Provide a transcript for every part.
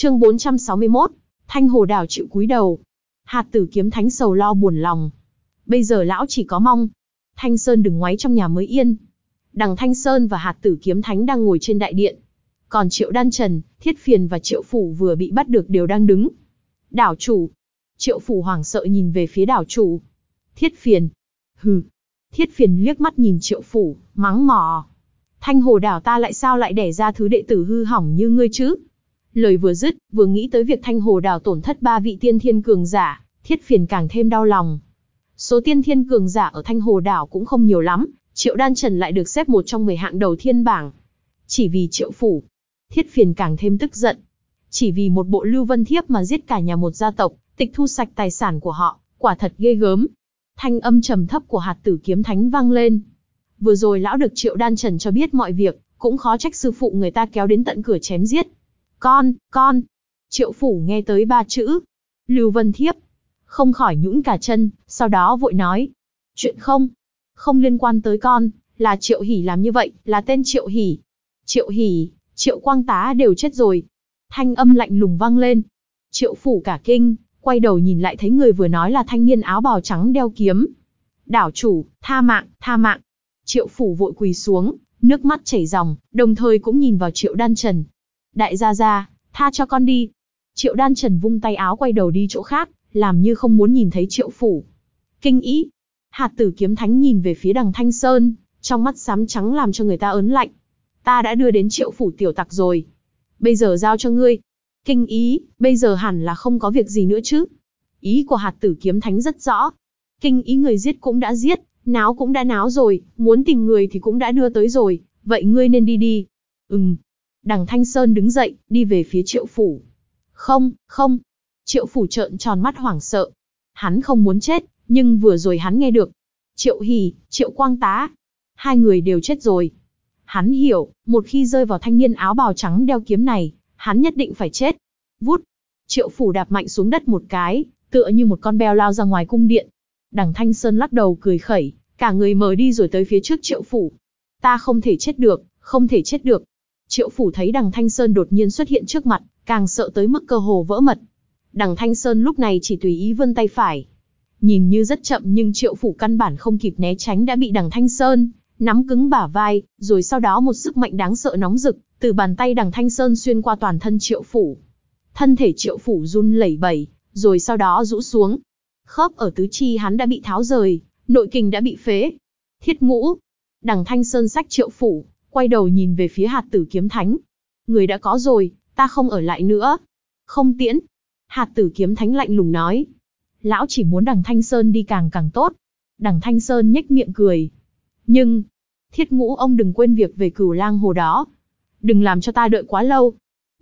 Chương 461, Thanh Hồ Đảo chịu cúi đầu. Hạt tử kiếm thánh sầu lo buồn lòng. Bây giờ lão chỉ có mong. Thanh Sơn đừng ngoáy trong nhà mới yên. Đằng Thanh Sơn và hạt tử kiếm thánh đang ngồi trên đại điện. Còn Triệu Đan Trần, Thiết Phiền và Triệu Phủ vừa bị bắt được đều đang đứng. Đảo chủ. Triệu Phủ hoảng sợ nhìn về phía đảo chủ. Thiết Phiền. Hừ. Thiết Phiền liếc mắt nhìn Triệu Phủ, mắng mỏ. Thanh hồ đảo ta lại sao lại đẻ ra thứ đệ tử hư hỏng như ngươi chứ? Lời vừa dứt, vừa nghĩ tới việc thanh hồ đảo tổn thất ba vị tiên thiên cường giả, thiết phiền càng thêm đau lòng. Số tiên thiên cường giả ở thanh hồ đảo cũng không nhiều lắm, triệu đan trần lại được xếp một trong 10 hạng đầu thiên bảng. Chỉ vì triệu phủ, thiết phiền càng thêm tức giận. Chỉ vì một bộ lưu vân thiếp mà giết cả nhà một gia tộc, tịch thu sạch tài sản của họ, quả thật ghê gớm. Thanh âm trầm thấp của hạt tử kiếm thánh vang lên. Vừa rồi lão được triệu đan trần cho biết mọi việc, cũng khó trách sư phụ người ta kéo đến tận cửa chém giết. Con, con. Triệu phủ nghe tới ba chữ. Lưu Vân Thiếp. Không khỏi nhũn cả chân, sau đó vội nói. Chuyện không. Không liên quan tới con, là Triệu Hỷ làm như vậy, là tên Triệu Hỷ. Triệu Hỷ, Triệu Quang Tá đều chết rồi. Thanh âm lạnh lùng vang lên. Triệu phủ cả kinh, quay đầu nhìn lại thấy người vừa nói là thanh niên áo bào trắng đeo kiếm. Đảo chủ, tha mạng, tha mạng. Triệu phủ vội quỳ xuống, nước mắt chảy ròng, đồng thời cũng nhìn vào Triệu Đan Trần. Đại gia gia, tha cho con đi. Triệu Đan Trần vung tay áo quay đầu đi chỗ khác, làm như không muốn nhìn thấy Triệu phủ. Kinh ý. Hạt tử kiếm thánh nhìn về phía đằng Thanh Sơn, trong mắt xám trắng làm cho người ta ớn lạnh. Ta đã đưa đến Triệu phủ tiểu tặc rồi. Bây giờ giao cho ngươi. Kinh ý, bây giờ hẳn là không có việc gì nữa chứ. Ý của hạt tử kiếm thánh rất rõ. Kinh ý người giết cũng đã giết, Náo cũng đã náo rồi, muốn tìm người thì cũng đã đưa tới rồi, vậy ngươi nên đi đi. Ừm. Đằng Thanh Sơn đứng dậy, đi về phía triệu phủ. Không, không. Triệu phủ trợn tròn mắt hoảng sợ. Hắn không muốn chết, nhưng vừa rồi hắn nghe được. Triệu Hì, Triệu Quang Tá. Hai người đều chết rồi. Hắn hiểu, một khi rơi vào thanh niên áo bào trắng đeo kiếm này, hắn nhất định phải chết. Vút. Triệu phủ đạp mạnh xuống đất một cái, tựa như một con beo lao ra ngoài cung điện. Đằng Thanh Sơn lắc đầu cười khẩy, cả người mờ đi rồi tới phía trước triệu phủ. Ta không thể chết được, không thể chết được. Triệu phủ thấy đằng Thanh Sơn đột nhiên xuất hiện trước mặt, càng sợ tới mức cơ hồ vỡ mật. Đằng Thanh Sơn lúc này chỉ tùy ý vươn tay phải. Nhìn như rất chậm nhưng triệu phủ căn bản không kịp né tránh đã bị đằng Thanh Sơn nắm cứng bả vai, rồi sau đó một sức mạnh đáng sợ nóng rực, từ bàn tay đằng Thanh Sơn xuyên qua toàn thân triệu phủ. Thân thể triệu phủ run lẩy bẩy, rồi sau đó rũ xuống. Khớp ở tứ chi hắn đã bị tháo rời, nội kình đã bị phế. Thiết ngũ, đằng thanh sơn sách triệu phủ, quay đầu nhìn về phía hạt tử kiếm thánh. Người đã có rồi, ta không ở lại nữa. Không tiễn. Hạt tử kiếm thánh lạnh lùng nói. Lão chỉ muốn đằng thanh sơn đi càng càng tốt. Đằng thanh sơn nhếch miệng cười. Nhưng, thiết ngũ ông đừng quên việc về cửu lang hồ đó. Đừng làm cho ta đợi quá lâu.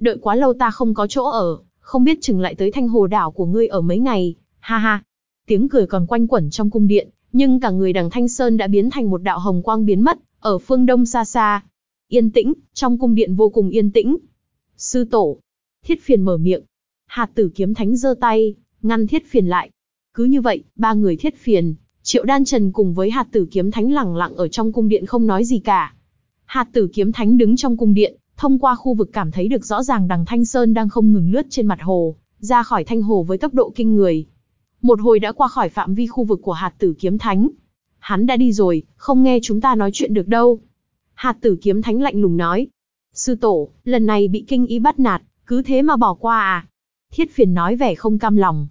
Đợi quá lâu ta không có chỗ ở, không biết chừng lại tới thanh hồ đảo của ngươi ở mấy ngày. Ha ha. Tiếng cười còn quanh quẩn trong cung điện, nhưng cả người đằng Thanh Sơn đã biến thành một đạo hồng quang biến mất, ở phương đông xa xa. Yên tĩnh, trong cung điện vô cùng yên tĩnh. Sư tổ. Thiết phiền mở miệng. Hạt tử kiếm thánh giơ tay, ngăn thiết phiền lại. Cứ như vậy, ba người thiết phiền, triệu đan trần cùng với hạt tử kiếm thánh lẳng lặng ở trong cung điện không nói gì cả. Hạt tử kiếm thánh đứng trong cung điện, thông qua khu vực cảm thấy được rõ ràng đằng Thanh Sơn đang không ngừng lướt trên mặt hồ, ra khỏi thanh hồ với tốc độ kinh người. Một hồi đã qua khỏi phạm vi khu vực của hạt tử kiếm thánh. Hắn đã đi rồi, không nghe chúng ta nói chuyện được đâu. Hạt tử kiếm thánh lạnh lùng nói. Sư tổ, lần này bị kinh ý bắt nạt, cứ thế mà bỏ qua à? Thiết phiền nói vẻ không cam lòng.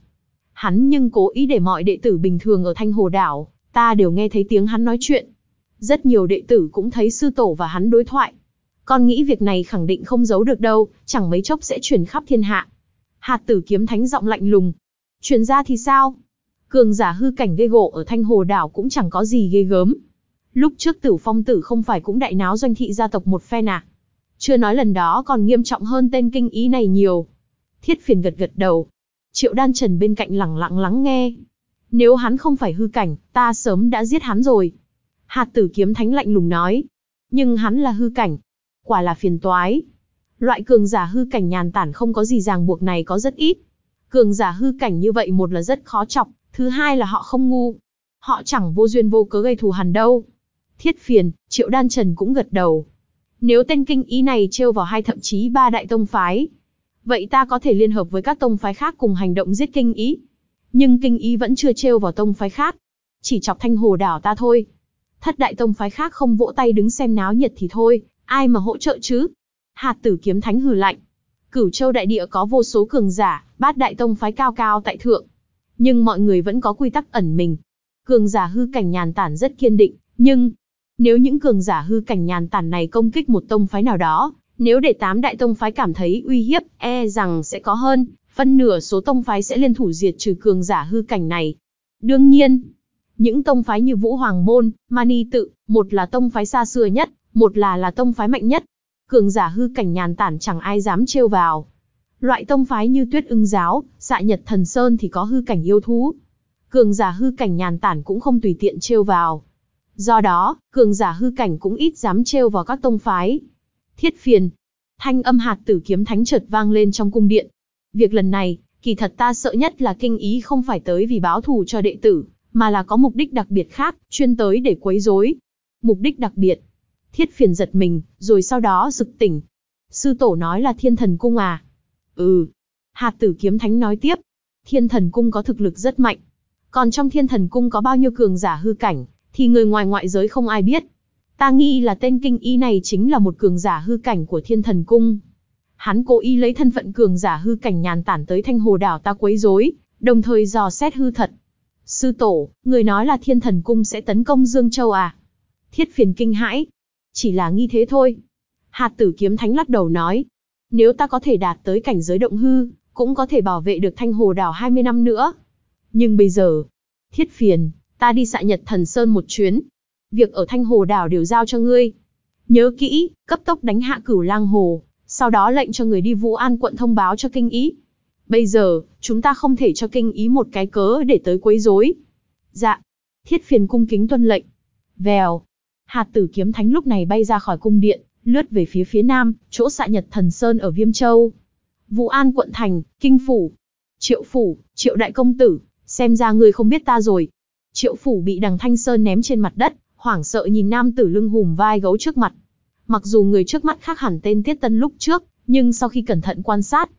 Hắn nhưng cố ý để mọi đệ tử bình thường ở Thanh Hồ Đảo, ta đều nghe thấy tiếng hắn nói chuyện. Rất nhiều đệ tử cũng thấy sư tổ và hắn đối thoại. Con nghĩ việc này khẳng định không giấu được đâu, chẳng mấy chốc sẽ truyền khắp thiên hạ. Hạt tử kiếm thánh giọng lạnh lùng, Truyền ra thì sao? Cường giả hư cảnh gây gỗ ở Thanh Hồ đảo cũng chẳng có gì ghê gớm. Lúc trước Tử Phong tử không phải cũng đại náo doanh thị gia tộc một phen à? Chưa nói lần đó còn nghiêm trọng hơn tên kinh ý này nhiều. Thiết phiền gật gật đầu. Triệu đan trần bên cạnh lẳng lặng lắng nghe. Nếu hắn không phải hư cảnh, ta sớm đã giết hắn rồi. Hạt tử kiếm thánh lạnh lùng nói. Nhưng hắn là hư cảnh. Quả là phiền toái. Loại cường giả hư cảnh nhàn tản không có gì ràng buộc này có rất ít. Cường giả hư cảnh như vậy một là rất khó chọc, thứ hai là họ không ngu. Họ chẳng vô duyên vô cớ gây thù hằn đâu. Thiết phiền, triệu đan trần cũng gật đầu. Nếu tên kinh ý này trêu vào hai thậm chí ba đại tông phái, Vậy ta có thể liên hợp với các tông phái khác cùng hành động giết kinh ý. Nhưng kinh ý vẫn chưa trêu vào tông phái khác. Chỉ chọc thanh hồ đảo ta thôi. Thất đại tông phái khác không vỗ tay đứng xem náo nhiệt thì thôi, ai mà hỗ trợ chứ? Hạt tử kiếm thánh hừ lạnh. Cửu châu đại địa có vô số cường giả, bát đại tông phái cao cao tại thượng. Nhưng mọi người vẫn có quy tắc ẩn mình. Cường giả hư cảnh nhàn tản rất kiên định, nhưng nếu những cường giả hư cảnh nhàn tản này công kích một tông phái nào đó, nếu để tám đại tông phái cảm thấy uy hiếp, e rằng sẽ có hơn, phân nửa số tông phái sẽ liên thủ diệt trừ cường giả hư cảnh này. Đương nhiên, những tông phái như Vũ Hoàng Môn, Mani Tự, một là tông phái xa xưa nhất, một là là tông phái mạnh nhất. Cường giả hư cảnh nhàn tản chẳng ai dám trêu vào. Loại tông phái như Tuyết Ưng Giáo, Dạ Nhật Thần Sơn thì có hư cảnh yêu thú. Cường giả hư cảnh nhàn tản cũng không tùy tiện trêu vào. Do đó, cường giả hư cảnh cũng ít dám trêu vào các tông phái. Thiết phiền. Thanh âm hạt tử kiếm thánh chợt vang lên trong cung điện. Việc lần này, kỳ thật ta sợ nhất là kinh ý không phải tới vì báo thù cho đệ tử, mà là có mục đích đặc biệt khác, chuyên tới để quấy rối. Mục đích đặc biệt. Thiết phiền giật mình, rồi sau đó rực tỉnh. Sư tổ nói là thiên thần cung à? Ừ. Hạt tử kiếm thánh nói tiếp. Thiên thần cung có thực lực rất mạnh. Còn trong thiên thần cung có bao nhiêu cường giả hư cảnh, thì người ngoài ngoại giới không ai biết. Ta nghi là tên kinh y này chính là một cường giả hư cảnh của thiên thần cung. Hắn cố ý lấy thân phận cường giả hư cảnh nhàn tản tới thanh hồ đảo ta quấy rối, đồng thời dò xét hư thật. Sư tổ, người nói là thiên thần cung sẽ tấn công Dương Châu à? Thiết phiền kinh hãi. Chỉ là nghi thế thôi. Hạt tử kiếm thánh lắc đầu nói. Nếu ta có thể đạt tới cảnh giới động hư, cũng có thể bảo vệ được thanh hồ đảo 20 năm nữa. Nhưng bây giờ, thiết phiền, ta đi xạ nhật thần sơn một chuyến. Việc ở thanh hồ đảo đều giao cho ngươi. Nhớ kỹ, cấp tốc đánh hạ cửu lang hồ, sau đó lệnh cho người đi Vũ An quận thông báo cho kinh ý. Bây giờ, chúng ta không thể cho kinh ý một cái cớ để tới quấy rối. Dạ. Thiết phiền cung kính tuân lệnh. Vèo. Hạt tử kiếm thánh lúc này bay ra khỏi cung điện, lướt về phía phía nam, chỗ xạ nhật thần sơn ở Viêm Châu. Vũ An quận thành, kinh phủ. Triệu phủ, triệu đại công tử, xem ra ngươi không biết ta rồi. Triệu phủ bị đằng Thanh Sơn ném trên mặt đất, hoảng sợ nhìn nam tử lưng hùm vai gấu trước mặt. Mặc dù người trước mắt khác hẳn tên Tiết Tân lúc trước, nhưng sau khi cẩn thận quan sát,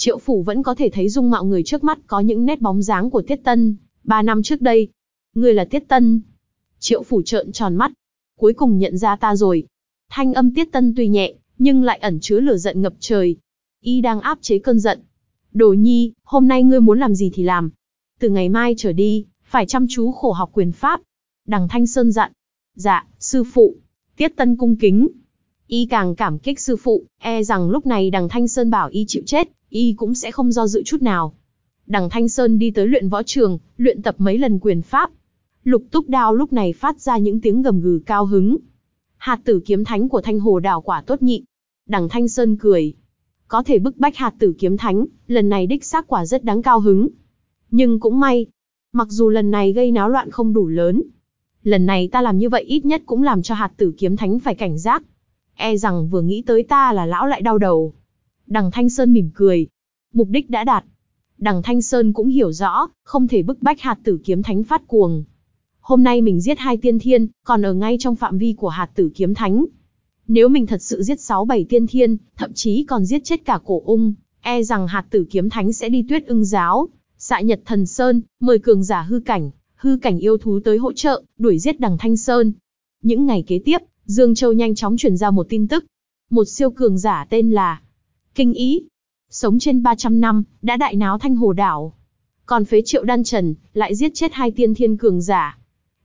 Triệu Phủ vẫn có thể thấy dung mạo người trước mắt có những nét bóng dáng của Tiết Tân, ba năm trước đây. Người là Tiết Tân. Triệu Phủ trợn tròn mắt. Cuối cùng nhận ra ta rồi. Thanh âm Tiết Tân tuy nhẹ, nhưng lại ẩn chứa lửa giận ngập trời. Y đang áp chế cơn giận. Đồ nhi, hôm nay ngươi muốn làm gì thì làm. Từ ngày mai trở đi, phải chăm chú khổ học quyền pháp. Đằng Thanh Sơn dặn. Dạ, sư phụ. Tiết Tân cung kính. Y càng cảm kích sư phụ, e rằng lúc này đằng Thanh Sơn bảo y chịu chết, y cũng sẽ không do dự chút nào. Đằng Thanh Sơn đi tới luyện võ trường, luyện tập mấy lần quyền pháp. Lục túc đao lúc này phát ra những tiếng gầm gừ cao hứng. Hạt tử kiếm thánh của thanh hồ đảo quả tốt nhị. Đằng Thanh Sơn cười. Có thể bức bách hạt tử kiếm thánh, lần này đích xác quả rất đáng cao hứng. Nhưng cũng may, mặc dù lần này gây náo loạn không đủ lớn. Lần này ta làm như vậy ít nhất cũng làm cho hạt tử kiếm thánh phải cảnh giác. E rằng vừa nghĩ tới ta là lão lại đau đầu. Đằng Thanh Sơn mỉm cười. Mục đích đã đạt. Đằng Thanh Sơn cũng hiểu rõ, không thể bức bách hạt tử kiếm thánh phát cuồng. Hôm nay mình giết hai tiên thiên, còn ở ngay trong phạm vi của hạt tử kiếm thánh. Nếu mình thật sự giết sáu bảy tiên thiên, thậm chí còn giết chết cả cổ ung, e rằng hạt tử kiếm thánh sẽ đi tuyết ưng giáo, xạ nhật thần sơn, mời cường giả hư cảnh, hư cảnh yêu thú tới hỗ trợ, đuổi giết đằng Thanh Sơn. Những ngày kế tiếp, Dương Châu nhanh chóng truyền ra một tin tức. Một siêu cường giả tên là Kinh Ý, sống trên 300 năm, đã đại náo thanh hồ đảo. Còn phế triệu đan trần, lại giết chết hai tiên thiên cường giả.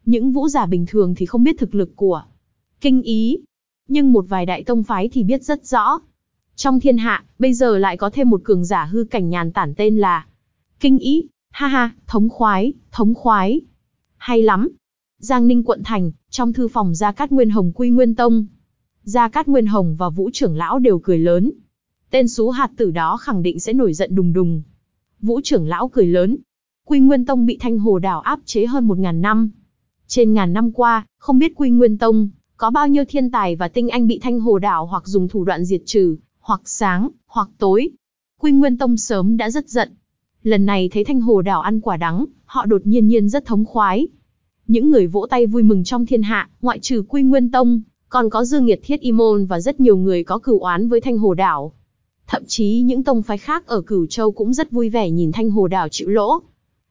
Những vũ giả bình thường thì không biết thực lực của kinh ý. Nhưng một vài đại tông phái thì biết rất rõ. Trong thiên hạ, bây giờ lại có thêm một cường giả hư cảnh nhàn tản tên là kinh ý. Ha ha, thống khoái, thống khoái. Hay lắm. Giang Ninh quận thành, trong thư phòng Gia Cát Nguyên Hồng Quy Nguyên Tông. Gia Cát Nguyên Hồng và Vũ trưởng lão đều cười lớn, Tên xú hạt tử đó khẳng định sẽ nổi giận đùng đùng. Vũ trưởng lão cười lớn. Quy Nguyên Tông bị Thanh Hồ Đảo áp chế hơn một ngàn năm. Trên ngàn năm qua, không biết Quy Nguyên Tông có bao nhiêu thiên tài và tinh anh bị Thanh Hồ Đảo hoặc dùng thủ đoạn diệt trừ, hoặc sáng, hoặc tối. Quy Nguyên Tông sớm đã rất giận. Lần này thấy Thanh Hồ Đảo ăn quả đắng, họ đột nhiên nhiên rất thống khoái. Những người vỗ tay vui mừng trong thiên hạ, ngoại trừ Quy Nguyên Tông, còn có Dương Nghiệt Thiết Y Môn và rất nhiều người có cửu oán với Thanh Hồ Đảo. Thậm chí những tông phái khác ở Cửu Châu cũng rất vui vẻ nhìn Thanh Hồ Đảo chịu lỗ.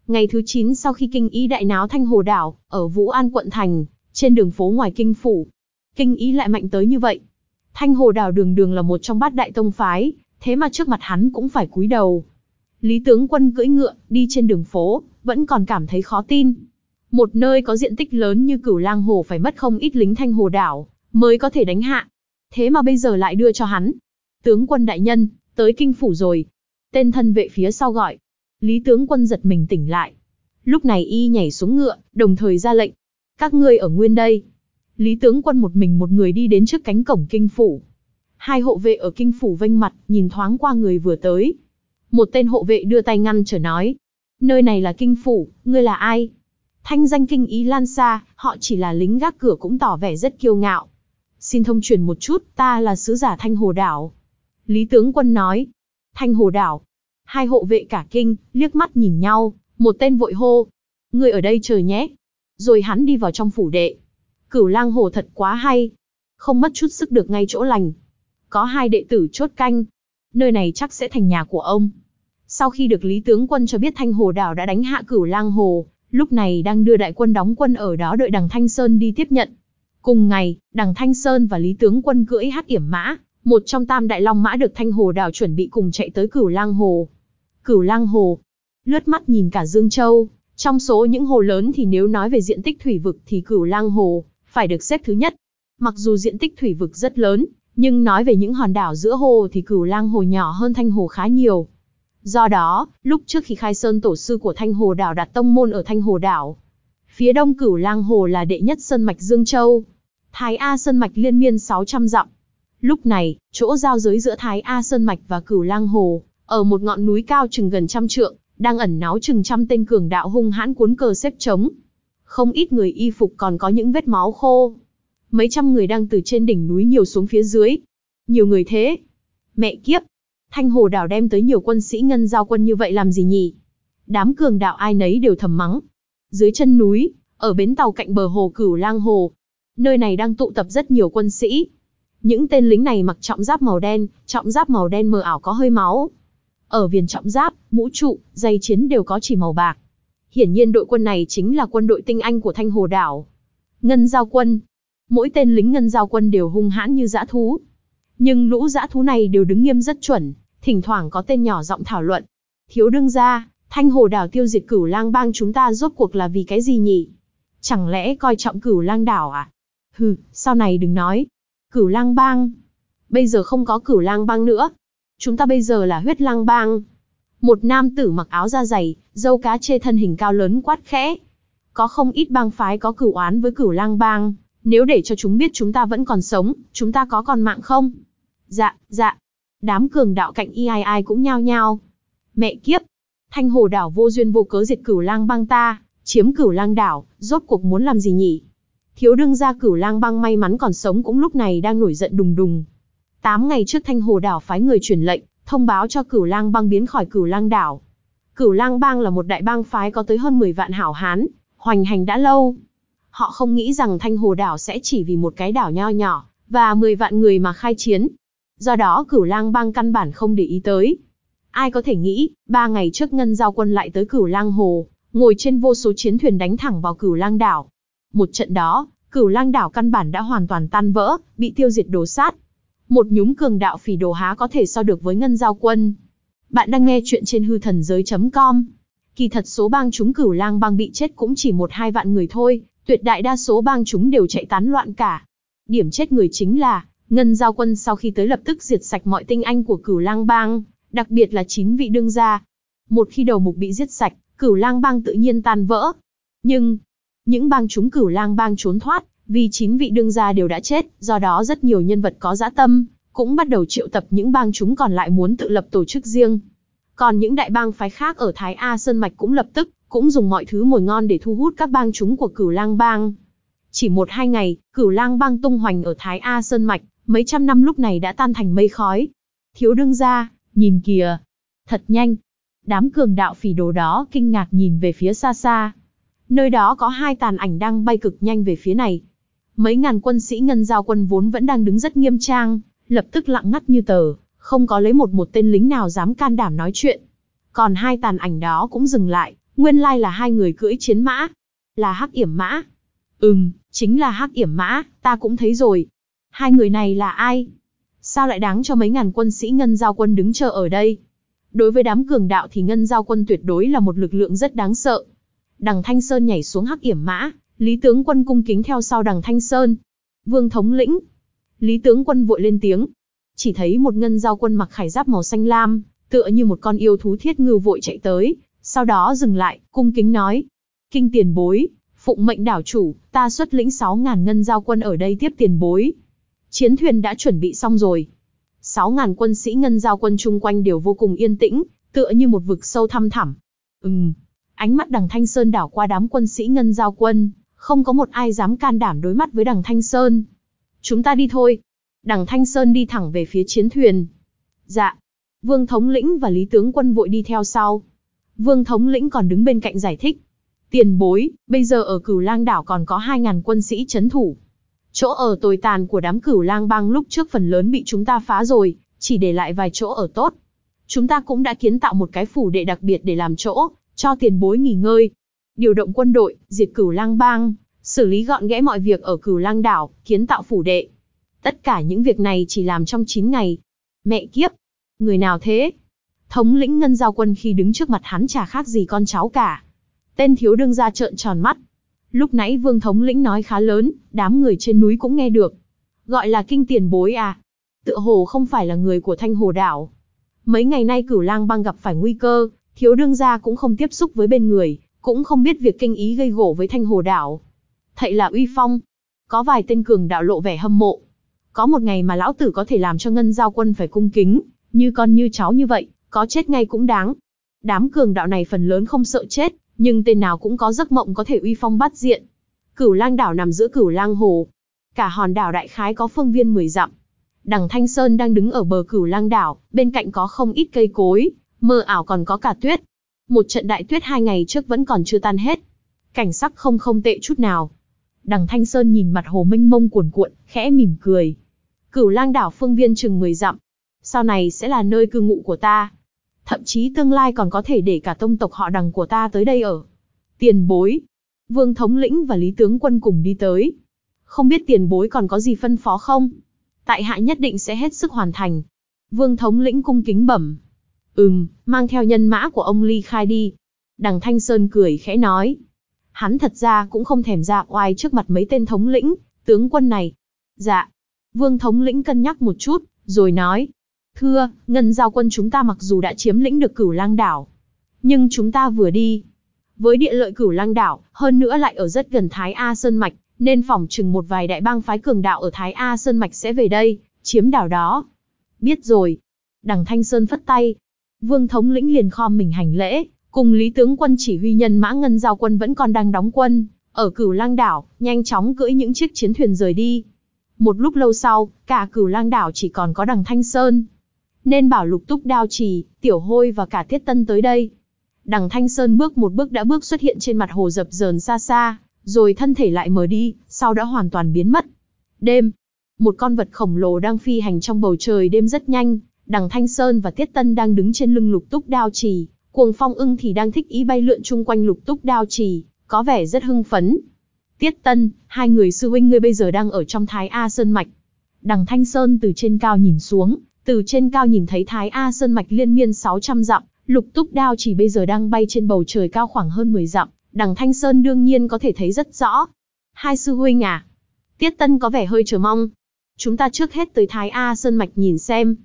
Ngày thứ 9 sau khi kinh ý đại náo Thanh Hồ Đảo, ở Vũ An quận thành, trên đường phố ngoài kinh phủ, kinh ý lại mạnh tới như vậy. Thanh Hồ Đảo đường đường là một trong bát đại tông phái, thế mà trước mặt hắn cũng phải cúi đầu. Lý tướng quân cưỡi ngựa, đi trên đường phố, vẫn còn cảm thấy khó tin. Một nơi có diện tích lớn như cửu lang hồ phải mất không ít lính thanh hồ đảo, mới có thể đánh hạ. Thế mà bây giờ lại đưa cho hắn. Tướng quân đại nhân, tới kinh phủ rồi. Tên thân vệ phía sau gọi. Lý tướng quân giật mình tỉnh lại. Lúc này y nhảy xuống ngựa, đồng thời ra lệnh. Các ngươi ở nguyên đây. Lý tướng quân một mình một người đi đến trước cánh cổng kinh phủ. Hai hộ vệ ở kinh phủ vênh mặt, nhìn thoáng qua người vừa tới. Một tên hộ vệ đưa tay ngăn trở nói. Nơi này là kinh phủ, ngươi là ai? Thanh danh kinh ý lan xa, họ chỉ là lính gác cửa cũng tỏ vẻ rất kiêu ngạo. Xin thông truyền một chút, ta là sứ giả Thanh Hồ Đảo. Lý tướng quân nói. Thanh Hồ Đảo. Hai hộ vệ cả kinh, liếc mắt nhìn nhau, một tên vội hô. Ngươi ở đây chờ nhé. Rồi hắn đi vào trong phủ đệ. Cửu lang hồ thật quá hay. Không mất chút sức được ngay chỗ lành. Có hai đệ tử chốt canh. Nơi này chắc sẽ thành nhà của ông. Sau khi được Lý tướng quân cho biết Thanh Hồ Đảo đã đánh hạ cửu lang hồ, lúc này đang đưa đại quân đóng quân ở đó đợi đằng Thanh Sơn đi tiếp nhận. Cùng ngày, đằng Thanh Sơn và Lý tướng quân cưỡi hát yểm mã, một trong tam đại long mã được Thanh Hồ Đảo chuẩn bị cùng chạy tới cửu lang hồ. Cửu lang hồ, lướt mắt nhìn cả Dương Châu, trong số những hồ lớn thì nếu nói về diện tích thủy vực thì cửu lang hồ, phải được xếp thứ nhất. Mặc dù diện tích thủy vực rất lớn, nhưng nói về những hòn đảo giữa hồ thì cửu lang hồ nhỏ hơn thanh hồ khá nhiều. Do đó, lúc trước khi khai sơn tổ sư của Thanh Hồ Đảo đặt tông môn ở Thanh Hồ Đảo, phía đông cửu lang hồ là đệ nhất sơn mạch Dương Châu. Thái A sơn mạch liên miên 600 dặm. Lúc này, chỗ giao giới giữa Thái A sơn mạch và cửu lang hồ, ở một ngọn núi cao chừng gần trăm trượng, đang ẩn náu chừng trăm tên cường đạo hung hãn cuốn cờ xếp trống. Không ít người y phục còn có những vết máu khô. Mấy trăm người đang từ trên đỉnh núi nhiều xuống phía dưới. Nhiều người thế. Mẹ kiếp, Thanh Hồ Đảo đem tới nhiều quân sĩ ngân giao quân như vậy làm gì nhỉ? Đám cường đạo ai nấy đều thầm mắng. Dưới chân núi, ở bến tàu cạnh bờ hồ Cửu Lang Hồ, nơi này đang tụ tập rất nhiều quân sĩ. Những tên lính này mặc trọng giáp màu đen, trọng giáp màu đen mờ ảo có hơi máu. Ở viền trọng giáp, mũ trụ, dây chiến đều có chỉ màu bạc. Hiển nhiên đội quân này chính là quân đội tinh anh của Thanh Hồ Đảo. Ngân giao quân. Mỗi tên lính ngân giao quân đều hung hãn như dã thú. Nhưng lũ dã thú này đều đứng nghiêm rất chuẩn, thỉnh thoảng có tên nhỏ giọng thảo luận. Thiếu đương gia, thanh hồ đảo tiêu diệt cửu lang bang chúng ta rốt cuộc là vì cái gì nhỉ? Chẳng lẽ coi trọng cửu lang đảo à? Hừ, sau này đừng nói. Cửu lang bang. Bây giờ không có cửu lang bang nữa. Chúng ta bây giờ là huyết lang bang. Một nam tử mặc áo da dày, dâu cá chê thân hình cao lớn quát khẽ. Có không ít bang phái có cửu oán với cửu lang bang. Nếu để cho chúng biết chúng ta vẫn còn sống, chúng ta có còn mạng không? Dạ, dạ, Đám cường đạo cạnh y ai ai cũng nhao nhao. Mẹ kiếp! Thanh hồ đảo vô duyên vô cớ diệt cửu lang băng ta, chiếm cửu lang đảo, rốt cuộc muốn làm gì nhỉ? Thiếu đương gia cửu lang băng may mắn còn sống cũng lúc này đang nổi giận đùng đùng. Tám ngày trước thanh hồ đảo phái người truyền lệnh, thông báo cho cửu lang băng biến khỏi cửu lang đảo. Cửu lang bang là một đại bang phái có tới hơn 10 vạn hảo hán, hoành hành đã lâu. Họ không nghĩ rằng thanh hồ đảo sẽ chỉ vì một cái đảo nho nhỏ, và 10 vạn người mà khai chiến, Do đó cửu lang bang căn bản không để ý tới. Ai có thể nghĩ, ba ngày trước ngân giao quân lại tới cửu lang hồ, ngồi trên vô số chiến thuyền đánh thẳng vào cửu lang đảo. Một trận đó, cửu lang đảo căn bản đã hoàn toàn tan vỡ, bị tiêu diệt đổ sát. Một nhúm cường đạo phỉ đồ há có thể so được với ngân giao quân. Bạn đang nghe chuyện trên hư thần giới.com. Kỳ thật số bang chúng cửu lang bang bị chết cũng chỉ một hai vạn người thôi, tuyệt đại đa số bang chúng đều chạy tán loạn cả. Điểm chết người chính là, Ngân Giao Quân sau khi tới lập tức diệt sạch mọi tinh anh của Cửu Lang Bang, đặc biệt là chín vị đương gia. Một khi đầu mục bị giết sạch, Cửu Lang Bang tự nhiên tan vỡ. Nhưng, những bang chúng Cửu Lang Bang trốn thoát, vì chín vị đương gia đều đã chết, do đó rất nhiều nhân vật có dã tâm, cũng bắt đầu triệu tập những bang chúng còn lại muốn tự lập tổ chức riêng. Còn những đại bang phái khác ở Thái A Sơn Mạch cũng lập tức, cũng dùng mọi thứ mồi ngon để thu hút các bang chúng của Cửu Lang Bang. Chỉ một hai ngày, Cửu Lang Bang tung hoành ở Thái A Sơn Mạch, mấy trăm năm lúc này đã tan thành mây khói. Thiếu đương gia, nhìn kìa. Thật nhanh. Đám cường đạo phỉ đồ đó kinh ngạc nhìn về phía xa xa. Nơi đó có hai tàn ảnh đang bay cực nhanh về phía này. Mấy ngàn quân sĩ ngân giao quân vốn vẫn đang đứng rất nghiêm trang, lập tức lặng ngắt như tờ, Không có lấy một một tên lính nào dám can đảm nói chuyện. Còn hai tàn ảnh đó cũng dừng lại, nguyên lai là hai người cưỡi chiến mã. Là hắc yểm mã. Ừm, chính là hắc yểm mã, ta cũng thấy rồi. Hai người này là ai? Sao lại đáng cho mấy ngàn quân sĩ ngân giao quân đứng chờ ở đây? Đối với đám cường đạo thì ngân giao quân tuyệt đối là một lực lượng rất đáng sợ. Đằng Thanh Sơn nhảy xuống hắc yểm mã, Lý tướng quân cung kính theo sau đằng Thanh Sơn. Vương thống lĩnh. Lý tướng quân vội lên tiếng. Chỉ thấy một ngân giao quân mặc khải giáp màu xanh lam, tựa như một con yêu thú thiết ngưu vội chạy tới, sau đó dừng lại, cung kính nói. Kinh tiền bối, phụng mệnh đảo chủ, ta xuất lĩnh 6.000 ngân giao quân ở đây tiếp tiền bối. Chiến thuyền đã chuẩn bị xong rồi. 6.000 quân sĩ ngân giao quân chung quanh đều vô cùng yên tĩnh, tựa như một vực sâu thăm thẳm. Ừm, ánh mắt đằng Thanh Sơn đảo qua đám quân sĩ ngân giao quân, không có một ai dám can đảm đối mắt với đằng Thanh Sơn. Chúng ta đi thôi. Đằng Thanh Sơn đi thẳng về phía chiến thuyền. Dạ. Vương thống lĩnh và Lý tướng quân vội đi theo sau. Vương thống lĩnh còn đứng bên cạnh giải thích. Tiền bối, bây giờ ở cửu lang đảo còn có 2.000 quân sĩ chấn thủ. Chỗ ở tồi tàn của đám cửu lang bang lúc trước phần lớn bị chúng ta phá rồi, chỉ để lại vài chỗ ở tốt. Chúng ta cũng đã kiến tạo một cái phủ đệ đặc biệt để làm chỗ, cho tiền bối nghỉ ngơi. Điều động quân đội, diệt cửu lang bang, xử lý gọn ghẽ mọi việc ở cửu lang đảo, kiến tạo phủ đệ. Tất cả những việc này chỉ làm trong 9 ngày. Mẹ kiếp! Người nào thế? Thống lĩnh ngân giao quân khi đứng trước mặt hắn chả khác gì con cháu cả. Tên thiếu đương ra trợn tròn mắt. Lúc nãy vương thống lĩnh nói khá lớn, đám người trên núi cũng nghe được. Gọi là kinh tiền bối à. Tựa hồ không phải là người của thanh hồ đảo. Mấy ngày nay cửu lang băng gặp phải nguy cơ, thiếu đương gia cũng không tiếp xúc với bên người, cũng không biết việc kinh ý gây gổ với thanh hồ đảo. Thậy là uy phong. Có vài tên cường đạo lộ vẻ hâm mộ. Có một ngày mà lão tử có thể làm cho ngân giao quân phải cung kính, như con như cháu như vậy, có chết ngay cũng đáng. Đám cường đạo này phần lớn không sợ chết, nhưng tên nào cũng có giấc mộng có thể uy phong bắt diện. Cửu lang đảo nằm giữa cửu lang hồ. Cả hòn đảo đại khái có phương viên 10 dặm. Đằng Thanh Sơn đang đứng ở bờ cửu lang đảo, bên cạnh có không ít cây cối, mơ ảo còn có cả tuyết. Một trận đại tuyết hai ngày trước vẫn còn chưa tan hết. Cảnh sắc không không tệ chút nào. Đằng Thanh Sơn nhìn mặt hồ mênh mông cuồn cuộn, khẽ mỉm cười. Cửu lang đảo phương viên chừng 10 dặm. Sau này sẽ là nơi cư ngụ của ta. Thậm chí tương lai còn có thể để cả tông tộc họ đằng của ta tới đây ở. Tiền bối. Vương thống lĩnh và Lý tướng quân cùng đi tới. Không biết tiền bối còn có gì phân phó không? Tại hạ nhất định sẽ hết sức hoàn thành. Vương thống lĩnh cung kính bẩm. Ừm, mang theo nhân mã của ông ly khai đi. Đằng Thanh Sơn cười khẽ nói. Hắn thật ra cũng không thèm ra oai trước mặt mấy tên thống lĩnh, tướng quân này. Dạ. Vương thống lĩnh cân nhắc một chút, rồi nói. Thưa, ngân giao quân chúng ta mặc dù đã chiếm lĩnh được cửu lang đảo. Nhưng chúng ta vừa đi. Với địa lợi cửu lang đảo, hơn nữa lại ở rất gần Thái A Sơn Mạch, nên phỏng chừng một vài đại bang phái cường đạo ở Thái A Sơn Mạch sẽ về đây, chiếm đảo đó. Biết rồi. Đằng Thanh Sơn phất tay. Vương thống lĩnh liền khom mình hành lễ, cùng Lý tướng quân chỉ huy nhân mã ngân giao quân vẫn còn đang đóng quân, ở cửu lang đảo, nhanh chóng cưỡi những chiếc chiến thuyền rời đi. Một lúc lâu sau, cả cửu lang đảo chỉ còn có đằng Thanh Sơn, nên bảo lục túc đao trì, tiểu hôi và cả tiết tân tới đây. Đằng Thanh Sơn bước một bước đã bước xuất hiện trên mặt hồ dập dờn xa xa, rồi thân thể lại mờ đi, sau đã hoàn toàn biến mất. Đêm, một con vật khổng lồ đang phi hành trong bầu trời đêm rất nhanh, đằng Thanh Sơn và Tiết Tân đang đứng trên lưng lục túc đao trì, cuồng phong ưng thì đang thích ý bay lượn chung quanh lục túc đao trì, có vẻ rất hưng phấn. Tiết Tân, hai người sư huynh ngươi bây giờ đang ở trong Thái A Sơn Mạch. Đằng Thanh Sơn từ trên cao nhìn xuống, từ trên cao nhìn thấy Thái A Sơn Mạch liên miên 600 dặm, lục túc đao chỉ bây giờ đang bay trên bầu trời cao khoảng hơn 10 dặm, đằng Thanh Sơn đương nhiên có thể thấy rất rõ. Hai sư huynh à? Tiết Tân có vẻ hơi chờ mong. Chúng ta trước hết tới Thái A Sơn Mạch nhìn xem.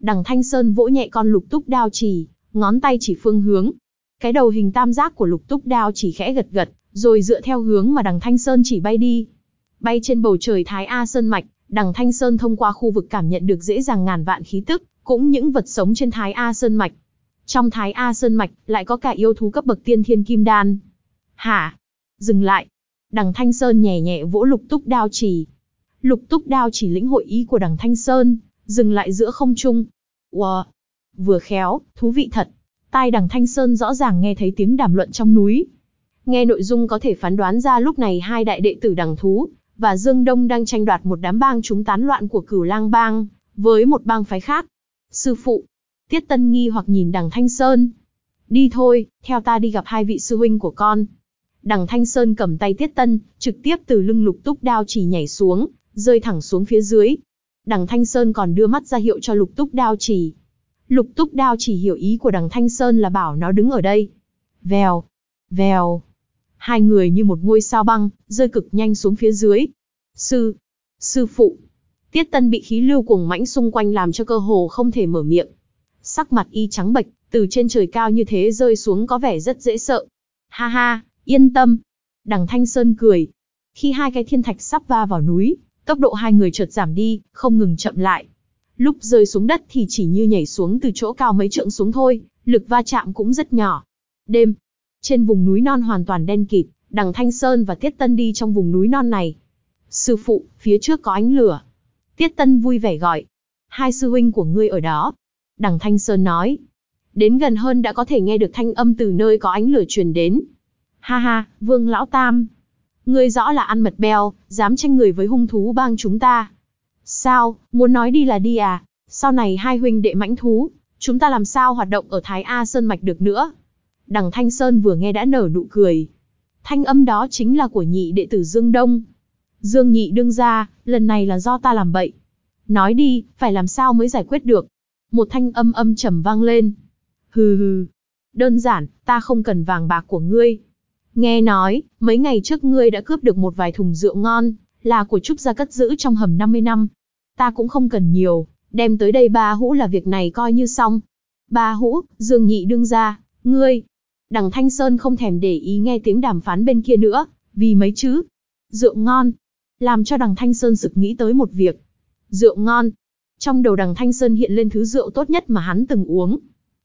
Đằng Thanh Sơn vỗ nhẹ con lục túc đao chỉ, ngón tay chỉ phương hướng. Cái đầu hình tam giác của lục túc đao chỉ khẽ gật gật, rồi dựa theo hướng mà đằng Thanh Sơn chỉ bay đi. Bay trên bầu trời Thái A Sơn Mạch, đằng Thanh Sơn thông qua khu vực cảm nhận được dễ dàng ngàn vạn khí tức, cũng những vật sống trên Thái A Sơn Mạch. Trong Thái A Sơn Mạch, lại có cả yêu thú cấp bậc tiên thiên kim đan. Hả? Dừng lại. Đằng Thanh Sơn nhẹ nhẹ vỗ lục túc đao chỉ. Lục túc đao chỉ lĩnh hội ý của đằng Thanh Sơn, dừng lại giữa không trung. Wow! Vừa khéo, thú vị thật. Tai đằng Thanh Sơn rõ ràng nghe thấy tiếng đàm luận trong núi. Nghe nội dung có thể phán đoán ra lúc này hai đại đệ tử đằng thú, và Dương Đông đang tranh đoạt một đám bang chúng tán loạn của cửu lang bang, với một bang phái khác. Sư phụ. Tiết Tân nghi hoặc nhìn đằng Thanh Sơn. Đi thôi, theo ta đi gặp hai vị sư huynh của con. Đằng Thanh Sơn cầm tay Tiết Tân, trực tiếp từ lưng lục túc đao chỉ nhảy xuống, rơi thẳng xuống phía dưới. Đằng Thanh Sơn còn đưa mắt ra hiệu cho lục túc đao chỉ. Lục túc đao chỉ hiểu ý của đằng Thanh Sơn là bảo nó đứng ở đây. Vèo, vèo. Hai người như một ngôi sao băng, rơi cực nhanh xuống phía dưới. Sư, sư phụ. Tiết Tân bị khí lưu cuồng mãnh xung quanh làm cho cơ hồ không thể mở miệng. Sắc mặt y trắng bệch, từ trên trời cao như thế rơi xuống có vẻ rất dễ sợ. Ha ha, yên tâm. Đằng Thanh Sơn cười. Khi hai cái thiên thạch sắp va vào núi, tốc độ hai người chợt giảm đi, không ngừng chậm lại. Lúc rơi xuống đất thì chỉ như nhảy xuống từ chỗ cao mấy trượng xuống thôi, lực va chạm cũng rất nhỏ. Đêm, trên vùng núi non hoàn toàn đen kịt, đằng Thanh Sơn và Tiết Tân đi trong vùng núi non này. Sư phụ, phía trước có ánh lửa. Tiết Tân vui vẻ gọi. Hai sư huynh của ngươi ở đó. Đằng Thanh Sơn nói. Đến gần hơn đã có thể nghe được thanh âm từ nơi có ánh lửa truyền đến. Ha ha, Vương Lão Tam. Ngươi rõ là ăn mật beo, dám tranh người với hung thú bang chúng ta. Sao, muốn nói đi là đi à? Sau này hai huynh đệ mãnh thú, chúng ta làm sao hoạt động ở Thái A Sơn Mạch được nữa? Đằng Thanh Sơn vừa nghe đã nở nụ cười. Thanh âm đó chính là của nhị đệ tử Dương Đông. Dương nhị đương ra, lần này là do ta làm bậy. Nói đi, phải làm sao mới giải quyết được? Một thanh âm âm trầm vang lên. Hừ hừ. Đơn giản, ta không cần vàng bạc của ngươi. Nghe nói, mấy ngày trước ngươi đã cướp được một vài thùng rượu ngon, là của Trúc gia cất giữ trong hầm 50 năm. Ta cũng không cần nhiều, đem tới đây ba hũ là việc này coi như xong. Ba hũ, Dương nhị đương ra, ngươi. Đằng Thanh Sơn không thèm để ý nghe tiếng đàm phán bên kia nữa, vì mấy chữ. Rượu ngon. Làm cho đằng Thanh Sơn sực nghĩ tới một việc. Rượu ngon. Trong đầu đằng Thanh Sơn hiện lên thứ rượu tốt nhất mà hắn từng uống.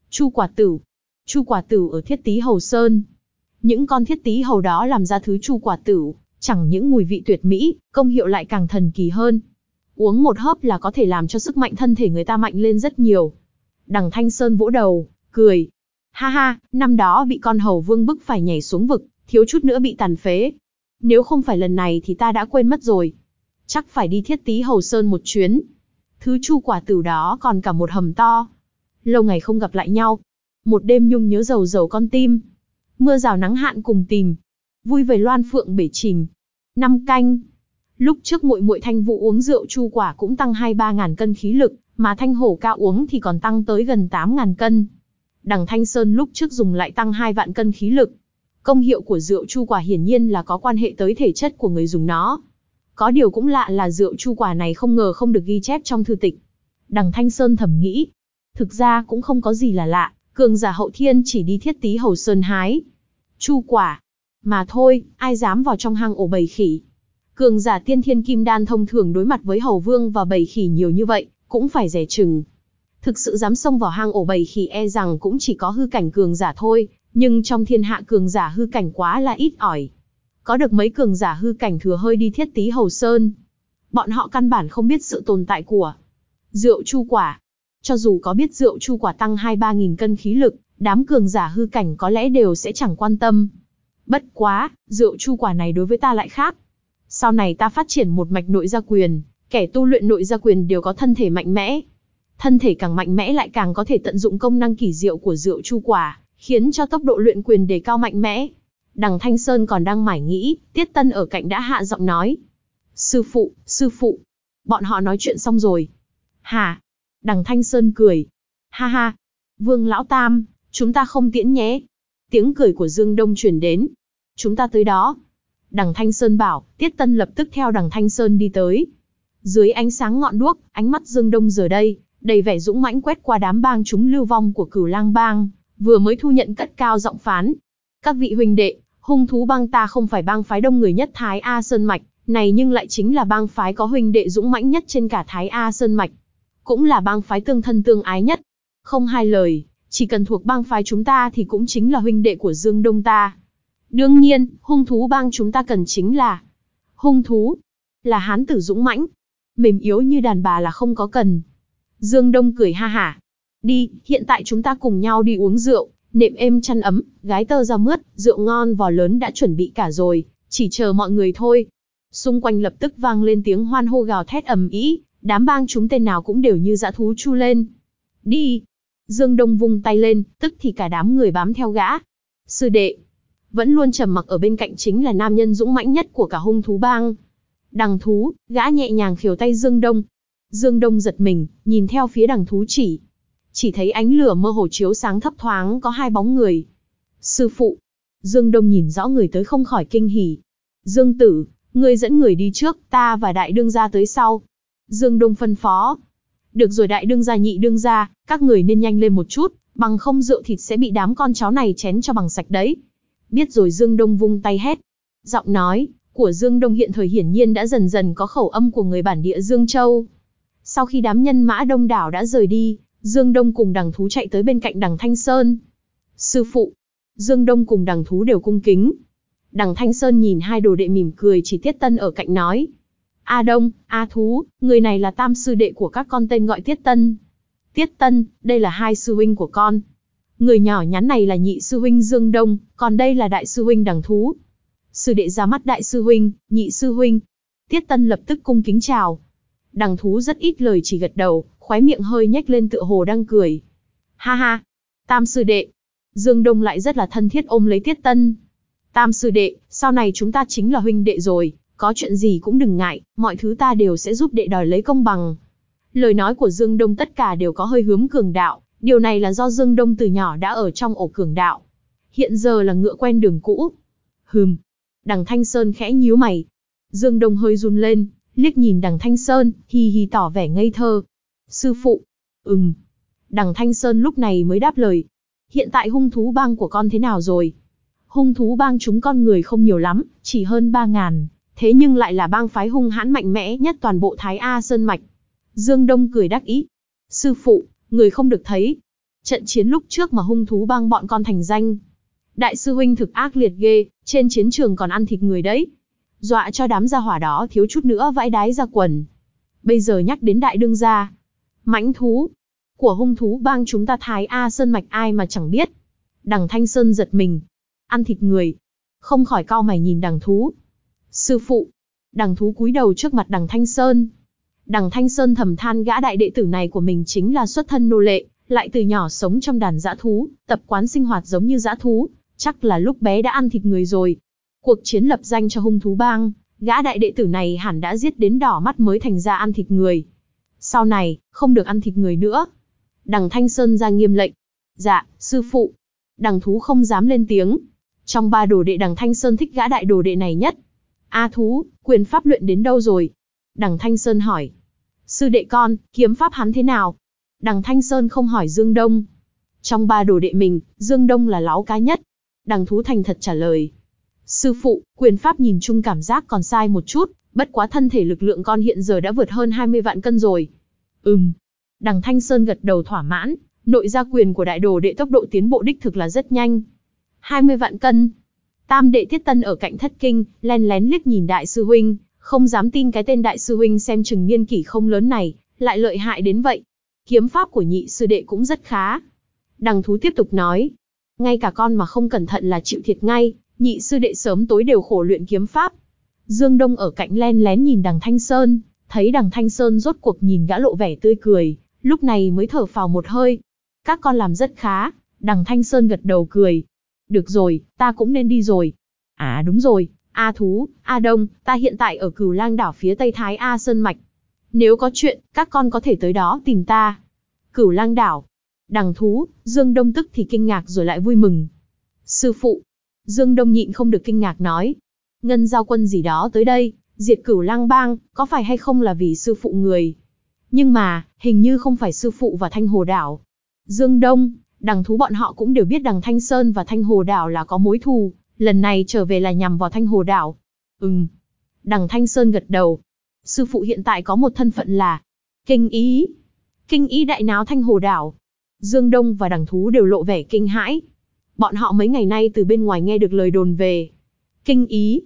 Chu quả tử. Chu quả tử ở thiết tí hầu sơn. Những con thiết tí hầu đó làm ra thứ chu quả tử, chẳng những mùi vị tuyệt mỹ, công hiệu lại càng thần kỳ hơn. Uống một hớp là có thể làm cho sức mạnh thân thể người ta mạnh lên rất nhiều. Đằng Thanh Sơn vỗ đầu, cười. Ha ha, năm đó bị con hầu vương bức phải nhảy xuống vực, thiếu chút nữa bị tàn phế. Nếu không phải lần này thì ta đã quên mất rồi. Chắc phải đi thiết tí hầu sơn một chuyến. Thứ chu quả tử đó còn cả một hầm to. Lâu ngày không gặp lại nhau. Một đêm nhung nhớ dầu dầu con tim. Mưa rào nắng hạn cùng tìm. Vui về loan phượng bể trình. Năm canh. Lúc trước muội muội thanh vũ uống rượu chu quả cũng tăng hai ba ngàn cân khí lực, mà thanh hổ ca uống thì còn tăng tới gần tám ngàn cân. Đằng Thanh Sơn lúc trước dùng lại tăng hai vạn cân khí lực. Công hiệu của rượu chu quả hiển nhiên là có quan hệ tới thể chất của người dùng nó. Có điều cũng lạ là rượu chu quả này không ngờ không được ghi chép trong thư tịch. Đằng Thanh Sơn thầm nghĩ. Thực ra cũng không có gì là lạ, cường giả hậu thiên chỉ đi thiết tí hầu sơn hái. Chu quả. Mà thôi, ai dám vào trong hang ổ bầy khỉ. Cường giả tiên thiên kim đan thông thường đối mặt với hầu vương và bầy khỉ nhiều như vậy, cũng phải rẻ chừng. Thực sự dám xông vào hang ổ bầy khỉ e rằng cũng chỉ có hư cảnh cường giả thôi, nhưng trong thiên hạ cường giả hư cảnh quá là ít ỏi. Có được mấy cường giả hư cảnh thừa hơi đi thiết tí hầu sơn. Bọn họ căn bản không biết sự tồn tại của rượu chu quả. Cho dù có biết rượu chu quả tăng 2-3 nghìn cân khí lực, đám cường giả hư cảnh có lẽ đều sẽ chẳng quan tâm. Bất quá, rượu chu quả này đối với ta lại khác. Sau này ta phát triển một mạch nội gia quyền, kẻ tu luyện nội gia quyền đều có thân thể mạnh mẽ. Thân thể càng mạnh mẽ lại càng có thể tận dụng công năng kỳ diệu của rượu chu quả, khiến cho tốc độ luyện quyền đề cao mạnh mẽ. Đằng Thanh Sơn còn đang mải nghĩ, Tiết Tân ở cạnh đã hạ giọng nói. Sư phụ, sư phụ. Bọn họ nói chuyện xong rồi. Hả? Đằng Thanh Sơn cười. Ha ha. Vương Lão Tam, chúng ta không tiễn nhé. Tiếng cười của Dương Đông truyền đến. Chúng ta tới đó. Đằng Thanh Sơn bảo, Tiết Tân lập tức theo đằng Thanh Sơn đi tới. Dưới ánh sáng ngọn đuốc, ánh mắt Dương Đông giờ đây, đầy vẻ dũng mãnh quét qua đám bang chúng lưu vong của cửu lang bang, vừa mới thu nhận cất cao giọng phán. Các vị huynh đệ, hung thú bang ta không phải bang phái đông người nhất Thái A Sơn Mạch, này nhưng lại chính là bang phái có huynh đệ dũng mãnh nhất trên cả Thái A Sơn Mạch. Cũng là bang phái tương thân tương ái nhất. Không hai lời, chỉ cần thuộc bang phái chúng ta thì cũng chính là huynh đệ của Dương Đông ta. Đương nhiên, hung thú bang chúng ta cần chính là hung thú, là hán tử dũng mãnh, mềm yếu như đàn bà là không có cần. Dương Đông cười ha hả. Đi, hiện tại chúng ta cùng nhau đi uống rượu, nệm êm chăn ấm, gái tơ ra mướt, rượu ngon vò lớn đã chuẩn bị cả rồi, chỉ chờ mọi người thôi. Xung quanh lập tức vang lên tiếng hoan hô gào thét ầm ĩ, đám bang chúng tên nào cũng đều như dã thú chu lên. Đi. Dương Đông vung tay lên, tức thì cả đám người bám theo gã. Sư đệ. Vẫn luôn trầm mặc ở bên cạnh chính là nam nhân dũng mãnh nhất của cả hung thú bang. Đằng thú, gã nhẹ nhàng khiều tay Dương Đông. Dương Đông giật mình, nhìn theo phía đằng thú chỉ. Chỉ thấy ánh lửa mơ hồ chiếu sáng thấp thoáng có hai bóng người. Sư phụ. Dương Đông nhìn rõ người tới không khỏi kinh hỉ. Dương Tử, ngươi dẫn người đi trước, ta và đại đương gia tới sau. Dương Đông phân phó. Được rồi đại đương gia nhị đương gia, các người nên nhanh lên một chút, bằng không rượu thịt sẽ bị đám con cháu này chén cho bằng sạch đấy. Biết rồi Dương Đông vung tay hét. Giọng nói, của Dương Đông hiện thời hiển nhiên đã dần dần có khẩu âm của người bản địa Dương Châu. Sau khi đám nhân mã đông đảo đã rời đi, Dương Đông cùng đằng thú chạy tới bên cạnh đằng Thanh Sơn. Sư phụ, Dương Đông cùng đằng thú đều cung kính. Đằng Thanh Sơn nhìn hai đồ đệ mỉm cười chỉ Tiết Tân ở cạnh nói. A Đông, A Thú, người này là tam sư đệ của các con tên gọi Tiết Tân. Tiết Tân, đây là hai sư huynh của con. Người nhỏ nhắn này là nhị sư huynh Dương Đông, còn đây là đại sư huynh đằng thú. Sư đệ ra mắt đại sư huynh, nhị sư huynh. Tiết Tân lập tức cung kính chào. Đằng thú rất ít lời chỉ gật đầu, khóe miệng hơi nhếch lên tựa hồ đang cười. Ha ha, tam sư đệ. Dương Đông lại rất là thân thiết ôm lấy Tiết Tân. Tam sư đệ, sau này chúng ta chính là huynh đệ rồi, có chuyện gì cũng đừng ngại, mọi thứ ta đều sẽ giúp đệ đòi lấy công bằng. Lời nói của Dương Đông tất cả đều có hơi hướng cường đạo, điều này là do Dương Đông từ nhỏ đã ở trong ổ cường đạo. Hiện giờ là ngựa quen đường cũ. Hừm. Đằng Thanh Sơn khẽ nhíu mày. Dương Đông hơi run lên, liếc nhìn đằng Thanh Sơn, hi hi tỏ vẻ ngây thơ. Sư phụ. Ừm. Đằng Thanh Sơn lúc này mới đáp lời. Hiện tại hung thú bang của con thế nào rồi? Hung thú bang chúng con người không nhiều lắm, chỉ hơn ba ngàn, thế nhưng lại là bang phái hung hãn mạnh mẽ nhất toàn bộ Thái A Sơn Mạch. Dương Đông cười đắc ý. Sư phụ, người không được thấy. Trận chiến lúc trước mà hung thú bang bọn con thành danh. Đại sư huynh thực ác liệt ghê, trên chiến trường còn ăn thịt người đấy. Dọa cho đám gia hỏa đó thiếu chút nữa vãi đái ra quần. Bây giờ nhắc đến đại đương gia. Mãnh thú. Của hung thú bang chúng ta Thái A Sơn Mạch ai mà chẳng biết. Đằng Thanh Sơn giật mình. Ăn thịt người. Không khỏi cao mày nhìn đằng thú. Sư phụ. Đằng thú cúi đầu trước mặt đằng Thanh Sơn. Đằng Thanh Sơn thầm than gã đại đệ tử này của mình chính là xuất thân nô lệ, lại từ nhỏ sống trong đàn dã thú, tập quán sinh hoạt giống như dã thú, chắc là lúc bé đã ăn thịt người rồi. Cuộc chiến lập danh cho hung thú bang, gã đại đệ tử này hẳn đã giết đến đỏ mắt mới thành ra ăn thịt người. Sau này, không được ăn thịt người nữa. Đằng Thanh Sơn ra nghiêm lệnh. Dạ, sư phụ. Đằng thú không dám lên tiếng. Trong ba đồ đệ đằng Thanh Sơn thích gã đại đồ đệ này nhất. A thú, quyền pháp luyện đến đâu rồi? Đằng Thanh Sơn hỏi. Sư đệ con, kiếm pháp hắn thế nào? Đằng Thanh Sơn không hỏi Dương Đông. Trong ba đồ đệ mình, Dương Đông là láo cá nhất. Đằng Thú Thành thật trả lời. Sư phụ, quyền pháp nhìn chung cảm giác còn sai một chút, bất quá thân thể lực lượng con hiện giờ đã vượt hơn 20 vạn cân rồi. Ừm. Đằng Thanh Sơn gật đầu thỏa mãn, nội gia quyền của đại đồ đệ tốc độ tiến bộ đích thực là rất nhanh. 20 vạn cân. Tam đệ Thiết Tân ở cạnh thất kinh, len lén liếc nhìn đại sư huynh, không dám tin cái tên đại sư huynh xem chừng niên kỷ không lớn này, lại lợi hại đến vậy. Kiếm pháp của nhị sư đệ cũng rất khá. Đằng thú tiếp tục nói. Ngay cả con mà không cẩn thận là chịu thiệt ngay, nhị sư đệ sớm tối đều khổ luyện kiếm pháp. Dương Đông ở cạnh len lén nhìn đằng Thanh Sơn, thấy đằng Thanh Sơn rốt cuộc nhìn gã lộ vẻ tươi cười, lúc này mới thở phào một hơi. Các con làm rất khá, đằng Thanh Sơn gật đầu cười. Được rồi, ta cũng nên đi rồi. À đúng rồi, A Thú, A Đông, ta hiện tại ở cửu lang đảo phía tây Thái A Sơn Mạch. Nếu có chuyện, các con có thể tới đó tìm ta. Cửu lang đảo. Đằng Thú, Dương Đông tức thì kinh ngạc rồi lại vui mừng. Sư phụ. Dương Đông nhịn không được kinh ngạc nói. Ngân giao quân gì đó tới đây, diệt cửu lang bang, có phải hay không là vì sư phụ người? Nhưng mà, hình như không phải sư phụ và thanh hồ đảo. Dương Đông, đằng thú bọn họ cũng đều biết đằng Thanh Sơn và Thanh Hồ Đảo là có mối thù, lần này trở về là nhằm vào Thanh Hồ Đảo. Ừm. Đằng Thanh Sơn gật đầu. Sư phụ hiện tại có một thân phận là Kinh Ý. Kinh Ý đại náo Thanh Hồ Đảo. Dương Đông và đằng thú đều lộ vẻ kinh hãi. Bọn họ mấy ngày nay từ bên ngoài nghe được lời đồn về Kinh Ý.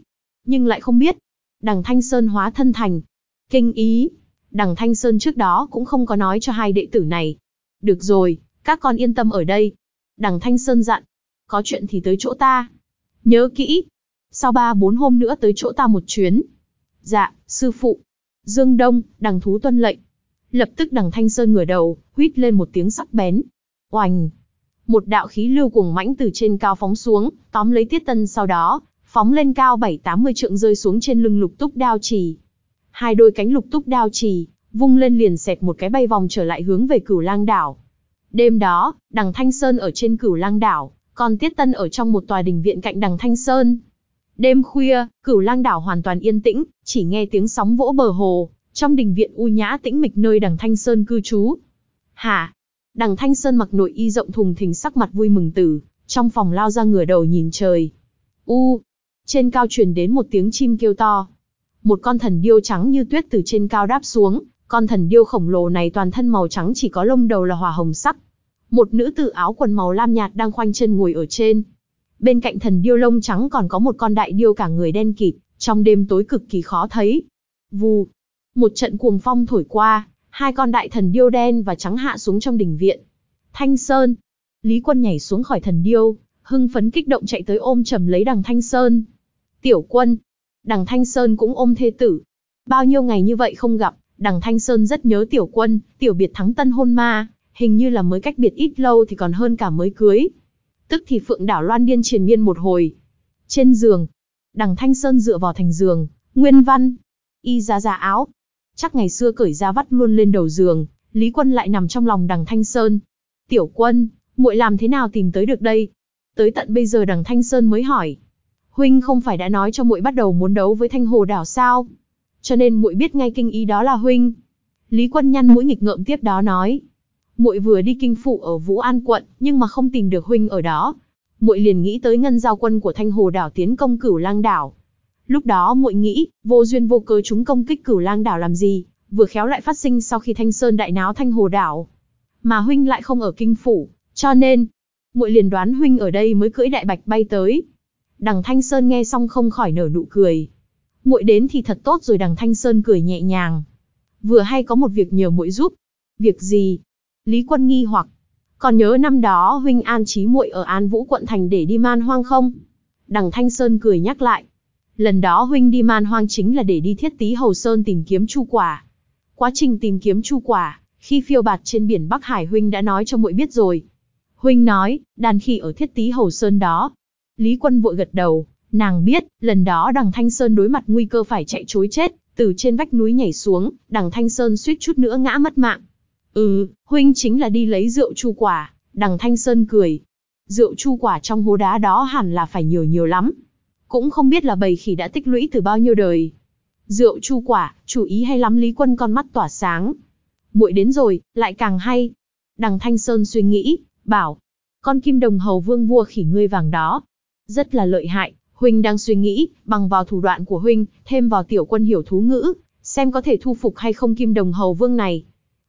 Nhưng lại không biết. Đằng Thanh Sơn hóa thân thành Kinh Ý. Đằng Thanh Sơn trước đó cũng không có nói cho hai đệ tử này. Được rồi, các con yên tâm ở đây. Đằng Thanh Sơn dặn. Có chuyện thì tới chỗ ta. Nhớ kỹ. Sau ba bốn hôm nữa tới chỗ ta một chuyến. Dạ, sư phụ. Dương Đông, đằng thú tuân lệnh. Lập tức đằng Thanh Sơn ngửa đầu, huýt lên một tiếng sắc bén. Oành! Một đạo khí lưu cuồng mãnh từ trên cao phóng xuống, tóm lấy Tiết Tân sau đó, phóng lên cao 7-80 trượng rơi xuống trên lưng lục túc đao trì. Hai đôi cánh lục túc đao trì, vung lên liền xẹt một cái bay vòng trở lại hướng về cửu lang đảo. Đêm đó, đằng Thanh Sơn ở trên cửu lang đảo, còn Tiết Tân ở trong một tòa đình viện cạnh đằng Thanh Sơn. Đêm khuya, cửu lang đảo hoàn toàn yên tĩnh, chỉ nghe tiếng sóng vỗ bờ hồ, trong đình viện u nhã tĩnh mịch nơi đằng Thanh Sơn cư trú. Hả? Đằng Thanh Sơn mặc nội y rộng thùng thình sắc mặt vui mừng tử, trong phòng lao ra ngửa đầu nhìn trời. U! Trên cao truyền đến một tiếng chim kêu to. Một con thần điêu trắng như tuyết từ trên cao đáp xuống, con thần điêu khổng lồ này toàn thân màu trắng chỉ có lông đầu là hỏa hồng sắc. Một nữ tử áo quần màu lam nhạt đang khoanh chân ngồi ở trên. Bên cạnh thần điêu lông trắng còn có một con đại điêu cả người đen kịt, trong đêm tối cực kỳ khó thấy. Vù, một trận cuồng phong thổi qua, hai con đại thần điêu đen và trắng hạ xuống trong đình viện. Thanh Sơn, Lý Quân nhảy xuống khỏi thần điêu, hưng phấn kích động chạy tới ôm chầm lấy đằng Thanh Sơn. Tiểu quân, đằng Thanh Sơn cũng ôm thê tử. Bao nhiêu ngày như vậy không gặp, đằng Thanh Sơn rất nhớ tiểu quân, tiểu biệt thắng tân hôn ma, hình như là mới cách biệt ít lâu thì còn hơn cả mới cưới. Tức thì phượng đảo loan điên triền miên một hồi. Trên giường, đằng Thanh Sơn dựa vào thành giường, nguyên văn, y ra ra áo, chắc ngày xưa cởi ra vắt luôn lên đầu giường, Lý Quân lại nằm trong lòng đằng Thanh Sơn. Tiểu quân, muội làm thế nào tìm tới được đây? Tới tận bây giờ đằng Thanh Sơn mới hỏi. Huynh không phải đã nói cho muội bắt đầu muốn đấu với Thanh Hồ Đảo sao? Cho nên muội biết ngay kinh ý đó là huynh. Lý Quân nhăn mũi nghịch ngợm tiếp đó nói. Muội vừa đi kinh phụ ở Vũ An quận, nhưng mà không tìm được huynh ở đó. Muội liền nghĩ tới ngân giao quân của Thanh Hồ Đảo tiến công Cửu Lang Đảo, Lúc đó muội nghĩ, vô duyên vô cớ chúng công kích cửu lang đảo làm gì, vừa khéo lại phát sinh sau khi Thanh Sơn đại náo Thanh Hồ đảo. Mà huynh lại không ở kinh phủ, cho nên, muội liền đoán huynh ở đây mới cưỡi đại bạch bay tới. Đằng Thanh Sơn nghe xong không khỏi nở nụ cười. Muội đến thì thật tốt rồi đằng Thanh Sơn cười nhẹ nhàng. Vừa hay có một việc nhờ muội giúp. Việc gì? Lý Quân nghi hoặc. Còn nhớ năm đó huynh an trí muội ở An Vũ quận thành để đi man hoang không? Đằng Thanh Sơn cười nhắc lại. Lần đó huynh đi man hoang chính là để đi thiết tí hầu sơn tìm kiếm chu quả. Quá trình tìm kiếm chu quả, khi phiêu bạt trên biển Bắc Hải huynh đã nói cho muội biết rồi. Huynh nói, đàn khi ở thiết tí hầu sơn đó. Lý quân vội gật đầu, nàng biết, lần đó đằng Thanh Sơn đối mặt nguy cơ phải chạy chối chết, từ trên vách núi nhảy xuống, đằng Thanh Sơn suýt chút nữa ngã mất mạng. Ừ, huynh chính là đi lấy rượu chu quả, đằng Thanh Sơn cười. Rượu chu quả trong hố đá đó hẳn là phải nhiều nhiều lắm, cũng không biết là bầy khỉ đã tích lũy từ bao nhiêu đời. Rượu chu quả, chủ ý hay lắm Lý Quân con mắt tỏa sáng. muội đến rồi, lại càng hay. Đằng Thanh Sơn suy nghĩ, bảo, con kim đồng hầu vương vua khỉ ngươi vàng đó. Rất là lợi hại, Huynh đang suy nghĩ, bằng vào thủ đoạn của Huynh, thêm vào tiểu quân hiểu thú ngữ, xem có thể thu phục hay không kim đồng hầu vương này.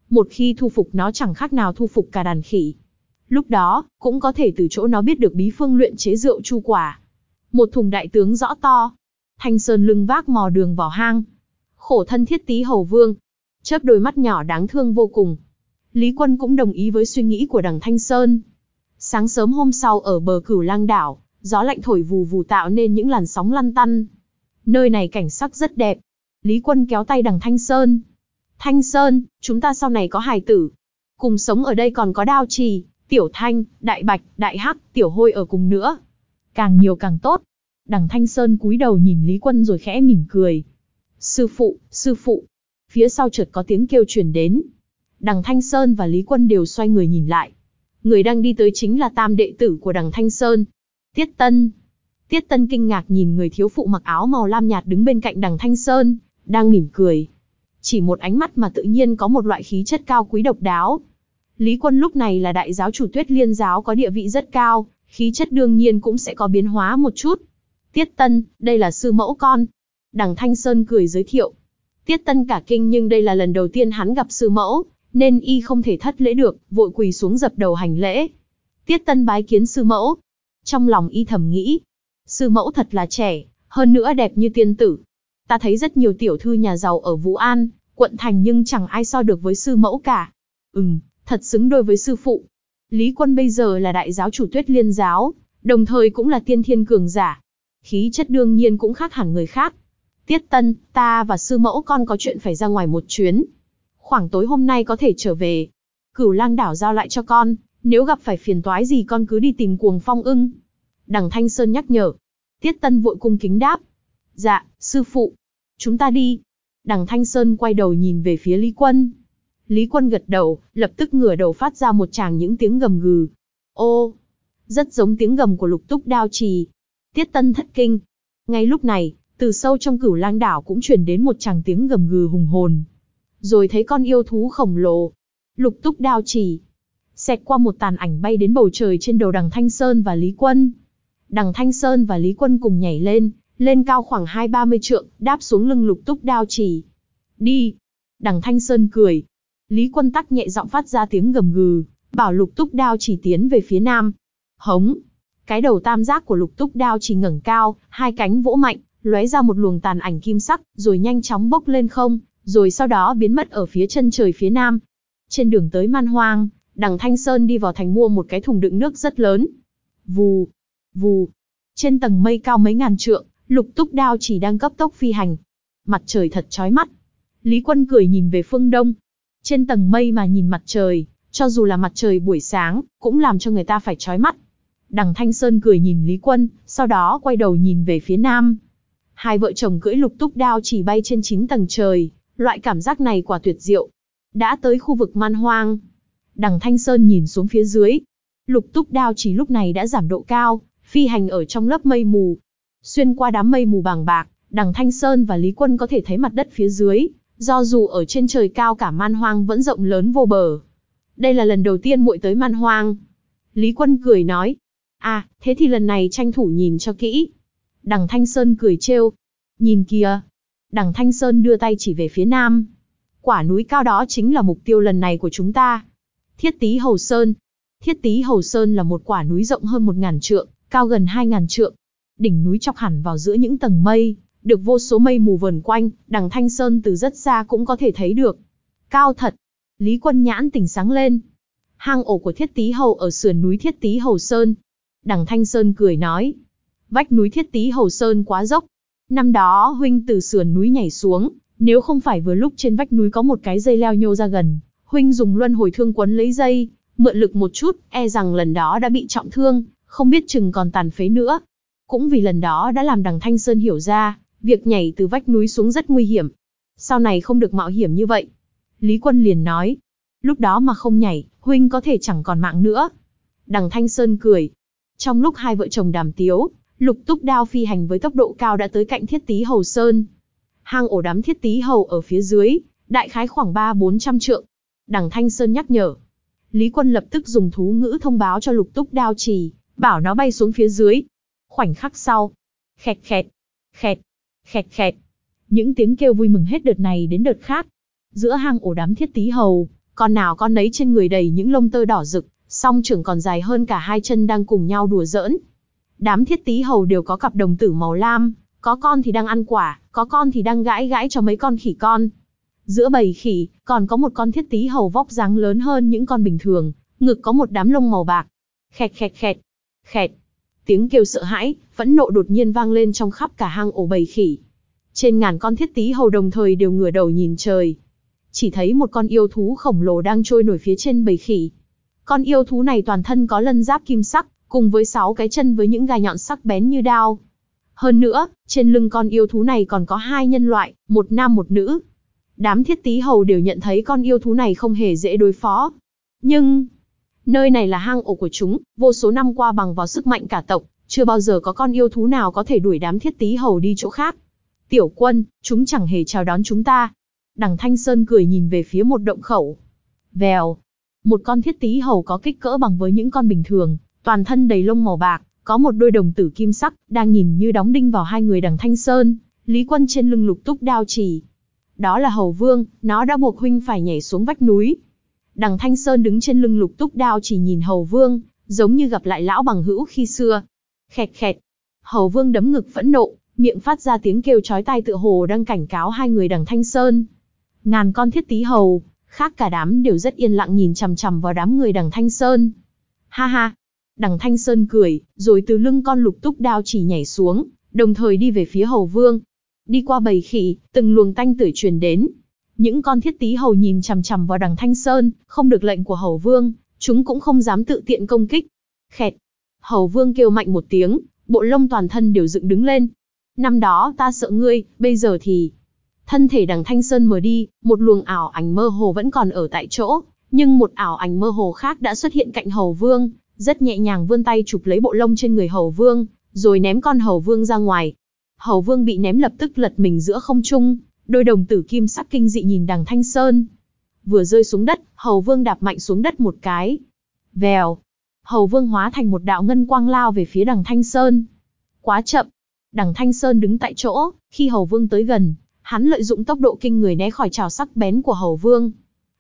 Một khi thu phục nó chẳng khác nào thu phục cả đàn khỉ. Lúc đó, cũng có thể từ chỗ nó biết được bí phương luyện chế rượu chu quả. Một thùng đại tướng rõ to. Thanh Sơn lưng vác mò đường vào hang. Khổ thân thiết tí hầu vương. Chớp đôi mắt nhỏ đáng thương vô cùng. Lý Quân cũng đồng ý với suy nghĩ của đằng Thanh Sơn. Sáng sớm hôm sau ở bờ cửu lang đảo, gió lạnh thổi vù vù tạo nên những làn sóng lăn tăn. Nơi này cảnh sắc rất đẹp. Lý Quân kéo tay đằng Thanh Sơn. Thanh Sơn, chúng ta sau này có hài tử. Cùng sống ở đây còn có đao trì, tiểu thanh, đại bạch, đại hắc, tiểu hôi ở cùng nữa càng nhiều càng tốt. Đằng Thanh Sơn cúi đầu nhìn Lý Quân rồi khẽ mỉm cười. Sư phụ, sư phụ. Phía sau chợt có tiếng kêu truyền đến. Đằng Thanh Sơn và Lý Quân đều xoay người nhìn lại. Người đang đi tới chính là tam đệ tử của đằng Thanh Sơn. Tiết Tân. Tiết Tân kinh ngạc nhìn người thiếu phụ mặc áo màu lam nhạt đứng bên cạnh đằng Thanh Sơn, đang mỉm cười. Chỉ một ánh mắt mà tự nhiên có một loại khí chất cao quý độc đáo. Lý Quân lúc này là đại giáo chủ tuyết liên giáo có địa vị rất cao, khí chất đương nhiên cũng sẽ có biến hóa một chút. Tiết Tân, đây là sư mẫu con. Đằng Thanh Sơn cười giới thiệu. Tiết Tân cả kinh nhưng đây là lần đầu tiên hắn gặp sư mẫu, nên y không thể thất lễ được, vội quỳ xuống dập đầu hành lễ. Tiết Tân bái kiến sư mẫu. Trong lòng y thầm nghĩ, sư mẫu thật là trẻ, hơn nữa đẹp như tiên tử. Ta thấy rất nhiều tiểu thư nhà giàu ở Vũ An, quận thành nhưng chẳng ai so được với sư mẫu cả. Ừm, thật xứng đôi với sư phụ. Lý Quân bây giờ là đại giáo chủ tuyết liên giáo, đồng thời cũng là tiên thiên cường giả. Khí chất đương nhiên cũng khác hẳn người khác. Tiết Tân, ta và sư mẫu con có chuyện phải ra ngoài một chuyến. khoảng tối hôm nay có thể trở về. Cửu lang đảo giao lại cho con, nếu gặp phải phiền toái gì con cứ đi tìm cuồng phong ưng. Đằng Thanh Sơn nhắc nhở. Tiết Tân vội cung kính đáp. Dạ, sư phụ. Chúng ta đi. Đằng Thanh Sơn quay đầu nhìn về phía Lý Quân. Lý Quân gật đầu, lập tức ngửa đầu phát ra một tràng những tiếng gầm gừ. Ô, rất giống tiếng gầm của lục túc đao trì. Tiết Tân thất kinh. Ngay lúc này, từ sâu trong cửu lang đảo cũng truyền đến một tràng tiếng gầm gừ hùng hồn. Rồi thấy con yêu thú khổng lồ. Lục túc đao trì. Xẹt qua một tàn ảnh bay đến bầu trời trên đầu đằng Thanh Sơn và Lý Quân. Đằng Thanh Sơn và Lý Quân cùng nhảy lên, lên cao khoảng hai ba mươi trượng, đáp xuống lưng lục túc đao Chỉ. Đi! Đằng Thanh Sơn cười. Lý Quân tắc nhẹ giọng phát ra tiếng gầm gừ, bảo lục túc đao chỉ tiến về phía nam. Hống! Cái đầu tam giác của lục túc đao chỉ ngẩng cao, hai cánh vỗ mạnh, lóe ra một luồng tàn ảnh kim sắc, rồi nhanh chóng bốc lên không, rồi sau đó biến mất ở phía chân trời phía nam. Trên đường tới man hoang, đằng Thanh Sơn đi vào thành mua một cái thùng đựng nước rất lớn. Vù, vù. Trên tầng mây cao mấy ngàn trượng, lục túc đao chỉ đang cấp tốc phi hành. Mặt trời thật chói mắt. Lý Quân cười nhìn về phương đông. Trên tầng mây mà nhìn mặt trời, cho dù là mặt trời buổi sáng, cũng làm cho người ta phải chói mắt. Đằng Thanh Sơn cười nhìn Lý Quân, sau đó quay đầu nhìn về phía nam. Hai vợ chồng cưỡi lục túc đao chỉ bay trên chín tầng trời, loại cảm giác này quả tuyệt diệu. Đã tới khu vực man hoang. Đằng Thanh Sơn nhìn xuống phía dưới. Lục túc đao chỉ lúc này đã giảm độ cao, phi hành ở trong lớp mây mù. Xuyên qua đám mây mù bàng bạc, đằng Thanh Sơn và Lý Quân có thể thấy mặt đất phía dưới, do dù ở trên trời cao cả man hoang vẫn rộng lớn vô bờ. Đây là lần đầu tiên muội tới man hoang. Lý Quân cười nói, À, thế thì lần này tranh thủ nhìn cho kỹ. Đằng Thanh Sơn cười trêu. Nhìn kìa. Đằng Thanh Sơn đưa tay chỉ về phía nam. Quả núi cao đó chính là mục tiêu lần này của chúng ta. Thiết Tý Hầu Sơn. Thiết Tý Hầu Sơn là một quả núi rộng hơn một ngàn trượng, cao gần hai ngàn trượng. Đỉnh núi chọc hẳn vào giữa những tầng mây, được vô số mây mù vờn quanh, đằng Thanh Sơn từ rất xa cũng có thể thấy được. Cao thật. Lý Quân Nhãn tỉnh sáng lên. Hang ổ của Thiết Tý Hầu ở sườn núi Thiết Tý Hầu Sơn, Đằng Thanh Sơn cười nói. Vách núi thiết Tý hầu sơn quá dốc. Năm đó huynh từ sườn núi nhảy xuống, nếu không phải vừa lúc trên vách núi có một cái dây leo nhô ra gần, huynh dùng luân hồi thương quấn lấy dây, mượn lực một chút, e rằng lần đó đã bị trọng thương, không biết chừng còn tàn phế nữa. Cũng vì lần đó đã làm đằng Thanh Sơn hiểu ra, việc nhảy từ vách núi xuống rất nguy hiểm. Sau này không được mạo hiểm như vậy. Lý Quân liền nói, lúc đó mà không nhảy, huynh có thể chẳng còn mạng nữa. Đằng Thanh Sơn cười, trong lúc hai vợ chồng đàm tiếu, lục túc đao phi hành với tốc độ cao đã tới cạnh thiết tý hầu sơn. Hang ổ đám thiết tý hầu ở phía dưới, đại khái khoảng ba bốn trăm trượng. Đằng Thanh Sơn nhắc nhở. Lý Quân lập tức dùng thú ngữ thông báo cho lục túc đao trì, bảo nó bay xuống phía dưới. Khoảnh khắc sau, khẹt khẹt, khẹt, khẹt khẹt. Những tiếng kêu vui mừng hết đợt này đến đợt khác. Giữa hang ổ đám thiết tý hầu, con nào con nấy trên người đầy những lông tơ đỏ rực, song trưởng còn dài hơn cả hai chân đang cùng nhau đùa giỡn. Đám thiết tí hầu đều có cặp đồng tử màu lam, có con thì đang ăn quả, có con thì đang gãi gãi cho mấy con khỉ con. Giữa bầy khỉ, còn có một con thiết tí hầu vóc dáng lớn hơn những con bình thường, ngực có một đám lông màu bạc. Khẹt khẹt khẹt, khẹt. Tiếng kêu sợ hãi, phẫn nộ đột nhiên vang lên trong khắp cả hang ổ bầy khỉ. Trên ngàn con thiết tí hầu đồng thời đều ngửa đầu nhìn trời. Chỉ thấy một con yêu thú khổng lồ đang trôi nổi phía trên bầy khỉ. Con yêu thú này toàn thân có lân giáp kim sắc, cùng với sáu cái chân với những gai nhọn sắc bén như đao. Hơn nữa, trên lưng con yêu thú này còn có hai nhân loại, một nam một nữ. Đám thiết tí hầu đều nhận thấy con yêu thú này không hề dễ đối phó. Nhưng, nơi này là hang ổ của chúng, vô số năm qua bằng vào sức mạnh cả tộc, chưa bao giờ có con yêu thú nào có thể đuổi đám thiết tí hầu đi chỗ khác. Tiểu quân, chúng chẳng hề chào đón chúng ta. Đằng Thanh Sơn cười nhìn về phía một động khẩu. Vèo, một con thiết tí hầu có kích cỡ bằng với những con bình thường, toàn thân đầy lông màu bạc, có một đôi đồng tử kim sắc, đang nhìn như đóng đinh vào hai người đằng Thanh Sơn, Lý Quân trên lưng lục túc đao chỉ. Đó là hầu vương, nó đã buộc huynh phải nhảy xuống vách núi. Đằng Thanh Sơn đứng trên lưng lục túc đao chỉ nhìn hầu vương, giống như gặp lại lão bằng hữu khi xưa. Khẹt khẹt. Hầu vương đấm ngực phẫn nộ, miệng phát ra tiếng kêu chói tai tựa hồ đang cảnh cáo hai người đằng Thanh Sơn. Ngàn con thiết tí hầu, khác cả đám đều rất yên lặng nhìn chằm chằm vào đám người đằng Thanh Sơn. Ha ha! Đằng Thanh Sơn cười, rồi từ lưng con lục túc đao chỉ nhảy xuống, đồng thời đi về phía Hầu Vương. Đi qua bầy khỉ, từng luồng tanh tưởi truyền đến. Những con thiết tí hầu nhìn chằm chằm vào đằng Thanh Sơn, không được lệnh của hầu vương, chúng cũng không dám tự tiện công kích. Khẹt. Hầu vương kêu mạnh một tiếng, bộ lông toàn thân đều dựng đứng lên. Năm đó ta sợ ngươi, bây giờ thì... Thân thể đằng Thanh Sơn mở đi, một luồng ảo ảnh mơ hồ vẫn còn ở tại chỗ, nhưng một ảo ảnh mơ hồ khác đã xuất hiện cạnh hầu vương, rất nhẹ nhàng vươn tay chụp lấy bộ lông trên người hầu vương, rồi ném con hầu vương ra ngoài. Hầu vương bị ném lập tức lật mình giữa không trung, đôi đồng tử kim sắc kinh dị nhìn đằng Thanh Sơn. Vừa rơi xuống đất, hầu vương đạp mạnh xuống đất một cái. Vèo. Hầu vương hóa thành một đạo ngân quang lao về phía đằng Thanh Sơn. Quá chậm. Đằng Thanh Sơn đứng tại chỗ, khi hầu vương tới gần, hắn lợi dụng tốc độ kinh người né khỏi trào sắc bén của hầu vương.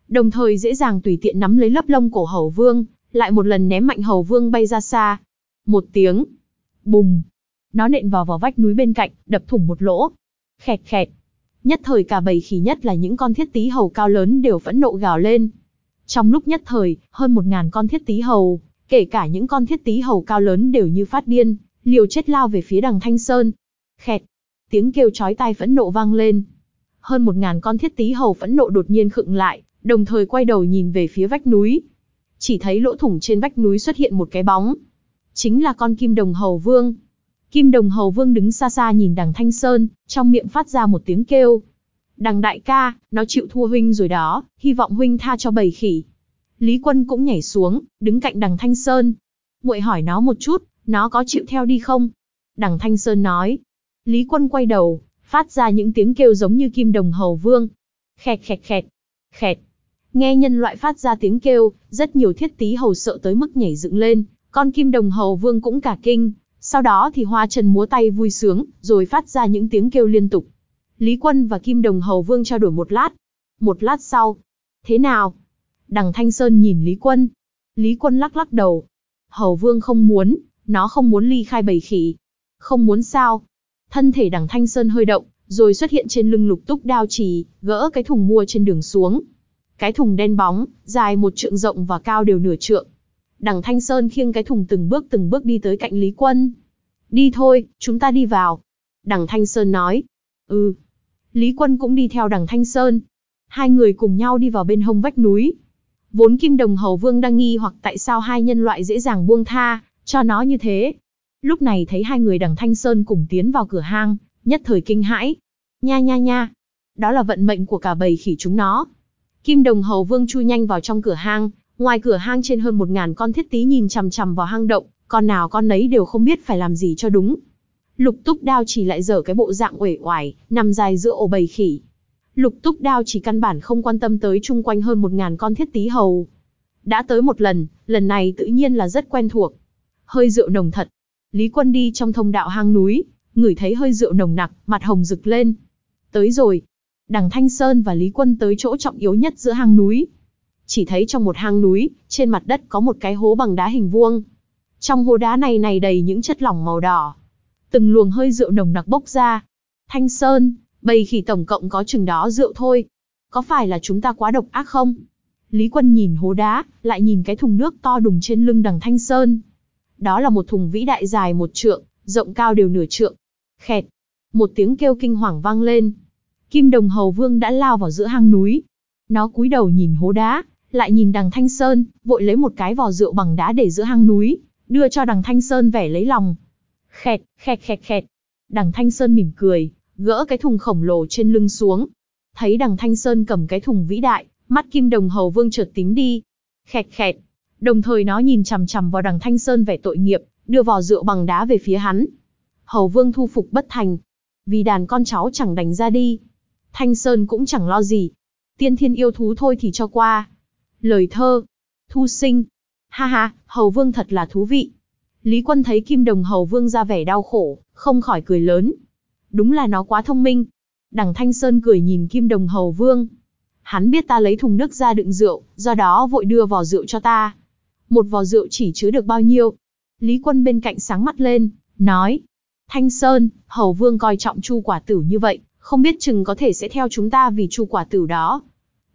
Đồng thời dễ dàng tùy tiện nắm lấy lớp lông cổ hầu vương, lại một lần ném mạnh hầu vương bay ra xa. Một tiếng. Bùng. Nó nện vào vào vách núi bên cạnh, đập thủng một lỗ. Khẹt khẹt. Nhất thời cả bầy khỉ nhất là những con thiết tí hầu cao lớn đều phẫn nộ gào lên. Trong lúc nhất thời, hơn một ngàn con thiết tí hầu, kể cả những con thiết tí hầu cao lớn đều như phát điên, liều chết lao về phía đằng Thanh Sơn. Khẹt. Tiếng kêu chói tai phẫn nộ vang lên. Hơn một ngàn con thiết tí hầu phẫn nộ đột nhiên khựng lại, đồng thời quay đầu nhìn về phía vách núi. Chỉ thấy lỗ thủng trên vách núi xuất hiện một cái bóng. Chính là con kim đồng hầu vương. Kim đồng hầu vương đứng xa xa nhìn đằng Thanh Sơn, trong miệng phát ra một tiếng kêu. Đằng đại ca, nó chịu thua huynh rồi đó, hy vọng huynh tha cho bầy khỉ. Lý quân cũng nhảy xuống, đứng cạnh đằng Thanh Sơn. muội hỏi nó một chút, nó có chịu theo đi không? Đằng Thanh Sơn nói. Lý quân quay đầu, phát ra những tiếng kêu giống như kim đồng hầu vương. Khẹt khẹt khẹt, khẹt. Nghe nhân loại phát ra tiếng kêu, rất nhiều thiết tí hầu sợ tới mức nhảy dựng lên, con kim đồng hầu vương cũng cả kinh, sau đó thì hoa trần múa tay vui sướng, rồi phát ra những tiếng kêu liên tục. Lý Quân và Kim Đồng Hầu Vương trao đổi một lát. Một lát sau. Thế nào? Đằng Thanh Sơn nhìn Lý Quân. Lý Quân lắc lắc đầu. Hầu Vương không muốn, nó không muốn ly khai bầy khỉ. Không muốn sao? Thân thể đằng Thanh Sơn hơi động, rồi xuất hiện trên lưng lục túc đao trì, gỡ cái thùng mua trên đường xuống. Cái thùng đen bóng, dài một trượng rộng và cao đều nửa trượng. Đằng Thanh Sơn khiêng cái thùng từng bước từng bước đi tới cạnh Lý Quân. Đi thôi, chúng ta đi vào. Đằng Thanh Sơn nói. Ừ. Lý Quân cũng đi theo đằng Thanh Sơn. Hai người cùng nhau đi vào bên hông vách núi. Vốn Kim Đồng Hầu Vương đang nghi hoặc tại sao hai nhân loại dễ dàng buông tha, cho nó như thế. Lúc này thấy hai người đằng Thanh Sơn cùng tiến vào cửa hang, nhất thời kinh hãi. Nha nha nha. Đó là vận mệnh của cả bầy khỉ chúng nó. Kim Đồng Hầu Vương chui nhanh vào trong cửa hang, ngoài cửa hang trên hơn một ngàn con thiết tí nhìn chằm chằm vào hang động, con nào con nấy đều không biết phải làm gì cho đúng. Lục túc đao chỉ lại dở cái bộ dạng uể oải, nằm dài giữa ổ bầy khỉ. Lục túc đao chỉ căn bản không quan tâm tới chung quanh hơn một ngàn con thiết tí hầu. Đã tới một lần, lần này tự nhiên là rất quen thuộc. Hơi rượu nồng thật. Lý quân đi trong thông đạo hang núi, ngửi thấy hơi rượu nồng nặc, mặt hồng rực lên. Tới rồi. Đằng Thanh Sơn và Lý quân tới chỗ trọng yếu nhất giữa hang núi. Chỉ thấy trong một hang núi, trên mặt đất có một cái hố bằng đá hình vuông. Trong hố đá này này đầy những chất lỏng màu đỏ. Từng luồng hơi rượu nồng nặc bốc ra. Thanh Sơn, bầy khỉ tổng cộng có chừng đó rượu thôi. Có phải là chúng ta quá độc ác không? Lý Quân nhìn hố đá, lại nhìn cái thùng nước to đùng trên lưng đằng Thanh Sơn. Đó là một thùng vĩ đại dài một trượng, rộng cao đều nửa trượng. Khẹt. Một tiếng kêu kinh hoàng vang lên. Kim Đồng Hầu Vương đã lao vào giữa hang núi. Nó cúi đầu nhìn hố đá, lại nhìn đằng Thanh Sơn, vội lấy một cái vò rượu bằng đá để giữa hang núi, đưa cho đằng Thanh Sơn vẻ lấy lòng. Khẹt, khẹt khẹt khẹt. Đằng Thanh Sơn mỉm cười, gỡ cái thùng khổng lồ trên lưng xuống. Thấy đằng Thanh Sơn cầm cái thùng vĩ đại, mắt kim đồng hầu vương chợt tím đi. Khẹt khẹt. Đồng thời nó nhìn chằm chằm vào đằng Thanh Sơn vẻ tội nghiệp, đưa vò rượu bằng đá về phía hắn. Hầu vương thu phục bất thành. Vì đàn con cháu chẳng đánh ra đi. Thanh Sơn cũng chẳng lo gì. Tiên thiên yêu thú thôi thì cho qua. Lời thơ. Thu sinh. Ha ha, Hầu Vương thật là thú vị. Lý Quân thấy Kim Đồng Hầu Vương ra vẻ đau khổ, không khỏi cười lớn. Đúng là nó quá thông minh. Đằng Thanh Sơn cười nhìn Kim Đồng Hầu Vương. Hắn biết ta lấy thùng nước ra đựng rượu, do đó vội đưa vò rượu cho ta. Một vò rượu chỉ chứa được bao nhiêu? Lý Quân bên cạnh sáng mắt lên, nói. Thanh Sơn, Hầu Vương coi trọng chu quả tử như vậy, không biết chừng có thể sẽ theo chúng ta vì chu quả tử đó.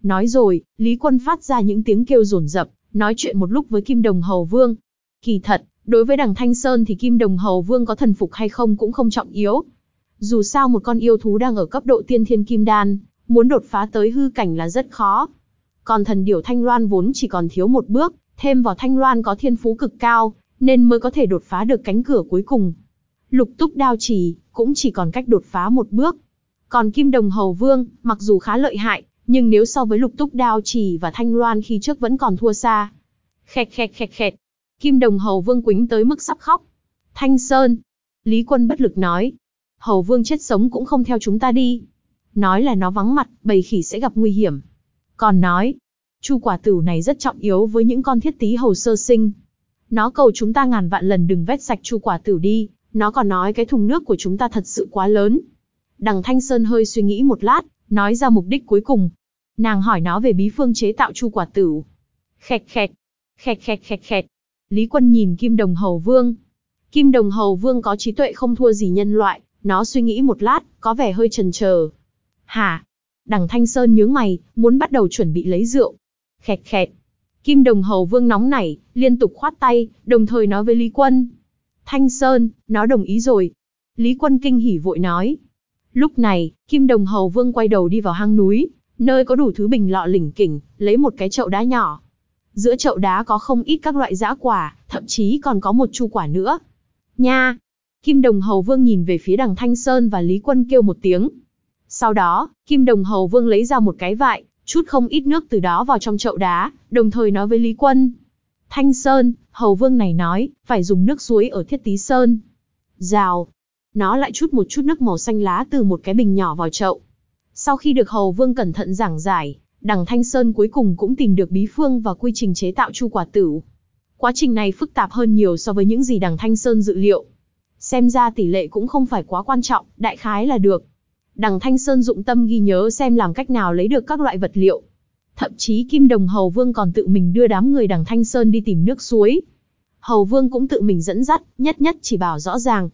Nói rồi, Lý Quân phát ra những tiếng kêu rồn rập, nói chuyện một lúc với Kim Đồng Hầu Vương. Kỳ thật, đối với đằng Thanh Sơn thì Kim Đồng Hầu Vương có thần phục hay không cũng không trọng yếu. Dù sao một con yêu thú đang ở cấp độ tiên thiên kim đan, muốn đột phá tới hư cảnh là rất khó. Còn thần điểu Thanh Loan vốn chỉ còn thiếu một bước, thêm vào Thanh Loan có thiên phú cực cao, nên mới có thể đột phá được cánh cửa cuối cùng. Lục túc đao trì, cũng chỉ còn cách đột phá một bước. Còn Kim Đồng Hầu Vương, mặc dù khá lợi hại, nhưng nếu so với lục túc đao trì và Thanh Loan khi trước vẫn còn thua xa. Khẹt khẹt khẹt khẹt. Kim Đồng Hầu Vương quính tới mức sắp khóc. Thanh Sơn. Lý Quân bất lực nói. Hầu Vương chết sống cũng không theo chúng ta đi. Nói là nó vắng mặt, bầy khỉ sẽ gặp nguy hiểm. Còn nói, chu quả tử này rất trọng yếu với những con thiết tí hầu sơ sinh. Nó cầu chúng ta ngàn vạn lần đừng vét sạch chu quả tử đi, nó còn nói cái thùng nước của chúng ta thật sự quá lớn. Đằng Thanh Sơn hơi suy nghĩ một lát, nói ra mục đích cuối cùng. Nàng hỏi nó về bí phương chế tạo chu quả tử. Khẹt khẹt, khẹt khẹt khẹt khẹt. Lý Quân nhìn Kim Đồng Hầu Vương. Kim Đồng Hầu Vương có trí tuệ không thua gì nhân loại, nó suy nghĩ một lát, có vẻ hơi chần chờ. Hả? Đằng Thanh Sơn nhướng mày, muốn bắt đầu chuẩn bị lấy rượu. Khẹt khẹt. Kim Đồng Hầu Vương nóng nảy, liên tục khoát tay, đồng thời nói với Lý Quân. Thanh Sơn, nó đồng ý rồi. Lý Quân kinh hỉ vội nói. Lúc này, Kim Đồng Hầu Vương quay đầu đi vào hang núi, nơi có đủ thứ bình lọ lỉnh kỉnh, lấy một cái chậu đá nhỏ. Giữa chậu đá có không ít các loại dã quả, thậm chí còn có một chu quả nữa. Nha! Kim Đồng Hầu Vương nhìn về phía đằng Thanh Sơn và Lý Quân kêu một tiếng. Sau đó, Kim Đồng Hầu Vương lấy ra một cái vại, chút không ít nước từ đó vào trong chậu đá, đồng thời nói với Lý Quân. Thanh Sơn, Hầu Vương này nói, phải dùng nước suối ở Thiết Tý Sơn. Rào. Nó lại chút một chút nước màu xanh lá từ một cái bình nhỏ vào chậu. Sau khi được Hầu Vương cẩn thận giảng giải, đằng Thanh Sơn cuối cùng cũng tìm được bí phương và quy trình chế tạo chu quả tử. Quá trình này phức tạp hơn nhiều so với những gì đằng Thanh Sơn dự liệu. Xem ra tỷ lệ cũng không phải quá quan trọng, đại khái là được. Đằng Thanh Sơn dụng tâm ghi nhớ xem làm cách nào lấy được các loại vật liệu. Thậm chí Kim Đồng Hầu Vương còn tự mình đưa đám người đằng Thanh Sơn đi tìm nước suối. Hầu Vương cũng tự mình dẫn dắt, nhất nhất chỉ bảo rõ ràng.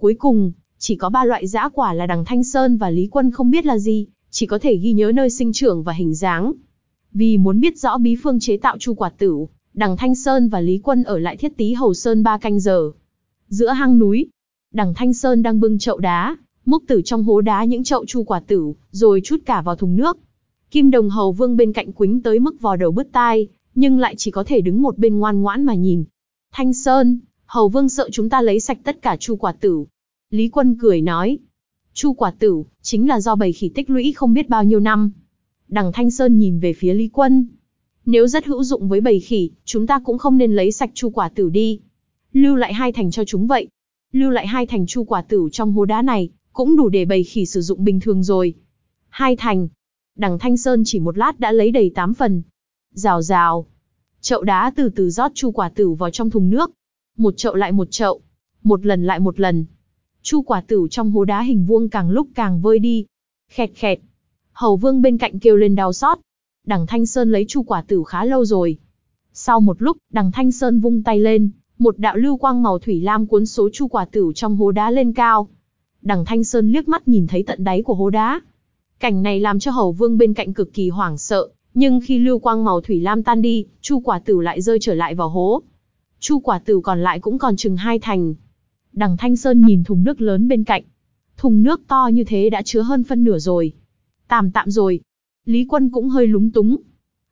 Cuối cùng, chỉ có ba loại dã quả là đằng Thanh Sơn và Lý Quân không biết là gì, chỉ có thể ghi nhớ nơi sinh trưởng và hình dáng. Vì muốn biết rõ bí phương chế tạo chu quả tử, đằng Thanh Sơn và Lý Quân ở lại thiết tí Hầu Sơn ba canh giờ. Giữa hang núi, đằng Thanh Sơn đang bưng chậu đá, múc tử trong hố đá những chậu chu quả tử, rồi chút cả vào thùng nước. Kim Đồng Hầu Vương bên cạnh quính tới mức vò đầu bứt tai, nhưng lại chỉ có thể đứng một bên ngoan ngoãn mà nhìn. Thanh Sơn, Hầu Vương sợ chúng ta lấy sạch tất cả chu quả tử. Lý Quân cười nói. Chu quả tử, chính là do bầy khỉ tích lũy không biết bao nhiêu năm. Đằng Thanh Sơn nhìn về phía Lý Quân. Nếu rất hữu dụng với bầy khỉ, chúng ta cũng không nên lấy sạch chu quả tử đi. Lưu lại hai thành cho chúng vậy. Lưu lại hai thành chu quả tử trong hố đá này, cũng đủ để bầy khỉ sử dụng bình thường rồi. Hai thành. Đằng Thanh Sơn chỉ một lát đã lấy đầy tám phần. Rào rào. Chậu đá từ từ rót chu quả tử vào trong thùng nước. Một chậu lại một chậu. Một lần lại một lần. Chu quả tử trong hố đá hình vuông càng lúc càng vơi đi. Khẹt khẹt. Hầu vương bên cạnh kêu lên đau xót. Đằng Thanh Sơn lấy chu quả tử khá lâu rồi. Sau một lúc, đằng Thanh Sơn vung tay lên, một đạo lưu quang màu thủy lam cuốn số chu quả tử trong hố đá lên cao. Đằng Thanh Sơn liếc mắt nhìn thấy tận đáy của hố đá. Cảnh này làm cho Hầu Vương bên cạnh cực kỳ hoảng sợ, nhưng khi lưu quang màu thủy lam tan đi, chu quả tử lại rơi trở lại vào hố. Chu quả tử còn lại cũng còn chừng hai thành. Đằng Thanh Sơn nhìn thùng nước lớn bên cạnh. Thùng nước to như thế đã chứa hơn phân nửa rồi. Tạm tạm rồi. Lý Quân cũng hơi lúng túng.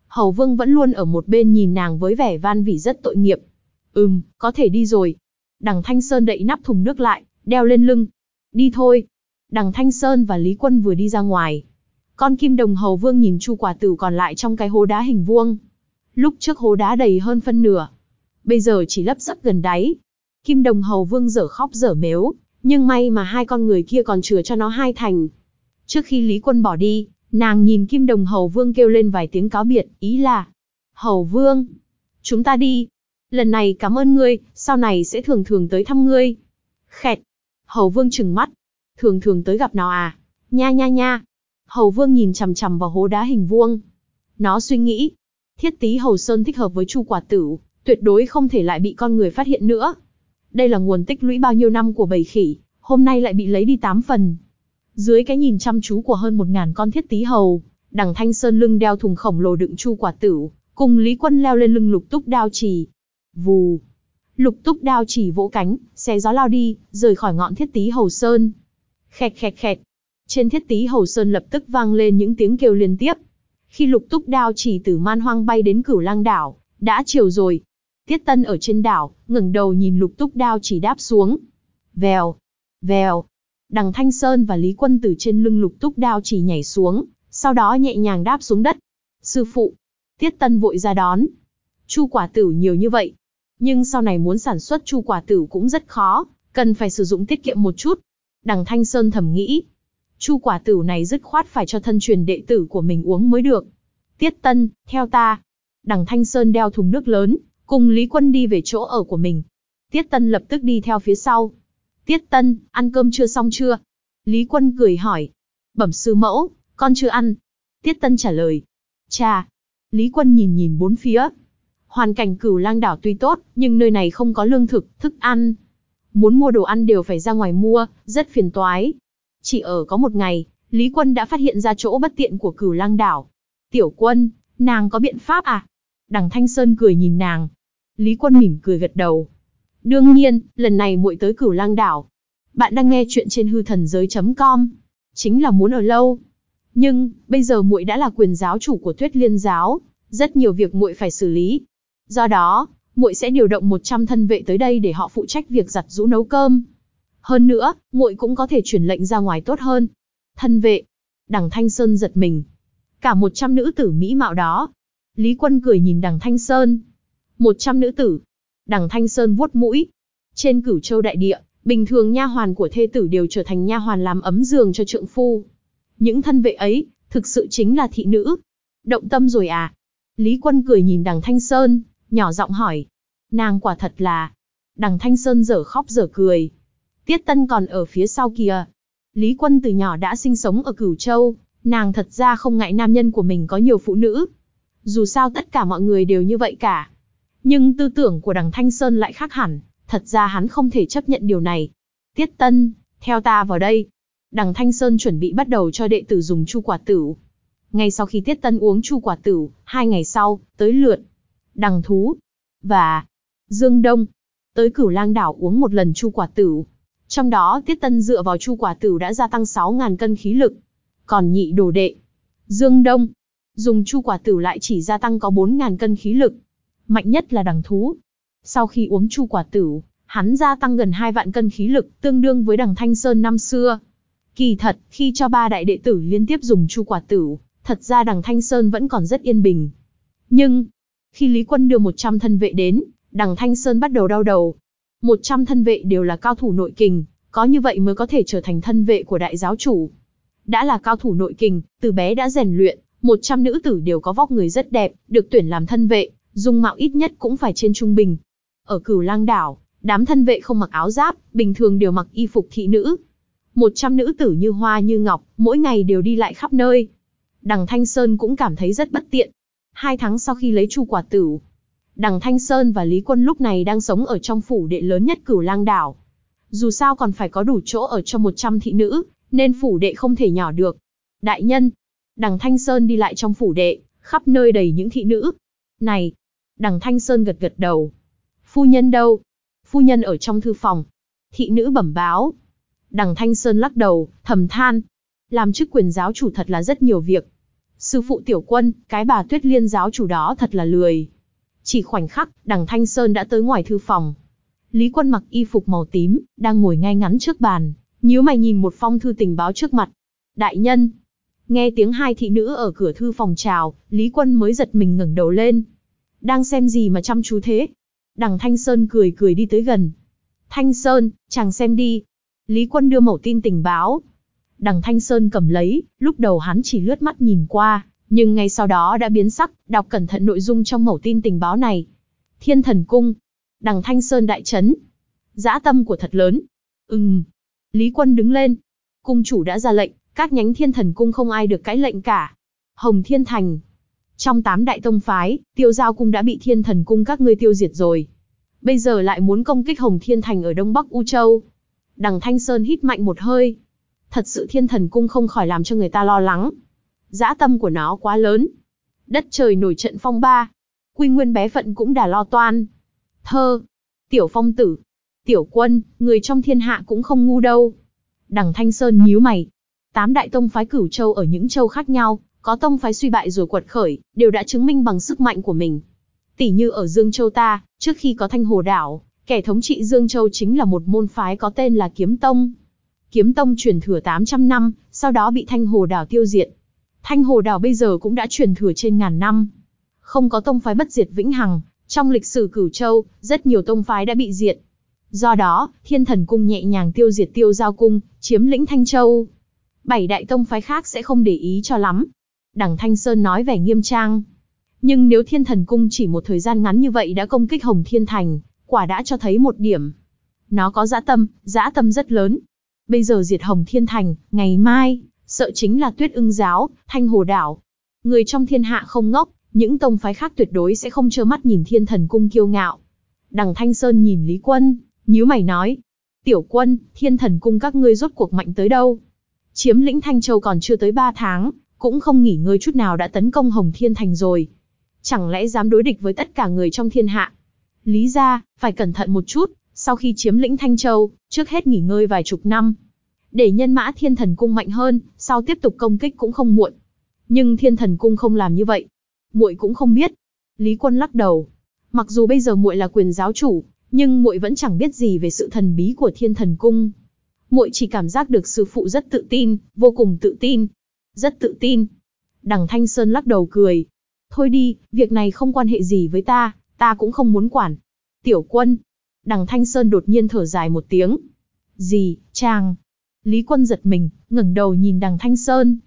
Hầu Vương vẫn luôn ở một bên nhìn nàng với vẻ van vỉ rất tội nghiệp. Ừm, có thể đi rồi. Đằng Thanh Sơn đậy nắp thùng nước lại, đeo lên lưng, Đi thôi. Đằng Thanh Sơn và Lý Quân vừa đi ra ngoài. Con kim đồng hầu vương nhìn chu quả tử còn lại trong cái hố đá hình vuông. Lúc trước hố đá đầy hơn phân nửa. Bây giờ chỉ lấp sấp gần đáy. Kim đồng hầu vương dở khóc dở mếu, nhưng may mà hai con người kia còn chừa cho nó hai thành. Trước khi Lý Quân bỏ đi, nàng nhìn Kim Đồng Hầu Vương kêu lên vài tiếng cáo biệt, ý là Hầu Vương, chúng ta đi. Lần này cảm ơn ngươi, sau này sẽ thường thường tới thăm ngươi. Khẹt, Hầu Vương trừng mắt. Thường thường tới gặp nó à? Nha nha nha. Hầu Vương nhìn chằm chằm vào hố đá hình vuông. Nó suy nghĩ. Thiết tí Hầu Sơn thích hợp với chu quả tử, tuyệt đối không thể lại bị con người phát hiện nữa. Đây là nguồn tích lũy bao nhiêu năm của bầy khỉ, hôm nay lại bị lấy đi tám phần. Dưới cái nhìn chăm chú của hơn một ngàn con thiết tí hầu, đằng Thanh Sơn lưng đeo thùng khổng lồ đựng chu quả tử, cùng Lý Quân leo lên lưng lục túc đao trì. Vù, Lục túc đao chỉ vỗ cánh, xé gió lao đi, rời khỏi ngọn thiết tí hầu sơn. Khẹt khẹt khẹt. Trên thiết tí hầu sơn lập tức vang lên những tiếng kêu liên tiếp. Khi lục túc đao chỉ từ man hoang bay đến cửu lang đảo, đã chiều rồi. Tiết tân ở trên đảo, ngẩng đầu nhìn lục túc đao chỉ đáp xuống. Vèo, vèo. Đằng Thanh Sơn và Lý Quân từ trên lưng lục túc đao chỉ nhảy xuống, sau đó nhẹ nhàng đáp xuống đất. Sư phụ, Tiết Tân vội ra đón. Chu quả tử nhiều như vậy, nhưng sau này muốn sản xuất chu quả tử cũng rất khó, cần phải sử dụng tiết kiệm một chút. Đằng Thanh Sơn thầm nghĩ, chu quả tử này dứt khoát phải cho thân truyền đệ tử của mình uống mới được. Tiết Tân, theo ta. Đằng Thanh Sơn đeo thùng nước lớn, cùng Lý Quân đi về chỗ ở của mình. Tiết Tân lập tức đi theo phía sau. Tiết Tân, ăn cơm chưa xong chưa? Lý Quân cười hỏi. Bẩm sư mẫu, con chưa ăn. Tiết Tân trả lời. Cha. Lý Quân nhìn nhìn bốn phía. Hoàn cảnh cửu lang đảo tuy tốt, nhưng nơi này không có lương thực, thức ăn. Muốn mua đồ ăn đều phải ra ngoài mua, rất phiền toái. Chỉ ở có một ngày, Lý Quân đã phát hiện ra chỗ bất tiện của cửu lang đảo. Tiểu quân, nàng có biện pháp à? Đằng Thanh Sơn cười nhìn nàng. Lý Quân mỉm cười gật đầu. Đương nhiên, lần này muội tới cửu lang đảo. Bạn đang nghe chuyện trên hư thần giới.com. Chính là muốn ở lâu. Nhưng, bây giờ muội đã là quyền giáo chủ của Tuyết Liên giáo, rất nhiều việc muội phải xử lý. Do đó, muội sẽ điều động 100 thân vệ tới đây để họ phụ trách việc giặt rũ nấu cơm. Hơn nữa, muội cũng có thể chuyển lệnh ra ngoài tốt hơn. Thân vệ. Đằng Thanh Sơn giật mình. Cả 100 nữ tử mỹ mạo đó. Lý Quân cười nhìn đằng Thanh Sơn. 100 nữ tử. Đằng Thanh Sơn vuốt mũi. Trên cửu châu đại địa, bình thường nha hoàn của thê tử đều trở thành nha hoàn làm ấm giường cho trượng phu. Những thân vệ ấy, thực sự chính là thị nữ. Động tâm rồi à? Lý Quân cười nhìn đằng Thanh Sơn, nhỏ giọng hỏi. Nàng quả thật là... Đằng Thanh Sơn dở khóc dở cười. Tiết Tân còn ở phía sau kìa. Lý Quân từ nhỏ đã sinh sống ở Cửu Châu, nàng thật ra không ngại nam nhân của mình có nhiều phụ nữ. Dù sao tất cả mọi người đều như vậy cả. Nhưng tư tưởng của đằng Thanh Sơn lại khác hẳn, thật ra hắn không thể chấp nhận điều này. Tiết Tân, theo ta vào đây. Đằng Thanh Sơn chuẩn bị bắt đầu cho đệ tử dùng chu quả tử. Ngay sau khi Tiết Tân uống chu quả tử, hai ngày sau, tới lượt. Đằng Thú và Dương Đông tới Cửu Lang đảo uống một lần chu quả tử. Trong đó Tiết Tân dựa vào chu quả tử đã gia tăng 6.000 cân khí lực. Còn nhị đồ đệ, Dương Đông, dùng chu quả tử lại chỉ gia tăng có 4.000 cân khí lực. Mạnh nhất là đằng thú. Sau khi uống chu quả tử, hắn gia tăng gần 2 vạn cân khí lực, tương đương với đằng Thanh Sơn năm xưa. Kỳ thật, khi cho ba đại đệ tử liên tiếp dùng chu quả tử, thật ra đằng Thanh Sơn vẫn còn rất yên bình. Nhưng, khi Lý Quân đưa 100 thân vệ đến, đằng Thanh Sơn bắt đầu đau đầu. 100 thân vệ đều là cao thủ nội kình, có như vậy mới có thể trở thành thân vệ của đại giáo chủ. Đã là cao thủ nội kình, từ bé đã rèn luyện, 100 nữ tử đều có vóc người rất đẹp, được tuyển làm thân vệ, dung mạo ít nhất cũng phải trên trung bình. Ở cửu lang đảo, đám thân vệ không mặc áo giáp, bình thường đều mặc y phục thị nữ. 100 nữ tử như hoa như ngọc, mỗi ngày đều đi lại khắp nơi. Đằng Thanh Sơn cũng cảm thấy rất bất tiện. Hai tháng sau khi lấy chu quả tử, đằng Thanh Sơn và Lý Quân lúc này đang sống ở trong phủ đệ lớn nhất cửu lang đảo. Dù sao còn phải có đủ chỗ ở cho 100 thị nữ, nên phủ đệ không thể nhỏ được. Đại nhân, đằng Thanh Sơn đi lại trong phủ đệ, khắp nơi đầy những thị nữ. Này, đằng Thanh Sơn gật gật đầu. Phu nhân đâu? Phu nhân ở trong thư phòng. Thị nữ bẩm báo. Đằng Thanh Sơn lắc đầu, thầm than. Làm chức quyền giáo chủ thật là rất nhiều việc. Sư phụ tiểu quân, cái bà tuyết liên giáo chủ đó thật là lười. Chỉ khoảnh khắc, đằng Thanh Sơn đã tới ngoài thư phòng. Lý quân mặc y phục màu tím, đang ngồi ngay ngắn trước bàn, nhíu mày nhìn một phong thư tình báo trước mặt. Đại nhân, nghe tiếng hai thị nữ ở cửa thư phòng chào, Lý quân mới giật mình ngẩng đầu lên. Đang xem gì mà chăm chú thế? Đằng Thanh Sơn cười cười đi tới gần. Thanh Sơn, chàng xem đi. Lý quân đưa mẩu tin tình báo, Đằng Thanh Sơn cầm lấy, lúc đầu hắn chỉ lướt mắt nhìn qua, nhưng ngay sau đó đã biến sắc, đọc cẩn thận nội dung trong mẩu tin tình báo này. Thiên thần cung. Đằng Thanh Sơn đại chấn. Dã tâm của thật lớn. Ừm. Lý Quân đứng lên. Cung chủ đã ra lệnh, các nhánh thiên thần cung không ai được cãi lệnh cả. Hồng Thiên Thành. Trong tám đại tông phái, tiêu giao cung đã bị thiên thần cung các ngươi tiêu diệt rồi. Bây giờ lại muốn công kích Hồng Thiên Thành ở đông bắc U Châu. Đằng Thanh Sơn hít mạnh một hơi, Thật sự thiên thần cung không khỏi làm cho người ta lo lắng. Dã tâm của nó quá lớn. Đất trời nổi trận phong ba. Quy nguyên bé phận cũng đã lo toan. Thơ. Tiểu phong tử. Tiểu quân, người trong thiên hạ cũng không ngu đâu. Đằng Thanh Sơn nhíu mày. Tám đại tông phái cửu châu ở những châu khác nhau, có tông phái suy bại rồi quật khởi, đều đã chứng minh bằng sức mạnh của mình. Tỷ như ở Dương Châu ta, trước khi có Thanh Hồ Đảo, kẻ thống trị Dương Châu chính là một môn phái có tên là Kiếm Tông. Kiếm Tông truyền thừa 800 năm, sau đó bị Thanh Hồ Đảo tiêu diệt. Thanh Hồ Đảo bây giờ cũng đã truyền thừa trên ngàn năm. Không có tông phái bất diệt vĩnh hằng, trong lịch sử Cửu Châu, rất nhiều tông phái đã bị diệt. Do đó, Thiên Thần Cung nhẹ nhàng tiêu diệt Tiêu Giao Cung, chiếm lĩnh Thanh Châu. Bảy đại tông phái khác sẽ không để ý cho lắm. Đằng Thanh Sơn nói vẻ nghiêm trang. Nhưng nếu Thiên Thần Cung chỉ một thời gian ngắn như vậy đã công kích Hồng Thiên Thành, quả đã cho thấy một điểm. Nó có dã tâm, dã tâm rất lớn. Bây giờ diệt Hồng Thiên Thành, ngày mai, sợ chính là tuyết ưng giáo, thanh hồ đảo. Người trong thiên hạ không ngốc, những tông phái khác tuyệt đối sẽ không trơ mắt nhìn thiên thần cung kiêu ngạo. Đằng Thanh Sơn nhìn Lý Quân, nhíu mày nói. Tiểu quân, thiên thần cung các ngươi rốt cuộc mạnh tới đâu? Chiếm lĩnh Thanh Châu còn chưa tới 3 tháng, cũng không nghỉ ngơi chút nào đã tấn công Hồng Thiên Thành rồi. Chẳng lẽ dám đối địch với tất cả người trong thiên hạ? Lý ra, phải cẩn thận một chút, sau khi chiếm lĩnh Thanh Châu, trước hết nghỉ ngơi vài chục năm. Để nhân mã thiên thần cung mạnh hơn, sau tiếp tục công kích cũng không muộn. Nhưng thiên thần cung không làm như vậy. muội cũng không biết. Lý quân lắc đầu. Mặc dù bây giờ muội là quyền giáo chủ, nhưng muội vẫn chẳng biết gì về sự thần bí của thiên thần cung. muội chỉ cảm giác được sư phụ rất tự tin, vô cùng tự tin. Rất tự tin. Đằng Thanh Sơn lắc đầu cười. Thôi đi, việc này không quan hệ gì với ta, ta cũng không muốn quản. Tiểu quân. Đằng Thanh Sơn đột nhiên thở dài một tiếng. Gì, chàng. Lý quân giật mình, ngẩng đầu nhìn đằng Thanh Sơn.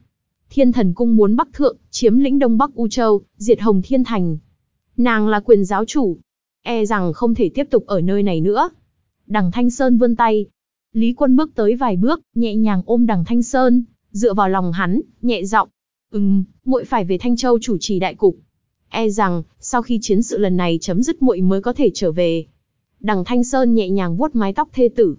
Thiên thần cung muốn bắc thượng, chiếm lĩnh đông bắc U Châu, diệt Hồng Thiên Thành. Nàng là quyền giáo chủ. E rằng không thể tiếp tục ở nơi này nữa. Đằng Thanh Sơn vươn tay. Lý quân bước tới vài bước, nhẹ nhàng ôm đằng Thanh Sơn, dựa vào lòng hắn, nhẹ giọng. Ừm, muội phải về Thanh Châu chủ trì đại cục. E rằng, sau khi chiến sự lần này chấm dứt muội mới có thể trở về. Đằng Thanh Sơn nhẹ nhàng vuốt mái tóc thê tử.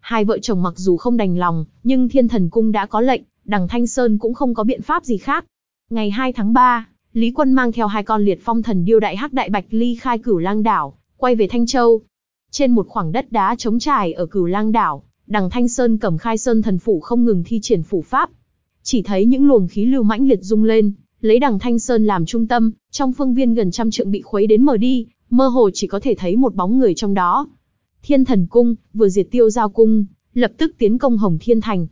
Hai vợ chồng mặc dù không đành lòng, nhưng thiên thần cung đã có lệnh, đằng Thanh Sơn cũng không có biện pháp gì khác. Ngày 2 tháng 3, Lý Quân mang theo hai con liệt phong thần điêu đại hắc đại bạch ly khai cửu lang đảo, quay về Thanh Châu. Trên một khoảng đất đá trống trải ở cửu lang đảo, đằng Thanh Sơn cầm khai sơn thần phủ không ngừng thi triển phủ pháp. Chỉ thấy những luồng khí lưu mãnh liệt rung lên, lấy đằng Thanh Sơn làm trung tâm, trong phương viên gần trăm trượng bị khuấy đến mờ đi, mơ hồ chỉ có thể thấy một bóng người trong đó. Thiên Thần Cung, vừa diệt tiêu giao cung, lập tức tiến công Hồng Thiên Thành.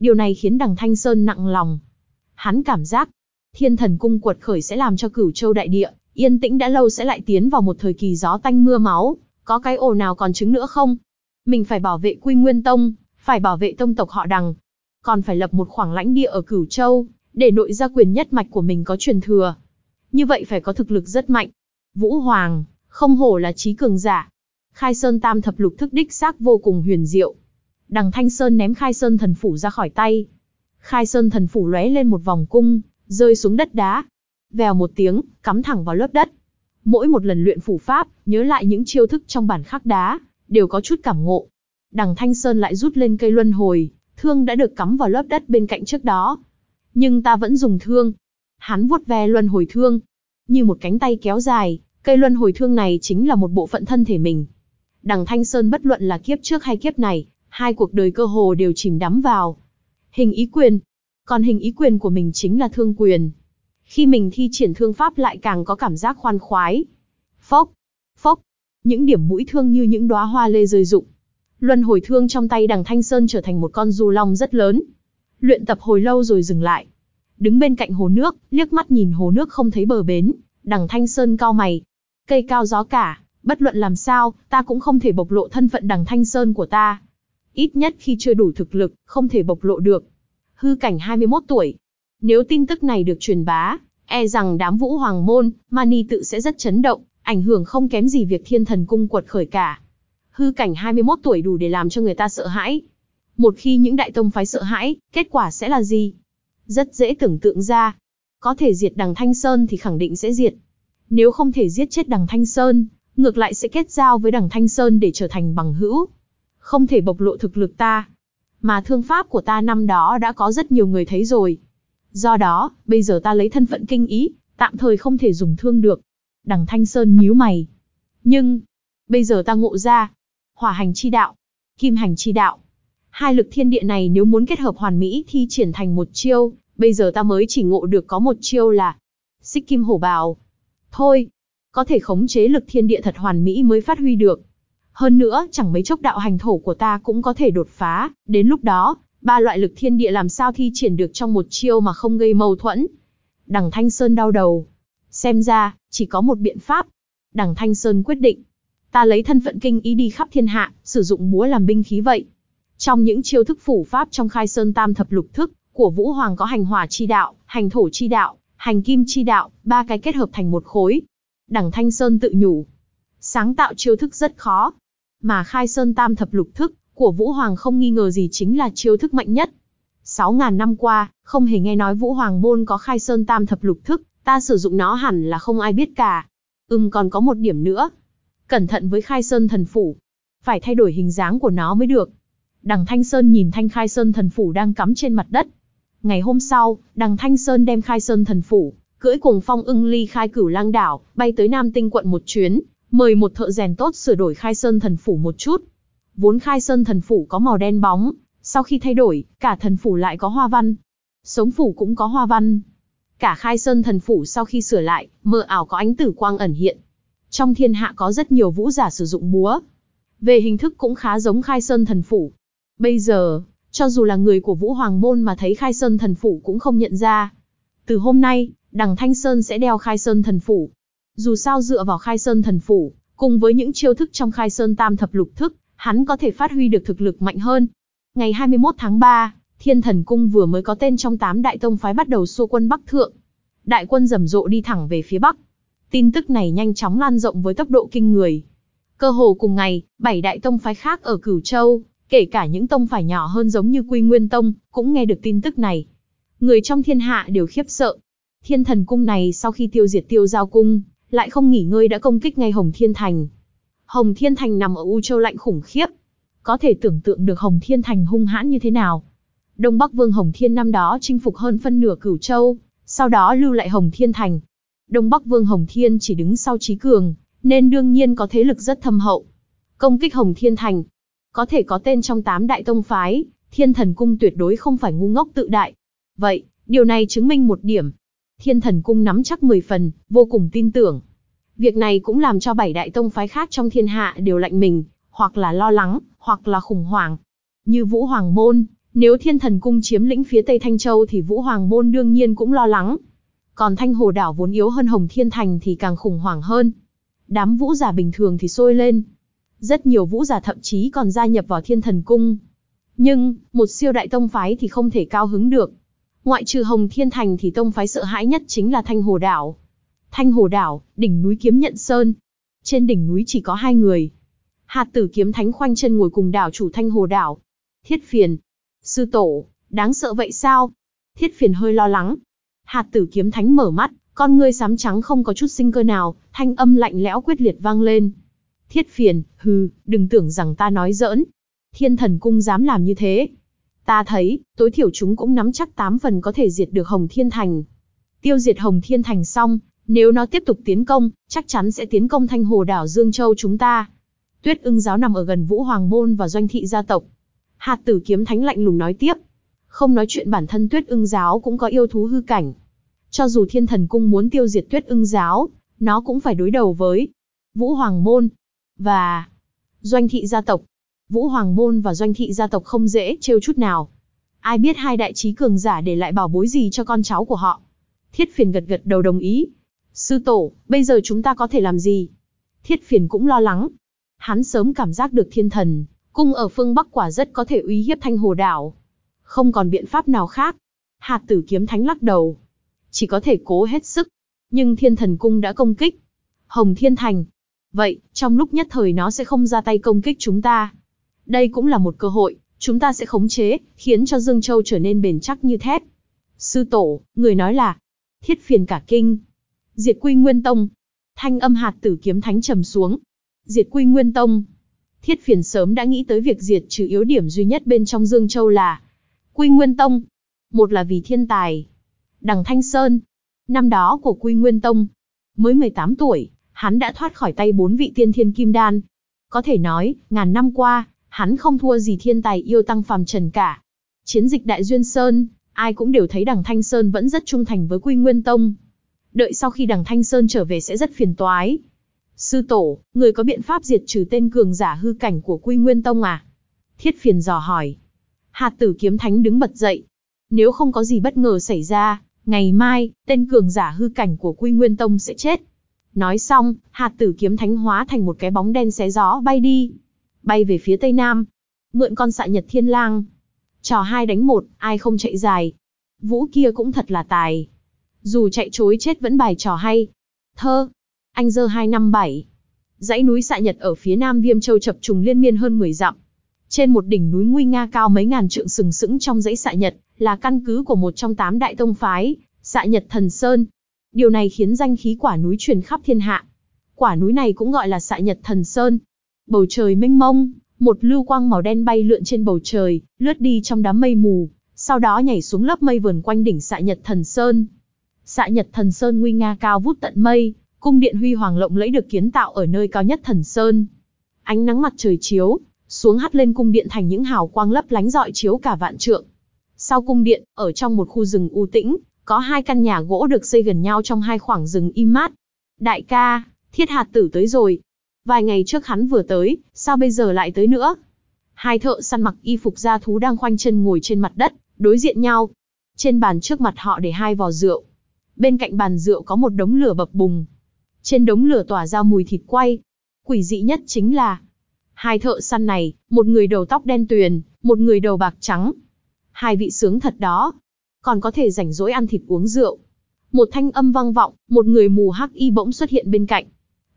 Điều này khiến đằng Thanh Sơn nặng lòng. Hắn cảm giác, Thiên Thần Cung quật khởi sẽ làm cho cửu châu đại địa, yên tĩnh đã lâu sẽ lại tiến vào một thời kỳ gió tanh mưa máu, có cái ồ nào còn chứng nữa không? Mình phải bảo vệ Quy Nguyên Tông, phải bảo vệ tông tộc họ đằng. Còn phải lập một khoảng lãnh địa ở cửu châu, để nội gia quyền nhất mạch của mình có truyền thừa. Như vậy phải có thực lực rất mạnh. Vũ Hoàng, không hổ là trí cường giả. Khai Sơn Tam thập lục thức đích xác vô cùng huyền diệu. Đằng Thanh Sơn ném Khai Sơn thần phủ ra khỏi tay. Khai Sơn thần phủ lóe lên một vòng cung, rơi xuống đất đá. Vèo một tiếng, cắm thẳng vào lớp đất. Mỗi một lần luyện phủ pháp, nhớ lại những chiêu thức trong bản khắc đá, đều có chút cảm ngộ. Đằng Thanh Sơn lại rút lên cây luân hồi, thương đã được cắm vào lớp đất bên cạnh trước đó. Nhưng ta vẫn dùng thương. Hắn vuốt ve luân hồi thương, như một cánh tay kéo dài, cây luân hồi thương này chính là một bộ phận thân thể mình. Đằng Thanh Sơn bất luận là kiếp trước hay kiếp này, hai cuộc đời cơ hồ đều chìm đắm vào. Hình ý quyền. Còn hình ý quyền của mình chính là thương quyền. Khi mình thi triển thương pháp lại càng có cảm giác khoan khoái. Phốc, phốc, những điểm mũi thương như những đóa hoa lê rơi rụng. Luân hồi thương trong tay đằng Thanh Sơn trở thành một con du long rất lớn. Luyện tập hồi lâu rồi dừng lại. Đứng bên cạnh hồ nước, liếc mắt nhìn hồ nước không thấy bờ bến, đằng Thanh Sơn cao mày. Cây cao gió cả, bất luận làm sao, ta cũng không thể bộc lộ thân phận đằng Thanh Sơn của ta. Ít nhất khi chưa đủ thực lực, không thể bộc lộ được. Hư cảnh 21 tuổi. Nếu tin tức này được truyền bá, e rằng đám vũ hoàng môn, Mani tự sẽ rất chấn động, ảnh hưởng không kém gì việc thiên thần cung quật khởi cả. Hư cảnh 21 tuổi đủ để làm cho người ta sợ hãi. Một khi những đại tông phái sợ hãi, kết quả sẽ là gì? Rất dễ tưởng tượng ra. Có thể diệt đằng Thanh Sơn thì khẳng định sẽ diệt. Nếu không thể giết chết đằng Thanh Sơn, ngược lại sẽ kết giao với đằng Thanh Sơn để trở thành bằng hữu. Không thể bộc lộ thực lực ta. Mà thương pháp của ta năm đó đã có rất nhiều người thấy rồi. Do đó, bây giờ ta lấy thân phận kinh ý, tạm thời không thể dùng thương được. Đằng Thanh Sơn nhíu mày. Nhưng, bây giờ ta ngộ ra. Hỏa hành chi đạo, kim hành chi đạo. Hai lực thiên địa này nếu muốn kết hợp hoàn mỹ thi triển thành một chiêu, bây giờ ta mới chỉ ngộ được có một chiêu là xích kim hổ bào. Thôi, có thể khống chế lực thiên địa thật hoàn mỹ mới phát huy được. Hơn nữa, chẳng mấy chốc đạo hành thổ của ta cũng có thể đột phá, đến lúc đó, ba loại lực thiên địa làm sao thi triển được trong một chiêu mà không gây mâu thuẫn. Đằng Thanh Sơn đau đầu. Xem ra, chỉ có một biện pháp. Đằng Thanh Sơn quyết định. Ta lấy thân phận kinh ý đi khắp thiên hạ, sử dụng búa làm binh khí vậy. Trong những chiêu thức phủ pháp trong khai sơn tam thập lục thức, của Vũ Hoàng có hành hỏa chi đạo, hành thổ chi đạo, hành kim chi đạo, ba cái kết hợp thành một khối. Đằng Thanh Sơn tự nhủ. Sáng tạo chiêu thức rất khó. Mà khai sơn tam thập lục thức, của Vũ Hoàng không nghi ngờ gì chính là chiêu thức mạnh nhất. 6.000 năm qua, không hề nghe nói Vũ Hoàng môn có khai sơn tam thập lục thức, ta sử dụng nó hẳn là không ai biết cả. Ừm còn có một điểm nữa. Cẩn thận với khai sơn thần phủ. Phải thay đổi hình dáng của nó mới được. Đằng Thanh Sơn nhìn thanh khai sơn thần phủ đang cắm trên mặt đất. Ngày hôm sau, đằng Thanh Sơn đem khai sơn thần phủ, cưỡi cùng phong ưng ly khai cửu lang đảo, bay tới Nam Tinh quận một chuyến, mời một thợ rèn tốt sửa đổi khai sơn thần phủ một chút. Vốn khai sơn thần phủ có màu đen bóng, sau khi thay đổi, cả thần phủ lại có hoa văn. Sống phủ cũng có hoa văn. Cả khai sơn thần phủ sau khi sửa lại, mờ ảo có ánh tử quang ẩn hiện. Trong thiên hạ có rất nhiều vũ giả sử dụng búa. Về hình thức cũng khá giống khai sơn thần phủ. Bây giờ, cho dù là người của Vũ Hoàng Môn mà thấy khai sơn thần phủ cũng không nhận ra. Từ hôm nay, đằng Thanh Sơn sẽ đeo khai sơn thần phủ. Dù sao dựa vào khai sơn thần phủ, cùng với những chiêu thức trong khai sơn tam thập lục thức, hắn có thể phát huy được thực lực mạnh hơn. Ngày 21 tháng 3, Thiên Thần Cung vừa mới có tên trong tám đại tông phái bắt đầu xua quân Bắc Thượng. Đại quân rầm rộ đi thẳng về phía Bắc. Tin tức này nhanh chóng lan rộng với tốc độ kinh người. Cơ hồ cùng ngày, bảy đại tông phái khác ở Cửu Châu, kể cả những tông phái nhỏ hơn giống như Quy Nguyên Tông, cũng nghe được tin tức này. Người trong thiên hạ đều khiếp sợ. Thiên thần cung này sau khi tiêu diệt tiêu giao cung, lại không nghỉ ngơi đã công kích ngay Hồng Thiên Thành. Hồng Thiên Thành nằm ở U Châu lạnh khủng khiếp. Có thể tưởng tượng được Hồng Thiên Thành hung hãn như thế nào. Đông Bắc Vương Hồng Thiên năm đó chinh phục hơn phân nửa cửu châu, sau đó lưu lại Hồng Thiên Thành. Đông Bắc Vương Hồng Thiên chỉ đứng sau Trí Cường, nên đương nhiên có thế lực rất thâm hậu. Công kích Hồng Thiên Thành, có thể có tên trong tám đại tông phái, Thiên Thần Cung tuyệt đối không phải ngu ngốc tự đại. Vậy, điều này chứng minh một điểm. Thiên Thần Cung nắm chắc 10 phần, vô cùng tin tưởng. Việc này cũng làm cho bảy đại tông phái khác trong thiên hạ đều lạnh mình, hoặc là lo lắng, hoặc là khủng hoảng. Như Vũ Hoàng Môn, nếu Thiên Thần Cung chiếm lĩnh phía Tây Thanh Châu thì Vũ Hoàng Môn đương nhiên cũng lo lắng. Còn Thanh Hồ Đảo vốn yếu hơn Hồng Thiên Thành thì càng khủng hoảng hơn. Đám vũ giả bình thường thì sôi lên, rất nhiều vũ giả thậm chí còn gia nhập vào thiên thần cung. Nhưng, một siêu đại tông phái thì không thể cao hứng được. Ngoại trừ Hồng Thiên Thành thì tông phái sợ hãi nhất chính là Thanh Hồ Đảo. Thanh Hồ Đảo, đỉnh núi Kiếm Nhận Sơn. Trên đỉnh núi chỉ có hai người. Hạt tử kiếm thánh khoanh chân ngồi cùng đảo chủ Thanh Hồ Đảo. Thiết phiền. Sư tổ, đáng sợ vậy sao? Thiết phiền hơi lo lắng. Hạt tử kiếm thánh mở mắt, con ngươi sám trắng không có chút sinh cơ nào, thanh âm lạnh lẽo quyết liệt vang lên. Thiết phiền, hừ, đừng tưởng rằng ta nói giỡn. Thiên thần cung dám làm như thế. Ta thấy, tối thiểu chúng cũng nắm chắc 8 phần có thể diệt được Hồng Thiên Thành. Tiêu diệt Hồng Thiên Thành xong, nếu nó tiếp tục tiến công, chắc chắn sẽ tiến công thanh hồ đảo Dương Châu chúng ta. Tuyết ưng giáo nằm ở gần Vũ Hoàng Môn và doanh thị gia tộc. Hạt tử kiếm thánh lạnh lùng nói tiếp. Không nói chuyện bản thân tuyết ưng giáo cũng có yêu thú hư cảnh. Cho dù thiên thần cung muốn tiêu diệt tuyết ưng giáo, nó cũng phải đối đầu với Vũ Hoàng Môn, và doanh thị gia tộc. Vũ Hoàng Môn và doanh thị gia tộc không dễ trêu chút nào. Ai biết hai đại trí cường giả để lại bảo bối gì cho con cháu của họ. Thiết phiền gật gật đầu đồng ý. Sư tổ, bây giờ chúng ta có thể làm gì? Thiết phiền cũng lo lắng. Hắn sớm cảm giác được thiên thần, cung ở phương Bắc quả rất có thể uy hiếp thanh hồ đảo. Không còn biện pháp nào khác. Hạt tử kiếm thánh lắc đầu. Chỉ có thể cố hết sức. Nhưng thiên thần cung đã công kích. Hồng Thiên Thành, Vậy, trong lúc nhất thời nó sẽ không ra tay công kích chúng ta. Đây cũng là một cơ hội, chúng ta sẽ khống chế, khiến cho Dương Châu trở nên bền chắc như thép. Sư tổ, người nói là, thiết phiền cả kinh. Diệt quy nguyên tông. Thanh âm hạt tử kiếm thánh trầm xuống. Diệt quy nguyên tông. Thiết phiền sớm đã nghĩ tới việc diệt trừ yếu điểm duy nhất bên trong Dương Châu là Quy Nguyên Tông. Một là vì thiên tài. Đằng Thanh Sơn. Năm đó của Quy Nguyên Tông. Mới 18 tuổi, hắn đã thoát khỏi tay bốn vị tiên thiên kim đan. Có thể nói, ngàn năm qua, Hắn không thua gì thiên tài yêu tăng phàm trần cả. Chiến dịch Đại Duyên Sơn, ai cũng đều thấy đằng Thanh Sơn vẫn rất trung thành với Quy Nguyên Tông. Đợi sau khi đằng Thanh Sơn trở về sẽ rất phiền toái. Sư tổ, người có biện pháp diệt trừ tên cường giả hư cảnh của Quy Nguyên Tông à? Thiết phiền dò hỏi. Hạt tử kiếm thánh đứng bật dậy. Nếu không có gì bất ngờ xảy ra, ngày mai, tên cường giả hư cảnh của Quy Nguyên Tông sẽ chết. Nói xong, hạt tử kiếm thánh hóa thành một cái bóng đen xé gió bay đi. Bay về phía tây nam. Mượn con xạ nhật thiên lang. Trò hai đánh một, ai không chạy dài. Vũ kia cũng thật là tài. Dù chạy chối chết vẫn bài trò hay. Thơ. Anh dơ 257. Dãy núi xạ nhật ở phía nam Viêm Châu chập trùng liên miên hơn 10 dặm. Trên một đỉnh núi nguy nga cao mấy ngàn trượng sừng sững trong dãy xạ nhật, là căn cứ của một trong tám đại tông phái, xạ nhật thần sơn. Điều này khiến danh khí quả núi truyền khắp thiên hạ. Quả núi này cũng gọi là xạ nhật thần sơn. Bầu trời mênh mông, một lưu quang màu đen bay lượn trên bầu trời, lướt đi trong đám mây mù, sau đó nhảy xuống lớp mây vườn quanh đỉnh xạ nhật thần sơn. Xạ nhật thần sơn nguy nga cao vút tận mây, cung điện huy hoàng lộng lẫy được kiến tạo ở nơi cao nhất thần sơn. Ánh nắng mặt trời chiếu, xuống hắt lên cung điện thành những hào quang lấp lánh rọi chiếu cả vạn trượng. Sau cung điện, ở trong một khu rừng u tĩnh, có hai căn nhà gỗ được xây gần nhau trong hai khoảng rừng im mát. Đại ca, thiết hạt tử tới rồi. Vài ngày trước hắn vừa tới, sao bây giờ lại tới nữa? Hai thợ săn mặc y phục da thú đang khoanh chân ngồi trên mặt đất, đối diện nhau. Trên bàn trước mặt họ để hai vò rượu. Bên cạnh bàn rượu có một đống lửa bập bùng. Trên đống lửa tỏa ra mùi thịt quay. Quỷ dị nhất chính là, Hai thợ săn này, một người đầu tóc đen tuyền, một người đầu bạc trắng. Hai vị sướng thật đó. Còn có thể rảnh rỗi ăn thịt uống rượu. Một thanh âm vang vọng, một người mù hắc y bỗng xuất hiện bên cạnh.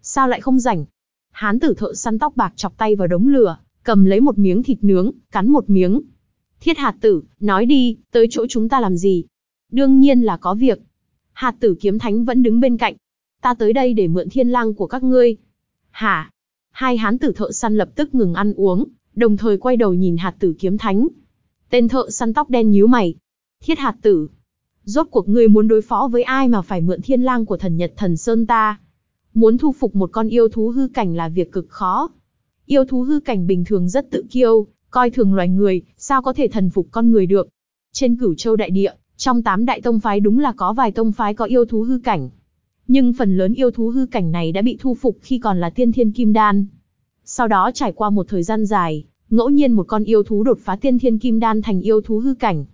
Sao lại không rảnh? Hán tử thợ săn tóc bạc chọc tay vào đống lửa, cầm lấy một miếng thịt nướng, cắn một miếng. Thiết hạt tử, nói đi, tới chỗ chúng ta làm gì? Đương nhiên là có việc. Hạt tử kiếm thánh vẫn đứng bên cạnh. Ta tới đây để mượn thiên lang của các ngươi. Hả? Hai hán tử thợ săn lập tức ngừng ăn uống, đồng thời quay đầu nhìn hạt tử kiếm thánh. Tên thợ săn tóc đen nhíu mày. Thiết hạt tử. Rốt cuộc ngươi muốn đối phó với ai mà phải mượn thiên lang của thần Nhật thần Sơn ta? Muốn thu phục một con yêu thú hư cảnh là việc cực khó. Yêu thú hư cảnh bình thường rất tự kiêu, coi thường loài người, sao có thể thần phục con người được. Trên cửu châu đại địa, trong tám đại tông phái đúng là có vài tông phái có yêu thú hư cảnh. Nhưng phần lớn yêu thú hư cảnh này đã bị thu phục khi còn là tiên thiên kim đan. Sau đó trải qua một thời gian dài, ngẫu nhiên một con yêu thú đột phá tiên thiên kim đan thành yêu thú hư cảnh.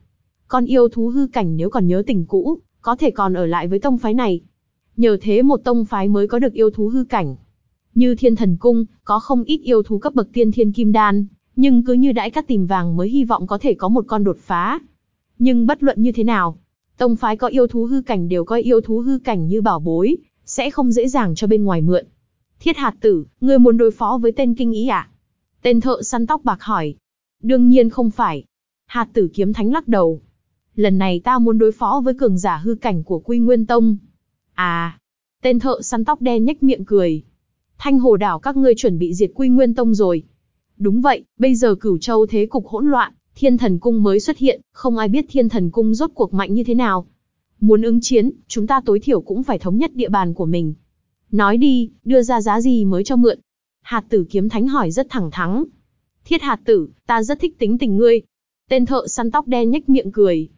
Con yêu thú hư cảnh nếu còn nhớ tình cũ, có thể còn ở lại với tông phái này. Nhờ thế một tông phái mới có được yêu thú hư cảnh. Như thiên thần cung, có không ít yêu thú cấp bậc tiên thiên kim đan, nhưng cứ như đãi cắt tìm vàng mới hy vọng có thể có một con đột phá. Nhưng bất luận như thế nào, Tông phái có yêu thú hư cảnh đều coi yêu thú hư cảnh như bảo bối, sẽ không dễ dàng cho bên ngoài mượn. Thiết hạt tử, ngươi muốn đối phó với tên kinh ý à? Tên thợ săn tóc bạc hỏi. Đương nhiên không phải. Hạt tử kiếm thánh lắc đầu. Lần này ta muốn đối phó với cường giả hư cảnh của Quy Nguyên Tông. À, tên thợ săn tóc đen nhếch miệng cười. Thanh hồ đảo các ngươi chuẩn bị diệt Quy Nguyên Tông rồi. Đúng vậy, bây giờ cửu châu thế cục hỗn loạn, Thiên thần cung mới xuất hiện, không ai biết thiên thần cung rốt cuộc mạnh như thế nào. Muốn ứng chiến, chúng ta tối thiểu cũng phải thống nhất địa bàn của mình. Nói đi, đưa ra giá gì mới cho mượn. Hạt tử kiếm thánh hỏi rất thẳng thắn. Thiết hạt tử, ta rất thích tính tình ngươi. Tên thợ săn tóc đen nhếch miệng cười.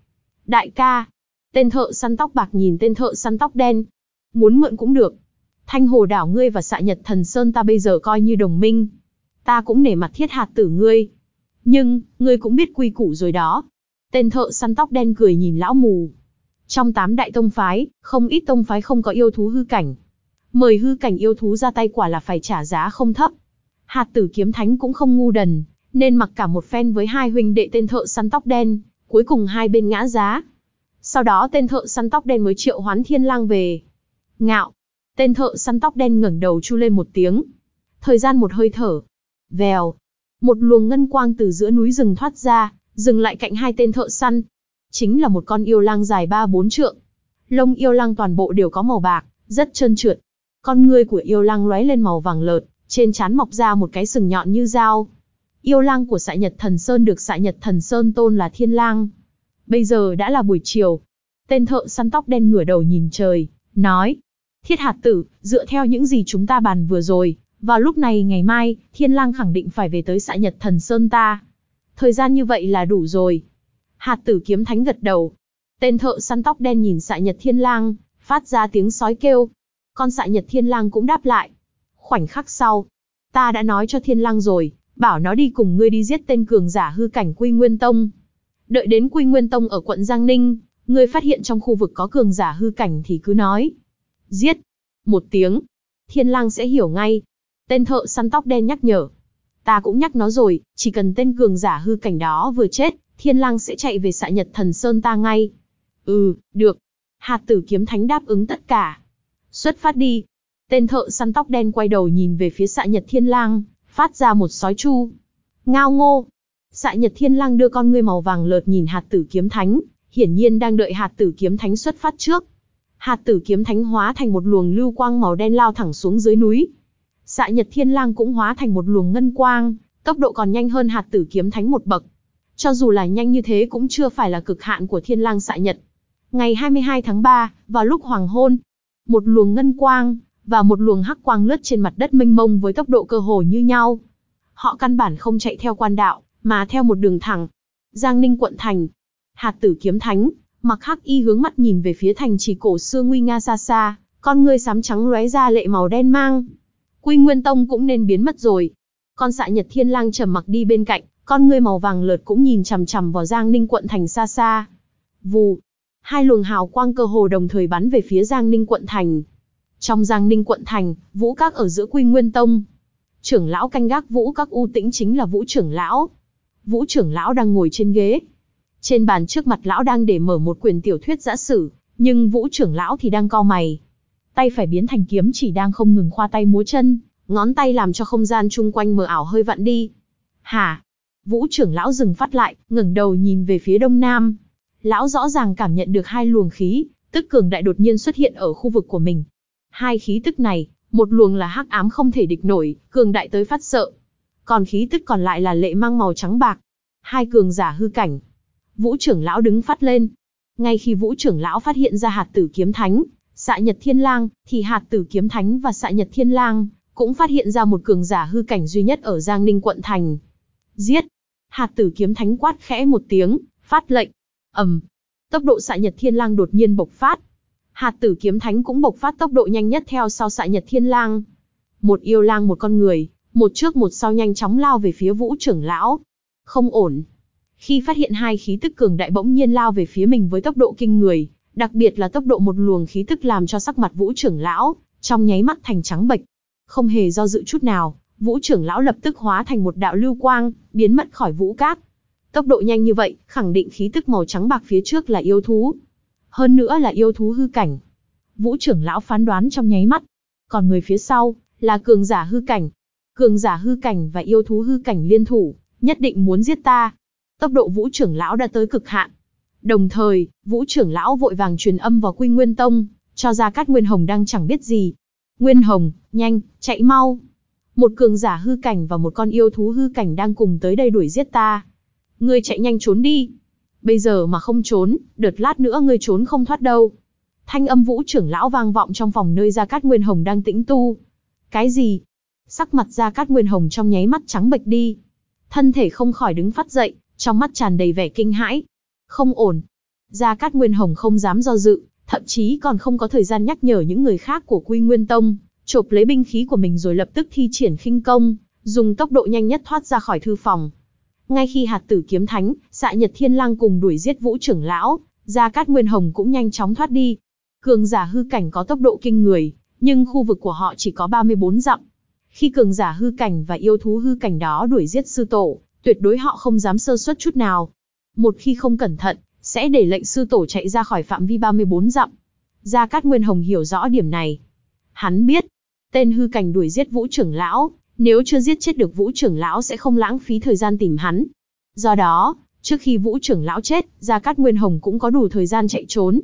Đại ca. Tên thợ săn tóc bạc nhìn tên thợ săn tóc đen. Muốn mượn cũng được. Thanh hồ đảo ngươi và xạ nhật thần sơn ta bây giờ coi như đồng minh. Ta cũng nể mặt thiết hạt tử ngươi. Nhưng, ngươi cũng biết quy củ rồi đó. Tên thợ săn tóc đen cười nhìn lão mù. Trong tám đại tông phái, không ít tông phái không có yêu thú hư cảnh. Mời hư cảnh yêu thú ra tay quả là phải trả giá không thấp. Hạt tử kiếm thánh cũng không ngu đần, nên mặc cả một phen với hai huynh đệ tên thợ săn tóc đen, cuối cùng hai bên ngã giá. Sau đó tên thợ săn tóc đen mới triệu hoán thiên lang về. Ngạo. Tên thợ săn tóc đen ngẩng đầu chu lên một tiếng. Thời gian một hơi thở. Vèo, một luồng ngân quang từ giữa núi rừng thoát ra, dừng lại cạnh hai tên thợ săn. Chính là một con yêu lang dài ba bốn trượng. Lông yêu lang toàn bộ đều có màu bạc, rất trơn trượt. Con ngươi của yêu lang lóe lên màu vàng lợt, trên trán mọc ra một cái sừng nhọn như dao. Yêu lang của Sạ Nhật Thần Sơn được Sạ Nhật Thần Sơn tôn là Thiên Lang. Bây giờ đã là buổi chiều. Tên thợ săn tóc đen ngửa đầu nhìn trời, nói: "Thiết hạt tử, dựa theo những gì chúng ta bàn vừa rồi, vào lúc này ngày mai, Thiên Lang khẳng định phải về tới xã Nhật Thần Sơn ta. Thời gian như vậy là đủ rồi. Hạt tử kiếm thánh gật đầu. Tên thợ săn tóc đen nhìn xạ Nhật Thiên Lang, phát ra tiếng sói kêu. Con xạ Nhật Thiên Lang cũng đáp lại. Khoảnh khắc sau, ta đã nói cho Thiên Lang rồi, bảo nó đi cùng ngươi đi giết tên cường giả hư cảnh Quy Nguyên Tông. Đợi đến Quy Nguyên Tông ở quận Giang Ninh, ngươi phát hiện trong khu vực có cường giả hư cảnh thì cứ nói. Giết. Một tiếng. Thiên lang sẽ hiểu ngay. Tên thợ săn tóc đen nhắc nhở. Ta cũng nhắc nó rồi, chỉ cần tên cường giả hư cảnh đó vừa chết, thiên lang sẽ chạy về xạ nhật thần sơn ta ngay. Ừ, được. Hạt tử kiếm thánh đáp ứng tất cả. Xuất phát đi. Tên thợ săn tóc đen quay đầu nhìn về phía xạ nhật thiên lang, phát ra một sói chu. Ngao ngô. Xạ nhật thiên lang đưa con ngươi màu vàng lợt nhìn hạt tử kiếm thánh, hiển nhiên đang đợi hạt tử kiếm thánh xuất phát trước. Hạt tử kiếm thánh hóa thành một luồng lưu quang màu đen lao thẳng xuống dưới núi. Xạ Nhật Thiên Lang cũng hóa thành một luồng ngân quang, tốc độ còn nhanh hơn hạt tử kiếm thánh một bậc. Cho dù là nhanh như thế cũng chưa phải là cực hạn của Thiên Lang Xạ Nhật. Ngày 22 tháng 3, vào lúc hoàng hôn, một luồng ngân quang và một luồng hắc quang lướt trên mặt đất mênh mông với tốc độ cơ hồ như nhau. Họ căn bản không chạy theo quan đạo, mà theo một đường thẳng. Giang Ninh quận thành, hạt tử kiếm thánh, mặc hắc y hướng mắt nhìn về phía thành trì cổ xưa nguy nga xa xa, con ngươi sám trắng lóe ra lệ màu đen mang. Quy Nguyên Tông cũng nên biến mất rồi. Con xạ Nhật Thiên Lang trầm mặc đi bên cạnh, con ngươi màu vàng lợt cũng nhìn chằm chằm vào Giang Ninh quận thành xa xa. Vù, hai luồng hào quang cơ hồ đồng thời bắn về phía Giang Ninh quận thành. Trong Giang Ninh quận thành, Vũ Các ở giữa Quy Nguyên Tông. Trưởng lão canh gác Vũ Các U Tĩnh chính là Vũ trưởng lão. Vũ trưởng lão đang ngồi trên ghế, trên bàn trước mặt lão đang để mở một quyển tiểu thuyết giả sử, nhưng vũ trưởng lão thì đang co mày. Tay phải biến thành kiếm chỉ đang không ngừng khoa tay múa chân, ngón tay làm cho không gian chung quanh mờ ảo hơi vặn đi. Hả? Vũ trưởng lão dừng phát lại, ngẩng đầu nhìn về phía đông nam. Lão rõ ràng cảm nhận được hai luồng khí, tức cường đại đột nhiên xuất hiện ở khu vực của mình. Hai khí tức này, một luồng là hắc ám không thể địch nổi, cường đại tới phát sợ. Còn khí tức còn lại là lệ mang màu trắng bạc. Hai cường giả hư cảnh, Vũ trưởng lão đứng phát lên. Ngay khi Vũ trưởng lão phát hiện ra hạt tử kiếm thánh, xạ nhật thiên lang, thì hạt tử kiếm thánh và xạ nhật thiên lang cũng phát hiện ra một cường giả hư cảnh duy nhất ở Giang Ninh quận thành. Giết! Hạt tử kiếm thánh quát khẽ một tiếng, phát lệnh. ầm, tốc độ xạ nhật thiên lang đột nhiên bộc phát. Hạt tử kiếm thánh cũng bộc phát tốc độ nhanh nhất theo sau xạ nhật thiên lang. Một yêu lang một con người, một trước một sau nhanh chóng lao về phía vũ trưởng lão. Không ổn. Khi phát hiện hai khí tức cường đại bỗng nhiên lao về phía mình với tốc độ kinh người, đặc biệt là tốc độ một luồng khí tức làm cho sắc mặt Vũ trưởng lão trong nháy mắt thành trắng bệch. Không hề do dự chút nào, Vũ trưởng lão lập tức hóa thành một đạo lưu quang, biến mất khỏi Vũ cát. Tốc độ nhanh như vậy, khẳng định khí tức màu trắng bạc phía trước là yêu thú. Hơn nữa là yêu thú hư cảnh. Vũ trưởng lão phán đoán trong nháy mắt. Còn người phía sau, là cường giả hư cảnh. Cường giả hư cảnh và yêu thú hư cảnh liên thủ, nhất định muốn giết ta. Tốc độ Vũ trưởng lão đã tới cực hạn. Đồng thời, Vũ trưởng lão vội vàng truyền âm vào Quy Nguyên Tông, cho ra Cát Nguyên Hồng đang chẳng biết gì. Nguyên Hồng, nhanh, chạy mau. Một cường giả hư cảnh và một con yêu thú hư cảnh đang cùng tới đây đuổi giết ta. Ngươi chạy nhanh trốn đi. Bây giờ mà không trốn, đợt lát nữa ngươi trốn không thoát đâu. Thanh âm Vũ trưởng lão vang vọng trong phòng nơi Gia Cát Nguyên Hồng đang tĩnh tu. Cái gì? Sắc mặt Gia Cát Nguyên Hồng trong nháy mắt trắng bệch đi. Thân thể không khỏi đứng phát dậy, trong mắt tràn đầy vẻ kinh hãi. Không ổn. Gia Cát Nguyên Hồng không dám do dự, thậm chí còn không có thời gian nhắc nhở những người khác của Quy Nguyên Tông, chộp lấy binh khí của mình rồi lập tức thi triển khinh công, dùng tốc độ nhanh nhất thoát ra khỏi thư phòng. Ngay khi hạt tử kiếm thánh, xạ nhật thiên lang cùng đuổi giết vũ trưởng lão, Gia Cát Nguyên Hồng cũng nhanh chóng thoát đi. Cường giả hư cảnh có tốc độ kinh người, nhưng khu vực của họ chỉ có 34 dặm. Khi cường giả hư cảnh và yêu thú hư cảnh đó đuổi giết sư tổ, tuyệt đối họ không dám sơ suất chút nào. Một khi không cẩn thận, sẽ để lệnh sư tổ chạy ra khỏi phạm vi 34 dặm. Gia Cát Nguyên Hồng hiểu rõ điểm này. Hắn biết, tên hư cảnh đuổi giết Vũ trưởng lão, nếu chưa giết chết được Vũ trưởng lão sẽ không lãng phí thời gian tìm hắn. Do đó, trước khi Vũ trưởng lão chết, Gia Cát Nguyên Hồng cũng có đủ thời gian chạy trốn.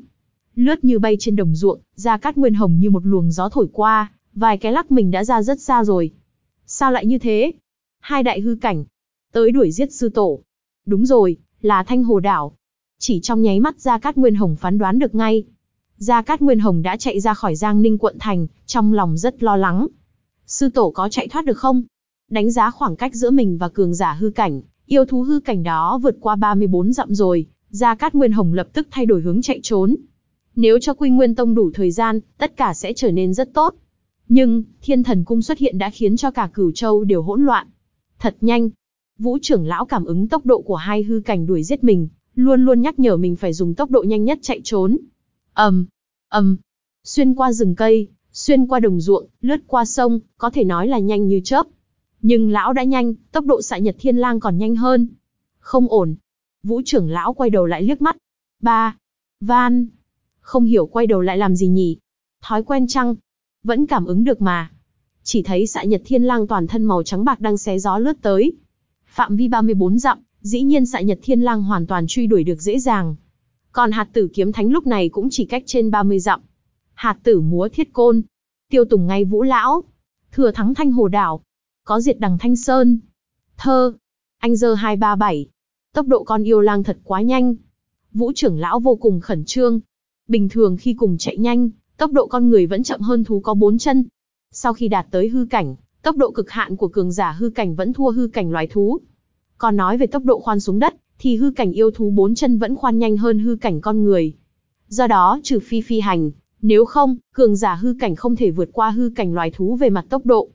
Lướt như bay trên đồng ruộng, Gia Cát Nguyên Hồng như một luồng gió thổi qua, vài cái lắc mình đã ra rất xa rồi. Sao lại như thế? Hai đại hư cảnh, tới đuổi giết sư tổ. Đúng rồi, là Thanh Hồ Đảo. Chỉ trong nháy mắt Gia Cát Nguyên Hồng phán đoán được ngay. Gia Cát Nguyên Hồng đã chạy ra khỏi Giang Ninh quận thành, trong lòng rất lo lắng. Sư tổ có chạy thoát được không? Đánh giá khoảng cách giữa mình và cường giả hư cảnh, yêu thú hư cảnh đó vượt qua 34 dặm rồi, Gia Cát Nguyên Hồng lập tức thay đổi hướng chạy trốn. Nếu cho Quy Nguyên Tông đủ thời gian, tất cả sẽ trở nên rất tốt. Nhưng, Thiên Thần Cung xuất hiện đã khiến cho cả Cửu Châu đều hỗn loạn. Thật nhanh. Vũ trưởng lão cảm ứng tốc độ của hai hư cảnh đuổi giết mình, luôn luôn nhắc nhở mình phải dùng tốc độ nhanh nhất chạy trốn. ầm, um, ầm, um. xuyên qua rừng cây, xuyên qua đồng ruộng, lướt qua sông, có thể nói là nhanh như chớp. Nhưng lão đã nhanh, tốc độ xạ nhật thiên lang còn nhanh hơn. Không ổn. Vũ trưởng lão quay đầu lại liếc mắt. Ba. Van. Không hiểu quay đầu lại làm gì nhỉ? Thói quen chăng? Vẫn cảm ứng được mà. Chỉ thấy xạ nhật thiên lang toàn thân màu trắng bạc đang xé gió lướt tới. Phạm vi 34 dặm, dĩ nhiên xạ nhật thiên lang hoàn toàn truy đuổi được dễ dàng. Còn hạt tử kiếm thánh lúc này cũng chỉ cách trên 30 dặm. Hạt tử múa thiết côn. Tiêu tùng ngay vũ lão. Thừa thắng thanh hồ đảo. Có diệt đằng thanh sơn. Thơ. Anh dơ 237. Tốc độ con yêu lang thật quá nhanh. Vũ trưởng lão vô cùng khẩn trương. Bình thường khi cùng chạy nhanh, tốc độ con người vẫn chậm hơn thú có bốn chân. Sau khi đạt tới hư cảnh, tốc độ cực hạn của cường giả hư cảnh vẫn thua hư cảnh loài thú. Còn nói về tốc độ khoan xuống đất, thì hư cảnh yêu thú bốn chân vẫn khoan nhanh hơn hư cảnh con người. Do đó, trừ phi phi hành, nếu không, cường giả hư cảnh không thể vượt qua hư cảnh loài thú về mặt tốc độ.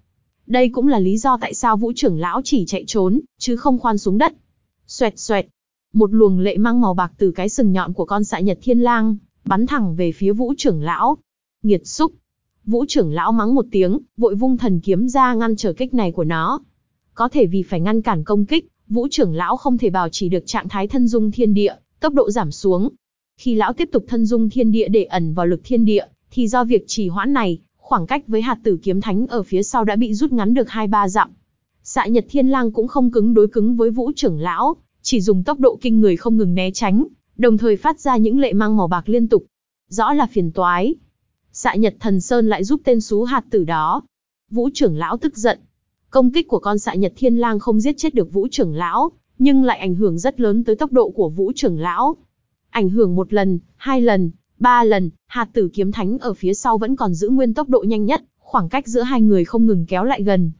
Đây cũng là lý do tại sao vũ trưởng lão chỉ chạy trốn, chứ không khoan xuống đất. Xoẹt xoẹt, một luồng lệ mang màu bạc từ cái sừng nhọn của con xạ nhật thiên lang, bắn thẳng về phía vũ trưởng lão. Nghiệt xúc. Vũ trưởng lão mắng một tiếng, vội vung thần kiếm ra ngăn trở kích này của nó. Có thể vì phải ngăn cản công kích, vũ trưởng lão không thể bảo trì được trạng thái thân dung thiên địa, tốc độ giảm xuống. Khi lão tiếp tục thân dung thiên địa để ẩn vào lực thiên địa, thì do việc trì hoãn này, khoảng cách với hạt tử kiếm thánh ở phía sau đã bị rút ngắn được 2-3 dặm. Xạ Nhật Thiên Lang cũng không cứng đối cứng với Vũ trưởng lão, chỉ dùng tốc độ kinh người không ngừng né tránh, đồng thời phát ra những lệ mang màu bạc liên tục. Rõ là phiền toái. Xạ Nhật Thần Sơn lại giúp tên xú hạt tử đó. Vũ trưởng lão tức giận. Công kích của con xạ Nhật Thiên Lang không giết chết được Vũ trưởng lão, nhưng lại ảnh hưởng rất lớn tới tốc độ của Vũ trưởng lão. Ảnh hưởng một lần, hai lần, ba lần, hạt tử kiếm thánh ở phía sau vẫn còn giữ nguyên tốc độ nhanh nhất, khoảng cách giữa hai người không ngừng kéo lại gần.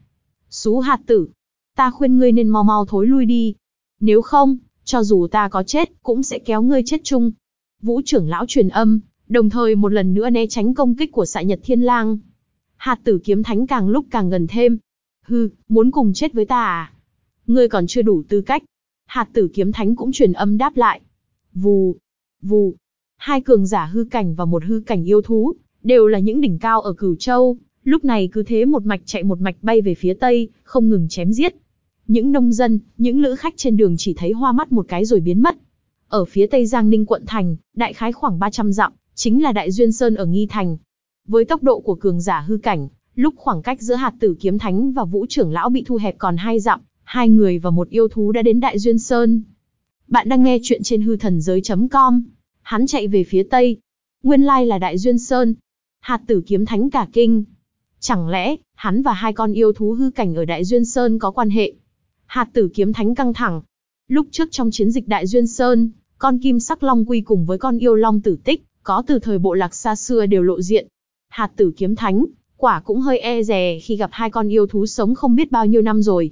Xú hạt tử, ta khuyên ngươi nên mau mau thối lui đi. Nếu không, cho dù ta có chết, cũng sẽ kéo ngươi chết chung. Vũ trưởng lão truyền âm, đồng thời một lần nữa né tránh công kích của xạ nhật thiên lang. Hạt tử kiếm thánh càng lúc càng gần thêm. Hừ, muốn cùng chết với ta à? Ngươi còn chưa đủ tư cách. Hạt tử kiếm thánh cũng truyền âm đáp lại. Vù, vù. Hai cường giả hư cảnh và một hư cảnh yêu thú, đều là những đỉnh cao ở Cửu Châu, lúc này cứ thế một mạch chạy một mạch bay về phía tây, không ngừng chém giết. Những nông dân, những lữ khách trên đường chỉ thấy hoa mắt một cái rồi biến mất. Ở phía tây Giang Ninh quận thành, đại khái khoảng 300 dặm, chính là Đại Duyên Sơn ở Nghi Thành. Với tốc độ của cường giả hư cảnh, lúc khoảng cách giữa hạt tử kiếm thánh và vũ trưởng lão bị thu hẹp còn hai dặm, hai người và một yêu thú đã đến Đại Duyên Sơn. Bạn đang nghe chuyện trên hư thần giới.com. Hắn chạy về phía tây. Nguyên lai là Đại Duyên Sơn. Hạt tử kiếm thánh cả kinh. Chẳng lẽ, hắn và hai con yêu thú hư cảnh ở Đại Duyên Sơn có quan hệ? Hạt tử kiếm thánh căng thẳng. Lúc trước trong chiến dịch Đại Duyên Sơn, con kim sắc long quy cùng với con yêu long tử tích, có từ thời bộ lạc xa xưa đều lộ diện. Hạt tử kiếm thánh, quả cũng hơi e rè khi gặp hai con yêu thú sống không biết bao nhiêu năm rồi.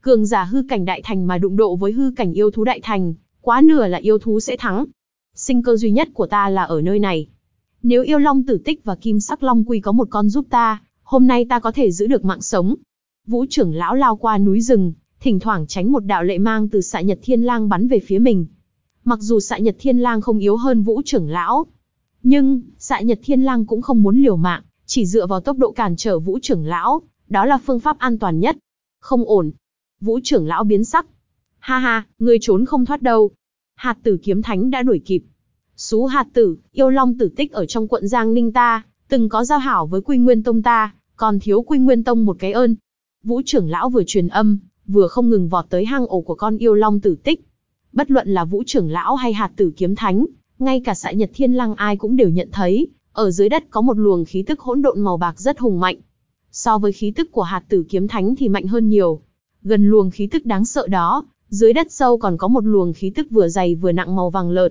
Cường giả hư cảnh đại thành mà đụng độ với hư cảnh yêu thú đại thành, quá nửa là yêu thú sẽ thắng. Sinh cơ duy nhất của ta là ở nơi này. Nếu yêu long tử tích và kim sắc long quy có một con giúp ta, hôm nay ta có thể giữ được mạng sống. Vũ trưởng lão lao qua núi rừng, thỉnh thoảng tránh một đạo lệ mang từ xạ nhật thiên lang bắn về phía mình. Mặc dù xạ nhật thiên lang không yếu hơn vũ trưởng lão, nhưng xạ nhật thiên lang cũng không muốn liều mạng, chỉ dựa vào tốc độ cản trở vũ trưởng lão, đó là phương pháp an toàn nhất. Không ổn. Vũ trưởng lão biến sắc. Ha ha, ngươi trốn không thoát đâu. Hạt tử kiếm thánh đã đuổi kịp. Sú hạt tử, yêu long tử tích ở trong quận Giang Ninh ta, từng có giao hảo với Quy Nguyên Tông ta, còn thiếu Quy Nguyên Tông một cái ơn. Vũ trưởng lão vừa truyền âm, vừa không ngừng vọt tới hang ổ của con yêu long tử tích. Bất luận là vũ trưởng lão hay hạt tử kiếm thánh, ngay cả sại nhật thiên lăng ai cũng đều nhận thấy, ở dưới đất có một luồng khí tức hỗn độn màu bạc rất hùng mạnh. So với khí tức của hạt tử kiếm thánh thì mạnh hơn nhiều. Gần luồng khí tức đáng sợ đó, dưới đất sâu còn có một luồng khí tức vừa dày vừa nặng màu vàng lợt.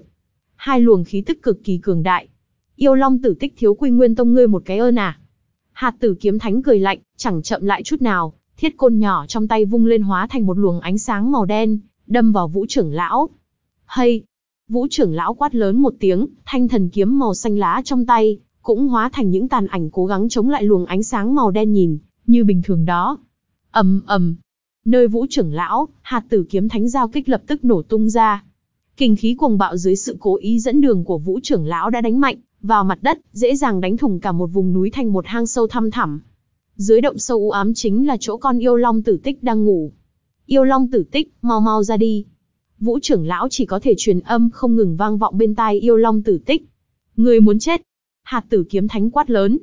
Hai luồng khí tức cực kỳ cường đại. Yêu Long tử tích thiếu quy nguyên tông ngươi một cái ơn à. Hạt tử kiếm thánh cười lạnh, chẳng chậm lại chút nào, thiết côn nhỏ trong tay vung lên hóa thành một luồng ánh sáng màu đen, đâm vào vũ trưởng lão. Hay! Vũ trưởng lão quát lớn một tiếng, thanh thần kiếm màu xanh lá trong tay, cũng hóa thành những tàn ảnh cố gắng chống lại luồng ánh sáng màu đen nhìn, như bình thường đó. ầm ầm, nơi vũ trưởng lão, hạt tử kiếm thánh giao kích lập tức nổ tung ra. Kinh khí cuồng bạo dưới sự cố ý dẫn đường của vũ trưởng lão đã đánh mạnh vào mặt đất, dễ dàng đánh thủng cả một vùng núi thành một hang sâu thăm thẳm. Dưới động sâu u ám chính là chỗ con yêu long tử tích đang ngủ. Yêu long tử tích, mau mau ra đi. Vũ trưởng lão chỉ có thể truyền âm không ngừng vang vọng bên tai yêu long tử tích. Người muốn chết. Hạt tử kiếm thánh quát lớn.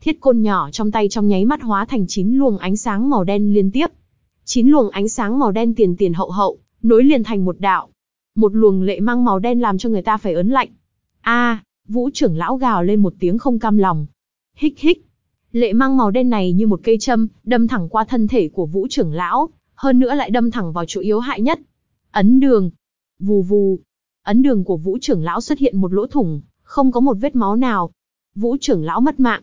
Thiết côn nhỏ trong tay trong nháy mắt hóa thành chín luồng ánh sáng màu đen liên tiếp. Chín luồng ánh sáng màu đen tiền tiền hậu hậu, nối liền thành một đạo. Một luồng lệ mang màu đen làm cho người ta phải ớn lạnh. A, Vũ trưởng lão gào lên một tiếng không cam lòng. Hích hích. Lệ mang màu đen này như một cây châm, đâm thẳng qua thân thể của Vũ trưởng lão, hơn nữa lại đâm thẳng vào chỗ yếu hại nhất. Ấn đường. Vù vù. Ấn đường của Vũ trưởng lão xuất hiện một lỗ thủng, không có một vết máu nào. Vũ trưởng lão mất mạng.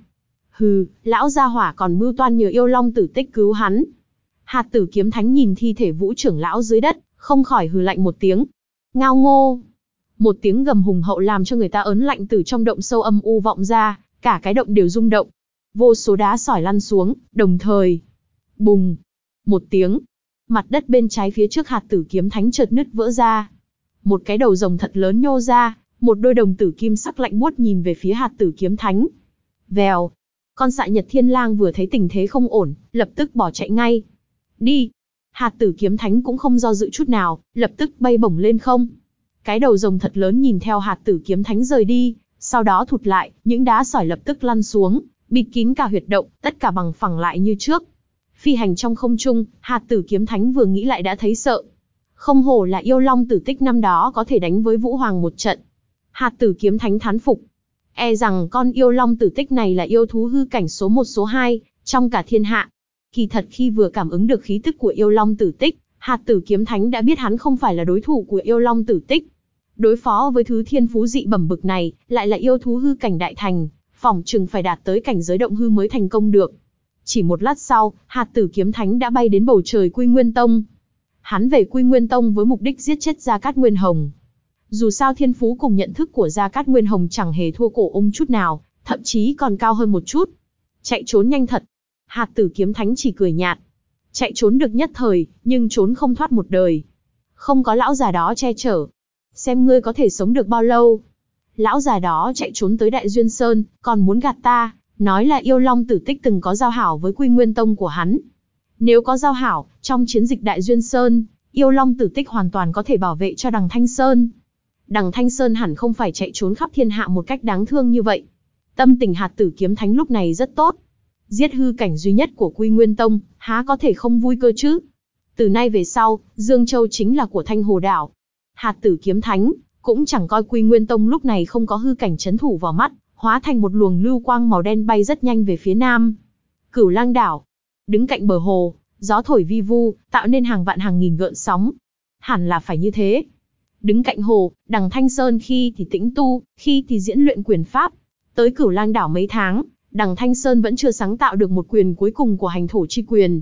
Hừ, lão gia hỏa còn mưu toan nhờ yêu long tử tích cứu hắn. Hạt tử kiếm thánh nhìn thi thể vũ trưởng lão dưới đất, không khỏi hừ lạnh một tiếng. Ngao ngô. Một tiếng gầm hùng hậu làm cho người ta ớn lạnh từ trong động sâu âm u vọng ra, cả cái động đều rung động. Vô số đá sỏi lăn xuống, đồng thời. Bùng. Một tiếng. Mặt đất bên trái phía trước hạt tử kiếm thánh chợt nứt vỡ ra. Một cái đầu rồng thật lớn nhô ra, một đôi đồng tử kim sắc lạnh buốt nhìn về phía hạt tử kiếm thánh. Vèo. Con xạ nhật thiên lang vừa thấy tình thế không ổn, lập tức bỏ chạy ngay. Đi. Hạt tử kiếm thánh cũng không do dự chút nào, lập tức bay bổng lên không. Cái đầu rồng thật lớn nhìn theo hạt tử kiếm thánh rời đi, sau đó thụt lại, những đá sỏi lập tức lăn xuống, bịt kín cả huyệt động, tất cả bằng phẳng lại như trước. Phi hành trong không trung, hạt tử kiếm thánh vừa nghĩ lại đã thấy sợ. Không hổ là yêu long tử tích năm đó có thể đánh với Vũ Hoàng một trận. Hạt tử kiếm thánh thán phục. E rằng con yêu long tử tích này là yêu thú hư cảnh số 1 số 2, trong cả thiên hạ. Kỳ thật khi vừa cảm ứng được khí tức của yêu long tử tích, hạt tử kiếm thánh đã biết hắn không phải là đối thủ của yêu long tử tích. Đối phó với thứ thiên phú dị bẩm bực này, lại là yêu thú hư cảnh đại thành, phỏng chừng phải đạt tới cảnh giới động hư mới thành công được. Chỉ một lát sau, hạt tử kiếm thánh đã bay đến bầu trời Quy Nguyên Tông. Hắn về Quy Nguyên Tông với mục đích giết chết Gia Cát Nguyên Hồng. Dù sao thiên phú cùng nhận thức của Gia Cát Nguyên Hồng chẳng hề thua cổ ung chút nào, thậm chí còn cao hơn một chút. Chạy trốn nhanh thật. Hạt tử kiếm thánh chỉ cười nhạt. Chạy trốn được nhất thời, nhưng trốn không thoát một đời. Không có lão già đó che chở, xem ngươi có thể sống được bao lâu. Lão già đó chạy trốn tới Đại Duyên Sơn, còn muốn gạt ta, nói là yêu long tử tích từng có giao hảo với quy nguyên tông của hắn. Nếu có giao hảo, trong chiến dịch Đại Duyên Sơn, yêu long tử tích hoàn toàn có thể bảo vệ cho đằng Thanh Sơn. Đằng Thanh Sơn hẳn không phải chạy trốn khắp thiên hạ một cách đáng thương như vậy. Tâm tình hạt tử kiếm thánh lúc này rất tốt. Giết hư cảnh duy nhất của Quy Nguyên Tông, há có thể không vui cơ chứ? Từ nay về sau, Dương Châu chính là của Thanh Hồ Đảo, Hạt tử kiếm thánh, cũng chẳng coi Quy Nguyên Tông lúc này không có hư cảnh chấn thủ vào mắt, hóa thành một luồng lưu quang màu đen bay rất nhanh về phía nam. Cửu lang đảo, đứng cạnh bờ hồ, gió thổi vi vu, tạo nên hàng vạn hàng nghìn gợn sóng. Hẳn là phải như thế. Đứng cạnh hồ, đằng Thanh Sơn khi thì tĩnh tu, khi thì diễn luyện quyền pháp. Tới cửu lang đảo mấy tháng, đằng Thanh Sơn vẫn chưa sáng tạo được một quyền cuối cùng của hành thổ chi quyền.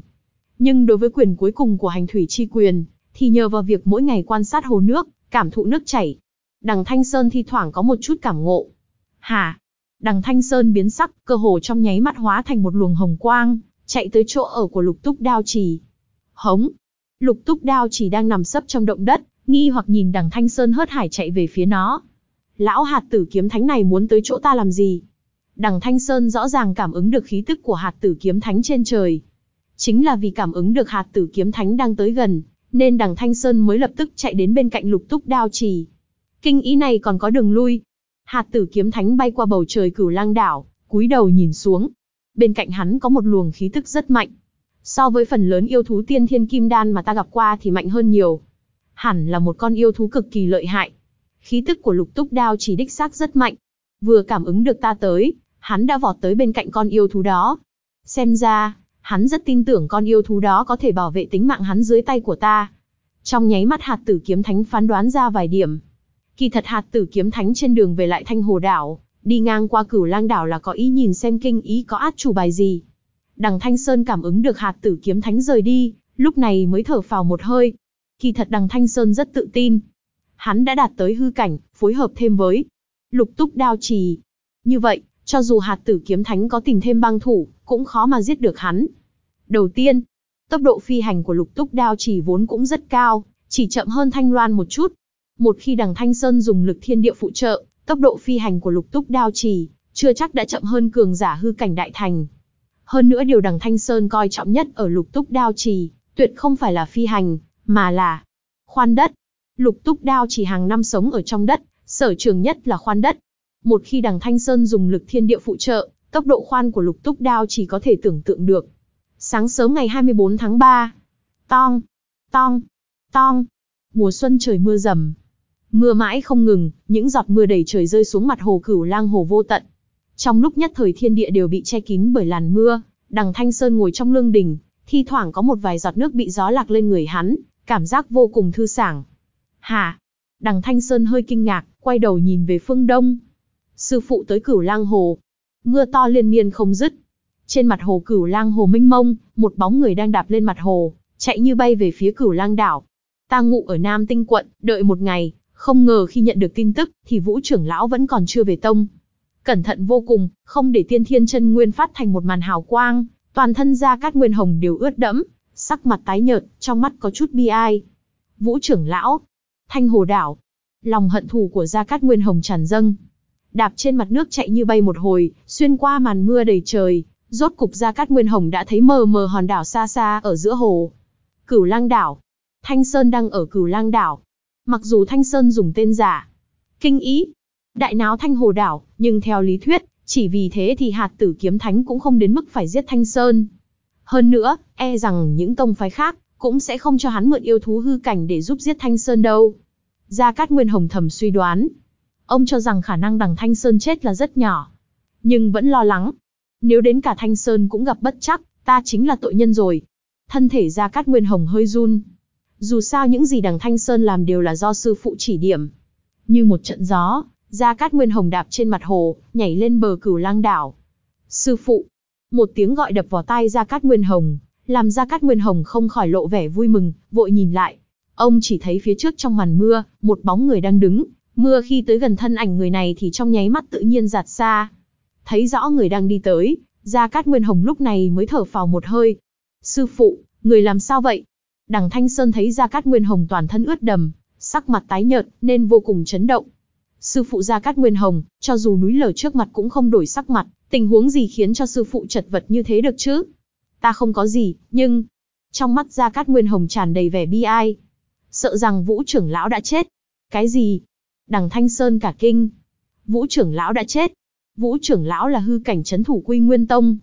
Nhưng đối với quyền cuối cùng của hành thủy chi quyền, thì nhờ vào việc mỗi ngày quan sát hồ nước, cảm thụ nước chảy. Đằng Thanh Sơn thi thoảng có một chút cảm ngộ. Hà. Đằng Thanh Sơn biến sắc, cơ hồ trong nháy mắt hóa thành một luồng hồng quang, chạy tới chỗ ở của lục túc đao trì. Hống! Lục túc đao chỉ đang nằm sấp trong động đất, nghi hoặc nhìn đằng Thanh Sơn hớt hải chạy về phía nó. Lão hạt tử kiếm thánh này muốn tới chỗ ta làm gì? Đằng Thanh Sơn rõ ràng cảm ứng được khí tức của hạt tử kiếm thánh trên trời. Chính là vì cảm ứng được hạt tử kiếm thánh đang tới gần, nên đằng Thanh Sơn mới lập tức chạy đến bên cạnh lục túc đao trì. Kinh ý này còn có đường lui. Hạt tử kiếm thánh bay qua bầu trời cửu lang đảo, cúi đầu nhìn xuống. Bên cạnh hắn có một luồng khí tức rất mạnh. So với phần lớn yêu thú tiên thiên kim đan mà ta gặp qua thì mạnh hơn nhiều. Hẳn là một con yêu thú cực kỳ lợi hại. Khí tức của lục túc đao chỉ đích xác rất mạnh. Vừa cảm ứng được ta tới, hắn đã vọt tới bên cạnh con yêu thú đó. Xem ra, Hắn rất tin tưởng con yêu thú đó có thể bảo vệ tính mạng hắn dưới tay của ta. Trong nháy mắt hạt tử kiếm thánh phán đoán ra vài điểm. Kỳ thật hạt tử kiếm thánh trên đường về lại thanh hồ đảo, Đi ngang qua cửu lang đảo là có ý nhìn xem kinh ý có át chủ bài gì. Đằng Thanh Sơn cảm ứng được hạt tử kiếm thánh rời đi, lúc này mới thở phào một hơi. Kỳ thật đằng Thanh Sơn rất tự tin. Hắn đã đạt tới hư cảnh, phối hợp thêm với lục túc đao trì. Như vậy, cho dù hạt tử kiếm thánh có tìm thêm băng thủ, cũng khó mà giết được hắn. Đầu tiên, tốc độ phi hành của lục túc đao trì vốn cũng rất cao, chỉ chậm hơn thanh loan một chút. Một khi đằng Thanh Sơn dùng lực thiên địa phụ trợ, tốc độ phi hành của lục túc đao trì, chưa chắc đã chậm hơn cường giả hư cảnh đại thành. Hơn nữa điều đằng Thanh Sơn coi trọng nhất ở lục túc đao trì, tuyệt không phải là phi hành, mà là khoan đất. Lục túc đao chỉ hàng năm sống ở trong đất, sở trường nhất là khoan đất. Một khi đằng Thanh Sơn dùng lực thiên địa phụ trợ, tốc độ khoan của lục túc đao chỉ có thể tưởng tượng được. Sáng sớm ngày 24 tháng 3, tong, tong, tong, mùa xuân trời mưa rầm. Mưa mãi không ngừng, những giọt mưa đầy trời rơi xuống mặt hồ cửu lang hồ vô tận. Trong lúc nhất thời thiên địa đều bị che kín bởi làn mưa, đằng Thanh Sơn ngồi trong lương đình, thi thoảng có một vài giọt nước bị gió lạc lên người hắn, cảm giác vô cùng thư sảng. Hả? Đằng Thanh Sơn hơi kinh ngạc, quay đầu nhìn về phương đông. Sư phụ tới cửu lang hồ. Mưa to liên miên không dứt. Trên mặt hồ cửu lang hồ minh mông, một bóng người đang đạp lên mặt hồ, chạy như bay về phía cửu lang đảo. Ta ngụ ở Nam Tinh quận, đợi một ngày, không ngờ khi nhận được tin tức, thì vũ trưởng lão vẫn còn chưa về tông. Cẩn thận vô cùng, không để tiên thiên chân nguyên phát thành một màn hào quang, toàn thân ra cát nguyên hồng đều ướt đẫm, sắc mặt tái nhợt, trong mắt có chút bi ai. Vũ trưởng lão, thanh hồ đảo, lòng hận thù của Gia Cát Nguyên Hồng tràn dâng. Đạp trên mặt nước chạy như bay một hồi, xuyên qua màn mưa đầy trời, rốt cục Gia Cát Nguyên Hồng đã thấy mờ mờ hòn đảo xa xa ở giữa hồ. Cửu Lang đảo. Thanh Sơn đang ở Cửu Lang đảo. Mặc dù Thanh Sơn dùng tên giả, kinh ý, đại náo Thanh Hồ đảo, nhưng theo lý thuyết, chỉ vì thế thì hạt tử kiếm thánh cũng không đến mức phải giết Thanh Sơn. Hơn nữa, e rằng những tông phái khác, cũng sẽ không cho hắn mượn yêu thú hư cảnh để giúp giết Thanh Sơn đâu. Gia Cát Nguyên Hồng thầm suy đoán. Ông cho rằng khả năng đằng Thanh Sơn chết là rất nhỏ. Nhưng vẫn lo lắng. Nếu đến cả Thanh Sơn cũng gặp bất chắc, ta chính là tội nhân rồi. Thân thể Gia Cát Nguyên Hồng hơi run. Dù sao những gì đằng Thanh Sơn làm đều là do sư phụ chỉ điểm. Như một trận gió, Gia Cát Nguyên Hồng đạp trên mặt hồ, nhảy lên bờ cửu lang đảo. Sư phụ! Một tiếng gọi đập vào tai Gia Cát Nguyên Hồng, làm Gia Cát Nguyên Hồng không khỏi lộ vẻ vui mừng, vội nhìn lại. Ông chỉ thấy phía trước trong màn mưa, một bóng người đang đứng, mưa khi tới gần thân ảnh người này thì trong nháy mắt tự nhiên giạt xa. Thấy rõ người đang đi tới, Gia Cát Nguyên Hồng lúc này mới thở phào một hơi. Sư phụ, người làm sao vậy? Đằng Thanh Sơn thấy Gia Cát Nguyên Hồng toàn thân ướt đầm, sắc mặt tái nhợt, nên vô cùng chấn động. Sư phụ Gia Cát Nguyên Hồng, cho dù núi lở trước mặt cũng không đổi sắc mặt, tình huống gì khiến cho sư phụ chật vật như thế được chứ? Ta không có gì, nhưng... Trong mắt Gia Cát Nguyên Hồng tràn đầy vẻ bi ai. Sợ rằng Vũ trưởng lão đã chết. Cái gì? Đằng Thanh Sơn cả kinh. Vũ trưởng lão đã chết. Vũ trưởng lão là hư cảnh chấn thủ quy nguyên tông.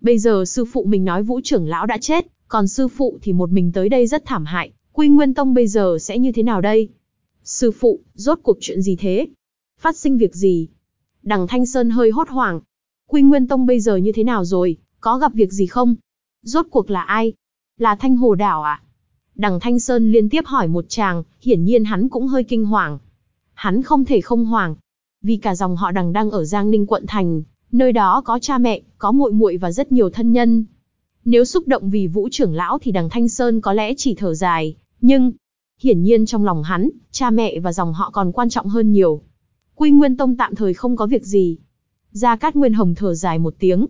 Bây giờ sư phụ mình nói vũ trưởng lão đã chết, còn sư phụ thì một mình tới đây rất thảm hại. Quy nguyên tông bây giờ sẽ như thế nào đây? Sư phụ, rốt cuộc chuyện gì thế? Phát sinh việc gì? Đằng Thanh Sơn hơi hốt hoảng. Quy nguyên tông bây giờ như thế nào rồi? Có gặp việc gì không? Rốt cuộc là ai? Là Thanh Hồ Đảo à? Đằng Thanh Sơn liên tiếp hỏi một chàng, hiển nhiên hắn cũng hơi kinh hoàng. Hắn không thể không hoảng, vì cả dòng họ đằng đang ở Giang Ninh quận thành, nơi đó có cha mẹ, có muội muội và rất nhiều thân nhân. Nếu xúc động vì vũ trưởng lão thì đằng Thanh Sơn có lẽ chỉ thở dài, nhưng, hiển nhiên trong lòng hắn, cha mẹ và dòng họ còn quan trọng hơn nhiều. Quy Nguyên Tông tạm thời không có việc gì. Gia Cát Nguyên Hồng thở dài một tiếng.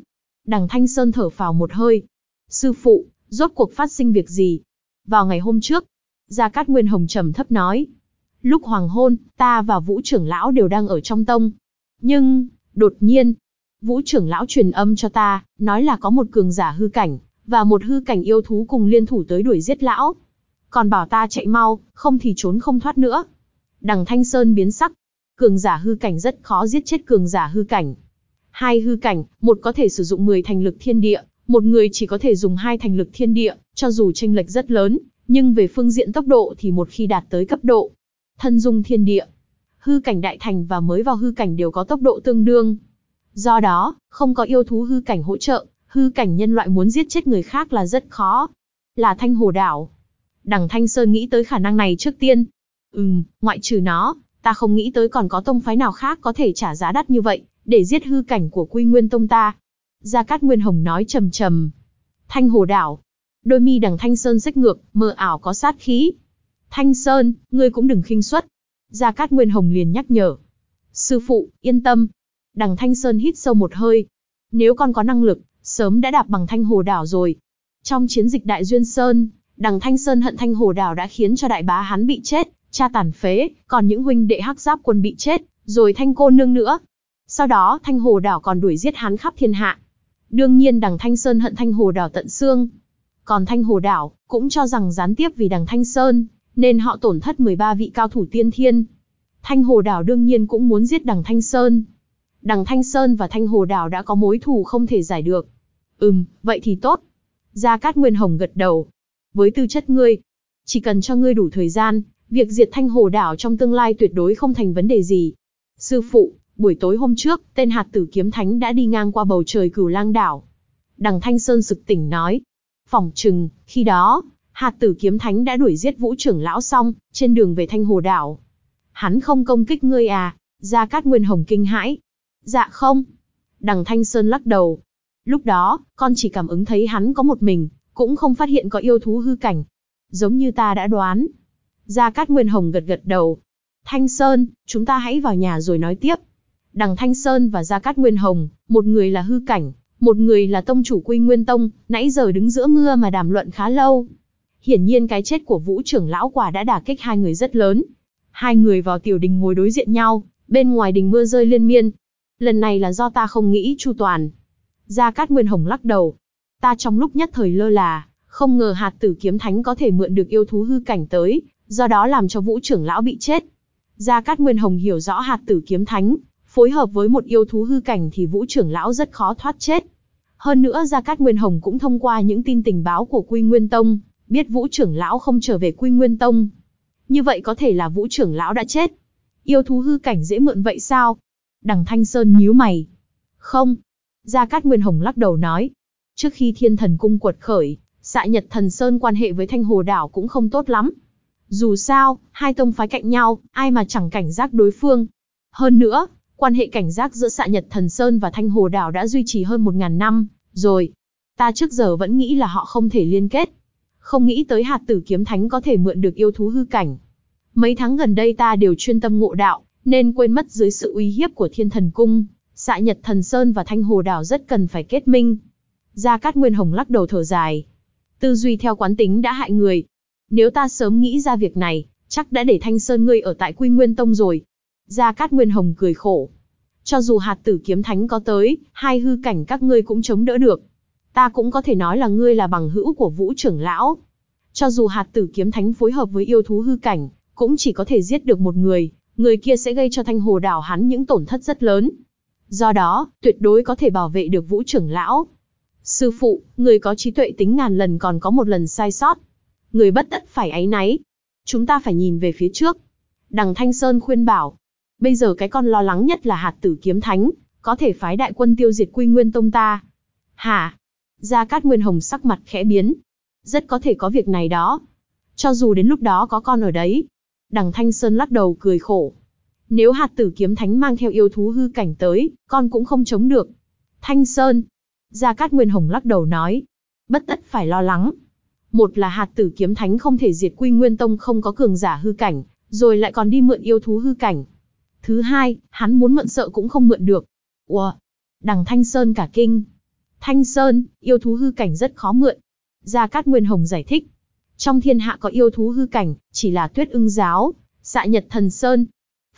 Đằng Thanh Sơn thở phào một hơi. Sư phụ, rốt cuộc phát sinh việc gì? Vào ngày hôm trước, Gia Cát Nguyên Hồng trầm thấp nói. Lúc hoàng hôn, ta và Vũ trưởng lão đều đang ở trong tông. Nhưng, đột nhiên, Vũ trưởng lão truyền âm cho ta, nói là có một cường giả hư cảnh, và một hư cảnh yêu thú cùng liên thủ tới đuổi giết lão. Còn bảo ta chạy mau, không thì trốn không thoát nữa. Đằng Thanh Sơn biến sắc. Cường giả hư cảnh rất khó giết chết cường giả hư cảnh. Hai hư cảnh, một có thể sử dụng 10 thành lực thiên địa, một người chỉ có thể dùng hai thành lực thiên địa, cho dù tranh lệch rất lớn, nhưng về phương diện tốc độ thì một khi đạt tới cấp độ thân dung thiên địa, hư cảnh đại thành và mới vào hư cảnh đều có tốc độ tương đương. Do đó, không có yêu thú hư cảnh hỗ trợ, hư cảnh nhân loại muốn giết chết người khác là rất khó. Là Thanh Hồ Đảo. Đằng Thanh Sơn nghĩ tới khả năng này trước tiên. Ừm, ngoại trừ nó, ta không nghĩ tới còn có tông phái nào khác có thể trả giá đắt như vậy, để giết hư cảnh của Quy Nguyên Tông ta. Gia Cát Nguyên Hồng nói trầm trầm. Thanh Hồ Đảo. Đôi mi đằng Thanh Sơn xích ngược, mờ ảo có sát khí. Thanh Sơn, ngươi cũng đừng khinh suất. Gia Cát Nguyên Hồng liền nhắc nhở. Sư phụ, yên tâm. Đằng Thanh Sơn hít sâu một hơi. Nếu con có năng lực, sớm đã đạp bằng Thanh Hồ Đảo rồi. Trong chiến dịch Đại Duyên Sơn, đằng Thanh Sơn hận Thanh Hồ Đảo đã khiến cho đại bá hắn bị chết, cha tàn phế, còn những huynh đệ hắc giáp quân bị chết, rồi Thanh cô nương nữa. Sau đó Thanh Hồ Đảo còn đuổi giết hắn khắp thiên hạ. Đương nhiên đằng Thanh Sơn hận Thanh Hồ Đảo tận xương. Còn Thanh Hồ Đảo cũng cho rằng gián tiếp vì đằng Thanh Sơn, nên họ tổn thất 13 vị cao thủ tiên thiên. Thanh Hồ Đảo đương nhiên cũng muốn giết đằng Thanh Sơn. Đằng Thanh Sơn và Thanh Hồ Đảo đã có mối thù không thể giải được. Ừm, vậy thì tốt. Gia Cát Nguyên Hồng gật đầu. Với tư chất ngươi, chỉ cần cho ngươi đủ thời gian, việc diệt Thanh Hồ Đảo trong tương lai tuyệt đối không thành vấn đề gì. Sư phụ, buổi tối hôm trước, tên hạt tử kiếm thánh đã đi ngang qua bầu trời cửu lang đảo. Đằng Thanh Sơn sực tỉnh nói. Phỏng chừng, khi đó, hạt tử kiếm thánh đã đuổi giết vũ trưởng lão xong, trên đường về Thanh Hồ Đảo. Hắn không công kích ngươi à? Gia Cát Nguyên Hồng kinh hãi. Dạ không. Đằng Thanh Sơn lắc đầu. Lúc đó, con chỉ cảm ứng thấy hắn có một mình, cũng không phát hiện có yêu thú hư cảnh. Giống như ta đã đoán. Gia Cát Nguyên Hồng gật gật đầu. Thanh Sơn, chúng ta hãy vào nhà rồi nói tiếp. Đằng Thanh Sơn và Gia Cát Nguyên Hồng, một người là hư cảnh, một người là tông chủ Quy Nguyên Tông, nãy giờ đứng giữa mưa mà đàm luận khá lâu. Hiển nhiên cái chết của Vũ trưởng lão quả đã đả kích hai người rất lớn. Hai người vào tiểu đình ngồi đối diện nhau, bên ngoài đình mưa rơi liên miên. Lần này là do ta không nghĩ chu toàn. Gia Cát Nguyên Hồng lắc đầu. Ta trong lúc nhất thời lơ là, không ngờ hạt tử kiếm thánh có thể mượn được yêu thú hư cảnh tới, do đó làm cho vũ trưởng lão bị chết. Gia Cát Nguyên Hồng hiểu rõ hạt tử kiếm thánh, phối hợp với một yêu thú hư cảnh thì vũ trưởng lão rất khó thoát chết. Hơn nữa Gia Cát Nguyên Hồng cũng thông qua những tin tình báo của Quy Nguyên Tông, biết vũ trưởng lão không trở về Quy Nguyên Tông. Như vậy có thể là vũ trưởng lão đã chết. Yêu thú hư cảnh dễ mượn vậy sao? Đằng Thanh Sơn nhíu mày. Không. Gia Cát Nguyên Hồng lắc đầu nói. Trước khi thiên thần cung quật khởi, xạ nhật thần Sơn quan hệ với Thanh Hồ Đảo cũng không tốt lắm. Dù sao, hai tông phái cạnh nhau, ai mà chẳng cảnh giác đối phương. Hơn nữa, quan hệ cảnh giác giữa xạ nhật thần Sơn và Thanh Hồ Đảo đã duy trì hơn một ngàn năm, rồi. Ta trước giờ vẫn nghĩ là họ không thể liên kết. Không nghĩ tới hạt tử kiếm thánh có thể mượn được yêu thú hư cảnh. Mấy tháng gần đây ta đều chuyên tâm ngộ đạo, nên quên mất dưới sự uy hiếp của thiên thần cung, xạ nhật thần Sơn và Thanh Hồ Đảo rất cần phải kết minh. Gia Cát Nguyên Hồng lắc đầu thở dài. Tư duy theo quán tính đã hại người, nếu ta sớm nghĩ ra việc này, chắc đã để Thanh Sơn ngươi ở tại Quy Nguyên Tông rồi. Gia Cát Nguyên Hồng cười khổ. Cho dù hạt tử kiếm thánh có tới, hai hư cảnh các ngươi cũng chống đỡ được. Ta cũng có thể nói là ngươi là bằng hữu của vũ trưởng lão. Cho dù hạt tử kiếm thánh phối hợp với yêu thú hư cảnh, cũng chỉ có thể giết được một người, người kia sẽ gây cho thanh hồ đảo hắn những tổn thất rất lớn. Do đó, tuyệt đối có thể bảo vệ được vũ trưởng lão. Sư phụ, người có trí tuệ tính ngàn lần còn có một lần sai sót người bất tất phải áy náy. Chúng ta phải nhìn về phía trước. Đằng Thanh Sơn khuyên bảo, bây giờ cái con lo lắng nhất là hạt tử kiếm thánh, có thể phái đại quân tiêu diệt quy nguyên tông ta. Hả? Gia Cát Nguyên Hồng sắc mặt khẽ biến. Rất có thể có việc này đó. Cho dù đến lúc đó có con ở đấy. Đằng Thanh Sơn lắc đầu cười khổ. Nếu hạt tử kiếm thánh mang theo yêu thú hư cảnh tới, con cũng không chống được. Thanh Sơn. Gia Cát Nguyên Hồng lắc đầu nói. Bất tất phải lo lắng, một là hạt tử kiếm thánh không thể diệt quy nguyên tông không có cường giả hư cảnh, rồi lại còn đi mượn yêu thú hư cảnh. Thứ hai, hắn muốn mượn sợ cũng không mượn được. Ủa? Đằng Thanh Sơn cả kinh. Thanh Sơn, yêu thú hư cảnh rất khó mượn. Gia Cát Nguyên Hồng giải thích. Trong thiên hạ có yêu thú hư cảnh, chỉ là tuyết ưng giáo, xạ nhật thần Sơn.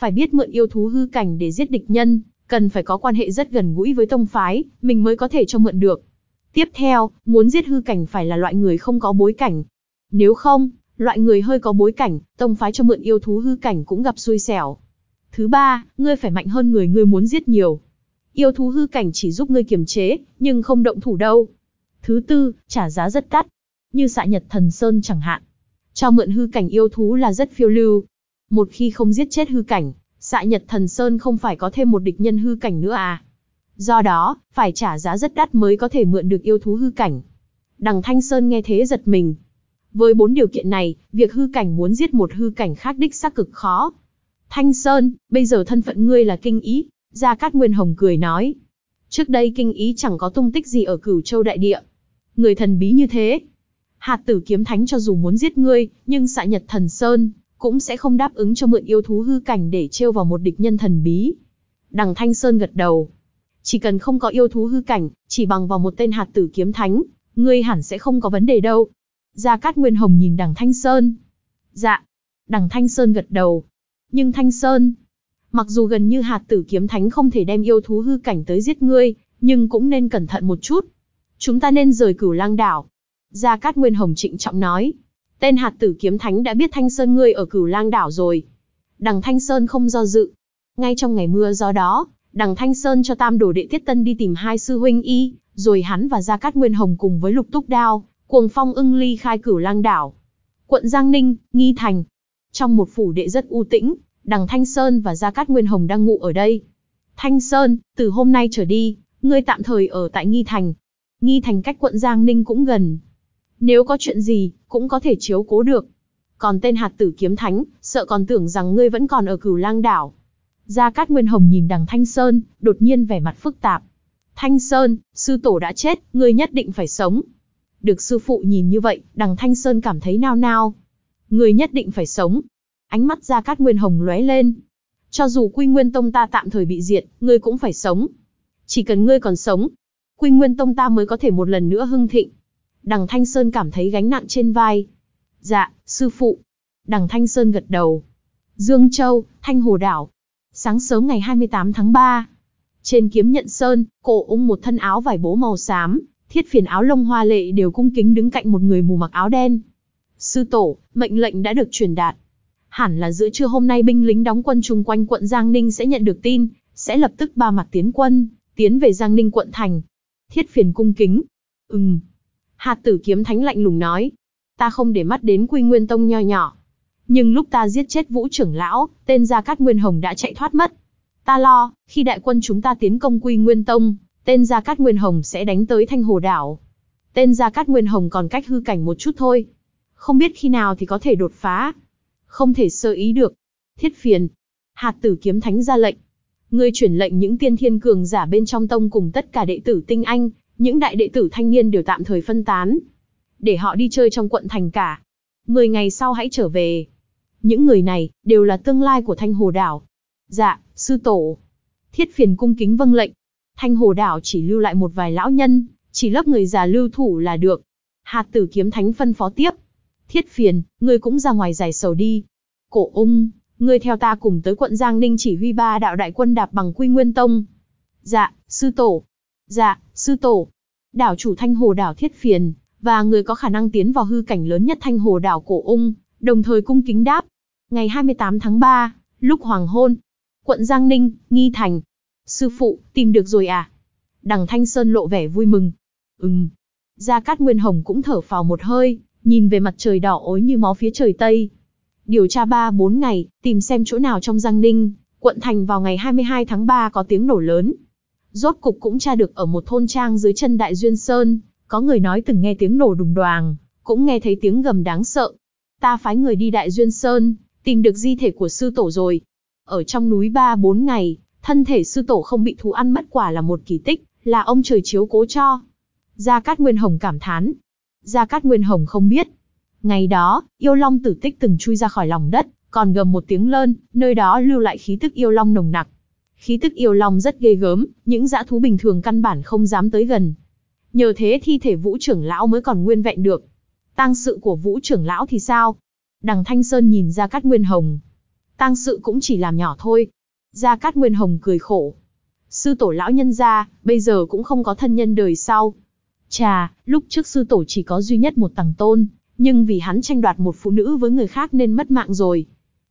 Phải biết mượn yêu thú hư cảnh để giết địch nhân, cần phải có quan hệ rất gần gũi với tông phái, mình mới có thể cho mượn được. Tiếp theo, muốn giết hư cảnh phải là loại người không có bối cảnh. Nếu không, loại người hơi có bối cảnh, tông phái cho mượn yêu thú hư cảnh cũng gặp xui xẻo. Thứ ba, ngươi phải mạnh hơn người ngươi muốn giết nhiều. Yêu thú hư cảnh chỉ giúp ngươi kiềm chế, nhưng không động thủ đâu. Thứ tư, trả giá rất đắt. Như xạ nhật thần Sơn chẳng hạn. Cho mượn hư cảnh yêu thú là rất phiêu lưu. Một khi không giết chết hư cảnh, xạ nhật thần Sơn không phải có thêm một địch nhân hư cảnh nữa à. Do đó, phải trả giá rất đắt mới có thể mượn được yêu thú hư cảnh. Đằng Thanh Sơn nghe thế giật mình. Với bốn điều kiện này, việc hư cảnh muốn giết một hư cảnh khác đích xác cực khó. Thanh Sơn, bây giờ thân phận ngươi là kinh ý, Gia Cát Nguyên Hồng cười nói. Trước đây kinh ý chẳng có tung tích gì ở cửu châu đại địa. Người thần bí như thế. Hạt tử kiếm thánh cho dù muốn giết ngươi, nhưng xạ nhật thần sơn, cũng sẽ không đáp ứng cho mượn yêu thú hư cảnh để trêu vào một địch nhân thần bí. Đằng Thanh Sơn gật đầu. Chỉ cần không có yêu thú hư cảnh, chỉ bằng vào một tên hạt tử kiếm thánh, ngươi hẳn sẽ không có vấn đề đâu. Gia Cát Nguyên Hồng nhìn đằng Thanh Sơn. Dạ. Đằng Thanh Sơn gật đầu. Nhưng Thanh Sơn, mặc dù gần như hạt tử kiếm thánh không thể đem yêu thú hư cảnh tới giết ngươi, nhưng cũng nên cẩn thận một chút. Chúng ta nên rời cửu lang đảo. Gia Cát Nguyên Hồng trịnh trọng nói. Tên hạt tử kiếm thánh đã biết Thanh Sơn ngươi ở cửu lang đảo rồi. Đằng Thanh Sơn không do dự. Ngay trong ngày mưa gió đó, đằng Thanh Sơn cho tam đồ đệ tiết tân đi tìm hai sư huynh y, rồi hắn và Gia Cát Nguyên Hồng cùng với lục túc đao, cuồng phong ưng ly khai cửu lang đảo. Quận Giang Ninh, Nghi Thành. Trong một phủ đệ rất u tĩnh, đằng Thanh Sơn và Gia Cát Nguyên Hồng đang ngủ ở đây. Thanh Sơn, từ hôm nay trở đi, ngươi tạm thời ở tại Nghi Thành. Nghi Thành cách quận Giang Ninh cũng gần. Nếu có chuyện gì, cũng có thể chiếu cố được. Còn tên hạt tử kiếm thánh, sợ còn tưởng rằng ngươi vẫn còn ở cửu lang đảo. Gia Cát Nguyên Hồng nhìn đằng Thanh Sơn, đột nhiên vẻ mặt phức tạp. Thanh Sơn, sư tổ đã chết, ngươi nhất định phải sống. Được sư phụ nhìn như vậy, đằng Thanh Sơn cảm thấy nao nao. Ngươi nhất định phải sống. Ánh mắt Gia Cát Nguyên Hồng lóe lên. Cho dù Quy Nguyên Tông ta tạm thời bị diệt, ngươi cũng phải sống. Chỉ cần ngươi còn sống, Quy Nguyên Tông ta mới có thể một lần nữa hưng thịnh. Đằng Thanh Sơn cảm thấy gánh nặng trên vai. Dạ, sư phụ. Đằng Thanh Sơn gật đầu. Dương Châu, Thanh Hồ Đảo. Sáng sớm ngày 28 tháng 3. Trên kiếm nhận sơn, cổ ung một thân áo vải bố màu xám, thiết phiền áo lông hoa lệ đều cung kính đứng cạnh một người mù mặc áo đen. Sư tổ, mệnh lệnh đã được truyền đạt. Hẳn là giữa trưa hôm nay binh lính đóng quân chung quanh quận Giang Ninh sẽ nhận được tin, sẽ lập tức ba mặt tiến quân, tiến về Giang Ninh quận thành. Thiết phiền cung kính. Ừm, Hạt tử kiếm thánh lạnh lùng nói. Ta không để mắt đến quy nguyên tông nho nhỏ. Nhưng lúc ta giết chết vũ trưởng lão, tên Gia Cát Nguyên Hồng đã chạy thoát mất. Ta lo, khi đại quân chúng ta tiến công quy nguyên tông, tên Gia Cát Nguyên Hồng sẽ đánh tới thanh hồ đảo. Tên Gia Cát Nguyên Hồng còn cách hư cảnh một chút thôi. Không biết khi nào thì có thể đột phá. Không thể sơ ý được. Thiết phiền. Hạt tử kiếm thánh ra lệnh. Ngươi chuyển lệnh những tiên thiên cường giả bên trong tông cùng tất cả đệ tử tinh anh, những đại đệ tử thanh niên đều tạm thời phân tán. Để họ đi chơi trong quận thành cả. Mười ngày sau hãy trở về. Những người này, đều là tương lai của Thanh Hồ Đảo. Dạ, sư tổ. Thiết phiền cung kính vâng lệnh. Thanh Hồ Đảo chỉ lưu lại một vài lão nhân, chỉ lớp người già lưu thủ là được. Hạt tử kiếm thánh phân phó tiếp. Thiết phiền, ngươi cũng ra ngoài giải sầu đi. Cổ ung, ngươi theo ta cùng tới quận Giang Ninh chỉ huy ba đạo đại quân đạp bằng quy nguyên tông. Dạ, sư tổ. Dạ, sư tổ. Đảo chủ Thanh Hồ đảo Thiết Phiền, và người có khả năng tiến vào hư cảnh lớn nhất Thanh Hồ đảo Cổ Ung, đồng thời cung kính đáp. Ngày 28 tháng 3, lúc hoàng hôn, quận Giang Ninh, Nghi Thành. Sư phụ, tìm được rồi à? Đằng Thanh Sơn lộ vẻ vui mừng. Ừm. Gia Cát Nguyên Hồng cũng thở phào một hơi, nhìn về mặt trời đỏ ối như máu phía trời Tây. Điều tra 3-4 ngày, tìm xem chỗ nào trong Giang Ninh, quận thành vào ngày 22 tháng 3 có tiếng nổ lớn, Rốt cục cũng tra được ở một thôn trang dưới chân Đại Duyên Sơn, có người nói từng nghe tiếng nổ đùng đoàng, cũng nghe thấy tiếng gầm đáng sợ. Ta phái người đi Đại Duyên Sơn, tìm được di thể của sư tổ rồi. Ở trong núi ba bốn ngày, thân thể sư tổ không bị thú ăn mất quả là một kỳ tích, là ông trời chiếu cố cho. Gia Cát Nguyên Hồng cảm thán. Gia Cát Nguyên Hồng không biết. Ngày đó, yêu long tử tích từng chui ra khỏi lòng đất, còn gầm một tiếng lơn, nơi đó lưu lại khí tức yêu long nồng nặc. Khí tức yêu long rất ghê gớm, những dã thú bình thường căn bản không dám tới gần. Nhờ thế thi thể vũ trưởng lão mới còn nguyên vẹn được. Tang sự của vũ trưởng lão thì sao? Đằng Thanh Sơn nhìn ra Cát Nguyên Hồng. Tang sự cũng chỉ làm nhỏ thôi. Gia Cát Nguyên Hồng cười khổ. Sư tổ lão nhân gia, bây giờ cũng không có thân nhân đời sau. Chà, lúc trước sư tổ chỉ có duy nhất một tầng tôn, nhưng vì hắn tranh đoạt một phụ nữ với người khác nên mất mạng rồi.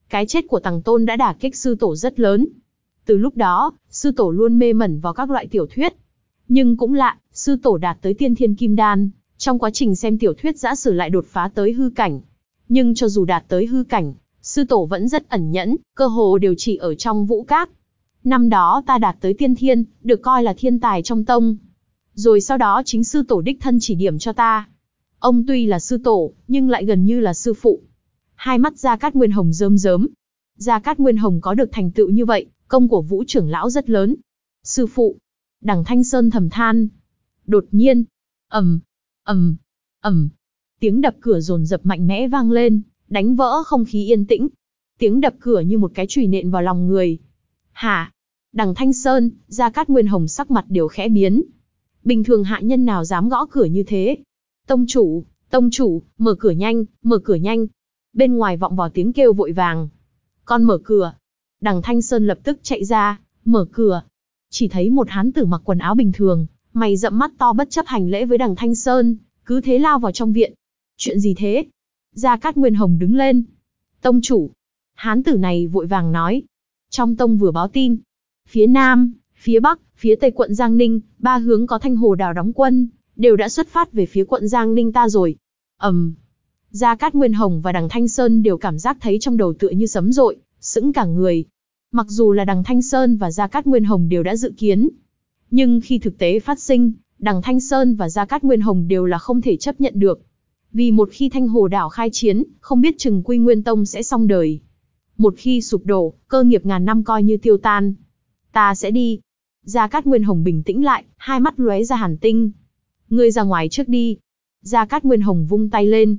Cái chết của tầng tôn đã đả kích sư tổ rất lớn, từ lúc đó, sư tổ luôn mê mẩn vào các loại tiểu thuyết. Nhưng cũng lạ, sư tổ đạt tới tiên thiên kim đan, trong quá trình xem tiểu thuyết giã sử lại đột phá tới hư cảnh. Nhưng cho dù đạt tới hư cảnh, sư tổ vẫn rất ẩn nhẫn, cơ hồ đều chỉ ở trong vũ các. Năm đó ta đạt tới tiên thiên, được coi là thiên tài trong tông. Rồi sau đó chính sư tổ đích thân chỉ điểm cho ta. Ông tuy là sư tổ, nhưng lại gần như là sư phụ. Hai mắt Gia Cát Nguyên Hồng rơm rớm. Gia Cát Nguyên Hồng có được thành tựu như vậy, Công của Vũ trưởng lão rất lớn. Sư phụ. Đằng Thanh Sơn thầm than. Đột nhiên. ầm, ầm, ầm. Tiếng đập cửa rồn rập mạnh mẽ vang lên, đánh vỡ không khí yên tĩnh. Tiếng đập cửa như một cái chùy nện vào lòng người. Hả? Đằng Thanh Sơn, Gia Cát Nguyên Hồng sắc mặt đều khẽ biến. Bình thường hạ nhân nào dám gõ cửa như thế? Tông chủ, tông chủ, mở cửa nhanh, mở cửa nhanh. Bên ngoài vọng vào tiếng kêu vội vàng. Con mở cửa. Đằng Thanh Sơn lập tức chạy ra, mở cửa. Chỉ thấy một hán tử mặc quần áo bình thường, mày rậm mắt to bất chấp hành lễ với đằng Thanh Sơn, cứ thế lao vào trong viện. Chuyện gì thế? Gia Cát Nguyên Hồng đứng lên. Tông chủ. Hán tử này vội vàng nói. Trong tông vừa báo tin. Phía Nam, phía Bắc, phía Tây quận Giang Ninh, ba hướng có thanh hồ đào đóng quân, đều đã xuất phát về phía quận Giang Ninh ta rồi. ầm, um. Gia Cát Nguyên Hồng và đằng Thanh Sơn đều cảm giác thấy trong đầu tựa như sấm rội, sững cả người. Mặc dù là đằng Thanh Sơn và Gia Cát Nguyên Hồng đều đã dự kiến. Nhưng khi thực tế phát sinh, đằng Thanh Sơn và Gia Cát Nguyên Hồng đều là không thể chấp nhận được. Vì một khi Thanh Hồ đảo khai chiến, không biết chừng Quy Nguyên Tông sẽ xong đời. Một khi sụp đổ, cơ nghiệp ngàn năm coi như tiêu tan. Ta sẽ đi. Gia Cát Nguyên Hồng bình tĩnh lại, hai mắt lóe ra hàn tinh. Ngươi ra ngoài trước đi. Gia Cát Nguyên Hồng vung tay lên.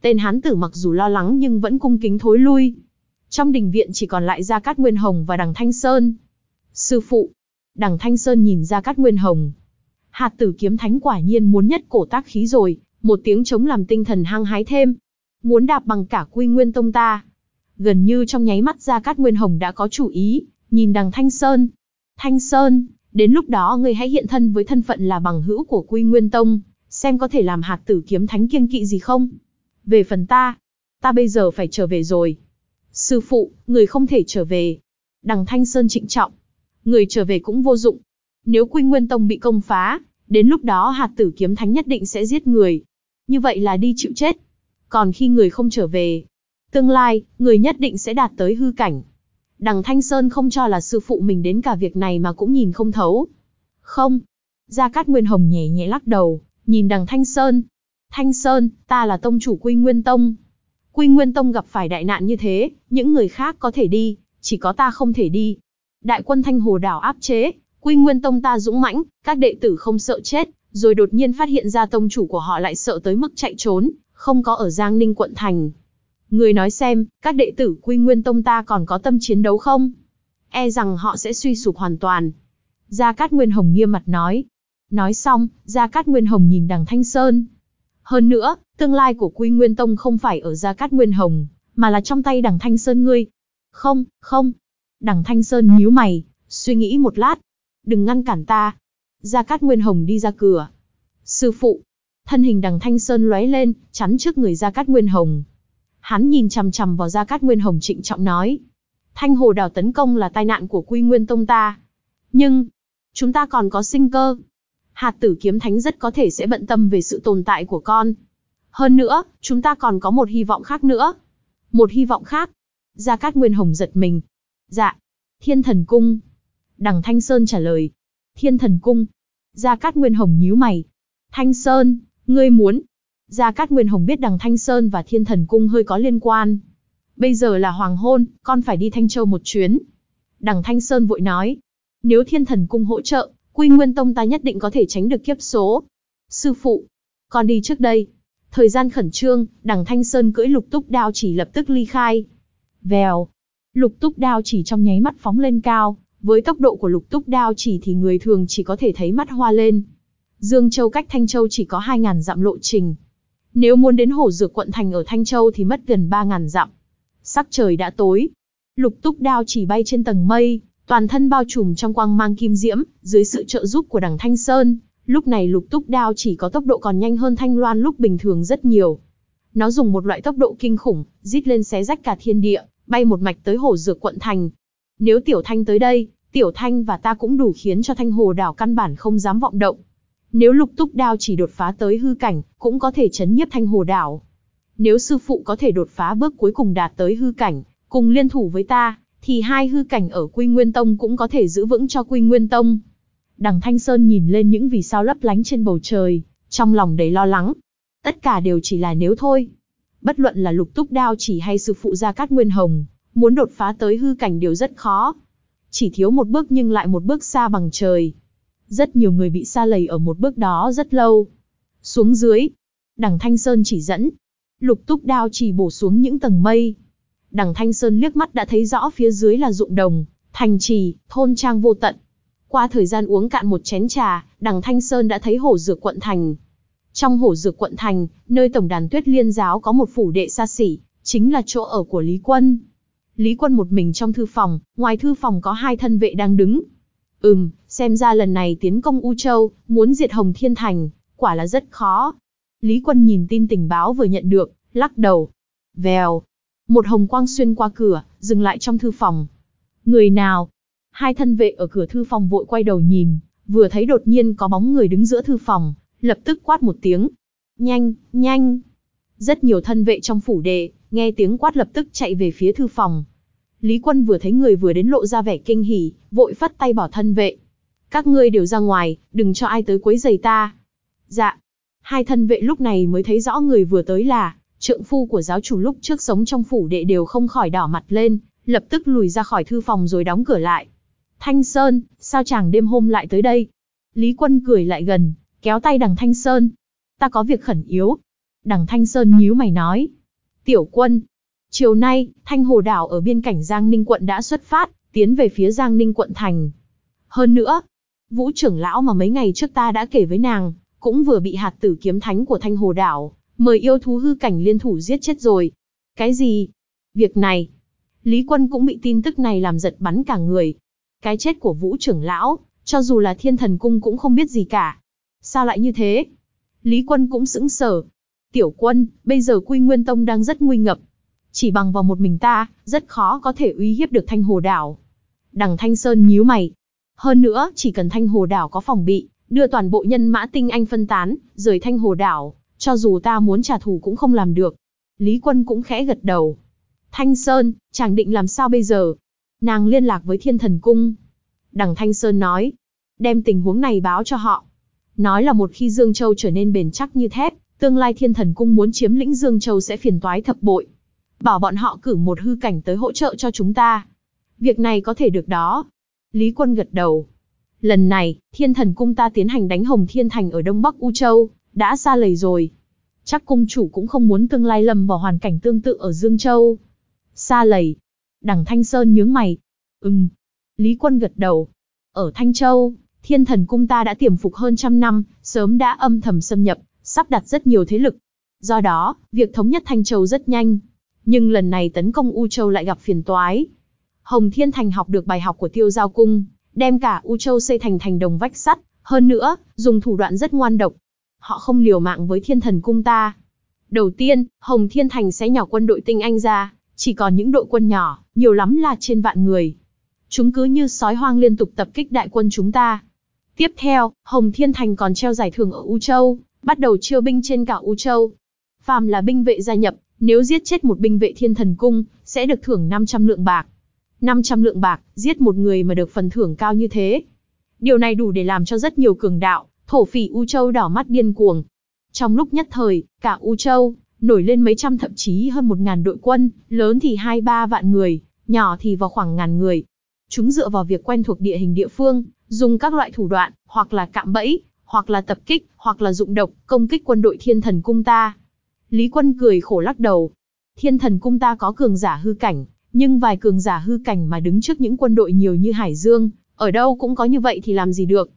Tên hán tử mặc dù lo lắng nhưng vẫn cung kính thối lui. Trong đình viện chỉ còn lại Gia Cát Nguyên Hồng và Đằng Thanh Sơn. Sư phụ. Đằng Thanh Sơn nhìn Gia Cát Nguyên Hồng. Hạt tử kiếm thánh quả nhiên muốn nhất cổ tác khí rồi, một tiếng chống làm tinh thần hăng hái thêm. Muốn đạp bằng cả quy nguyên tông ta. Gần như trong nháy mắt Gia Cát Nguyên Hồng đã có chủ ý, nhìn đằng Thanh Sơn. Thanh Sơn, đến lúc đó ngươi hãy hiện thân với thân phận là bằng hữu của Quy Nguyên Tông, xem có thể làm hạt tử kiếm thánh kiêng kỵ gì không. Về phần ta, ta bây giờ phải trở về rồi. Sư phụ, người không thể trở về. Đằng Thanh Sơn trịnh trọng. Người trở về cũng vô dụng. Nếu Quy Nguyên Tông bị công phá, đến lúc đó hạt tử kiếm thánh nhất định sẽ giết người. Như vậy là đi chịu chết. Còn khi người không trở về, tương lai, người nhất định sẽ đạt tới hư cảnh. Đằng Thanh Sơn không cho là sư phụ mình đến cả việc này mà cũng nhìn không thấu. Không. Gia Cát Nguyên Hồng nhẹ nhẹ lắc đầu, nhìn đằng Thanh Sơn. Thanh Sơn, ta là tông chủ Quy Nguyên Tông. Quy Nguyên Tông gặp phải đại nạn như thế, những người khác có thể đi, chỉ có ta không thể đi. Đại quân Thanh Hồ đảo áp chế, Quy Nguyên Tông ta dũng mãnh, các đệ tử không sợ chết, rồi đột nhiên phát hiện ra tông chủ của họ lại sợ tới mức chạy trốn, không có ở Giang Ninh quận thành. Người nói xem, các đệ tử Quy Nguyên Tông ta còn có tâm chiến đấu không? E rằng họ sẽ suy sụp hoàn toàn. Gia Cát Nguyên Hồng nghiêm mặt nói. Nói xong, Gia Cát Nguyên Hồng nhìn đằng Thanh Sơn. Hơn nữa, tương lai của Quy Nguyên Tông không phải ở Gia Cát Nguyên Hồng, mà là trong tay đằng Thanh Sơn ngươi. Không, không. Đằng Thanh Sơn nhíu mày, suy nghĩ một lát. Đừng ngăn cản ta. Gia Cát Nguyên Hồng đi ra cửa. Sư phụ. Thân hình đằng Thanh Sơn lóe lên, chắn trước người Gia Cát Nguyên Hồng. Hắn nhìn chằm chằm vào Gia Cát Nguyên Hồng trịnh trọng nói. Thanh hồ đào tấn công là tai nạn của Quy Nguyên Tông ta. Nhưng, chúng ta còn có sinh cơ. Hạt tử kiếm thánh rất có thể sẽ bận tâm về sự tồn tại của con. Hơn nữa, chúng ta còn có một hy vọng khác nữa. Một hy vọng khác. Gia Cát Nguyên Hồng giật mình. Dạ. Thiên thần cung. Đằng Thanh Sơn trả lời. Thiên thần cung. Gia Cát Nguyên Hồng nhíu mày. Thanh Sơn, ngươi muốn, Gia Cát Nguyên Hồng biết đằng Thanh Sơn và Thiên Thần Cung hơi có liên quan. Bây giờ là hoàng hôn, con phải đi Thanh Châu một chuyến. Đằng Thanh Sơn vội nói. Nếu Thiên Thần Cung hỗ trợ, Quy Nguyên Tông ta nhất định có thể tránh được kiếp số. Sư phụ, con đi trước đây. Thời gian khẩn trương, đằng Thanh Sơn cưỡi lục túc đao chỉ lập tức ly khai. Vèo. Lục túc đao chỉ trong nháy mắt phóng lên cao, với tốc độ của lục túc đao chỉ thì người thường chỉ có thể thấy mắt hoa lên. Dương Châu cách Thanh Châu chỉ có 2.000 dặm lộ trình, nếu muốn đến hồ dược quận thành ở Thanh Châu thì mất gần 3.000 dặm. Sắc trời đã tối. Lục túc đao chỉ bay trên tầng mây, toàn thân bao trùm trong quang mang kim diễm, dưới sự trợ giúp của đằng Thanh Sơn. Lúc này lục túc đao chỉ có tốc độ còn nhanh hơn thanh loan lúc bình thường rất nhiều. Nó dùng một loại tốc độ kinh khủng, rít lên xé rách cả thiên địa, bay một mạch tới hồ dược quận thành. Nếu Tiểu Thanh tới đây, Tiểu Thanh và ta cũng đủ khiến cho Thanh Hồ đảo căn bản không dám vọng động. Nếu lục túc đao chỉ đột phá tới hư cảnh, cũng có thể chấn nhiếp thanh hồ đảo. Nếu sư phụ có thể đột phá bước cuối cùng đạt tới hư cảnh, cùng liên thủ với ta, thì hai hư cảnh ở Quy Nguyên Tông cũng có thể giữ vững cho Quy Nguyên Tông. Đằng Thanh Sơn nhìn lên những vì sao lấp lánh trên bầu trời, trong lòng đầy lo lắng. Tất cả đều chỉ là nếu thôi. Bất luận là lục túc đao chỉ hay sư phụ gia cát Nguyên Hồng, muốn đột phá tới hư cảnh đều rất khó. chỉ thiếu một bước nhưng lại một bước xa bằng trời. Rất nhiều người bị xa lầy ở một bước đó rất lâu. Xuống dưới, đằng Thanh Sơn chỉ dẫn. Lục túc đao chỉ bổ xuống những tầng mây. Đằng Thanh Sơn liếc mắt đã thấy rõ phía dưới là ruộng đồng, thành trì, thôn trang vô tận. Qua thời gian uống cạn một chén trà, đằng Thanh Sơn đã thấy hồ dược quận thành. Trong hồ dược quận thành, nơi tổng đàn tuyết liên giáo có một phủ đệ xa xỉ, chính là chỗ ở của Lý Quân. Lý Quân một mình trong thư phòng, ngoài thư phòng có hai thân vệ đang đứng. Ừm, xem ra lần này tiến công U Châu, muốn diệt Hồng Thiên Thành, quả là rất khó. Lý Quân nhìn tin tình báo vừa nhận được, lắc đầu. Vèo. Một hồng quang xuyên qua cửa, dừng lại trong thư phòng. Người nào? Hai thân vệ ở cửa thư phòng vội quay đầu nhìn, vừa thấy đột nhiên có bóng người đứng giữa thư phòng, lập tức quát một tiếng. Nhanh, nhanh. Rất nhiều thân vệ trong phủ đệ, nghe tiếng quát lập tức chạy về phía thư phòng. Lý Quân vừa thấy người vừa đến lộ ra vẻ kinh hỉ, vội phất tay bỏ thân vệ. Các ngươi đều ra ngoài, đừng cho ai tới quấy giày ta. Dạ. Hai thân vệ lúc này mới thấy rõ người vừa tới là, trượng phu của giáo chủ lúc trước sống trong phủ đệ đều không khỏi đỏ mặt lên, lập tức lùi ra khỏi thư phòng rồi đóng cửa lại. Thanh Sơn, sao chàng đêm hôm lại tới đây? Lý Quân cười lại gần, kéo tay đằng Thanh Sơn. Ta có việc khẩn yếu. Đằng Thanh Sơn nhíu mày nói. Tiểu quân. Chiều nay, Thanh Hồ Đảo ở biên cảnh Giang Ninh quận đã xuất phát, tiến về phía Giang Ninh quận thành. Hơn nữa, Vũ trưởng lão mà mấy ngày trước ta đã kể với nàng, cũng vừa bị hạt tử kiếm thánh của Thanh Hồ Đảo, mời yêu thú hư cảnh liên thủ giết chết rồi. Cái gì? Việc này. Lý Quân cũng bị tin tức này làm giật bắn cả người. Cái chết của Vũ trưởng lão, cho dù là thiên thần cung cũng không biết gì cả. Sao lại như thế? Lý Quân cũng sững sờ. Tiểu quân, bây giờ Quy Nguyên Tông đang rất nguy ngập. Chỉ bằng vào một mình ta, rất khó có thể uy hiếp được Thanh Hồ Đảo. Đằng Thanh Sơn nhíu mày. Hơn nữa, chỉ cần Thanh Hồ Đảo có phòng bị, đưa toàn bộ nhân mã tinh anh phân tán, rời Thanh Hồ Đảo, cho dù ta muốn trả thù cũng không làm được. Lý Quân cũng khẽ gật đầu. Thanh Sơn, chàng định làm sao bây giờ? Nàng liên lạc với Thiên Thần Cung. Đằng Thanh Sơn nói, đem tình huống này báo cho họ. Nói là một khi Dương Châu trở nên bền chắc như thép, tương lai Thiên Thần Cung muốn chiếm lĩnh Dương Châu sẽ phiền toái thập bội. Bảo bọn họ cử một hư cảnh tới hỗ trợ cho chúng ta. Việc này có thể được đó. Lý Quân gật đầu. Lần này, Thiên Thần Cung ta tiến hành đánh Hồng Thiên Thành ở Đông Bắc U Châu, đã xa lầy rồi. Chắc cung chủ cũng không muốn tương lai lầm vào hoàn cảnh tương tự ở Dương Châu. Xa lầy. Đằng Thanh Sơn nhướng mày. Ừm. Lý Quân gật đầu. Ở Thanh Châu, Thiên Thần Cung ta đã tiềm phục hơn trăm năm, sớm đã âm thầm xâm nhập, sắp đặt rất nhiều thế lực. Do đó, việc thống nhất Thanh Châu rất nhanh. Nhưng lần này tấn công U Châu lại gặp phiền toái. Hồng Thiên Thành học được bài học của Tiêu Giao Cung, đem cả U Châu xây thành thành đồng vách sắt, hơn nữa, dùng thủ đoạn rất ngoan độc. Họ không liều mạng với Thiên Thần Cung ta. Đầu tiên, Hồng Thiên Thành sẽ nhỏ quân đội tinh anh ra, chỉ còn những đội quân nhỏ, nhiều lắm là trên vạn người. Chúng cứ như sói hoang liên tục tập kích đại quân chúng ta. Tiếp theo, Hồng Thiên Thành còn treo giải thưởng ở U Châu, bắt đầu chiêu binh trên cả U Châu. Phàm là binh vệ gia nhập, nếu giết chết một binh vệ thiên thần cung, sẽ được thưởng 500 lượng bạc. 500 lượng bạc, giết một người mà được phần thưởng cao như thế. Điều này đủ để làm cho rất nhiều cường đạo, thổ phỉ U Châu đỏ mắt điên cuồng. Trong lúc nhất thời, cả U Châu, nổi lên mấy trăm thậm chí hơn một ngàn đội quân, lớn thì hai ba vạn người, nhỏ thì vào khoảng ngàn người. Chúng dựa vào việc quen thuộc địa hình địa phương, dùng các loại thủ đoạn, hoặc là cạm bẫy, hoặc là tập kích, hoặc là dụng độc, công kích quân đội thiên thần cung ta. Lý Quân cười khổ lắc đầu. Thiên thần cung ta có cường giả hư cảnh, nhưng vài cường giả hư cảnh mà đứng trước những quân đội nhiều như Hải Dương, ở đâu cũng có như vậy thì làm gì được.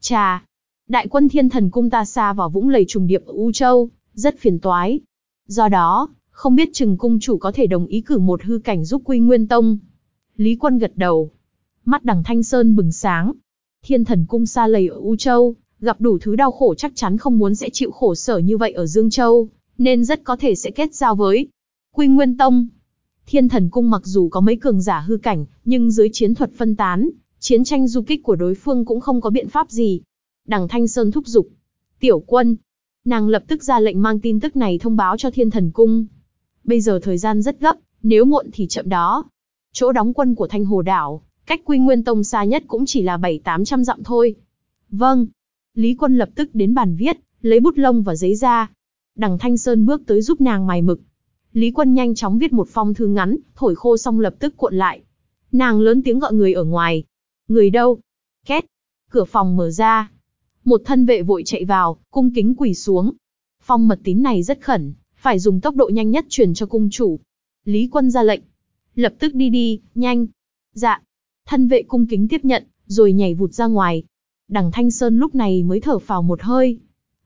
Chà, đại quân thiên thần cung ta xa vào vũng lầy trùng điệp ở U Châu, rất phiền toái. Do đó, không biết chừng cung chủ có thể đồng ý cử một hư cảnh giúp Quy Nguyên Tông. Lý Quân gật đầu. Mắt đằng Thanh Sơn bừng sáng. Thiên thần cung xa lầy ở U Châu, gặp đủ thứ đau khổ chắc chắn không muốn sẽ chịu khổ sở như vậy ở Dương Châu, nên rất có thể sẽ kết giao với Quy Nguyên Tông. Thiên thần cung mặc dù có mấy cường giả hư cảnh, nhưng dưới chiến thuật phân tán, chiến tranh du kích của đối phương cũng không có biện pháp gì. Đằng Thanh Sơn thúc giục. Tiểu quân. Nàng lập tức ra lệnh mang tin tức này thông báo cho thiên thần cung. Bây giờ thời gian rất gấp, nếu muộn thì chậm đó. Chỗ đóng quân của Thanh Hồ Đảo, cách Quy Nguyên Tông xa nhất cũng chỉ là 7-800 dặm thôi. Vâng. Lý quân lập tức đến bàn viết, lấy bút lông và giấy ra. Đằng Thanh Sơn bước tới giúp nàng mài mực. Lý quân nhanh chóng viết một phong thư ngắn, thổi khô xong lập tức cuộn lại. Nàng lớn tiếng gọi người ở ngoài. Người đâu? Két. Cửa phòng mở ra. Một thân vệ vội chạy vào, cung kính quỳ xuống. Phong mật tín này rất khẩn, phải dùng tốc độ nhanh nhất truyền cho cung chủ. Lý quân ra lệnh. Lập tức đi đi, nhanh. Dạ. Thân vệ cung kính tiếp nhận, rồi nhảy vụt ra ngoài. Đằng Thanh Sơn lúc này mới thở phào một hơi.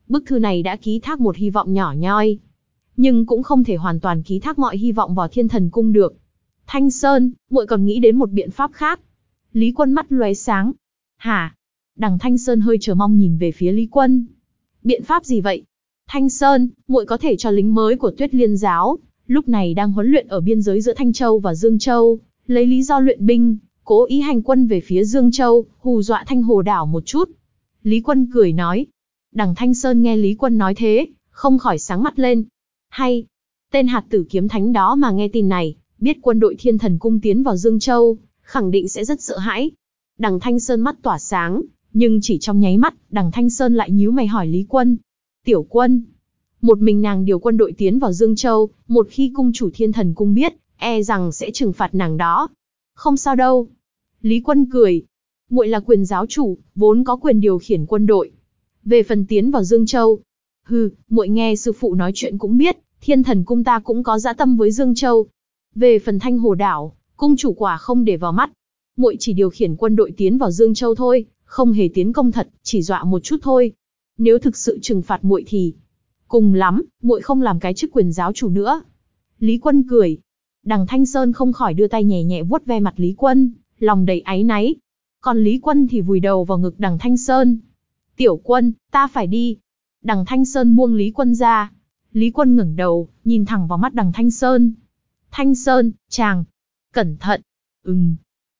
Bức thư này đã ký thác một hy vọng nhỏ nhoi. Nhưng cũng không thể hoàn toàn ký thác mọi hy vọng vào thiên thần cung được. Thanh Sơn, muội còn nghĩ đến một biện pháp khác. Lý quân mắt lóe sáng. Hả? Đằng Thanh Sơn hơi chờ mong nhìn về phía Lý quân. Biện pháp gì vậy? Thanh Sơn, muội có thể cho lính mới của Tuyết Liên giáo, lúc này đang huấn luyện ở biên giới giữa Thanh Châu và Dương Châu, lấy lý do luyện binh, cố ý hành quân về phía Dương Châu, hù dọa Thanh Hồ đảo một chút. Lý Quân cười nói. Đằng Thanh Sơn nghe Lý Quân nói thế, không khỏi sáng mắt lên. Hay, tên hạt tử kiếm thánh đó mà nghe tin này, biết quân đội thiên thần cung tiến vào Dương Châu, khẳng định sẽ rất sợ hãi. Đằng Thanh Sơn mắt tỏa sáng, nhưng chỉ trong nháy mắt, đằng Thanh Sơn lại nhíu mày hỏi Lý Quân. Tiểu quân, một mình nàng điều quân đội tiến vào Dương Châu, một khi cung chủ thiên thần cung biết, e rằng sẽ trừng phạt nàng đó. Không sao đâu. Lý Quân cười. muội là quyền giáo chủ, vốn có quyền điều khiển quân đội. Về phần tiến vào Dương Châu. Hừ, muội nghe sư phụ nói chuyện cũng biết, thiên thần cung ta cũng có dã tâm với Dương Châu. Về phần thanh hồ đảo, cung chủ quả không để vào mắt. muội chỉ điều khiển quân đội tiến vào Dương Châu thôi, không hề tiến công thật, chỉ dọa một chút thôi. Nếu thực sự trừng phạt muội thì, cùng lắm, muội không làm cái chức quyền giáo chủ nữa. Lý Quân cười. Đằng Thanh Sơn không khỏi đưa tay nhẹ nhẹ vuốt ve mặt Lý Quân, lòng đầy áy náy. Còn Lý Quân thì vùi đầu vào ngực đằng Thanh Sơn. Tiểu quân, ta phải đi. Đằng Thanh Sơn buông Lý Quân ra. Lý Quân ngẩng đầu, nhìn thẳng vào mắt đằng Thanh Sơn. Thanh Sơn, chàng. Cẩn thận. Ừm.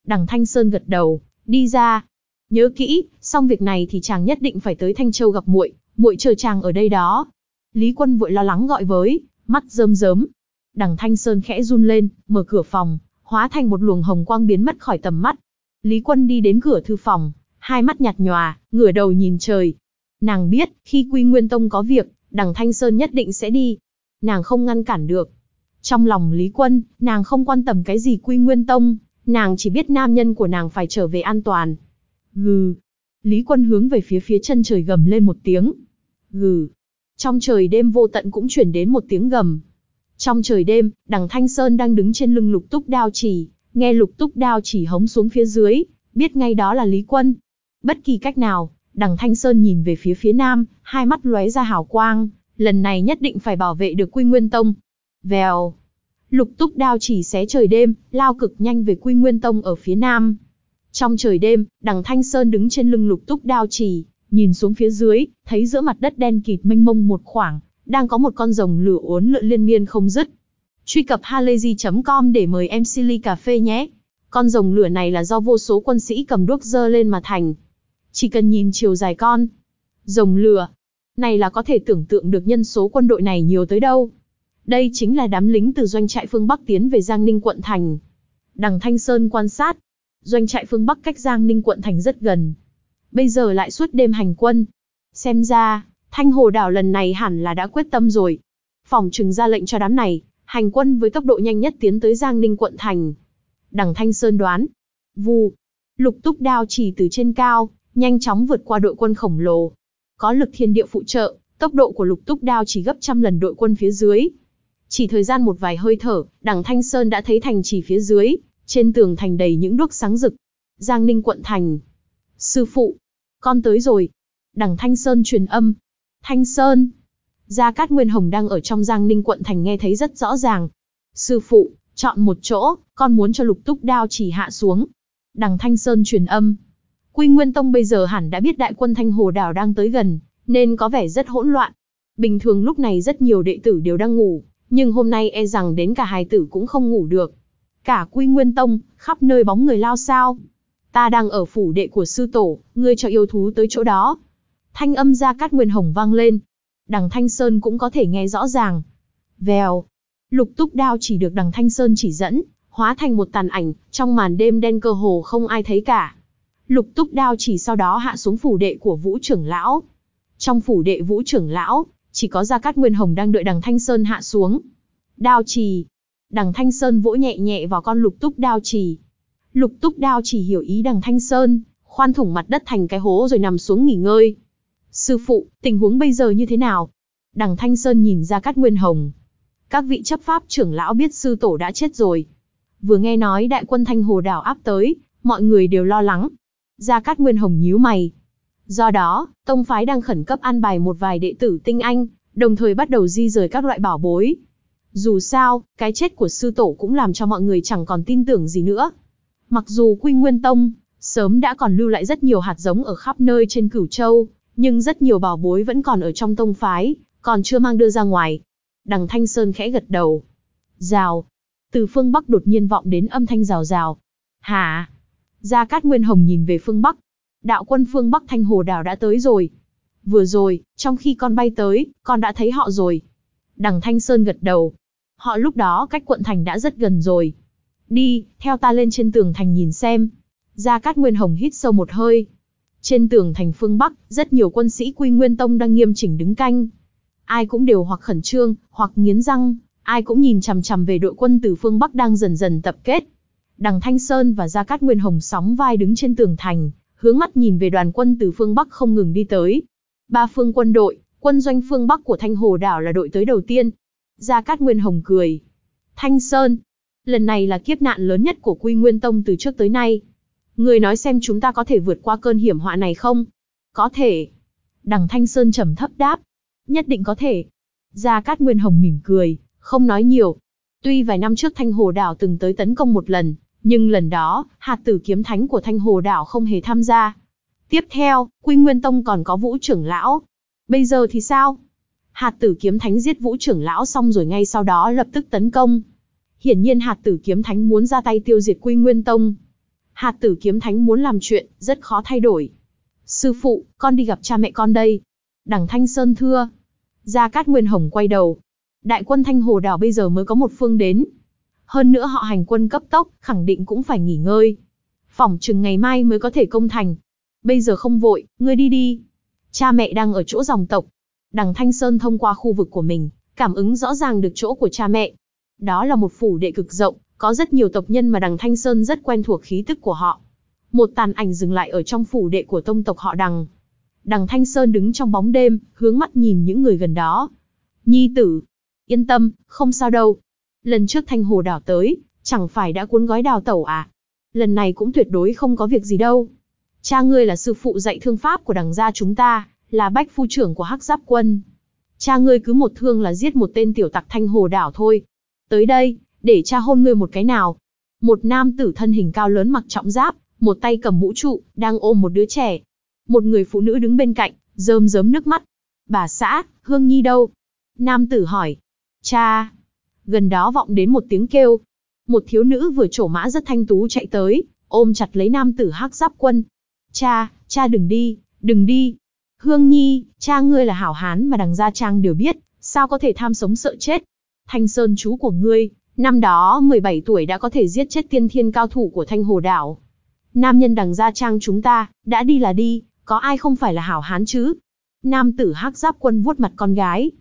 Đằng Thanh Sơn gật đầu, đi ra. Nhớ kỹ, xong việc này thì chàng nhất định phải tới Thanh Châu gặp muội, muội chờ chàng ở đây đó. Lý Quân vội lo lắng gọi với, mắt rơm rớm. Đằng Thanh Sơn khẽ run lên, mở cửa phòng, hóa thành một luồng hồng quang biến mất khỏi tầm mắt. Lý Quân đi đến cửa thư phòng, hai mắt nhạt nhòa, ngửa đầu nhìn trời. Nàng biết, khi Quy Nguyên Tông có việc, đằng Thanh Sơn nhất định sẽ đi. Nàng không ngăn cản được. Trong lòng Lý Quân, nàng không quan tâm cái gì Quy Nguyên Tông, nàng chỉ biết nam nhân của nàng phải trở về an toàn. Gừ. Lý Quân hướng về phía phía chân trời gầm lên một tiếng. Gừ. Trong trời đêm vô tận cũng chuyển đến một tiếng gầm. Trong trời đêm, đằng Thanh Sơn đang đứng trên lưng lục túc đao chỉ, nghe lục túc đao chỉ hống xuống phía dưới, biết ngay đó là Lý Quân. Bất kỳ cách nào, đằng Thanh Sơn nhìn về phía phía nam, hai mắt lóe ra hào quang, lần này nhất định phải bảo vệ được Quy Nguyên Tông. Vèo. Lục túc đao chỉ xé trời đêm, lao cực nhanh về Quy Nguyên Tông ở phía nam. Trong trời đêm, đằng Thanh Sơn đứng trên lưng lục túc đao trì, nhìn xuống phía dưới, thấy giữa mặt đất đen kịt mênh mông một khoảng, đang có một con rồng lửa uốn lượn liên miên không dứt. Truy cập halayzi.com để mời em Silly Cà Phê nhé. Con rồng lửa này là do vô số quân sĩ cầm đuốc dơ lên mà thành. Chỉ cần nhìn chiều dài con. Rồng lửa. Này là có thể tưởng tượng được nhân số quân đội này nhiều tới đâu. Đây chính là đám lính từ doanh trại phương Bắc tiến về Giang Ninh quận thành. Đằng Thanh Sơn quan sát. Doanh trại phương Bắc cách Giang Ninh quận thành rất gần. Bây giờ lại suốt đêm hành quân. Xem ra, Thanh Hồ đảo lần này hẳn là đã quyết tâm rồi. Phòng trừng ra lệnh cho đám này, hành quân với tốc độ nhanh nhất tiến tới Giang Ninh quận thành. Đằng Thanh Sơn đoán. Vù. Lục túc đao chỉ từ trên cao, nhanh chóng vượt qua đội quân khổng lồ. Có lực thiên địa phụ trợ, tốc độ của lục túc đao chỉ gấp trăm lần đội quân phía dưới. Chỉ thời gian một vài hơi thở, đằng Thanh Sơn đã thấy thành chỉ phía dưới, trên tường thành đầy những đuốc sáng rực. Giang Ninh quận thành. Sư phụ, con tới rồi. Đằng Thanh Sơn truyền âm, Thanh Sơn. Gia Cát Nguyên Hồng đang ở trong Giang Ninh quận thành nghe thấy rất rõ ràng. Sư phụ, chọn một chỗ, con muốn cho lục túc đao chỉ hạ xuống. Đằng Thanh Sơn truyền âm. Quy Nguyên Tông bây giờ hẳn đã biết đại quân Thanh Hồ Đảo đang tới gần, nên có vẻ rất hỗn loạn. Bình thường lúc này rất nhiều đệ tử đều đang ngủ, nhưng hôm nay e rằng đến cả hài tử cũng không ngủ được. Cả Quy Nguyên Tông, khắp nơi bóng người lao sao. Ta đang ở phủ đệ của sư tổ, ngươi cho yêu thú tới chỗ đó, Thanh âm ra cát nguyên hồng vang lên. Đằng Thanh Sơn cũng có thể nghe rõ ràng. Vèo. Lục túc đao chỉ được đằng Thanh Sơn chỉ dẫn, hóa thành một tàn ảnh, trong màn đêm đen cơ hồ không ai thấy cả. Lục túc đao chỉ sau đó hạ xuống phủ đệ của vũ trưởng lão. Trong phủ đệ vũ trưởng lão, chỉ có Gia Cát Nguyên Hồng đang đợi đằng Thanh Sơn hạ xuống. Đao trì. Đằng Thanh Sơn vỗ nhẹ nhẹ vào con lục túc đao trì. Lục túc đao chỉ hiểu ý đằng Thanh Sơn, khoan thủng mặt đất thành cái hố rồi nằm xuống nghỉ ngơi. Sư phụ, tình huống bây giờ như thế nào? Đằng Thanh Sơn nhìn ra Cát Nguyên Hồng. Các vị chấp pháp trưởng lão biết sư tổ đã chết rồi. Vừa nghe nói đại quân Thanh Hồ đảo áp tới, mọi người đều lo lắng. Gia Cát Nguyên Hồng nhíu mày. Do đó, Tông Phái đang khẩn cấp an bài một vài đệ tử tinh anh, đồng thời bắt đầu di rời các loại bảo bối. Dù sao, cái chết của sư tổ cũng làm cho mọi người chẳng còn tin tưởng gì nữa. Mặc dù Quy Nguyên Tông, sớm đã còn lưu lại rất nhiều hạt giống ở khắp nơi trên cửu châu, nhưng rất nhiều bảo bối vẫn còn ở trong tông phái, còn chưa mang đưa ra ngoài. Đằng Thanh Sơn khẽ gật đầu. Rào. Từ phương Bắc đột nhiên vọng đến âm thanh rào rào. Hả? Gia Cát Nguyên Hồng nhìn về phương Bắc. Đạo quân phương Bắc Thanh Hồ Đào đã tới rồi. Vừa rồi, trong khi con bay tới, con đã thấy họ rồi. Đằng Thanh Sơn gật đầu. Họ lúc đó cách quận thành đã rất gần rồi. Đi, theo ta lên trên tường thành nhìn xem. Gia Cát Nguyên Hồng hít sâu một hơi. Trên tường thành phương Bắc, rất nhiều quân sĩ Quy Nguyên Tông đang nghiêm chỉnh đứng canh. Ai cũng đều hoặc khẩn trương, hoặc nghiến răng, ai cũng nhìn chằm chằm về đội quân từ phương Bắc đang dần dần tập kết. Đằng Thanh Sơn và Gia Cát Nguyên Hồng sóng vai đứng trên tường thành, hướng mắt nhìn về đoàn quân từ phương Bắc không ngừng đi tới. Ba phương quân đội, quân doanh phương Bắc của Thanh Hồ đảo là đội tới đầu tiên. Gia Cát Nguyên Hồng cười. Thanh Sơn, lần này là kiếp nạn lớn nhất của Quy Nguyên Tông từ trước tới nay. Người nói xem chúng ta có thể vượt qua cơn hiểm họa này không? Có thể. Đằng Thanh Sơn trầm thấp đáp. Nhất định có thể. Gia Cát Nguyên Hồng mỉm cười, không nói nhiều. Tuy vài năm trước Thanh Hồ Đảo từng tới tấn công một lần, nhưng lần đó, hạt tử kiếm thánh của Thanh Hồ Đảo không hề tham gia. Tiếp theo, Quy Nguyên Tông còn có Vũ trưởng lão. Bây giờ thì sao? Hạt tử kiếm thánh giết Vũ trưởng lão xong rồi ngay sau đó lập tức tấn công. Hiển nhiên hạt tử kiếm thánh muốn ra tay tiêu diệt Quy Nguyên Tông. Hạt tử kiếm thánh muốn làm chuyện, rất khó thay đổi. Sư phụ, con đi gặp cha mẹ con đây. Đằng Thanh Sơn thưa. Gia Cát Nguyên Hồng quay đầu. Đại quân Thanh Hồ Đảo bây giờ mới có một phương đến. Hơn nữa họ hành quân cấp tốc, khẳng định cũng phải nghỉ ngơi. Phỏng chừng ngày mai mới có thể công thành. Bây giờ không vội, ngươi đi đi. Cha mẹ đang ở chỗ dòng tộc. Đằng Thanh Sơn thông qua khu vực của mình, cảm ứng rõ ràng được chỗ của cha mẹ. Đó là một phủ đệ cực rộng, có rất nhiều tộc nhân mà đằng Thanh Sơn rất quen thuộc khí tức của họ. Một tàn ảnh dừng lại ở trong phủ đệ của tông tộc họ đằng. Đằng Thanh Sơn đứng trong bóng đêm, hướng mắt nhìn những người gần đó. Nhi tử, yên tâm, không sao đâu. Lần trước Thanh Hồ đảo tới, chẳng phải đã cuốn gói đào tẩu à? Lần này cũng tuyệt đối không có việc gì đâu. Cha ngươi là sư phụ dạy thương pháp của đằng gia chúng ta, là bách phu trưởng của hắc giáp quân. Cha ngươi cứ một thương là giết một tên tiểu tặc Thanh Hồ đảo thôi. Tới đây, để cha hôn ngươi một cái nào. Một nam tử thân hình cao lớn mặc trọng giáp, một tay cầm mũ trụ, đang ôm một đứa trẻ. Một người phụ nữ đứng bên cạnh, rơm rớm nước mắt. Bà xã, Hương Nhi đâu? Nam tử hỏi. Cha. Gần đó vọng đến một tiếng kêu. Một thiếu nữ vừa trổ mã rất thanh tú chạy tới, ôm chặt lấy nam tử hắc giáp quân. Cha, cha đừng đi, đừng đi. Hương Nhi, cha ngươi là hảo hán mà đằng gia trang đều biết, sao có thể tham sống sợ chết. Thanh Sơn chú của ngươi, năm đó 17 tuổi đã có thể giết chết tiên thiên cao thủ của Thanh Hồ Đảo. Nam nhân đằng gia trang chúng ta, đã đi là đi, có ai không phải là hảo hán chứ? Nam tử hắc giáp quân vuốt mặt con gái.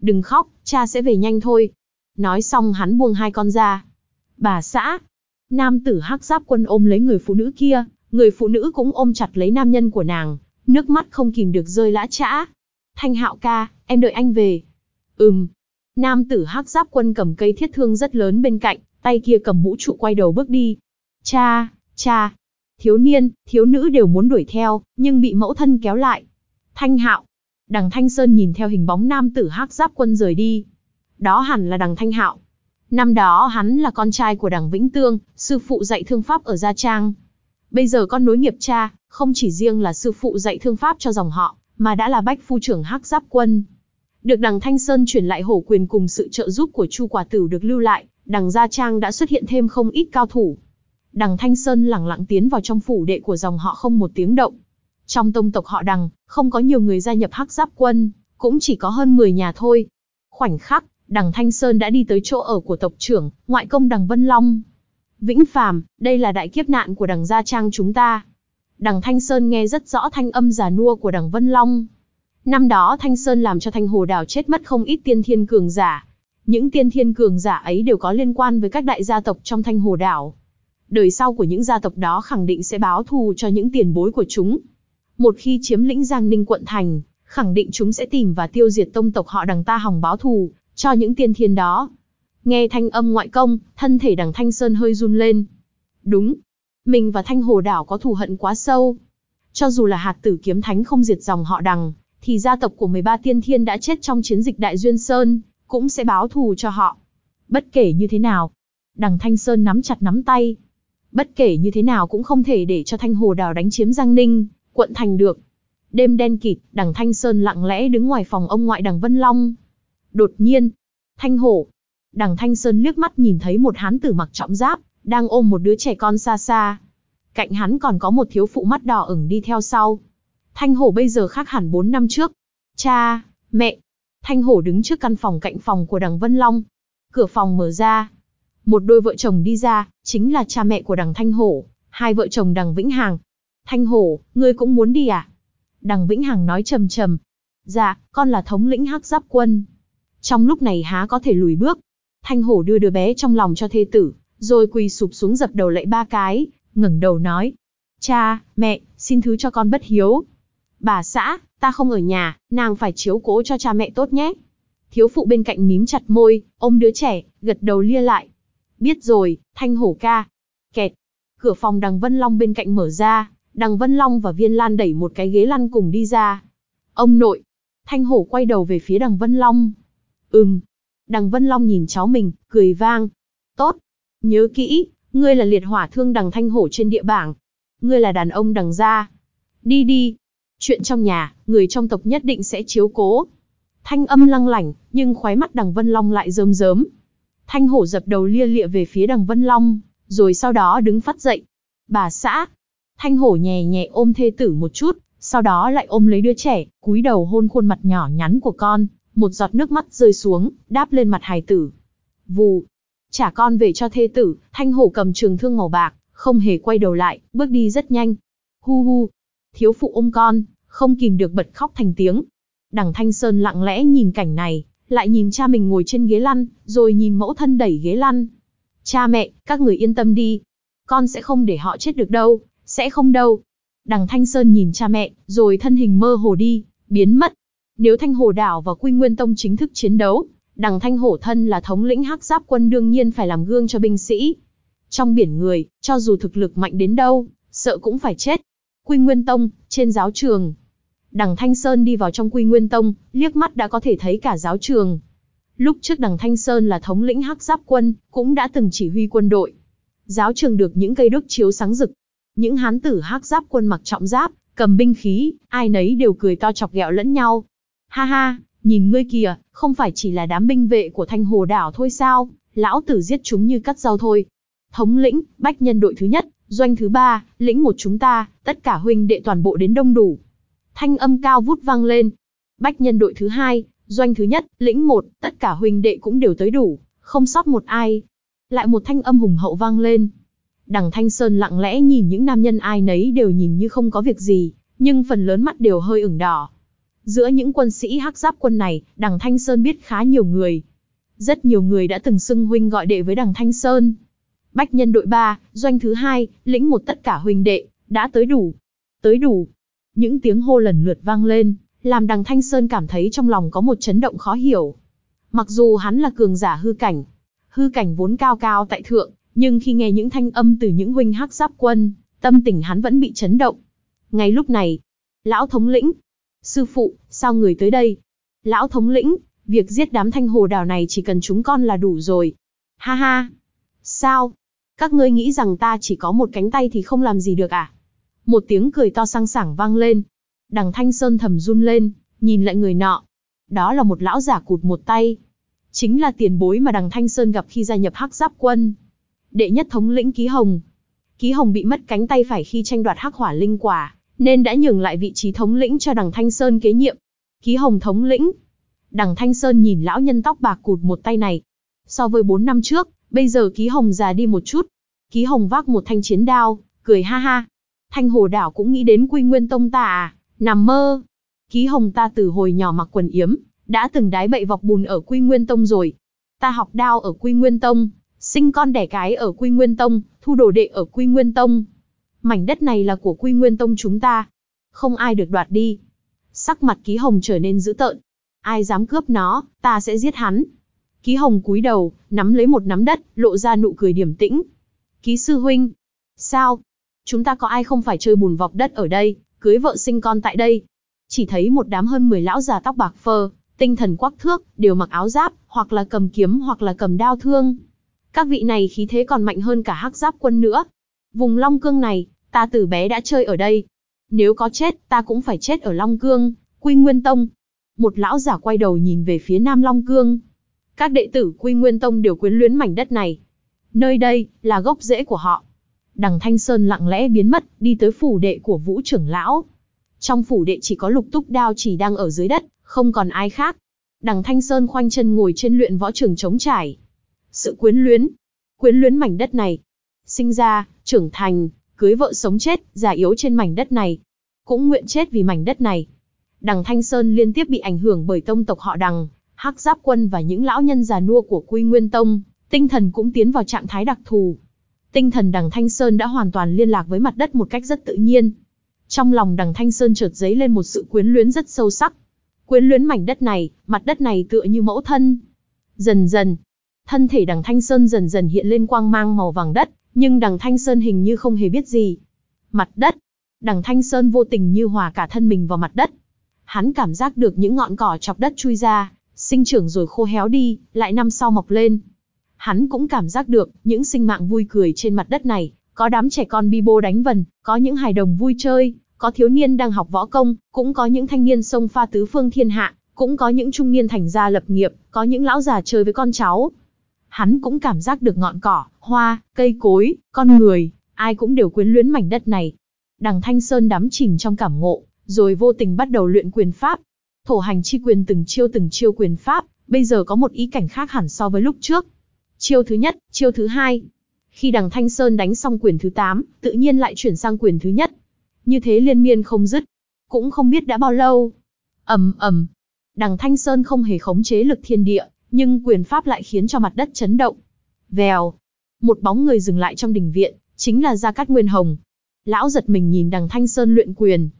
Đừng khóc, cha sẽ về nhanh thôi. Nói xong hắn buông hai con ra. Bà xã. Nam tử hắc giáp quân ôm lấy người phụ nữ kia, người phụ nữ cũng ôm chặt lấy nam nhân của nàng, nước mắt không kìm được rơi lã chã. Thanh hạo ca, em đợi anh về. Ừm. Nam tử hắc giáp quân cầm cây thiết thương rất lớn bên cạnh, tay kia cầm mũ trụ quay đầu bước đi. Cha, cha, Thiếu niên, thiếu nữ đều muốn đuổi theo, nhưng bị mẫu thân kéo lại. Thanh hạo. Đằng Thanh Sơn nhìn theo hình bóng nam tử hắc giáp quân rời đi. Đó hẳn là đằng Thanh hạo. Năm đó hắn là con trai của đằng Vĩnh Tương, sư phụ dạy thương pháp ở Gia Trang. Bây giờ con nối nghiệp cha, không chỉ riêng là sư phụ dạy thương pháp cho dòng họ, mà đã là bách phu trưởng hắc giáp quân. Được đằng Thanh Sơn chuyển lại hổ quyền cùng sự trợ giúp của Chu Quả Tử được lưu lại, đằng Gia Trang đã xuất hiện thêm không ít cao thủ. Đằng Thanh Sơn lẳng lặng tiến vào trong phủ đệ của dòng họ không một tiếng động. Trong tông tộc họ đằng, không có nhiều người gia nhập hắc giáp quân, cũng chỉ có hơn 10 nhà thôi. Khoảnh khắc, đằng Thanh Sơn đã đi tới chỗ ở của tộc trưởng, ngoại công đằng Vân Long. Vĩnh Phàm, đây là đại kiếp nạn của đằng Gia Trang chúng ta. Đằng Thanh Sơn nghe rất rõ thanh âm già nua của đằng Vân Long. Năm đó Thanh Sơn làm cho Thanh Hồ Đảo chết mất không ít tiên thiên cường giả. Những tiên thiên cường giả ấy đều có liên quan với các đại gia tộc trong Thanh Hồ Đảo. đời sau của những gia tộc đó khẳng định sẽ báo thù cho những tiền bối của chúng. Một khi chiếm lĩnh Giang Ninh quận thành, khẳng định chúng sẽ tìm và tiêu diệt tông tộc họ đằng ta hòng báo thù, cho những tiên thiên đó. Nghe thanh âm ngoại công, thân thể đằng Thanh Sơn hơi run lên. Đúng, mình và Thanh Hồ Đảo có thù hận quá sâu. Cho dù là hạt tử kiếm thánh không diệt dòng họ đằng, thì gia tộc của 13 tiên thiên đã chết trong chiến dịch Đại Duyên Sơn, cũng sẽ báo thù cho họ. Bất kể như thế nào, đằng Thanh Sơn nắm chặt nắm tay. Bất kể như thế nào cũng không thể để cho Thanh Hồ Đào đánh chiếm Giang Ninh, quận thành được. Đêm đen kịt, đằng Thanh Sơn lặng lẽ đứng ngoài phòng ông ngoại đằng Vân Long. Đột nhiên, Thanh Hổ, đằng Thanh Sơn liếc mắt nhìn thấy một hán tử mặc trọng giáp, đang ôm một đứa trẻ con xa xa. Cạnh hắn còn có một thiếu phụ mắt đỏ ửng đi theo sau. Thanh Hổ bây giờ khác hẳn 4 năm trước. Cha, mẹ. Thanh Hổ đứng trước căn phòng cạnh phòng của đằng Vân Long. Cửa phòng mở ra. Một đôi vợ chồng đi ra, chính là cha mẹ của đằng Thanh Hổ, hai vợ chồng đằng Vĩnh Hằng. Thanh Hổ, ngươi cũng muốn đi à? Đằng Vĩnh Hằng nói trầm trầm. Dạ, con là thống lĩnh hắc giáp quân. Trong lúc này há có thể lùi bước. Thanh Hổ đưa đứa bé trong lòng cho thê tử, rồi quỳ sụp xuống dập đầu lạy ba cái, ngẩng đầu nói. Cha, mẹ, xin thứ cho con bất hiếu. Bà xã, ta không ở nhà, nàng phải chiếu cố cho cha mẹ tốt nhé. Thiếu phụ bên cạnh mím chặt môi, ôm đứa trẻ, gật đầu lia lại. Biết rồi, thanh hổ ca. Kẹt. Cửa phòng đằng Vân Long bên cạnh mở ra, đằng Vân Long và Viên Lan đẩy một cái ghế lăn cùng đi ra. Ông nội. Thanh hổ quay đầu về phía đằng Vân Long. Ừm. Đằng Vân Long nhìn cháu mình, cười vang. Tốt. Nhớ kỹ, ngươi là liệt hỏa thương đằng Thanh hổ trên địa bảng. Ngươi là đàn ông đằng gia. Đi đi. Chuyện trong nhà, người trong tộc nhất định sẽ chiếu cố. Thanh âm lăng lảnh, nhưng khóe mắt đằng Vân Long lại rơm rớm. Thanh hổ dập đầu lia lịa về phía đằng Vân Long, rồi sau đó đứng phát dậy. Bà xã. Thanh hổ nhẹ nhẹ ôm thê tử một chút, sau đó lại ôm lấy đứa trẻ, cúi đầu hôn khuôn mặt nhỏ nhắn của con, một giọt nước mắt rơi xuống, đáp lên mặt hài tử. Vù. Trả con về cho thê tử, thanh hổ cầm trường thương màu bạc, không hề quay đầu lại, bước đi rất nhanh. Hu hu. Thiếu phụ ôm con, không kìm được bật khóc thành tiếng. Đằng Thanh Sơn lặng lẽ nhìn cảnh này, lại nhìn cha mình ngồi trên ghế lăn, rồi nhìn mẫu thân đẩy ghế lăn. Cha mẹ, các người yên tâm đi. Con sẽ không để họ chết được đâu, sẽ không đâu. Đằng Thanh Sơn nhìn cha mẹ, rồi thân hình mơ hồ đi, biến mất. Nếu Thanh Hồ Đảo và Quy Nguyên Tông chính thức chiến đấu, đằng Thanh Hổ thân là thống lĩnh hắc giáp quân đương nhiên phải làm gương cho binh sĩ. Trong biển người, cho dù thực lực mạnh đến đâu, sợ cũng phải chết. Quy Nguyên Tông, trên giáo trường, Đằng Thanh Sơn đi vào trong Quy Nguyên Tông, liếc mắt đã có thể thấy cả giáo trường. Lúc trước đằng Thanh Sơn là thống lĩnh hắc giáp quân, cũng đã từng chỉ huy quân đội. Giáo trường được những cây đúc chiếu sáng rực. Những hán tử hắc giáp quân mặc trọng giáp, cầm binh khí, ai nấy đều cười to chọc ghẹo lẫn nhau. Ha ha, nhìn ngươi kìa, không phải chỉ là đám binh vệ của Thanh Hồ Đảo thôi sao, lão tử giết chúng như cắt rau thôi. Thống lĩnh, bách nhân đội thứ nhất, doanh thứ ba, lĩnh một chúng ta, tất cả huynh đệ toàn bộ đến đông đủ. Thanh âm cao vút vang lên. Bách nhân đội thứ hai, doanh thứ nhất, lĩnh một, tất cả huynh đệ cũng đều tới đủ, không sót một ai. Lại một thanh âm hùng hậu vang lên. Đằng Thanh Sơn lặng lẽ nhìn những nam nhân ai nấy đều nhìn như không có việc gì, nhưng phần lớn mắt đều hơi ửng đỏ. Giữa những quân sĩ hắc giáp quân này, đằng Thanh Sơn biết khá nhiều người. Rất nhiều người đã từng xưng huynh gọi đệ với đằng Thanh Sơn. Bách nhân đội 3, doanh thứ hai, lĩnh một tất cả huynh đệ, đã tới đủ. Tới đủ, những tiếng hô lần lượt vang lên, làm đằng Thanh Sơn cảm thấy trong lòng có một chấn động khó hiểu. Mặc dù hắn là cường giả hư cảnh, hư cảnh vốn cao cao tại thượng, nhưng khi nghe những thanh âm từ những huynh hắc giáp quân, tâm tình hắn vẫn bị chấn động. Ngay lúc này, lão thống lĩnh, sư phụ, sao người tới đây? Lão thống lĩnh, việc giết đám thanh hồ đào này chỉ cần chúng con là đủ rồi. Ha ha, sao? Các ngươi nghĩ rằng ta chỉ có một cánh tay thì không làm gì được à? Một tiếng cười to sang sảng vang lên. Đằng Thanh Sơn thầm run lên, nhìn lại người nọ. Đó là một lão giả cụt một tay. Chính là tiền bối mà đằng Thanh Sơn gặp khi gia nhập hắc giáp quân. Đệ nhất thống lĩnh Ký Hồng. Ký Hồng bị mất cánh tay phải khi tranh đoạt hắc hỏa linh quả, nên đã nhường lại vị trí thống lĩnh cho đằng Thanh Sơn kế nhiệm. Ký Hồng thống lĩnh. Đằng Thanh Sơn nhìn lão nhân tóc bạc cụt một tay này. So với 4 năm trước, bây giờ Ký Hồng già đi một chút. Ký Hồng vác một thanh chiến đao, cười ha ha, Thanh Hồ Đảo cũng nghĩ đến Quy Nguyên Tông ta à, nằm mơ. Ký Hồng ta từ hồi nhỏ mặc quần yếm, đã từng đái bậy vọc bùn ở Quy Nguyên Tông rồi. Ta học đao ở Quy Nguyên Tông, sinh con đẻ cái ở Quy Nguyên Tông, thu đồ đệ ở Quy Nguyên Tông. Mảnh đất này là của Quy Nguyên Tông chúng ta. Không ai được đoạt đi. Sắc mặt ký hồng trở nên dữ tợn. Ai dám cướp nó, ta sẽ giết hắn. Ký hồng cúi đầu, nắm lấy một nắm đất, lộ ra nụ cười điềm tĩnh. Ký sư huynh. Sao? Chúng ta có ai không phải chơi bùn vọc đất ở đây, cưới vợ sinh con tại đây? Chỉ thấy một đám hơn 10 lão già tóc bạc phơ, tinh thần quắc thước, đều mặc áo giáp, hoặc là cầm kiếm hoặc là cầm đao thương. Các vị này khí thế còn mạnh hơn cả hắc giáp quân nữa. Vùng Long Cương này, ta từ bé đã chơi ở đây. Nếu có chết, ta cũng phải chết ở Long Cương, Quy Nguyên Tông. Một lão giả quay đầu nhìn về phía Nam Long Cương. Các đệ tử Quy Nguyên Tông đều quyến luyến mảnh đất này. Nơi đây, là gốc rễ của họ. Đằng Thanh Sơn lặng lẽ biến mất, đi tới phủ đệ của Vũ trưởng lão. Trong phủ đệ chỉ có lục túc đao chỉ đang ở dưới đất, không còn ai khác. Đằng Thanh Sơn khoanh chân ngồi trên luyện võ trường trống trải. Sự quyến luyến, quyến luyến mảnh đất này. Sinh ra, trưởng thành, cưới vợ sống chết, già yếu trên mảnh đất này. Cũng nguyện chết vì mảnh đất này. Đằng Thanh Sơn liên tiếp bị ảnh hưởng bởi tông tộc họ đằng, hắc giáp quân và những lão nhân già nua của Quy Nguyên Tông, tinh thần cũng tiến vào trạng thái đặc thù. Tinh thần đằng Thanh Sơn đã hoàn toàn liên lạc với mặt đất một cách rất tự nhiên. Trong lòng đằng Thanh Sơn chợt dấy lên một sự quyến luyến rất sâu sắc. Quyến luyến mảnh đất này, mặt đất này tựa như mẫu thân. Dần dần, thân thể đằng Thanh Sơn dần dần hiện lên quang mang màu vàng đất, nhưng đằng Thanh Sơn hình như không hề biết gì. Mặt đất, đằng Thanh Sơn vô tình như hòa cả thân mình vào mặt đất. Hắn cảm giác được những ngọn cỏ chọc đất chui ra, sinh trưởng rồi khô héo đi, lại năm sau mọc lên. Hắn cũng cảm giác được những sinh mạng vui cười trên mặt đất này, có đám trẻ con bi bô đánh vần, có những hài đồng vui chơi, có thiếu niên đang học võ công, cũng có những thanh niên sông pha tứ phương thiên hạ, cũng có những trung niên thành gia lập nghiệp, có những lão già chơi với con cháu. Hắn cũng cảm giác được ngọn cỏ, hoa, cây cối, con người, ai cũng đều quyến luyến mảnh đất này. Đằng Thanh Sơn đắm chìm trong cảm ngộ, rồi vô tình bắt đầu luyện quyền pháp. Thổ hành chi quyền từng chiêu từng chiêu quyền pháp, bây giờ có một ý cảnh khác hẳn so với lúc trước. Chiêu thứ nhất, chiêu thứ hai. Khi đằng Thanh Sơn đánh xong quyền thứ 8, tự nhiên lại chuyển sang quyền thứ nhất. Như thế liên miên không dứt. Cũng không biết đã bao lâu. ầm ầm, Đằng Thanh Sơn không hề khống chế lực thiên địa, nhưng quyền pháp lại khiến cho mặt đất chấn động. Vèo. Một bóng người dừng lại trong đình viện, chính là Gia Cát Nguyên Hồng. Lão giật mình nhìn đằng Thanh Sơn luyện quyền.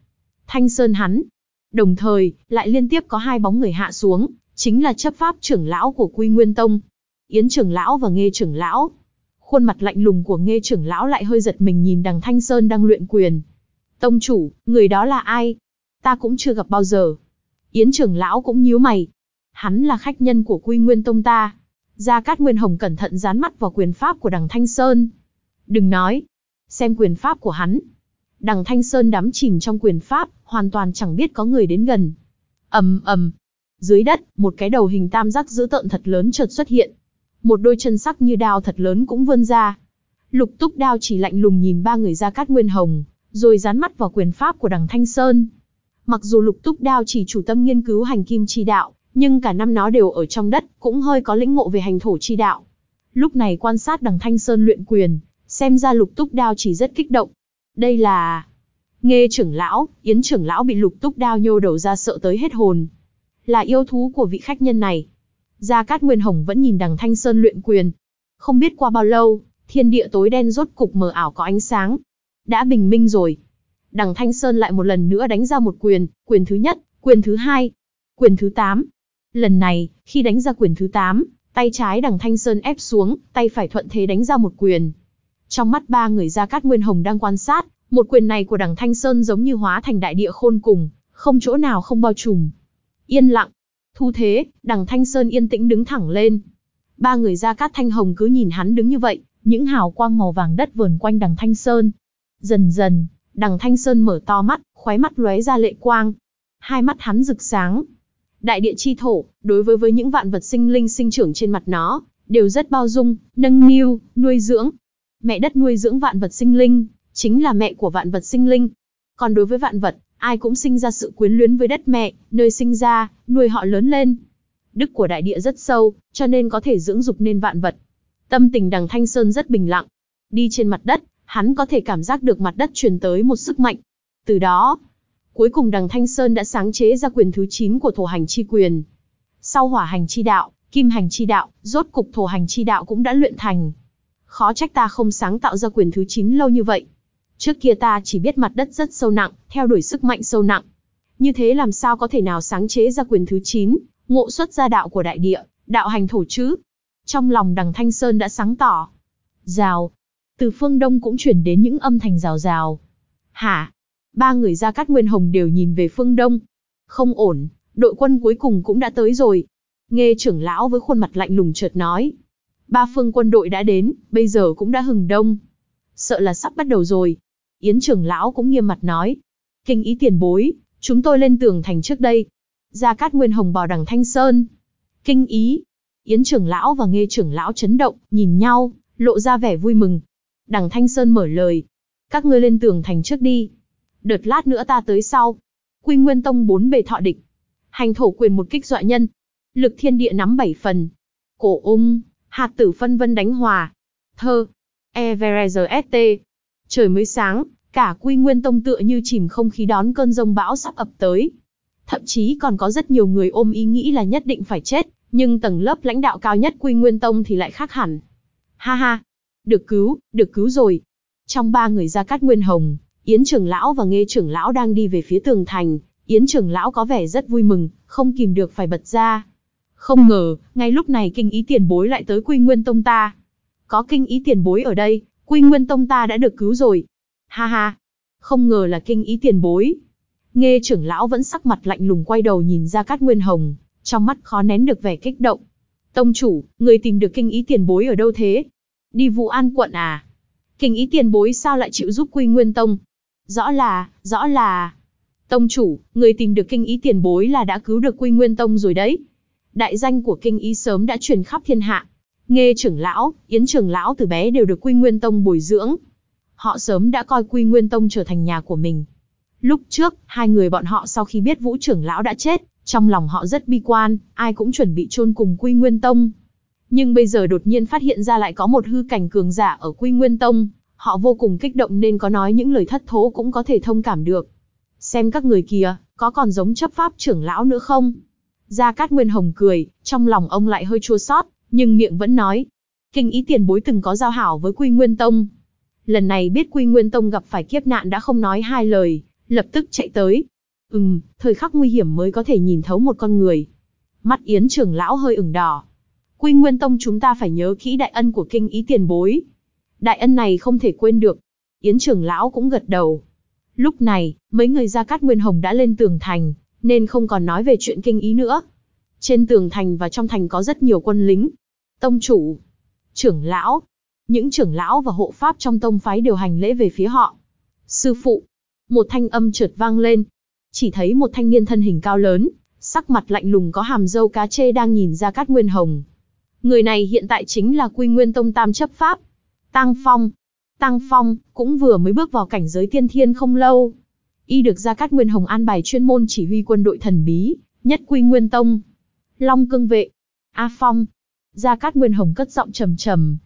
Thanh Sơn hắn. Đồng thời, lại liên tiếp có hai bóng người hạ xuống, chính là chấp pháp trưởng lão của Quy Nguyên Tông. Yến trưởng lão và Nghê trưởng lão. Khuôn mặt lạnh lùng của Nghê trưởng lão lại hơi giật mình nhìn đằng Thanh Sơn đang luyện quyền. Tông chủ, người đó là ai? Ta cũng chưa gặp bao giờ. Yến trưởng lão cũng nhíu mày. Hắn là khách nhân của Quy Nguyên Tông ta. Gia Cát Nguyên Hồng cẩn thận dán mắt vào quyền pháp của đằng Thanh Sơn. Đừng nói. Xem quyền pháp của hắn. Đằng Thanh Sơn đắm chìm trong quyền pháp, hoàn toàn chẳng biết có người đến gần. ầm ầm, dưới đất, một cái đầu hình tam giác dữ tợn thật lớn chợt xuất hiện. Một đôi chân sắc như đao thật lớn cũng vươn ra. Lục túc đao chỉ lạnh lùng nhìn ba người Gia Cát Nguyên Hồng, rồi dán mắt vào quyền pháp của đằng Thanh Sơn. Mặc dù lục túc đao chỉ chủ tâm nghiên cứu hành kim chi đạo, nhưng cả năm nó đều ở trong đất, cũng hơi có lĩnh ngộ về hành thổ chi đạo. Lúc này quan sát đằng Thanh Sơn luyện quyền, xem ra lục túc đao chỉ rất kích động. Đây là... nghe trưởng lão, Yến trưởng lão bị lục túc đao nhô đầu ra sợ tới hết hồn. Là yêu thú của vị khách nhân này. Gia Cát Nguyên Hồng vẫn nhìn đằng Thanh Sơn luyện quyền. Không biết qua bao lâu, thiên địa tối đen rốt cục mờ ảo có ánh sáng, đã bình minh rồi. Đằng Thanh Sơn lại một lần nữa đánh ra một quyền, quyền thứ nhất, quyền thứ hai, quyền thứ tám. Lần này, khi đánh ra quyền thứ tám, tay trái đằng Thanh Sơn ép xuống, tay phải thuận thế đánh ra một quyền. Trong mắt ba người Gia Cát Nguyên Hồng đang quan sát, một quyền này của đằng Thanh Sơn giống như hóa thành đại địa khôn cùng, không chỗ nào không bao trùm. Yên lặng. Thu thế, đằng Thanh Sơn yên tĩnh đứng thẳng lên. Ba người Gia Cát Thanh Hồng cứ nhìn hắn đứng như vậy, những hào quang màu vàng đất vờn quanh đằng Thanh Sơn, Dần dần, đằng Thanh Sơn mở to mắt, khóe mắt lóe ra lệ quang. Hai mắt hắn rực sáng. Đại địa chi thổ, đối với với những vạn vật sinh linh sinh trưởng trên mặt nó, đều rất bao dung, nâng niu, nuôi dưỡng. Mẹ đất nuôi dưỡng vạn vật sinh linh, chính là mẹ của vạn vật sinh linh. Còn đối với vạn vật, ai cũng sinh ra sự quyến luyến với đất mẹ, nơi sinh ra, nuôi họ lớn lên. Đức của đại địa rất sâu, cho nên có thể dưỡng dục nên vạn vật. Tâm tình đằng Thanh Sơn rất bình lặng. Đi trên mặt đất, hắn có thể cảm giác được mặt đất truyền tới một sức mạnh. Từ đó, cuối cùng đằng Thanh Sơn đã sáng chế ra quyền thứ 9 của thổ hành chi quyền. Sau hỏa hành chi đạo, kim hành chi đạo, rốt cục thổ hành chi đạo cũng đã luyện thành. Khó trách ta không sáng tạo ra quyền thứ 9 lâu như vậy. Trước kia ta chỉ biết mặt đất rất sâu nặng, theo đuổi sức mạnh sâu nặng. Như thế làm sao có thể nào sáng chế ra quyền thứ 9, ngộ xuất ra đạo của đại địa, đạo hành thổ chứ? Trong lòng đằng Thanh Sơn đã sáng tỏ. Rào. Từ phương đông cũng chuyển đến những âm thanh rào rào. Hả? Ba người ra cát nguyên hồng đều nhìn về phương đông. Không ổn, đội quân cuối cùng cũng đã tới rồi. Nghe trưởng lão với khuôn mặt lạnh lùng chợt nói. Ba phương quân đội đã đến, bây giờ cũng đã hừng đông. Sợ là sắp bắt đầu rồi. Yến trưởng lão cũng nghiêm mặt nói. Kinh ý tiền bối, chúng tôi lên tường thành trước đây. Gia Cát Nguyên Hồng bò đằng Thanh Sơn. Kinh ý. Yến trưởng lão và nghe trưởng lão chấn động, nhìn nhau, lộ ra vẻ vui mừng. Đằng Thanh Sơn mở lời. Các ngươi lên tường thành trước đi. Đợt lát nữa ta tới sau. Quy Nguyên Tông bốn bề thọ địch. Hành thổ quyền một kích dọa nhân. Lực thiên địa nắm bảy phần. Cổ ung, hạt tử phân vân đánh hòa. Thơ. Everest ST. Trời mới sáng, cả Quy Nguyên Tông tựa như chìm không khí đón cơn rông bão sắp ập tới. Thậm chí còn có rất nhiều người ôm ý nghĩ là nhất định phải chết, nhưng tầng lớp lãnh đạo cao nhất Quy Nguyên Tông thì lại khác hẳn. Ha ha, được cứu, được cứu rồi. Trong ba người ra cát Nguyên Hồng, Yến trưởng lão và Nghe trưởng lão đang đi về phía tường thành, Yến trưởng lão có vẻ rất vui mừng, không kìm được phải bật ra. Không ngờ, ngay lúc này kinh ý tiền bối lại tới Quy Nguyên Tông ta. Có kinh ý tiền bối ở đây, Quy Nguyên Tông ta đã được cứu rồi. Ha ha, không ngờ là kinh ý tiền bối. Nghe trưởng lão vẫn sắc mặt lạnh lùng quay đầu nhìn ra Cát Nguyên Hồng, trong mắt khó nén được vẻ kích động. Tông chủ, người tìm được kinh ý tiền bối ở đâu thế? Đi vụ An quận à? Kinh ý tiền bối sao lại chịu giúp Quy Nguyên Tông? Rõ là, rõ là... Tông chủ, người tìm được kinh ý tiền bối là đã cứu được Quy Nguyên Tông rồi đấy. Đại danh của kinh ý sớm đã truyền khắp thiên hạ. Nghe trưởng lão, Yến trưởng lão từ bé đều được Quy Nguyên Tông bồi dưỡng. Họ sớm đã coi Quy Nguyên Tông trở thành nhà của mình. Lúc trước, hai người bọn họ sau khi biết Vũ trưởng lão đã chết, trong lòng họ rất bi quan, ai cũng chuẩn bị chôn cùng Quy Nguyên Tông. Nhưng bây giờ đột nhiên phát hiện ra lại có một hư cảnh cường giả ở Quy Nguyên Tông, họ vô cùng kích động nên có nói những lời thất thố cũng có thể thông cảm được. Xem các người kìa, có còn giống chấp pháp trưởng lão nữa không? Gia Cát Nguyên Hồng cười, trong lòng ông lại hơi chua xót, nhưng miệng vẫn nói. Kinh ý tiền bối từng có giao hảo với Quy Nguyên Tông. Lần này biết Quy Nguyên Tông gặp phải kiếp nạn đã không nói hai lời, lập tức chạy tới. Ừm, thời khắc nguy hiểm mới có thể nhìn thấu một con người. Mắt Yến trưởng lão hơi ửng đỏ. Quy Nguyên Tông chúng ta phải nhớ kỹ đại ân của kinh ý tiền bối. Đại ân này không thể quên được. Yến trưởng lão cũng gật đầu. Lúc này, mấy người gia cát Nguyên Hồng đã lên tường thành, nên không còn nói về chuyện kinh ý nữa. Trên tường thành và trong thành có rất nhiều quân lính. Tông chủ, trưởng lão, những trưởng lão và hộ pháp trong tông phái đều hành lễ về phía họ. Sư phụ, một thanh âm trượt vang lên. Chỉ thấy một thanh niên thân hình cao lớn, sắc mặt lạnh lùng có hàm dâu cá chê đang nhìn ra Cát Nguyên Hồng. Người này hiện tại chính là Quy Nguyên Tông Tam chấp pháp. Tăng Phong. Tăng Phong cũng vừa mới bước vào cảnh giới tiên thiên không lâu. Y được Gia Cát Nguyên Hồng an bài chuyên môn chỉ huy quân đội thần bí, nhất Quy Nguyên Tông. Long cương vệ. A Phong. Gia Cát Nguyên Hồng cất giọng trầm trầm.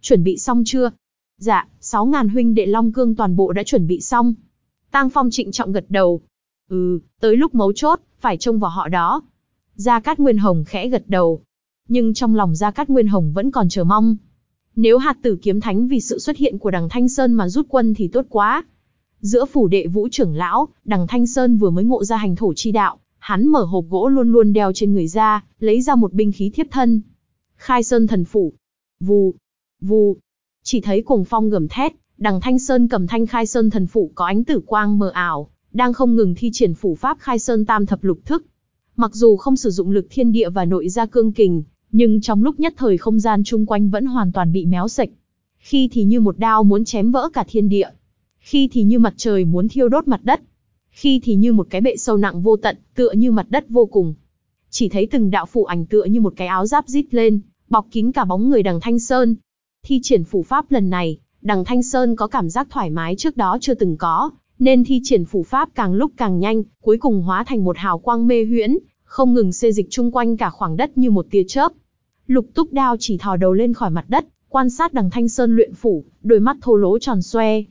Chuẩn bị xong chưa? Dạ, 6.000 huynh đệ Long Cương toàn bộ đã chuẩn bị xong. Tang Phong trịnh trọng gật đầu. Ừ, tới lúc mấu chốt, phải trông vào họ đó. Gia Cát Nguyên Hồng khẽ gật đầu. Nhưng trong lòng Gia Cát Nguyên Hồng vẫn còn chờ mong. Nếu hạt tử kiếm thánh vì sự xuất hiện của đằng Thanh Sơn mà rút quân thì tốt quá. Giữa phủ đệ vũ trưởng lão, đằng Thanh Sơn vừa mới ngộ ra hành thổ chi đạo, hắn mở hộp gỗ luôn luôn đeo trên người ra, lấy ra một binh khí thiếp thân. Khai Sơn thần phủ. Vù, vù. Chỉ thấy cùng phong gầm thét, đằng Thanh Sơn cầm thanh Khai Sơn thần phủ có ánh tử quang mờ ảo, đang không ngừng thi triển phủ pháp Khai Sơn tam thập lục thức. Mặc dù không sử dụng lực thiên địa và nội gia cương kình, nhưng trong lúc nhất thời không gian chung quanh vẫn hoàn toàn bị méo sạch. Khi thì như một đao muốn chém vỡ cả thiên địa, khi thì như mặt trời muốn thiêu đốt mặt đất, khi thì như một cái bệ sâu nặng vô tận, tựa như mặt đất vô cùng. Chỉ thấy từng đạo phủ ảnh tựa như một cái áo giáp rít lên, bọc kín cả bóng người đằng Thanh Sơn. Thi triển phủ pháp lần này, đằng Thanh Sơn có cảm giác thoải mái trước đó chưa từng có, nên thi triển phủ pháp càng lúc càng nhanh, cuối cùng hóa thành một hào quang mê huyễn, không ngừng xê dịch chung quanh cả khoảng đất như một tia chớp. Lục túc đao chỉ thò đầu lên khỏi mặt đất, quan sát đằng Thanh Sơn luyện phủ, đôi mắt thô lỗ tròn xoe.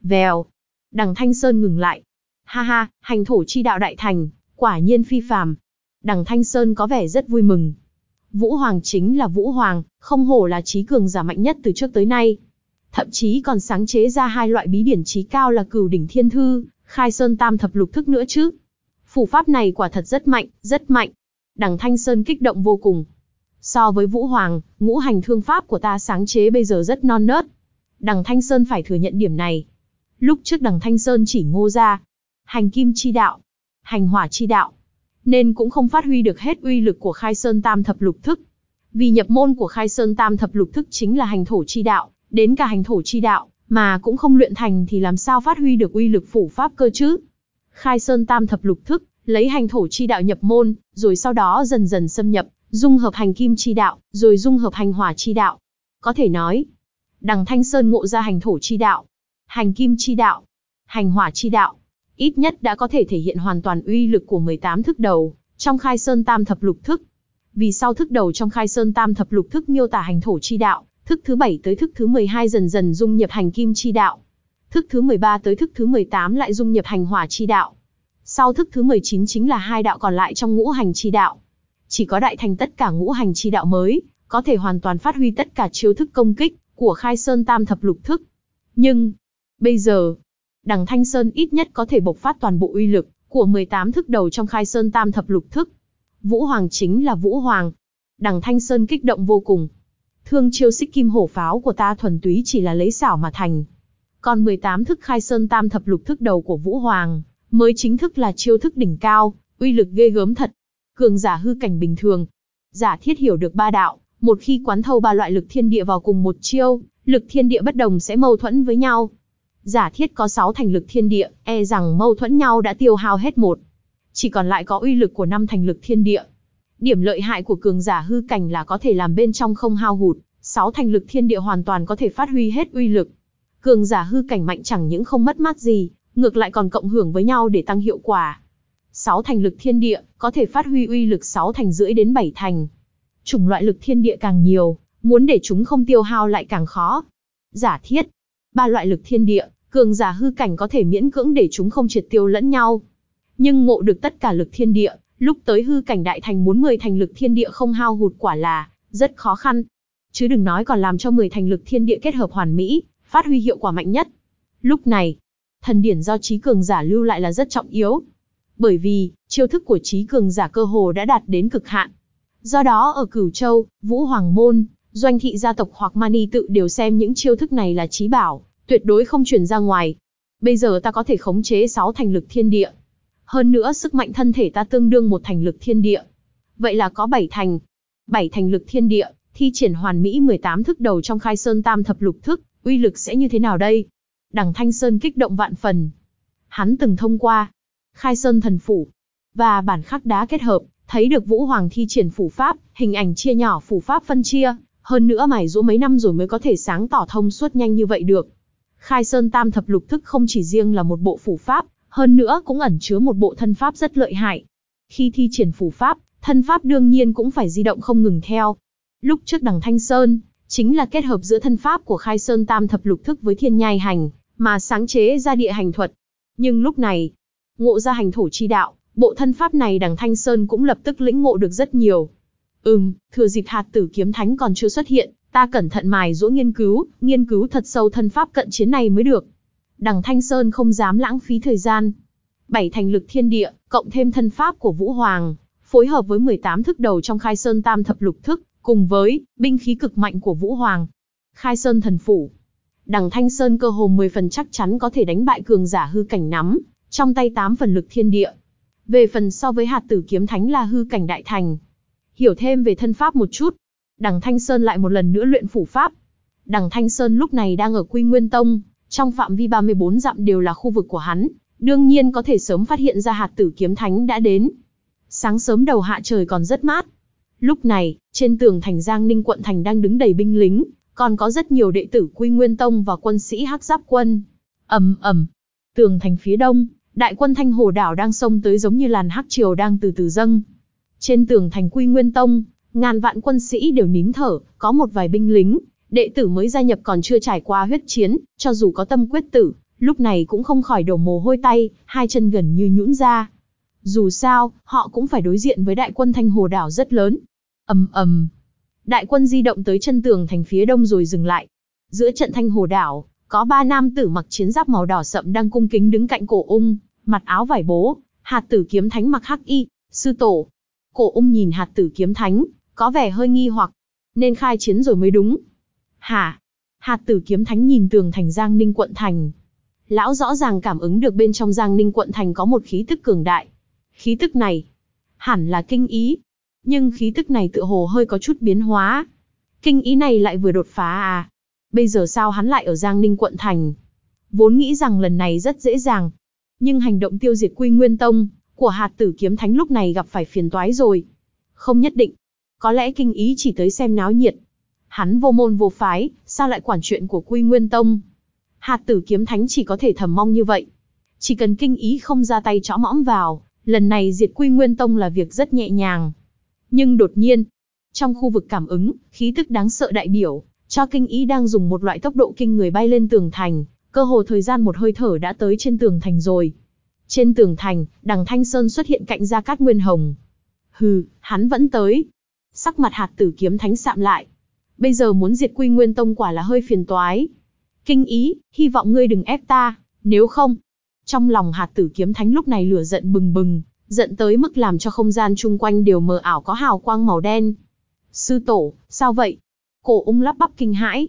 Vèo. Đằng Thanh Sơn ngừng lại. Ha ha, hành thổ chi đạo đại thành, quả nhiên phi phàm. Đằng Thanh Sơn có vẻ rất vui mừng. Vũ Hoàng chính là Vũ Hoàng, không hổ là trí cường giả mạnh nhất từ trước tới nay. Thậm chí còn sáng chế ra hai loại bí điển trí cao là cửu đỉnh thiên thư, khai sơn tam thập lục thức nữa chứ. Phủ pháp này quả thật rất mạnh, rất mạnh. Đằng Thanh Sơn kích động vô cùng. So với Vũ Hoàng, ngũ hành thương pháp của ta sáng chế bây giờ rất non nớt. Đằng Thanh Sơn phải thừa nhận điểm này. Lúc trước đằng Thanh Sơn chỉ ngô ra. Hành kim chi đạo. Hành hỏa chi đạo. Nên cũng không phát huy được hết uy lực của khai sơn tam thập lục thức. Vì nhập môn của khai sơn tam thập lục thức chính là hành thổ chi đạo, đến cả hành thổ chi đạo, mà cũng không luyện thành thì làm sao phát huy được uy lực phủ pháp cơ chứ. Khai sơn tam thập lục thức, lấy hành thổ chi đạo nhập môn, rồi sau đó dần dần xâm nhập, dung hợp hành kim chi đạo, rồi dung hợp hành hỏa chi đạo. Có thể nói, đằng Thanh Sơn ngộ ra hành thổ chi đạo, hành kim chi đạo, hành hỏa chi đạo, ít nhất đã có thể thể hiện hoàn toàn uy lực của 18 thức đầu, trong khai sơn tam thập lục thức. Vì sau thức đầu trong khai sơn tam thập lục thức miêu tả hành thổ chi đạo, thức thứ 7 tới thức thứ 12 dần dần dung nhập hành kim chi đạo. Thức thứ 13 tới thức thứ 18 lại dung nhập hành hỏa chi đạo. Sau thức thứ 19 chính là hai đạo còn lại trong ngũ hành chi đạo. Chỉ có đại thành tất cả ngũ hành chi đạo mới, có thể hoàn toàn phát huy tất cả chiêu thức công kích của khai sơn tam thập lục thức. Nhưng, bây giờ, đằng Thanh Sơn ít nhất có thể bộc phát toàn bộ uy lực của 18 thức đầu trong khai sơn tam thập lục thức. Vũ Hoàng chính là Vũ Hoàng. Đằng Thanh Sơn kích động vô cùng. Thương chiêu xích kim hổ pháo của ta thuần túy chỉ là lấy xảo mà thành. Còn 18 thức khai sơn tam thập lục thức đầu của Vũ Hoàng, mới chính thức là chiêu thức đỉnh cao, uy lực ghê gớm thật. Cường giả hư cảnh bình thường. Giả thiết hiểu được ba đạo, một khi quán thâu ba loại lực thiên địa vào cùng một chiêu, lực thiên địa bất đồng sẽ mâu thuẫn với nhau. Giả thiết có 6 thành lực thiên địa, e rằng mâu thuẫn nhau đã tiêu hao hết một. Chỉ còn lại có uy lực của năm thành lực thiên địa. Điểm lợi hại của cường giả hư cảnh là có thể làm bên trong không hao hụt, 6 thành lực thiên địa hoàn toàn có thể phát huy hết uy lực. Cường giả hư cảnh mạnh chẳng những không mất mát gì, ngược lại còn cộng hưởng với nhau để tăng hiệu quả. 6 thành lực thiên địa, có thể phát huy uy lực 6 thành rưỡi đến 7 thành. Chủng loại lực thiên địa càng nhiều, muốn để chúng không tiêu hao lại càng khó. Giả thiết, ba loại lực thiên địa, cường giả hư cảnh có thể miễn cưỡng để chúng không triệt tiêu lẫn nhau. Nhưng ngộ được tất cả lực thiên địa, lúc tới hư cảnh đại thành muốn 10 thành lực thiên địa không hao hụt quả là rất khó khăn. Chứ đừng nói còn làm cho 10 thành lực thiên địa kết hợp hoàn mỹ, phát huy hiệu quả mạnh nhất. Lúc này, thần điển do trí cường giả lưu lại là rất trọng yếu. Bởi vì, chiêu thức của trí cường giả cơ hồ đã đạt đến cực hạn. Do đó ở Cửu Châu, Vũ Hoàng Môn, doanh thị gia tộc hoặc mani tự đều xem những chiêu thức này là trí bảo, tuyệt đối không truyền ra ngoài. Bây giờ ta có thể khống chế 6 thành lực thiên địa. Hơn nữa sức mạnh thân thể ta tương đương một thành lực thiên địa. Vậy là có 7 thành. 7 thành lực thiên địa, thi triển hoàn mỹ 18 thức đầu trong khai sơn tam thập lục thức, uy lực sẽ như thế nào đây? Đằng Thanh Sơn kích động vạn phần. Hắn từng thông qua khai sơn thần phủ và bản khắc đá kết hợp, thấy được Vũ Hoàng thi triển phủ pháp, hình ảnh chia nhỏ phủ pháp phân chia, hơn nữa mài rũ mấy năm rồi mới có thể sáng tỏ thông suốt nhanh như vậy được. Khai Sơn Tam Thập Lục Thức không chỉ riêng là một bộ phủ pháp, hơn nữa cũng ẩn chứa một bộ thân pháp rất lợi hại. Khi thi triển phủ pháp, thân pháp đương nhiên cũng phải di động không ngừng theo. Lúc trước đằng Thanh Sơn, chính là kết hợp giữa thân pháp của Khai Sơn Tam Thập Lục Thức với Thiên Nhai Hành, mà sáng chế ra địa hành thuật. Nhưng lúc này, ngộ ra hành thổ chi đạo, bộ thân pháp này đằng Thanh Sơn cũng lập tức lĩnh ngộ được rất nhiều. Ừm, thừa dịp hạt tử kiếm thánh còn chưa xuất hiện, ta cẩn thận mài dũa nghiên cứu, nghiên cứu thật sâu thân pháp cận chiến này mới được. Đằng Thanh Sơn không dám lãng phí thời gian. Bảy thành lực thiên địa, cộng thêm thân pháp của Vũ Hoàng, phối hợp với 18 thức đầu trong khai sơn tam thập lục thức, cùng với binh khí cực mạnh của Vũ Hoàng. Khai sơn thần phủ. Đằng Thanh Sơn cơ hồ 10 phần chắc chắn có thể đánh bại cường giả hư cảnh nắm, trong tay 8 phần lực thiên địa. Về phần so với hạt tử kiếm thánh là hư cảnh đại thành. Hiểu thêm về thân pháp một chút, đằng Thanh Sơn lại một lần nữa luyện phủ pháp. Đằng Thanh Sơn lúc này đang ở Quy Nguyên Tông, trong phạm vi 34 dặm đều là khu vực của hắn, đương nhiên có thể sớm phát hiện ra hạt tử kiếm thánh đã đến. Sáng sớm đầu hạ trời còn rất mát. Lúc này, trên tường thành Giang Ninh quận thành đang đứng đầy binh lính, còn có rất nhiều đệ tử Quy Nguyên Tông và quân sĩ Hắc Giáp quân. Ầm ầm. Tường thành phía đông, đại quân Thanh Hồ đảo đang xông tới giống như làn hắc triều đang từ từ dâng. Trên tường thành Quy Nguyên Tông, ngàn vạn quân sĩ đều nín thở, có một vài binh lính, đệ tử mới gia nhập còn chưa trải qua huyết chiến, cho dù có tâm quyết tử, lúc này cũng không khỏi đổ mồ hôi tay, hai chân gần như nhũn ra. Dù sao, họ cũng phải đối diện với đại quân Thanh Hồ đảo rất lớn. ầm ầm. Đại quân di động tới chân tường thành phía đông rồi dừng lại. Giữa trận thanh hồ đảo, có ba nam tử mặc chiến giáp màu đỏ sậm đang cung kính đứng cạnh cổ ung, mặt áo vải bố, hạt tử kiếm thánh mặc hắc y, sư tổ. Cổ ung nhìn hạt tử kiếm thánh, có vẻ hơi nghi hoặc, nên khai chiến rồi mới đúng. Hả? Hạt tử kiếm thánh nhìn tường thành Giang Ninh quận thành. Lão rõ ràng cảm ứng được bên trong Giang Ninh quận thành có một khí tức cường đại. Khí tức này, hẳn là kinh ý. Nhưng khí tức này tựa hồ hơi có chút biến hóa. Kinh ý này lại vừa đột phá à? Bây giờ sao hắn lại ở Giang Ninh quận thành? Vốn nghĩ rằng lần này rất dễ dàng. Nhưng hành động tiêu diệt Quy Nguyên Tông của hạt tử kiếm thánh lúc này gặp phải phiền toái rồi. Không nhất định. Có lẽ kinh ý chỉ tới xem náo nhiệt. Hắn vô môn vô phái, sao lại quản chuyện của Quy Nguyên Tông? Hạt tử kiếm thánh chỉ có thể thầm mong như vậy. Chỉ cần kinh ý không ra tay chõ mõm vào, lần này diệt Quy Nguyên Tông là việc rất nhẹ nhàng. Nhưng đột nhiên, trong khu vực cảm ứng, khí tức đáng sợ đại biểu, cho kinh ý đang dùng một loại tốc độ kinh người bay lên tường thành, cơ hồ thời gian một hơi thở đã tới trên tường thành rồi. Trên tường thành, đằng Thanh Sơn xuất hiện cạnh Gia Cát Nguyên Hồng. Hừ, hắn vẫn tới. Sắc mặt hạt tử kiếm thánh sạm lại. Bây giờ muốn diệt quy nguyên tông quả là hơi phiền toái. Kinh ý, hy vọng ngươi đừng ép ta, nếu không. Trong lòng hạt tử kiếm thánh lúc này lửa giận bừng bừng, giận tới mức làm cho không gian chung quanh đều mờ ảo có hào quang màu đen. Sư tổ, sao vậy? Cổ ung lắp bắp kinh hãi.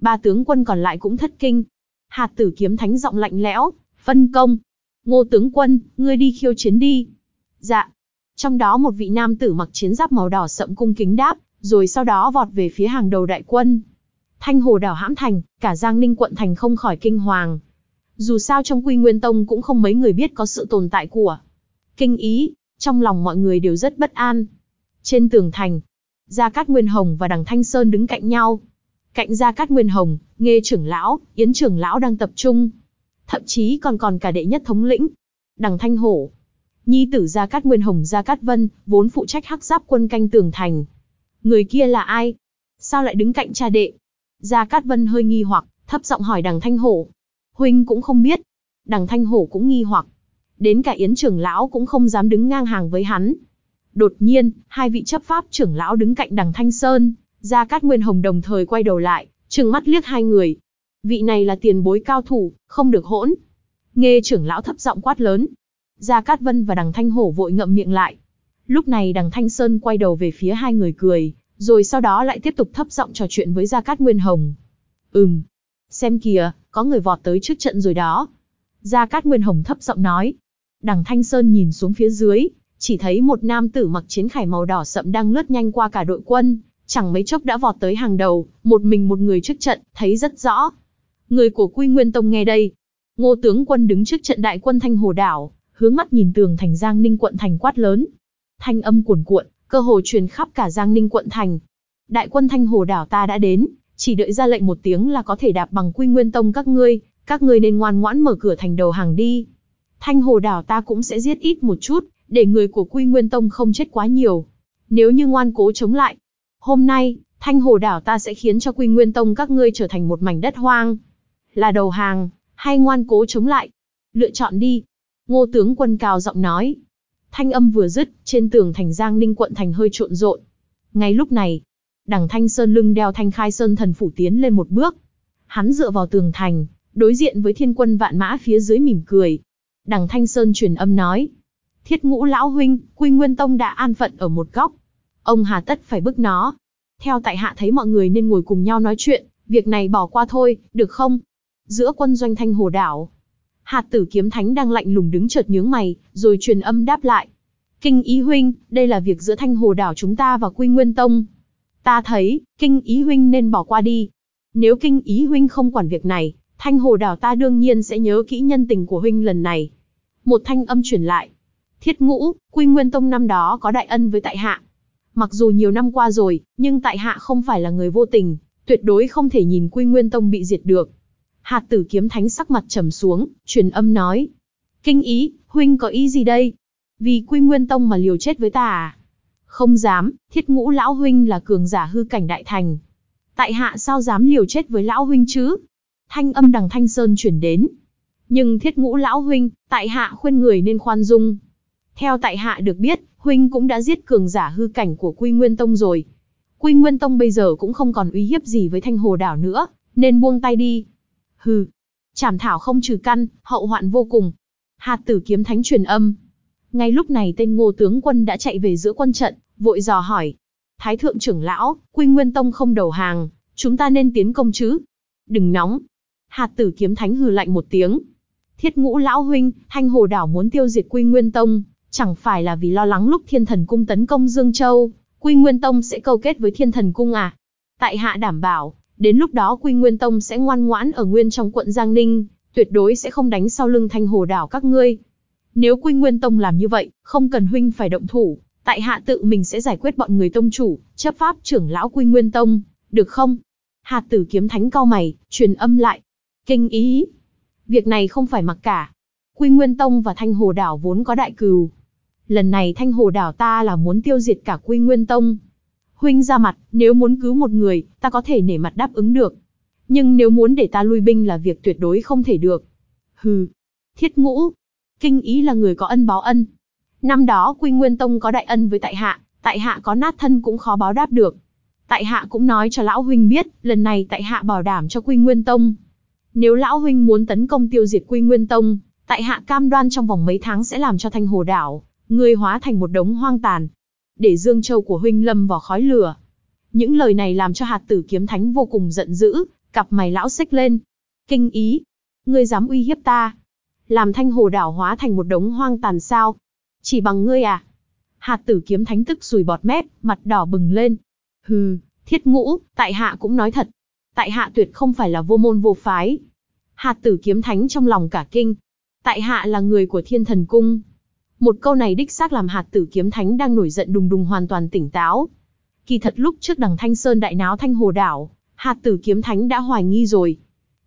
Ba tướng quân còn lại cũng thất kinh. Hạt tử kiếm thánh giọng lạnh lẽo, phân công. Ngô tướng quân, ngươi đi khiêu chiến đi. Dạ. Trong đó một vị nam tử mặc chiến giáp màu đỏ sậm cung kính đáp, rồi sau đó vọt về phía hàng đầu đại quân. Thanh hồ đảo hãm thành, cả Giang Ninh quận thành không khỏi kinh hoàng. Dù sao trong Quy Nguyên Tông cũng không mấy người biết có sự tồn tại của kinh ý, trong lòng mọi người đều rất bất an. Trên tường thành, Gia Cát Nguyên Hồng và Đằng Thanh Sơn đứng cạnh nhau. Cạnh Gia Cát Nguyên Hồng, Nghê trưởng lão, Yến trưởng lão đang tập trung. Thậm chí còn còn cả đệ nhất thống lĩnh. Đằng Thanh Hổ, Nhi tử Gia Cát Nguyên Hồng Gia Cát Vân, vốn phụ trách hắc giáp quân canh tường thành. Người kia là ai? Sao lại đứng cạnh cha đệ? Gia Cát Vân hơi nghi hoặc, thấp giọng hỏi đằng Thanh Hổ. Huynh cũng không biết. Đằng Thanh Hổ cũng nghi hoặc. Đến cả Yến trưởng lão cũng không dám đứng ngang hàng với hắn. Đột nhiên, hai vị chấp pháp trưởng lão đứng cạnh đằng Thanh Sơn, Gia Cát Nguyên Hồng đồng thời quay đầu lại, trừng mắt liếc hai người. Vị này là tiền bối cao thủ, không được hỗn. Nghe trưởng lão thấp giọng quát lớn. Gia Cát Vân và đằng Thanh Hổ vội ngậm miệng lại. Lúc này đằng Thanh Sơn quay đầu về phía hai người cười, rồi sau đó lại tiếp tục thấp giọng trò chuyện với Gia Cát Nguyên Hồng. Ừm, xem kìa, có người vọt tới trước trận rồi đó. Gia Cát Nguyên Hồng thấp giọng nói. Đằng Thanh Sơn nhìn xuống phía dưới, chỉ thấy một nam tử mặc chiến khải màu đỏ sậm đang lướt nhanh qua cả đội quân, chẳng mấy chốc đã vọt tới hàng đầu, một mình một người trước trận, thấy rất rõ. Người của Quy Nguyên Tông nghe đây. Ngô tướng quân đứng trước trận đại quân Thanh Hồ đảo, hướng mắt nhìn tường thành Giang Ninh quận thành quát lớn. Thanh âm cuồn cuộn, cơ hồ truyền khắp cả Giang Ninh quận thành. Đại quân Thanh Hồ đảo ta đã đến, chỉ đợi ra lệnh một tiếng là có thể đạp bằng Quy Nguyên Tông các ngươi, các ngươi nên ngoan ngoãn mở cửa thành đầu hàng đi. Thanh hồ đảo ta cũng sẽ giết ít một chút, để người của Quy Nguyên Tông không chết quá nhiều. Nếu như ngoan cố chống lại, hôm nay, Thanh hồ đảo ta sẽ khiến cho Quy Nguyên Tông các ngươi trở thành một mảnh đất hoang. Là đầu hàng, hay ngoan cố chống lại? Lựa chọn đi. Ngô tướng quân cao giọng nói. Thanh âm vừa dứt, trên tường thành Giang Ninh quận thành hơi trộn rộn. Ngay lúc này, đằng Thanh Sơn lưng đeo Thanh Khai Sơn thần phủ tiến lên một bước. Hắn dựa vào tường thành, đối diện với thiên quân vạn mã phía dưới mỉm cười, Đằng Thanh Sơn truyền âm nói. Thiết ngũ lão huynh, Quy Nguyên Tông đã an phận ở một góc. Ông hà tất phải bức nó. Theo tại hạ thấy mọi người nên ngồi cùng nhau nói chuyện, việc này bỏ qua thôi, được không? Giữa quân doanh thanh hồ đảo. Hạt tử kiếm thánh đang lạnh lùng đứng chợt nhướng mày, rồi truyền âm đáp lại. Kinh ý huynh, đây là việc giữa thanh hồ đảo chúng ta và Quy Nguyên Tông. Ta thấy, kinh ý huynh nên bỏ qua đi. Nếu kinh ý huynh không quản việc này, Thanh hồ đảo ta đương nhiên sẽ nhớ kỹ nhân tình của huynh lần này. Một thanh âm truyền lại. Thiết ngũ, Quy Nguyên Tông năm đó có đại ân với tại hạ. Mặc dù nhiều năm qua rồi, nhưng tại hạ không phải là người vô tình, tuyệt đối không thể nhìn Quy Nguyên Tông bị diệt được. Hạt tử kiếm thánh sắc mặt trầm xuống, truyền âm nói. Kinh ý, huynh có ý gì đây? Vì Quy Nguyên Tông mà liều chết với ta à? Không dám, thiết ngũ lão huynh là cường giả hư cảnh đại thành. Tại hạ sao dám liều chết với lão huynh chứ? Thanh âm đằng Thanh Sơn chuyển đến. Nhưng thiết ngũ lão huynh, tại hạ khuyên người nên khoan dung. Theo tại hạ được biết, huynh cũng đã giết cường giả hư cảnh của Quy Nguyên Tông rồi. Quy Nguyên Tông bây giờ cũng không còn uy hiếp gì với Thanh Hồ đảo nữa, nên buông tay đi. Hừ, chảm thảo không trừ căn, hậu hoạn vô cùng. Hạt tử kiếm thánh truyền âm. Ngay lúc này tên ngô tướng quân đã chạy về giữa quân trận, vội dò hỏi. Thái thượng trưởng lão, Quy Nguyên Tông không đầu hàng, chúng ta nên tiến công chứ? Đừng nóng. Hạt tử kiếm thánh hừ lạnh một tiếng. Thiết ngũ lão huynh, thanh hồ đảo muốn tiêu diệt Quy Nguyên Tông, chẳng phải là vì lo lắng lúc thiên thần cung tấn công Dương Châu, Quy Nguyên Tông sẽ câu kết với thiên thần cung à? Tại hạ đảm bảo, đến lúc đó Quy Nguyên Tông sẽ ngoan ngoãn ở nguyên trong quận Giang Ninh, tuyệt đối sẽ không đánh sau lưng thanh hồ đảo các ngươi. Nếu Quy Nguyên Tông làm như vậy, không cần huynh phải động thủ, tại hạ tự mình sẽ giải quyết bọn người tông chủ, chấp pháp trưởng lão Quy Nguyên Tông, được không? Hạt tử kiếm thánh cao mày, truyền âm lại. Kinh ý. Việc này không phải mặc cả. Quy Nguyên Tông và Thanh Hồ Đảo vốn có đại cừu. Lần này Thanh Hồ Đảo ta là muốn tiêu diệt cả Quy Nguyên Tông. Huynh ra mặt, nếu muốn cứu một người, ta có thể nể mặt đáp ứng được. Nhưng nếu muốn để ta lui binh là việc tuyệt đối không thể được. Hừ. Thiết ngũ. Kinh ý là người có ân báo ân. Năm đó Quy Nguyên Tông có đại ân với tại hạ, tại hạ có nát thân cũng khó báo đáp được. Tại hạ cũng nói cho lão huynh biết, lần này tại hạ bảo đảm cho Quy Nguyên Tông. Nếu lão huynh muốn tấn công tiêu diệt Quy Nguyên Tông, tại hạ cam đoan trong vòng mấy tháng sẽ làm cho Thanh Hồ đảo, người hóa thành một đống hoang tàn. Để Dương Châu của huynh lâm vào khói lửa. Những lời này làm cho hạt tử kiếm thánh vô cùng giận dữ, cặp mày lão xích lên. Kinh ý, ngươi dám uy hiếp ta? Làm Thanh Hồ đảo hóa thành một đống hoang tàn sao? Chỉ bằng ngươi à? Hạt tử kiếm thánh tức sùi bọt mép, mặt đỏ bừng lên. Hừ, thiết ngũ, tại hạ cũng nói thật. Tại hạ tuyệt không phải là vô môn vô phái. Hạt tử kiếm thánh trong lòng cả kinh. Tại hạ là người của thiên thần cung. Một câu này đích xác làm hạt tử kiếm thánh đang nổi giận đùng đùng hoàn toàn tỉnh táo. Kỳ thật lúc trước đằng Thanh Sơn đại náo Thanh Hồ Đảo, hạt tử kiếm thánh đã hoài nghi rồi.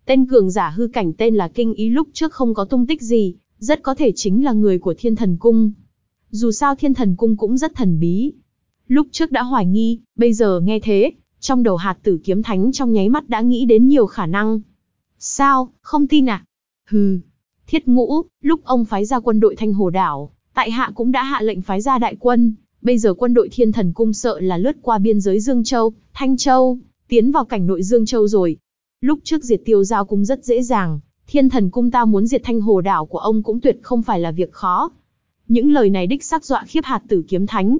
Tên cường giả hư cảnh tên là Kinh Ý lúc trước không có tung tích gì, rất có thể chính là người của thiên thần cung. Dù sao thiên thần cung cũng rất thần bí, Lúc trước đã hoài nghi, bây giờ nghe thế, trong đầu hạt tử kiếm thánh trong nháy mắt đã nghĩ đến nhiều khả năng. Sao, không tin à? Hừ, thiết ngũ, lúc ông phái ra quân đội thanh hồ đảo, tại hạ cũng đã hạ lệnh phái ra đại quân, bây giờ quân đội thiên thần cung sợ là lướt qua biên giới Dương Châu, Thanh Châu, tiến vào cảnh nội Dương Châu rồi. Lúc trước diệt tiêu giao cung rất dễ dàng, thiên thần cung ta muốn diệt thanh hồ đảo của ông cũng tuyệt không phải là việc khó. Những lời này đích xác dọa khiếp hạt tử kiếm thánh.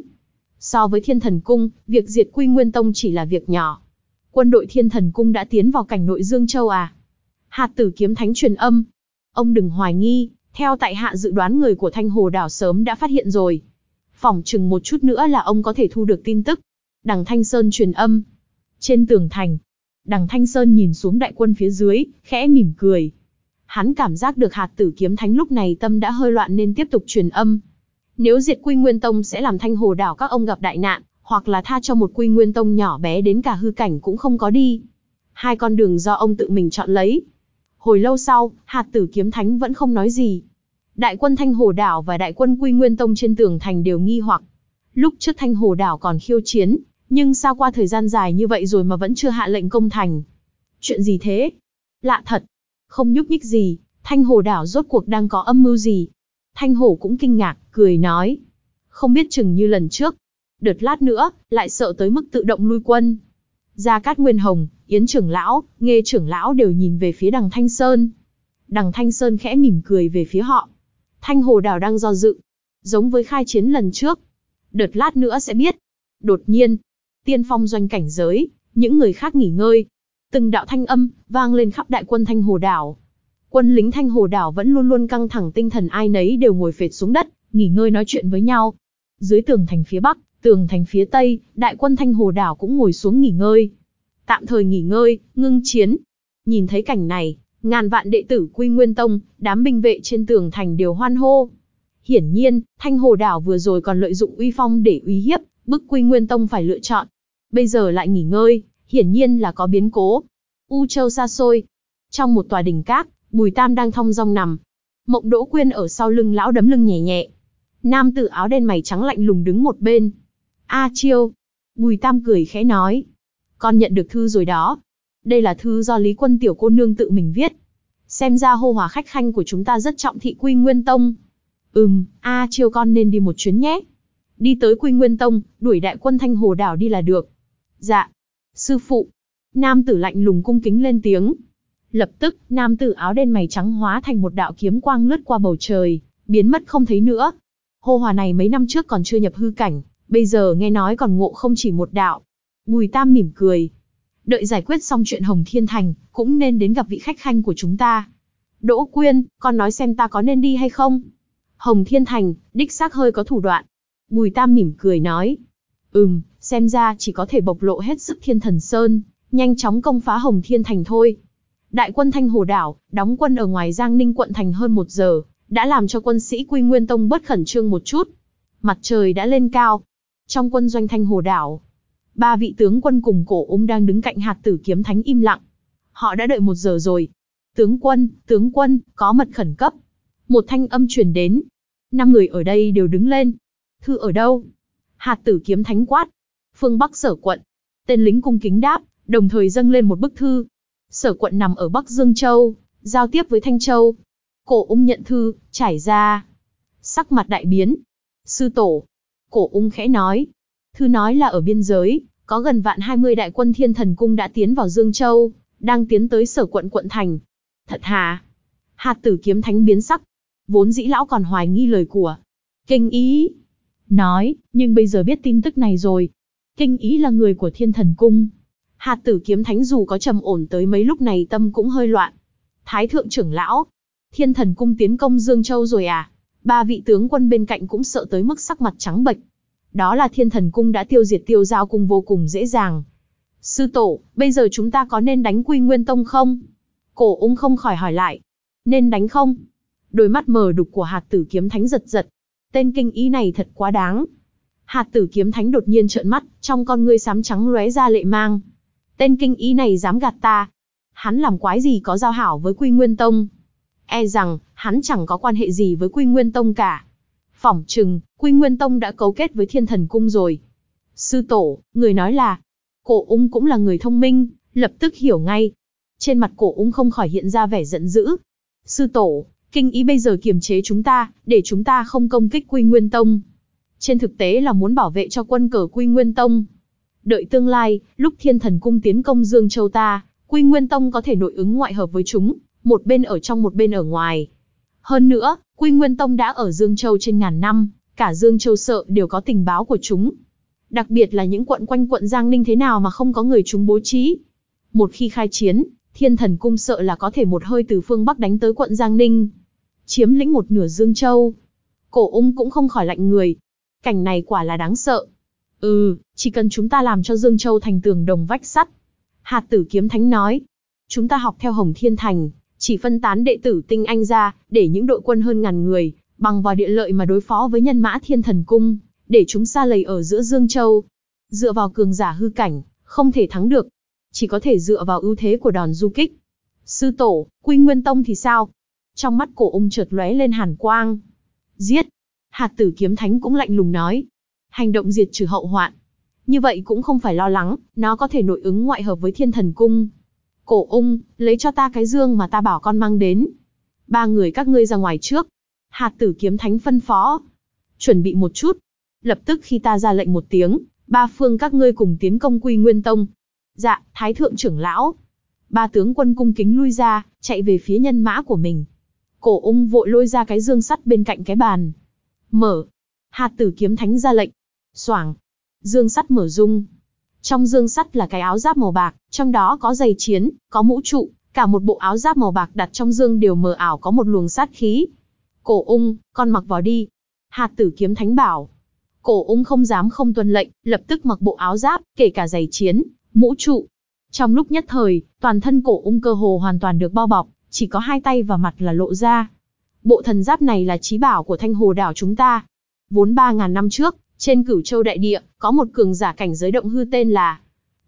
So với Thiên Thần Cung, việc diệt Quy Nguyên Tông chỉ là việc nhỏ. Quân đội Thiên Thần Cung đã tiến vào cảnh nội Dương Châu à? Hạt tử kiếm thánh truyền âm. Ông đừng hoài nghi, theo tại hạ dự đoán người của Thanh Hồ đảo sớm đã phát hiện rồi. Phỏng chừng một chút nữa là ông có thể thu được tin tức. Đằng Thanh Sơn truyền âm. Trên tường thành, đằng Thanh Sơn nhìn xuống đại quân phía dưới, khẽ mỉm cười. Hắn cảm giác được hạt tử kiếm thánh lúc này tâm đã hơi loạn nên tiếp tục truyền âm. Nếu diệt Quy Nguyên Tông sẽ làm thanh hồ đảo các ông gặp đại nạn, hoặc là tha cho một Quy Nguyên Tông nhỏ bé đến cả hư cảnh cũng không có đi. Hai con đường do ông tự mình chọn lấy. Hồi lâu sau, hạt tử kiếm thánh vẫn không nói gì. Đại quân Thanh Hồ Đảo và đại quân Quy Nguyên Tông trên tường thành đều nghi hoặc. Lúc trước Thanh Hồ Đảo còn khiêu chiến, nhưng sao qua thời gian dài như vậy rồi mà vẫn chưa hạ lệnh công thành. Chuyện gì thế? Lạ thật. Không nhúc nhích gì, Thanh Hồ Đảo rốt cuộc đang có âm mưu gì? Thanh Hổ cũng kinh ngạc, cười nói. Không biết chừng như lần trước. Đợt lát nữa, lại sợ tới mức tự động lui quân. Gia Cát Nguyên Hồng, Yến trưởng lão, Nghê trưởng lão đều nhìn về phía đằng Thanh Sơn. Đằng Thanh Sơn khẽ mỉm cười về phía họ. Thanh Hồ đảo đang do dự. Giống với khai chiến lần trước. Đợt lát nữa sẽ biết. Đột nhiên, tiên phong doanh cảnh giới, những người khác nghỉ ngơi. Từng đạo thanh âm, vang lên khắp đại quân Thanh Hồ Đảo. Quân lính Thanh Hồ đảo vẫn luôn luôn căng thẳng tinh thần ai nấy đều ngồi phệt xuống đất, nghỉ ngơi nói chuyện với nhau. Dưới tường thành phía bắc, tường thành phía tây, đại quân Thanh Hồ đảo cũng ngồi xuống nghỉ ngơi. Tạm thời nghỉ ngơi, ngưng chiến. Nhìn thấy cảnh này, ngàn vạn đệ tử Quy Nguyên Tông, đám binh vệ trên tường thành đều hoan hô. Hiển nhiên, Thanh Hồ đảo vừa rồi còn lợi dụng uy phong để uy hiếp, bức Quy Nguyên Tông phải lựa chọn. Bây giờ lại nghỉ ngơi, hiển nhiên là có biến cố. U Châu xa xôi, trong một tòa đỉnh cát, Bùi Tam đang thong dong nằm. Mộng Đỗ Quyên ở sau lưng lão đấm lưng nhẹ nhẹ. Nam tử áo đen mày trắng lạnh lùng đứng một bên. A Chiêu. Bùi Tam cười khẽ nói. Con nhận được thư rồi đó. Đây là thư do Lý Quân Tiểu cô nương tự mình viết. Xem ra hô hòa khách khanh của chúng ta rất trọng thị quy nguyên tông. Ừm, A chiêu con nên đi một chuyến nhé. Đi tới Quy Nguyên Tông, đuổi đại quân Thanh Hồ Đảo đi là được. Dạ. Sư phụ. Nam tử lạnh lùng cung kính lên tiếng. Lập tức, nam tử áo đen mày trắng hóa thành một đạo kiếm quang lướt qua bầu trời, biến mất không thấy nữa. Hô hòa này mấy năm trước còn chưa nhập hư cảnh, bây giờ nghe nói còn ngộ không chỉ một đạo. Bùi Tam mỉm cười. Đợi giải quyết xong chuyện Hồng Thiên Thành, cũng nên đến gặp vị khách khanh của chúng ta. Đỗ Quyên, con nói xem ta có nên đi hay không? Hồng Thiên Thành, đích xác hơi có thủ đoạn. Bùi Tam mỉm cười nói. Ừm, xem ra chỉ có thể bộc lộ hết sức Thiên Thần Sơn, nhanh chóng công phá Hồng Thiên Thành thôi. Đại quân Thanh Hồ Đảo, đóng quân ở ngoài Giang Ninh quận thành hơn một giờ, đã làm cho quân sĩ Quy Nguyên Tông bớt khẩn trương một chút. Mặt trời đã lên cao. Trong quân doanh Thanh Hồ Đảo, ba vị tướng quân cùng cổ ống đang đứng cạnh hạt tử kiếm thánh im lặng. Họ đã đợi một giờ rồi. Tướng quân, tướng quân, có mật khẩn cấp. Một thanh âm truyền đến. Năm người ở đây đều đứng lên. Thư ở đâu? Hạt tử kiếm thánh quát. Phương Bắc sở quận. Tên lính cung kính đáp, đồng thời dâng lên một bức thư. Sở quận nằm ở Bắc Dương Châu, giao tiếp với Thanh Châu. Cổ ung nhận thư, trải ra. Sắc mặt đại biến. Sư tổ. Cổ ung khẽ nói. Thư nói là ở biên giới, có gần vạn 20 đại quân thiên thần cung đã tiến vào Dương Châu, đang tiến tới sở quận quận thành. Thật hà. Hạt tử kiếm thánh biến sắc. Vốn dĩ lão còn hoài nghi lời của. Kinh ý. Nói, nhưng bây giờ biết tin tức này rồi. Kinh ý là người của thiên thần cung. Hạt tử kiếm thánh dù có trầm ổn tới mấy lúc này tâm cũng hơi loạn. Thái thượng trưởng lão. Thiên thần cung tiến công Dương Châu rồi à? Ba vị tướng quân bên cạnh cũng sợ tới mức sắc mặt trắng bệch. Đó là thiên thần cung đã tiêu diệt tiêu giao cung vô cùng dễ dàng. Sư tổ, bây giờ chúng ta có nên đánh quy nguyên tông không? Cổ ung không khỏi hỏi lại. Nên đánh không? Đôi mắt mờ đục của hạt tử kiếm thánh giật giật. Tên kinh ý này thật quá đáng. Hạt tử kiếm thánh đột nhiên trợn mắt, trong con ngươi sám trắng lóe ra lệ mang. Tên kinh ý này dám gạt ta. Hắn làm quái gì có giao hảo với Quy Nguyên Tông. E rằng, hắn chẳng có quan hệ gì với Quy Nguyên Tông cả. Phỏng chừng, Quy Nguyên Tông đã cấu kết với Thiên Thần Cung rồi. Sư tổ, người nói là, cổ ung cũng là người thông minh, lập tức hiểu ngay. Trên mặt cổ ung không khỏi hiện ra vẻ giận dữ. Sư tổ, kinh ý bây giờ kiềm chế chúng ta, để chúng ta không công kích Quy Nguyên Tông. Trên thực tế là muốn bảo vệ cho quân cờ Quy Nguyên Tông. Đợi tương lai, lúc Thiên Thần Cung tiến công Dương Châu ta, Quy Nguyên Tông có thể nội ứng ngoại hợp với chúng, một bên ở trong một bên ở ngoài. Hơn nữa, Quy Nguyên Tông đã ở Dương Châu trên ngàn năm, cả Dương Châu sợ đều có tình báo của chúng. Đặc biệt là những quận quanh quận Giang Ninh thế nào mà không có người chúng bố trí. Một khi khai chiến, Thiên Thần Cung sợ là có thể một hơi từ phương Bắc đánh tới quận Giang Ninh. Chiếm lĩnh một nửa Dương Châu. Cổ ung cũng không khỏi lạnh người. Cảnh này quả là đáng sợ. Ừ, chỉ cần chúng ta làm cho Dương Châu thành tường đồng vách sắt. Hạt tử kiếm thánh nói. Chúng ta học theo Hồng Thiên Thành, chỉ phân tán đệ tử tinh anh ra, để những đội quân hơn ngàn người, bằng vào địa lợi mà đối phó với nhân mã thiên thần cung, để chúng xa lầy ở giữa Dương Châu. Dựa vào cường giả hư cảnh, không thể thắng được. Chỉ có thể dựa vào ưu thế của đòn du kích. Sư tổ, Quy Nguyên Tông thì sao? Trong mắt cổ ung chợt lóe lên hàn quang. Giết! Hạt tử kiếm thánh cũng lạnh lùng nói. Hành động diệt trừ hậu hoạn. Như vậy cũng không phải lo lắng, nó có thể nội ứng ngoại hợp với thiên thần cung. Cổ ung, lấy cho ta cái dương mà ta bảo con mang đến. Ba người các ngươi ra ngoài trước. Hạt tử kiếm thánh phân phó. Chuẩn bị một chút. Lập tức khi ta ra lệnh một tiếng, ba phương các ngươi cùng tiến công quy nguyên tông. Dạ, thái thượng trưởng lão. Ba tướng quân cung kính lui ra, chạy về phía nhân mã của mình. Cổ ung vội lôi ra cái dương sắt bên cạnh cái bàn. Mở. Hạt tử kiếm thánh ra lệnh. Soảng. Dương sắt mở rung, trong dương sắt là cái áo giáp màu bạc, trong đó có giày chiến, có mũ trụ, cả một bộ áo giáp màu bạc đặt trong dương đều mờ ảo có một luồng sát khí. Cổ ung, con mặc vào đi. Hạt tử kiếm thánh bảo. Cổ ung không dám không tuân lệnh, lập tức mặc bộ áo giáp, kể cả giày chiến, mũ trụ. Trong lúc nhất thời, toàn thân cổ ung cơ hồ hoàn toàn được bao bọc, chỉ có hai tay và mặt là lộ ra. Bộ thần giáp này là trí bảo của thanh hồ đảo chúng ta. Vốn 3.000 năm trước, trên cửu châu đại địa, có một cường giả cảnh giới động hư tên là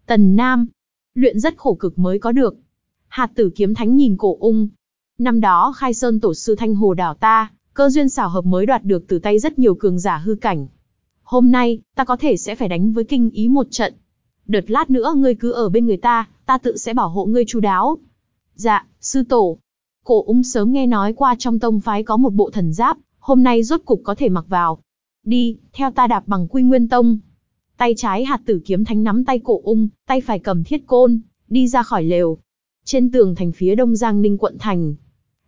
Tần Nam. Luyện rất khổ cực mới có được. Hạt tử kiếm thánh nhìn cổ ung. Năm đó khai sơn tổ sư thanh hồ đảo ta, cơ duyên xảo hợp mới đoạt được từ tay rất nhiều cường giả hư cảnh. Hôm nay, ta có thể sẽ phải đánh với kinh ý một trận. Đợt lát nữa ngươi cứ ở bên người ta, ta tự sẽ bảo hộ ngươi chu đáo. Dạ, sư tổ. Cổ ung sớm nghe nói qua trong tông phái có một bộ thần giáp, hôm nay rốt cục có thể mặc vào. Đi, theo ta đạp bằng quy nguyên tông. Tay trái hạt tử kiếm thánh nắm tay cổ ung, tay phải cầm thiết côn, đi ra khỏi lều. Trên tường thành phía đông Giang Ninh quận thành,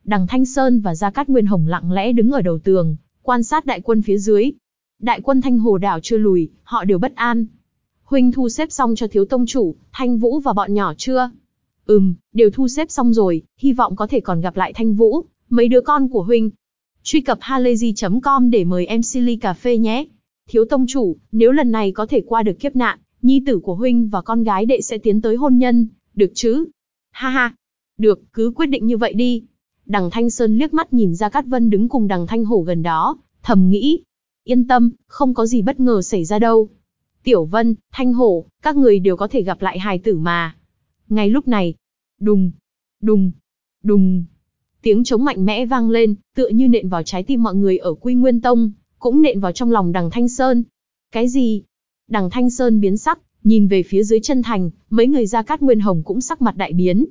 đằng Thanh Sơn và Gia Cát Nguyên Hồng lặng lẽ đứng ở đầu tường, quan sát đại quân phía dưới. Đại quân Thanh Hồ đảo chưa lùi, họ đều bất an. Huynh thu xếp xong cho thiếu tông chủ, Thanh Vũ và bọn nhỏ chưa? Ừm, đều thu xếp xong rồi, hy vọng có thể còn gặp lại Thanh Vũ, mấy đứa con của Huynh. Truy cập halayzi.com để mời em Silly Cà Phê nhé. Thiếu tông chủ, nếu lần này có thể qua được kiếp nạn, nhi tử của Huynh và con gái đệ sẽ tiến tới hôn nhân, được chứ? Ha ha, được, cứ quyết định như vậy đi. Đằng Thanh Sơn liếc mắt nhìn ra Cát Vân đứng cùng đằng Thanh Hổ gần đó, thầm nghĩ. Yên tâm, không có gì bất ngờ xảy ra đâu. Tiểu Vân, Thanh Hổ, các người đều có thể gặp lại hài tử mà. Ngay lúc này, đùng, đùng, đùng, tiếng trống mạnh mẽ vang lên, tựa như nện vào trái tim mọi người ở Quy Nguyên Tông, cũng nện vào trong lòng đằng Thanh Sơn. Cái gì? Đằng Thanh Sơn biến sắc, nhìn về phía dưới chân thành, mấy người ra cát nguyên hồng cũng sắc mặt đại biến.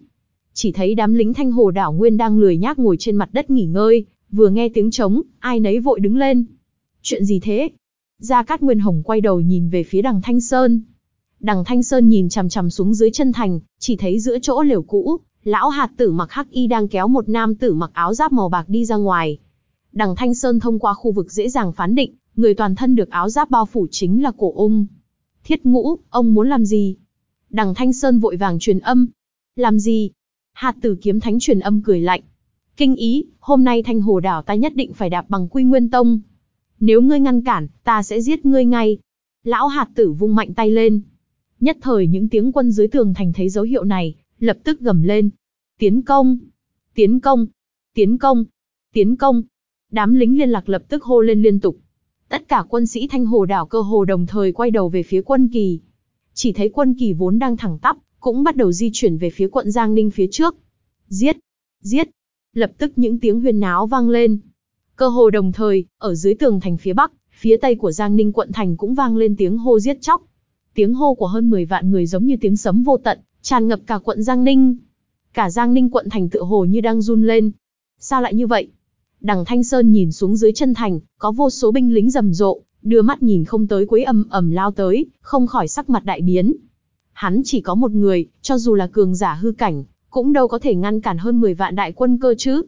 Chỉ thấy đám lính thanh hồ đảo nguyên đang lười nhác ngồi trên mặt đất nghỉ ngơi, vừa nghe tiếng trống, ai nấy vội đứng lên. Chuyện gì thế? Gia Cát Nguyên Hồng quay đầu nhìn về phía đằng Thanh Sơn. Đằng Thanh Sơn nhìn chằm chằm xuống dưới chân thành, chỉ thấy giữa chỗ lều cũ, lão hạt tử mặc hắc y đang kéo một nam tử mặc áo giáp màu bạc đi ra ngoài. Đằng Thanh Sơn thông qua khu vực dễ dàng phán định, người toàn thân được áo giáp bao phủ chính là cổ ung. Thiết ngũ, ông muốn làm gì? Đằng Thanh Sơn vội vàng truyền âm. Làm gì? Hạt tử kiếm thánh truyền âm cười lạnh. Kinh ý, hôm nay thanh hồ đảo ta nhất định phải đạp bằng quy nguyên tông. Nếu ngươi ngăn cản, ta sẽ giết ngươi ngay. Lão hạt tử vung mạnh tay lên. Nhất thời những tiếng quân dưới tường thành thấy dấu hiệu này, lập tức gầm lên. Tiến công! Tiến công! Tiến công! Tiến công! Đám lính liên lạc lập tức hô lên liên tục. Tất cả quân sĩ thanh hồ đảo cơ hồ đồng thời quay đầu về phía quân kỳ. Chỉ thấy quân kỳ vốn đang thẳng tắp, cũng bắt đầu di chuyển về phía quận Giang Ninh phía trước. Giết! Giết! Lập tức những tiếng huyên náo vang lên. Cơ hồ đồng thời, ở dưới tường thành phía bắc, phía tây của Giang Ninh quận thành cũng vang lên tiếng hô giết chóc. Tiếng hô của hơn 10 vạn người giống như tiếng sấm vô tận, tràn ngập cả quận Giang Ninh. Cả Giang Ninh quận thành tựa hồ như đang run lên. Sao lại như vậy? Đằng Thanh Sơn nhìn xuống dưới chân thành, có vô số binh lính rầm rộ, đưa mắt nhìn không tới quấy ầm ầm lao tới, không khỏi sắc mặt đại biến. Hắn chỉ có một người, cho dù là cường giả hư cảnh, cũng đâu có thể ngăn cản hơn 10 vạn đại quân cơ chứ.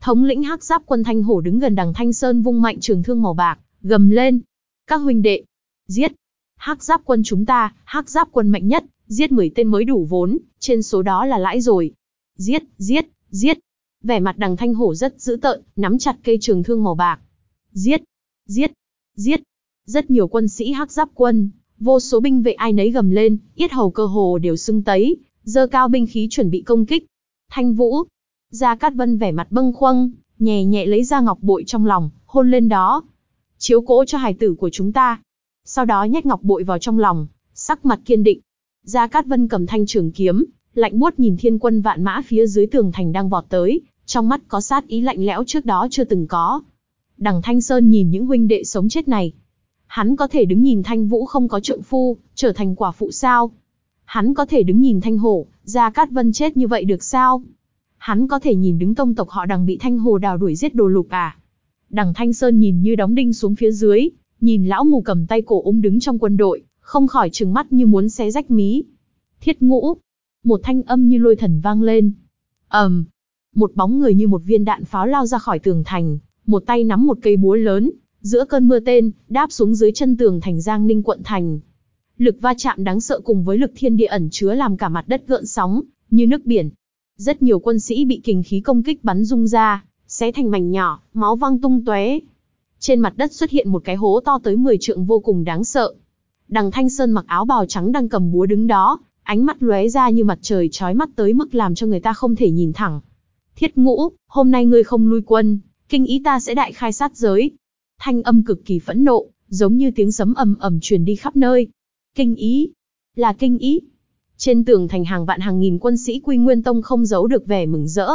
Thống lĩnh Hắc Giáp quân Thanh Hổ đứng gần đằng Thanh Sơn vung mạnh trường thương màu bạc, gầm lên: "Các huynh đệ, giết! Hắc Giáp quân chúng ta, Hắc Giáp quân mạnh nhất, giết 10 tên mới đủ vốn, trên số đó là lãi rồi. Giết, giết, giết!" Vẻ mặt đằng Thanh Hổ rất dữ tợn, nắm chặt cây trường thương màu bạc. "Giết, giết, giết!" Rất nhiều quân sĩ Hắc Giáp quân, vô số binh vệ ai nấy gầm lên, yết hầu cơ hồ đều sưng tấy, giơ cao binh khí chuẩn bị công kích. Thanh Vũ, Gia Cát Vân vẻ mặt bâng khuâng, nhẹ nhẹ lấy ra ngọc bội trong lòng, hôn lên đó. Chiếu cố cho hài tử của chúng ta. Sau đó nhét ngọc bội vào trong lòng, sắc mặt kiên định. Gia Cát Vân cầm thanh trường kiếm, lạnh buốt nhìn thiên quân vạn mã phía dưới tường thành đang vọt tới, trong mắt có sát ý lạnh lẽo trước đó chưa từng có. Đằng Thanh Sơn nhìn những huynh đệ sống chết này. Hắn có thể đứng nhìn Thanh Vũ không có trượng phu, trở thành quả phụ sao? Hắn có thể đứng nhìn Thanh Hổ, Gia Cát Vân chết như vậy được sao? Hắn có thể nhìn đứng tông tộc họ đằng bị Thanh Hồ đào đuổi giết đồ lục à? Đằng Thanh Sơn nhìn như đóng đinh xuống phía dưới, nhìn lão mù cầm tay cổ ung đứng trong quân đội, không khỏi trừng mắt như muốn xé rách mí. Thiết ngũ, một thanh âm như lôi thần vang lên. ầm, um, một bóng người như một viên đạn pháo lao ra khỏi tường thành, một tay nắm một cây búa lớn, giữa cơn mưa tên, đáp xuống dưới chân tường thành Giang Ninh quận thành. Lực va chạm đáng sợ cùng với lực thiên địa ẩn chứa làm cả mặt đất gợn sóng, như nước biển. Rất nhiều quân sĩ bị kình khí công kích bắn rung ra, xé thành mảnh nhỏ, máu văng tung tóe. Trên mặt đất xuất hiện một cái hố to tới 10 trượng vô cùng đáng sợ. Đằng Thanh Sơn mặc áo bào trắng đang cầm búa đứng đó, ánh mắt lóe ra như mặt trời chói mắt tới mức làm cho người ta không thể nhìn thẳng. Thiết ngũ, hôm nay ngươi không lui quân, kinh ý ta sẽ đại khai sát giới. Thanh âm cực kỳ phẫn nộ, giống như tiếng sấm ầm ầm truyền đi khắp nơi. Kinh ý, là kinh ý. Trên tường thành hàng vạn hàng nghìn quân sĩ Quy Nguyên Tông không giấu được vẻ mừng rỡ.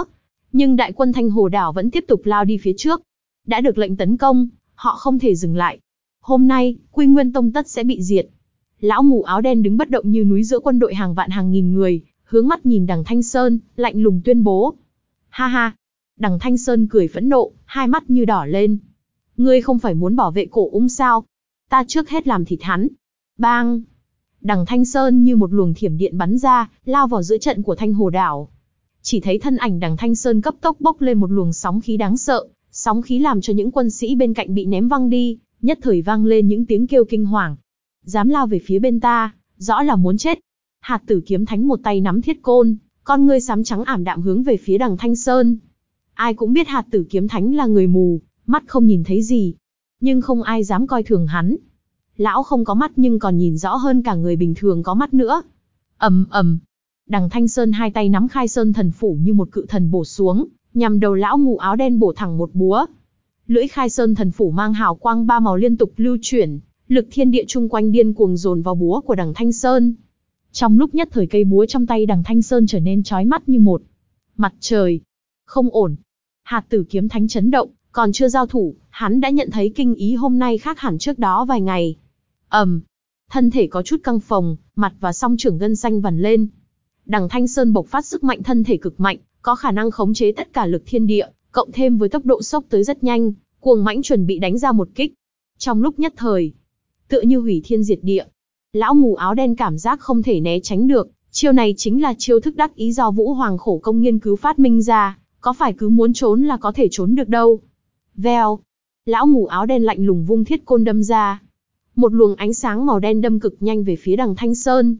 Nhưng đại quân Thanh Hồ Đảo vẫn tiếp tục lao đi phía trước. Đã được lệnh tấn công, họ không thể dừng lại. Hôm nay, Quy Nguyên Tông tất sẽ bị diệt. Lão mù áo đen đứng bất động như núi giữa quân đội hàng vạn hàng nghìn người, hướng mắt nhìn đằng Thanh Sơn, lạnh lùng tuyên bố. Ha ha! Đằng Thanh Sơn cười phẫn nộ, hai mắt như đỏ lên. Ngươi không phải muốn bảo vệ cổ ung sao? Ta trước hết làm thịt hắn. Bang! Đằng Thanh Sơn như một luồng thiểm điện bắn ra, lao vào giữa trận của Thanh Hồ Đảo. Chỉ thấy thân ảnh đằng Thanh Sơn cấp tốc bốc lên một luồng sóng khí đáng sợ, sóng khí làm cho những quân sĩ bên cạnh bị ném văng đi, nhất thời vang lên những tiếng kêu kinh hoàng. Dám lao về phía bên ta, rõ là muốn chết. Hạt tử kiếm thánh một tay nắm thiết côn, con ngươi sám trắng ảm đạm hướng về phía đằng Thanh Sơn. Ai cũng biết hạt tử kiếm thánh là người mù, mắt không nhìn thấy gì. Nhưng không ai dám coi thường hắn. Lão không có mắt nhưng còn nhìn rõ hơn cả người bình thường có mắt nữa. ầm ầm, đằng Thanh Sơn hai tay nắm khai sơn thần phủ như một cự thần bổ xuống, nhằm đầu lão mù áo đen bổ thẳng một búa. Lưỡi khai sơn thần phủ mang hào quang ba màu liên tục lưu chuyển, lực thiên địa chung quanh điên cuồng dồn vào búa của đằng Thanh Sơn. Trong lúc nhất thời cây búa trong tay đằng Thanh Sơn trở nên chói mắt như một mặt trời. Không ổn. Hạt tử kiếm thánh chấn động, còn chưa giao thủ, hắn đã nhận thấy kinh ý hôm nay khác hẳn trước đó vài ngày. ầm, um, thân thể có chút căng phồng, mặt và song trưởng gân xanh vằn lên. Đằng Thanh Sơn bộc phát sức mạnh thân thể cực mạnh, có khả năng khống chế tất cả lực thiên địa, cộng thêm với tốc độ sốc tới rất nhanh, cuồng mãnh chuẩn bị đánh ra một kích. Trong lúc nhất thời, tựa như hủy thiên diệt địa, lão mù áo đen cảm giác không thể né tránh được, chiêu này chính là chiêu thức đắc ý do Vũ Hoàng khổ công nghiên cứu phát minh ra, có phải cứ muốn trốn là có thể trốn được đâu. Vèo, lão mù áo đen lạnh lùng vung thiết côn đâm ra. Một luồng ánh sáng màu đen đâm cực nhanh về phía đằng Thanh Sơn.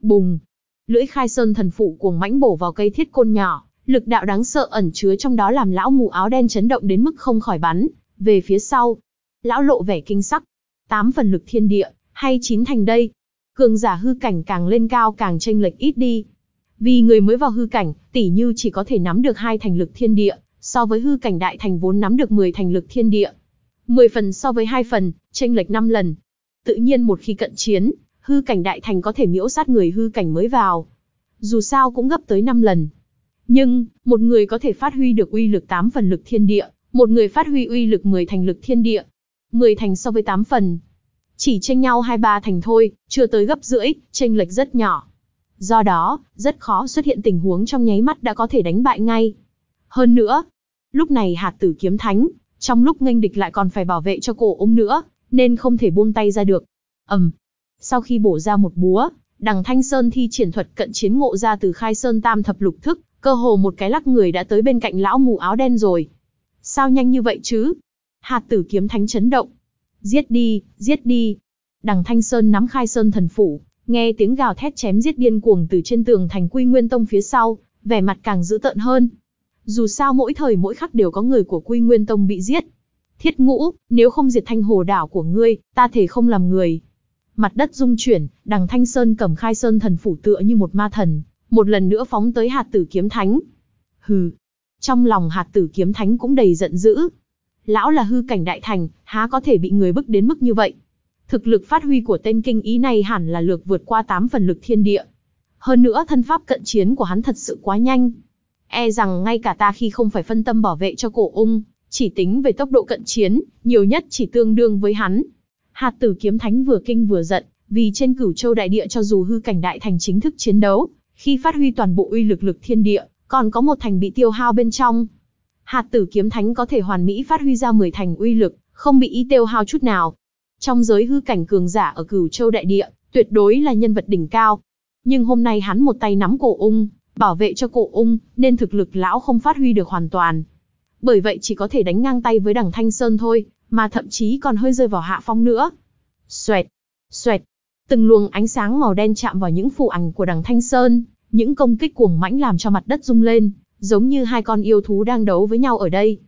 Bùng, lưỡi khai sơn thần phụ cuồng mãnh bổ vào cây thiết côn nhỏ, lực đạo đáng sợ ẩn chứa trong đó làm lão mù áo đen chấn động đến mức không khỏi bắn về phía sau. Lão lộ vẻ kinh sắc, tám phần lực thiên địa, hay chín thành đây. Cường giả hư cảnh càng lên cao càng tranh lệch ít đi. Vì người mới vào hư cảnh, tỷ như chỉ có thể nắm được hai thành lực thiên địa, so với hư cảnh đại thành vốn nắm được 10 thành lực thiên địa. 10 phần so với hai phần, tranh lệch 5 lần. Tự nhiên một khi cận chiến, hư cảnh đại thành có thể miễu sát người hư cảnh mới vào. Dù sao cũng gấp tới 5 lần. Nhưng, một người có thể phát huy được uy lực 8 phần lực thiên địa, một người phát huy uy lực 10 thành lực thiên địa. 10 thành so với 8 phần. Chỉ tranh nhau 2-3 thành thôi, chưa tới gấp rưỡi, tranh lệch rất nhỏ. Do đó, rất khó xuất hiện tình huống trong nháy mắt đã có thể đánh bại ngay. Hơn nữa, lúc này hạt tử kiếm thánh, trong lúc nghênh địch lại còn phải bảo vệ cho cổ ung nữa, nên không thể buông tay ra được. ầm, sau khi bổ ra một búa, đằng Thanh Sơn thi triển thuật cận chiến ngộ ra từ khai sơn tam thập lục thức, cơ hồ một cái lắc người đã tới bên cạnh lão mù áo đen rồi. Sao nhanh như vậy chứ? Hạt tử kiếm thánh chấn động. Giết đi, giết đi. Đằng Thanh Sơn nắm khai sơn thần phủ, nghe tiếng gào thét chém giết điên cuồng từ trên tường thành quy nguyên tông phía sau, vẻ mặt càng dữ tợn hơn. Dù sao mỗi thời mỗi khắc đều có người của quy nguyên tông bị giết. Thiết ngũ, nếu không diệt thanh hồ đảo của ngươi, ta thể không làm người. Mặt đất rung chuyển, đằng Thanh Sơn cầm khai sơn thần phủ tựa như một ma thần, một lần nữa phóng tới hạt tử kiếm thánh. Hừ. Trong lòng hạt tử kiếm thánh cũng đầy giận dữ. Lão là hư cảnh đại thành, há có thể bị người bức đến mức như vậy. Thực lực phát huy của tên kinh ý này hẳn là lược vượt qua 8 phần lực thiên địa. Hơn nữa thân pháp cận chiến của hắn thật sự quá nhanh. E rằng ngay cả ta khi không phải phân tâm bảo vệ cho cổ ung, chỉ tính về tốc độ cận chiến, nhiều nhất chỉ tương đương với hắn. Hạt tử kiếm thánh vừa kinh vừa giận, vì trên cửu châu đại địa cho dù hư cảnh đại thành chính thức chiến đấu, khi phát huy toàn bộ uy lực lực thiên địa, còn có một thành bị tiêu hao bên trong. Hạt tử kiếm thánh có thể hoàn mỹ phát huy ra 10 thành uy lực, không bị y tiêu hao chút nào. Trong giới hư cảnh cường giả ở cửu châu đại địa, tuyệt đối là nhân vật đỉnh cao. Nhưng hôm nay hắn một tay nắm cổ ung, bảo vệ cho cổ ung, nên thực lực lão không phát huy được hoàn toàn. Bởi vậy chỉ có thể đánh ngang tay với đằng Thanh Sơn thôi, mà thậm chí còn hơi rơi vào hạ phong nữa. Xoẹt, xoẹt, từng luồng ánh sáng màu đen chạm vào những phù ảnh của đằng Thanh Sơn, những công kích cuồng mãnh làm cho mặt đất rung lên, giống như hai con yêu thú đang đấu với nhau ở đây.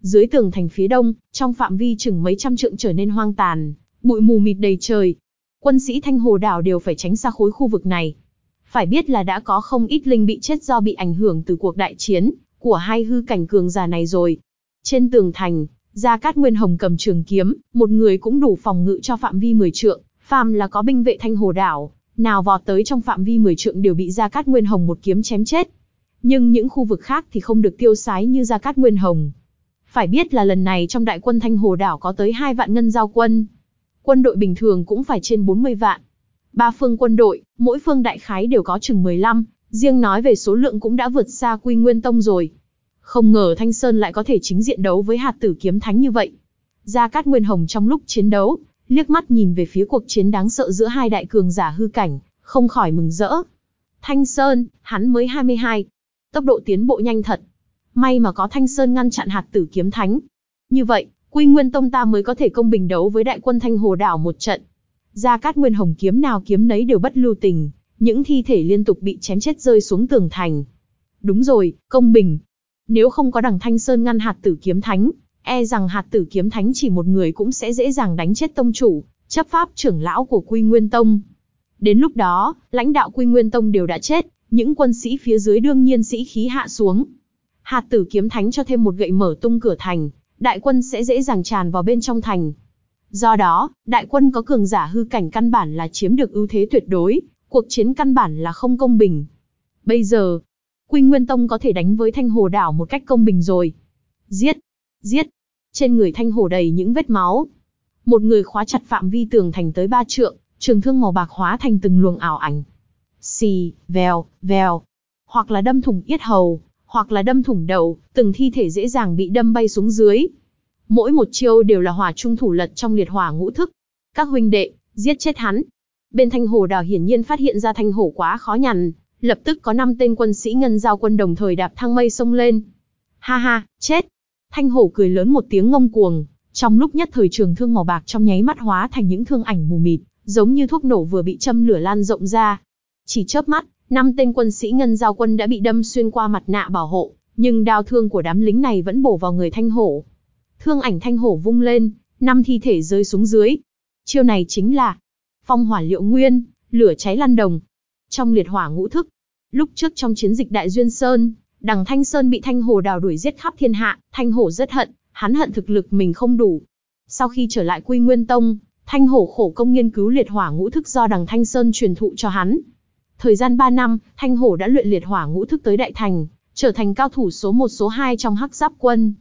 Dưới tường thành phía đông, trong phạm vi chừng mấy trăm trượng trở nên hoang tàn, bụi mù mịt đầy trời. Quân sĩ Thanh Hồ đảo đều phải tránh xa khối khu vực này. Phải biết là đã có không ít linh bị chết do bị ảnh hưởng từ cuộc đại chiến của hai hư cảnh cường giả này rồi. Trên tường thành, Gia Cát Nguyên Hồng cầm trường kiếm, một người cũng đủ phòng ngự cho phạm vi 10 trượng, phàm là có binh vệ Thanh Hồ đảo, nào vọt tới trong phạm vi 10 trượng đều bị Gia Cát Nguyên Hồng một kiếm chém chết. Nhưng những khu vực khác thì không được tiêu sái như Gia Cát Nguyên Hồng. Phải biết là lần này trong đại quân Thanh Hồ đảo có tới 2 vạn ngân giao quân. Quân đội bình thường cũng phải trên 40 vạn. Ba phương quân đội, mỗi phương đại khái đều có chừng 15, riêng nói về số lượng cũng đã vượt xa Quy Nguyên Tông rồi. Không ngờ Thanh Sơn lại có thể chính diện đấu với hạt tử kiếm thánh như vậy. Gia Cát Nguyên Hồng trong lúc chiến đấu, liếc mắt nhìn về phía cuộc chiến đáng sợ giữa hai đại cường giả hư cảnh, không khỏi mừng rỡ. Thanh Sơn, hắn mới 22. Tốc độ tiến bộ nhanh thật. May mà có Thanh Sơn ngăn chặn hạt tử kiếm thánh. Như vậy, Quy Nguyên Tông ta mới có thể công bình đấu với đại quân Thanh Hồ Đảo một trận. Gia Cát Nguyên Hồng kiếm nào kiếm nấy đều bất lưu tình, những thi thể liên tục bị chém chết rơi xuống tường thành. Đúng rồi, công bình. Nếu không có đằng Thanh Sơn ngăn hạt tử kiếm thánh, e rằng hạt tử kiếm thánh chỉ một người cũng sẽ dễ dàng đánh chết tông chủ, chấp pháp trưởng lão của Quy Nguyên Tông. Đến lúc đó, lãnh đạo Quy Nguyên Tông đều đã chết, những quân sĩ phía dưới đương nhiên sĩ khí hạ xuống. Hạt tử kiếm thánh cho thêm một gậy mở tung cửa thành, đại quân sẽ dễ dàng tràn vào bên trong thành. Do đó, đại quân có cường giả hư cảnh căn bản là chiếm được ưu thế tuyệt đối, cuộc chiến căn bản là không công bình. Bây giờ, Quy Nguyên Tông có thể đánh với Thanh Hồ Đảo một cách công bình rồi. Giết! Giết! Trên người Thanh hổ đầy những vết máu. Một người khóa chặt phạm vi tường thành tới ba trượng, trường thương màu bạc hóa thành từng luồng ảo ảnh. Xì, vèo, vèo. Hoặc là đâm thủng yết hầu, hoặc là đâm thủng đầu, từng thi thể dễ dàng bị đâm bay xuống dưới. Mỗi một chiêu đều là hỏa trung thủ lật trong liệt hỏa ngũ thức. Các huynh đệ, giết chết hắn. Bên thanh hồ đào hiển nhiên phát hiện ra thanh hổ quá khó nhằn, lập tức có năm tên quân sĩ ngân giao quân đồng thời đạp thang mây sông lên. Ha ha, chết. Thanh hổ cười lớn một tiếng ngông cuồng, trong lúc nhất thời trường thương màu bạc trong nháy mắt hóa thành những thương ảnh mù mịt, giống như thuốc nổ vừa bị châm lửa lan rộng ra. Chỉ chớp mắt, năm tên quân sĩ ngân giao quân đã bị đâm xuyên qua mặt nạ bảo hộ, nhưng đao thương của đám lính này vẫn bổ vào người thanh hổ. Thương ảnh thanh hổ vung lên, năm thi thể rơi xuống dưới. Chiêu này chính là phong hỏa liệu nguyên, lửa cháy lan đồng. Trong liệt hỏa ngũ thức, lúc trước trong chiến dịch Đại Duyên Sơn, đằng Thanh Sơn bị Thanh Hổ đào đuổi giết khắp thiên hạ, Thanh Hổ rất hận, hắn hận thực lực mình không đủ. Sau khi trở lại Quy Nguyên Tông, Thanh Hổ khổ công nghiên cứu liệt hỏa ngũ thức do đằng Thanh Sơn truyền thụ cho hắn. Thời gian 3 năm, Thanh Hổ đã luyện liệt hỏa ngũ thức tới đại thành, trở thành cao thủ số 1 số 2 trong hắc giáp quân.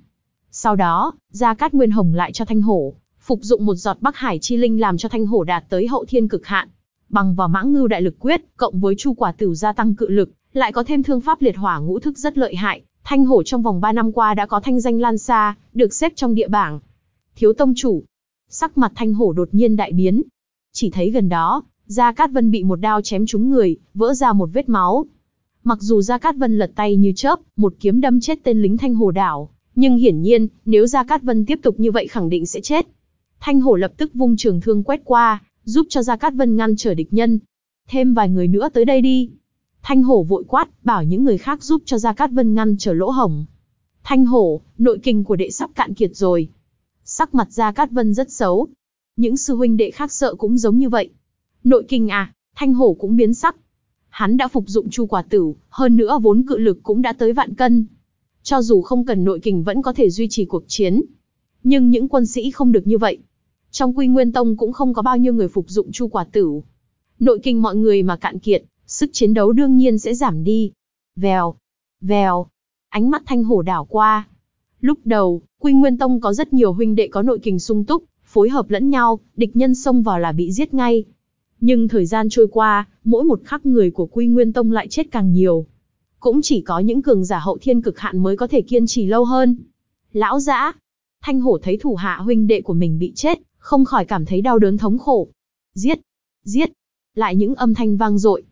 Sau đó, Gia Cát Nguyên Hồng lại cho Thanh Hổ, phục dụng một giọt Bắc Hải chi linh làm cho Thanh Hổ đạt tới hậu thiên cực hạn. Bằng vào mãng ngưu đại lực quyết, cộng với chu quả tử gia tăng cự lực, lại có thêm thương pháp liệt hỏa ngũ thức rất lợi hại, Thanh Hổ trong vòng 3 năm qua đã có thanh danh lan xa, được xếp trong địa bảng. Thiếu tông chủ, sắc mặt Thanh Hổ đột nhiên đại biến. Chỉ thấy gần đó, Gia Cát Vân bị một đao chém trúng người, vỡ ra một vết máu. Mặc dù Gia Cát Vân lật tay như chớp, một kiếm đâm chết tên lính Thanh hổ đảo, nhưng hiển nhiên, nếu Gia Cát Vân tiếp tục như vậy khẳng định sẽ chết. Thanh Hổ lập tức vung trường thương quét qua, giúp cho Gia Cát Vân ngăn trở địch nhân. Thêm vài người nữa tới đây đi. Thanh Hổ vội quát, bảo những người khác giúp cho Gia Cát Vân ngăn trở lỗ hổng. Thanh Hổ, nội kinh của đệ sắp cạn kiệt rồi. Sắc mặt Gia Cát Vân rất xấu. Những sư huynh đệ khác sợ cũng giống như vậy. Nội kinh à, Thanh Hổ cũng biến sắc. Hắn đã phục dụng chu quả tử, hơn nữa vốn cự lực cũng đã tới vạn cân. Cho dù không cần nội kình vẫn có thể duy trì cuộc chiến. Nhưng những quân sĩ không được như vậy. Trong Quy Nguyên Tông cũng không có bao nhiêu người phục dụng chu quả tử. Nội kinh mọi người mà cạn kiệt, sức chiến đấu đương nhiên sẽ giảm đi. Vèo, vèo, ánh mắt thanh hổ đảo qua. Lúc đầu, Quy Nguyên Tông có rất nhiều huynh đệ có nội kình sung túc, phối hợp lẫn nhau, địch nhân xông vào là bị giết ngay. Nhưng thời gian trôi qua, mỗi một khắc người của Quy Nguyên Tông lại chết càng nhiều. Cũng chỉ có những cường giả hậu thiên cực hạn mới có thể kiên trì lâu hơn. Lão dã, Thanh hổ thấy thủ hạ huynh đệ của mình bị chết, không khỏi cảm thấy đau đớn thống khổ. Giết! Giết! Lại những âm thanh vang dội.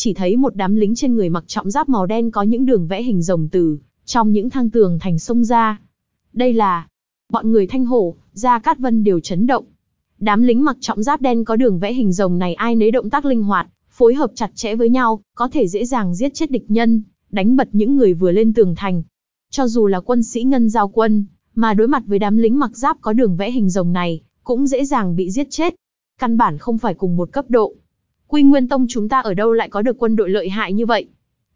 Chỉ thấy một đám lính trên người mặc trọng giáp màu đen có những đường vẽ hình rồng từ, trong những thang tường thành sông ra. Đây là... Bọn người thanh hổ, Gia Cát Vân đều chấn động. Đám lính mặc trọng giáp đen có đường vẽ hình rồng này ai nấy động tác linh hoạt, phối hợp chặt chẽ với nhau, có thể dễ dàng giết chết địch nhân, đánh bật những người vừa lên tường thành. Cho dù là quân sĩ ngân giao quân, mà đối mặt với đám lính mặc giáp có đường vẽ hình rồng này, cũng dễ dàng bị giết chết. Căn bản không phải cùng một cấp độ. Quy Nguyên Tông chúng ta ở đâu lại có được quân đội lợi hại như vậy?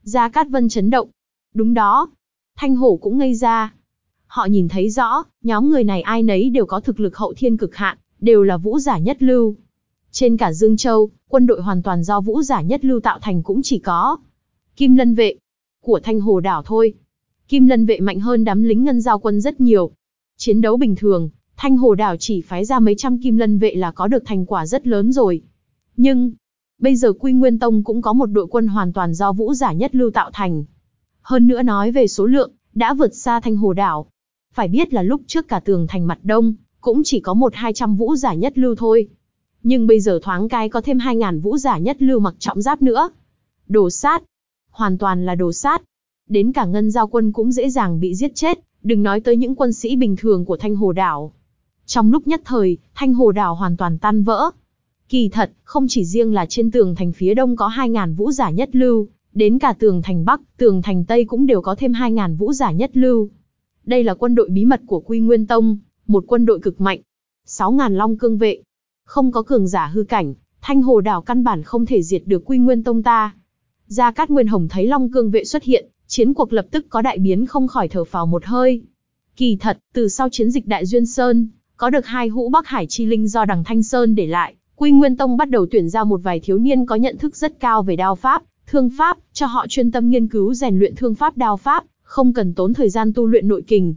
Gia Cát Vân chấn động. Đúng đó. Thanh Hổ cũng ngây ra. Họ nhìn thấy rõ, nhóm người này ai nấy đều có thực lực hậu thiên cực hạn, đều là vũ giả nhất lưu. Trên cả Dương Châu, quân đội hoàn toàn do vũ giả nhất lưu tạo thành cũng chỉ có Kim Lân Vệ của Thanh Hồ Đảo thôi. Kim Lân Vệ mạnh hơn đám lính ngân giao quân rất nhiều. Chiến đấu bình thường, Thanh Hồ Đảo chỉ phái ra mấy trăm Kim Lân Vệ là có được thành quả rất lớn rồi. Nhưng, bây giờ Quy Nguyên Tông cũng có một đội quân hoàn toàn do vũ giả nhất lưu tạo thành. Hơn nữa nói về số lượng, đã vượt xa Thanh Hồ Đảo. Phải biết là lúc trước cả tường thành mặt đông, cũng chỉ có một hai trăm vũ giả nhất lưu thôi. Nhưng bây giờ thoáng cái có thêm hai ngàn vũ giả nhất lưu mặc trọng giáp nữa. Đồ sát. Hoàn toàn là đồ sát. Đến cả ngân giao quân cũng dễ dàng bị giết chết, đừng nói tới những quân sĩ bình thường của Thanh Hồ Đảo. Trong lúc nhất thời, Thanh Hồ Đảo hoàn toàn tan vỡ. Kỳ thật, không chỉ riêng là trên tường thành phía đông có 2.000 vũ giả nhất lưu, đến cả tường thành Bắc, tường thành Tây cũng đều có thêm 2.000 vũ giả nhất lưu. Đây là quân đội bí mật của Quy Nguyên Tông, một quân đội cực mạnh. 6.000 long cương vệ. Không có cường giả hư cảnh, Thanh Hồ Đảo căn bản không thể diệt được Quy Nguyên Tông ta. Gia Cát Nguyên Hồng thấy long cương vệ xuất hiện, chiến cuộc lập tức có đại biến không khỏi thở phào một hơi. Kỳ thật, từ sau chiến dịch Đại Duyên Sơn, có được hai hũ Bắc Hải chi linh do đằng Thanh Sơn để lại, Quy Nguyên Tông bắt đầu tuyển ra một vài thiếu niên có nhận thức rất cao về đao pháp, thương pháp, cho họ chuyên tâm nghiên cứu rèn luyện thương pháp đao pháp, không cần tốn thời gian tu luyện nội kình.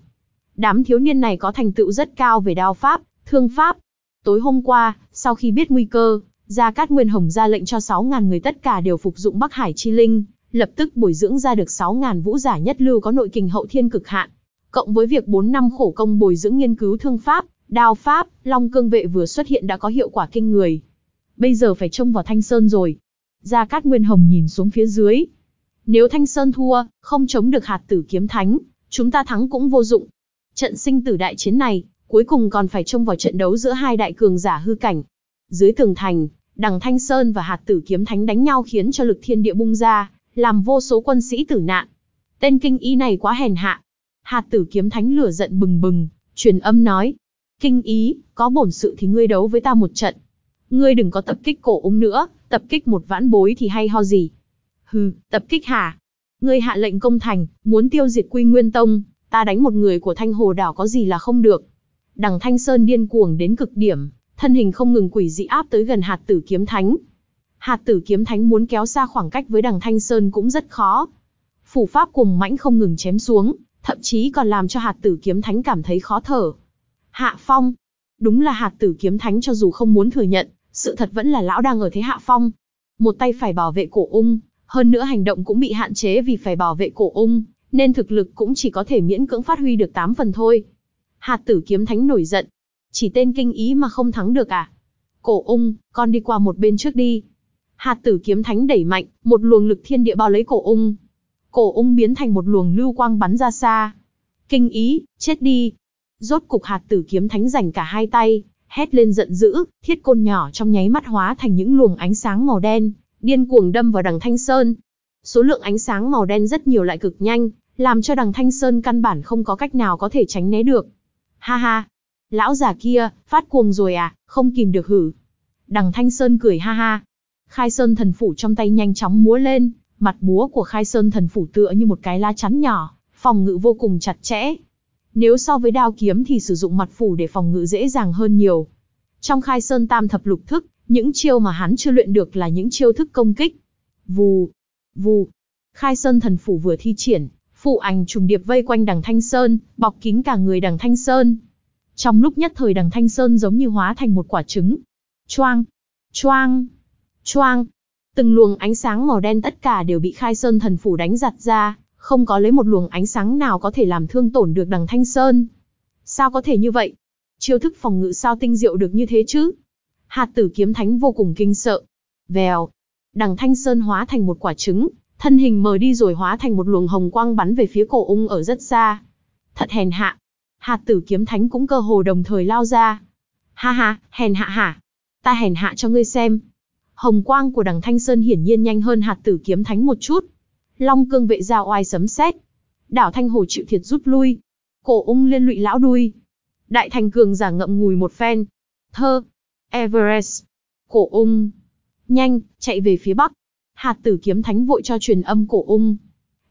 Đám thiếu niên này có thành tựu rất cao về đao pháp, thương pháp. Tối hôm qua, sau khi biết nguy cơ, Gia Cát Nguyên Hồng ra lệnh cho 6.000 người tất cả đều phục dụng Bắc Hải Chi Linh, lập tức bồi dưỡng ra được 6.000 vũ giả nhất lưu có nội kình hậu thiên cực hạn. Cộng với việc 4 năm khổ công bồi dưỡng nghiên cứu thương pháp, đao pháp, Long Cương Vệ vừa xuất hiện đã có hiệu quả kinh người. Bây giờ phải trông vào Thanh Sơn rồi. Gia Cát Nguyên Hồng nhìn xuống phía dưới. Nếu Thanh Sơn thua, không chống được hạt tử kiếm thánh, chúng ta thắng cũng vô dụng. Trận sinh tử đại chiến này, cuối cùng còn phải trông vào trận đấu giữa hai đại cường giả hư cảnh. Dưới tường thành, đằng Thanh Sơn và hạt tử kiếm thánh đánh nhau khiến cho lực thiên địa bung ra, làm vô số quân sĩ tử nạn. Tên kinh y này quá hèn hạ. Hạt tử kiếm thánh lửa giận bừng bừng, truyền âm nói. Kinh ý, có bổn sự thì ngươi đấu với ta một trận. Ngươi đừng có tập kích cổ ung nữa, tập kích một vãn bối thì hay ho gì. Hừ, tập kích hả? Ngươi hạ lệnh công thành, muốn tiêu diệt quy nguyên tông, ta đánh một người của thanh hồ đảo có gì là không được. Đằng Thanh Sơn điên cuồng đến cực điểm, thân hình không ngừng quỷ dị áp tới gần hạt tử kiếm thánh. Hạt tử kiếm thánh muốn kéo xa khoảng cách với đằng Thanh Sơn cũng rất khó. Phủ pháp cùng mãnh không ngừng chém xuống, thậm chí còn làm cho hạt tử kiếm thánh cảm thấy khó thở. Hạ phong. Đúng là hạt tử kiếm thánh cho dù không muốn thừa nhận, sự thật vẫn là lão đang ở thế hạ phong. Một tay phải bảo vệ cổ ung, hơn nữa hành động cũng bị hạn chế vì phải bảo vệ cổ ung, nên thực lực cũng chỉ có thể miễn cưỡng phát huy được 8 phần thôi. Hạt tử kiếm thánh nổi giận. Chỉ tên kinh ý mà không thắng được à? Cổ ung, con đi qua một bên trước đi. Hạt tử kiếm thánh đẩy mạnh, một luồng lực thiên địa bao lấy cổ ung. Cổ ung biến thành một luồng lưu quang bắn ra xa. Kinh ý, chết đi. Rốt cục hạt tử kiếm thánh dành cả hai tay, hét lên giận dữ, thiết côn nhỏ trong nháy mắt hóa thành những luồng ánh sáng màu đen, điên cuồng đâm vào đằng Thanh Sơn. Số lượng ánh sáng màu đen rất nhiều lại cực nhanh, làm cho đằng Thanh Sơn căn bản không có cách nào có thể tránh né được. Ha ha, lão già kia, phát cuồng rồi à, không kìm được hử. Đằng Thanh Sơn cười ha ha. Khai Sơn thần phủ trong tay nhanh chóng múa lên, mặt búa của Khai Sơn thần phủ tựa như một cái lá chắn nhỏ, phòng ngự vô cùng chặt chẽ. Nếu so với đao kiếm thì sử dụng mặt phủ để phòng ngự dễ dàng hơn nhiều. Trong Khai Sơn Tam thập lục thức, những chiêu mà hắn chưa luyện được là những chiêu thức công kích. Vù, vù. Khai Sơn thần phủ vừa thi triển, phụ ảnh trùng điệp vây quanh đằng Thanh Sơn, bọc kín cả người đằng Thanh Sơn. Trong lúc nhất thời đằng Thanh Sơn giống như hóa thành một quả trứng. Choang, choang, choang. Từng luồng ánh sáng màu đen tất cả đều bị Khai Sơn thần phủ đánh giặt ra, không có lấy một luồng ánh sáng nào có thể làm thương tổn được đằng Thanh Sơn. Sao có thể như vậy? Chiêu thức phòng ngự sao tinh diệu được như thế chứ? Hạt tử kiếm thánh vô cùng kinh sợ. Vèo. Đằng Thanh Sơn hóa thành một quả trứng, thân hình mờ đi rồi hóa thành một luồng hồng quang bắn về phía cổ ung ở rất xa. Thật hèn hạ. Hạt tử kiếm thánh cũng cơ hồ đồng thời lao ra. Ha ha, hèn hạ hả? Ta hèn hạ cho ngươi xem. Hồng quang của đằng Thanh Sơn hiển nhiên nhanh hơn hạt tử kiếm thánh một chút. Long cương vệ ra oai sấm sét. Đảo Thanh Hồ chịu thiệt rút lui. Cổ ung liên lụy lão đuôi. Đại thành cường giả ngậm ngùi một phen. Thơ. Everest. Cổ ung. Nhanh, chạy về phía bắc. Hạt tử kiếm thánh vội cho truyền âm cổ ung.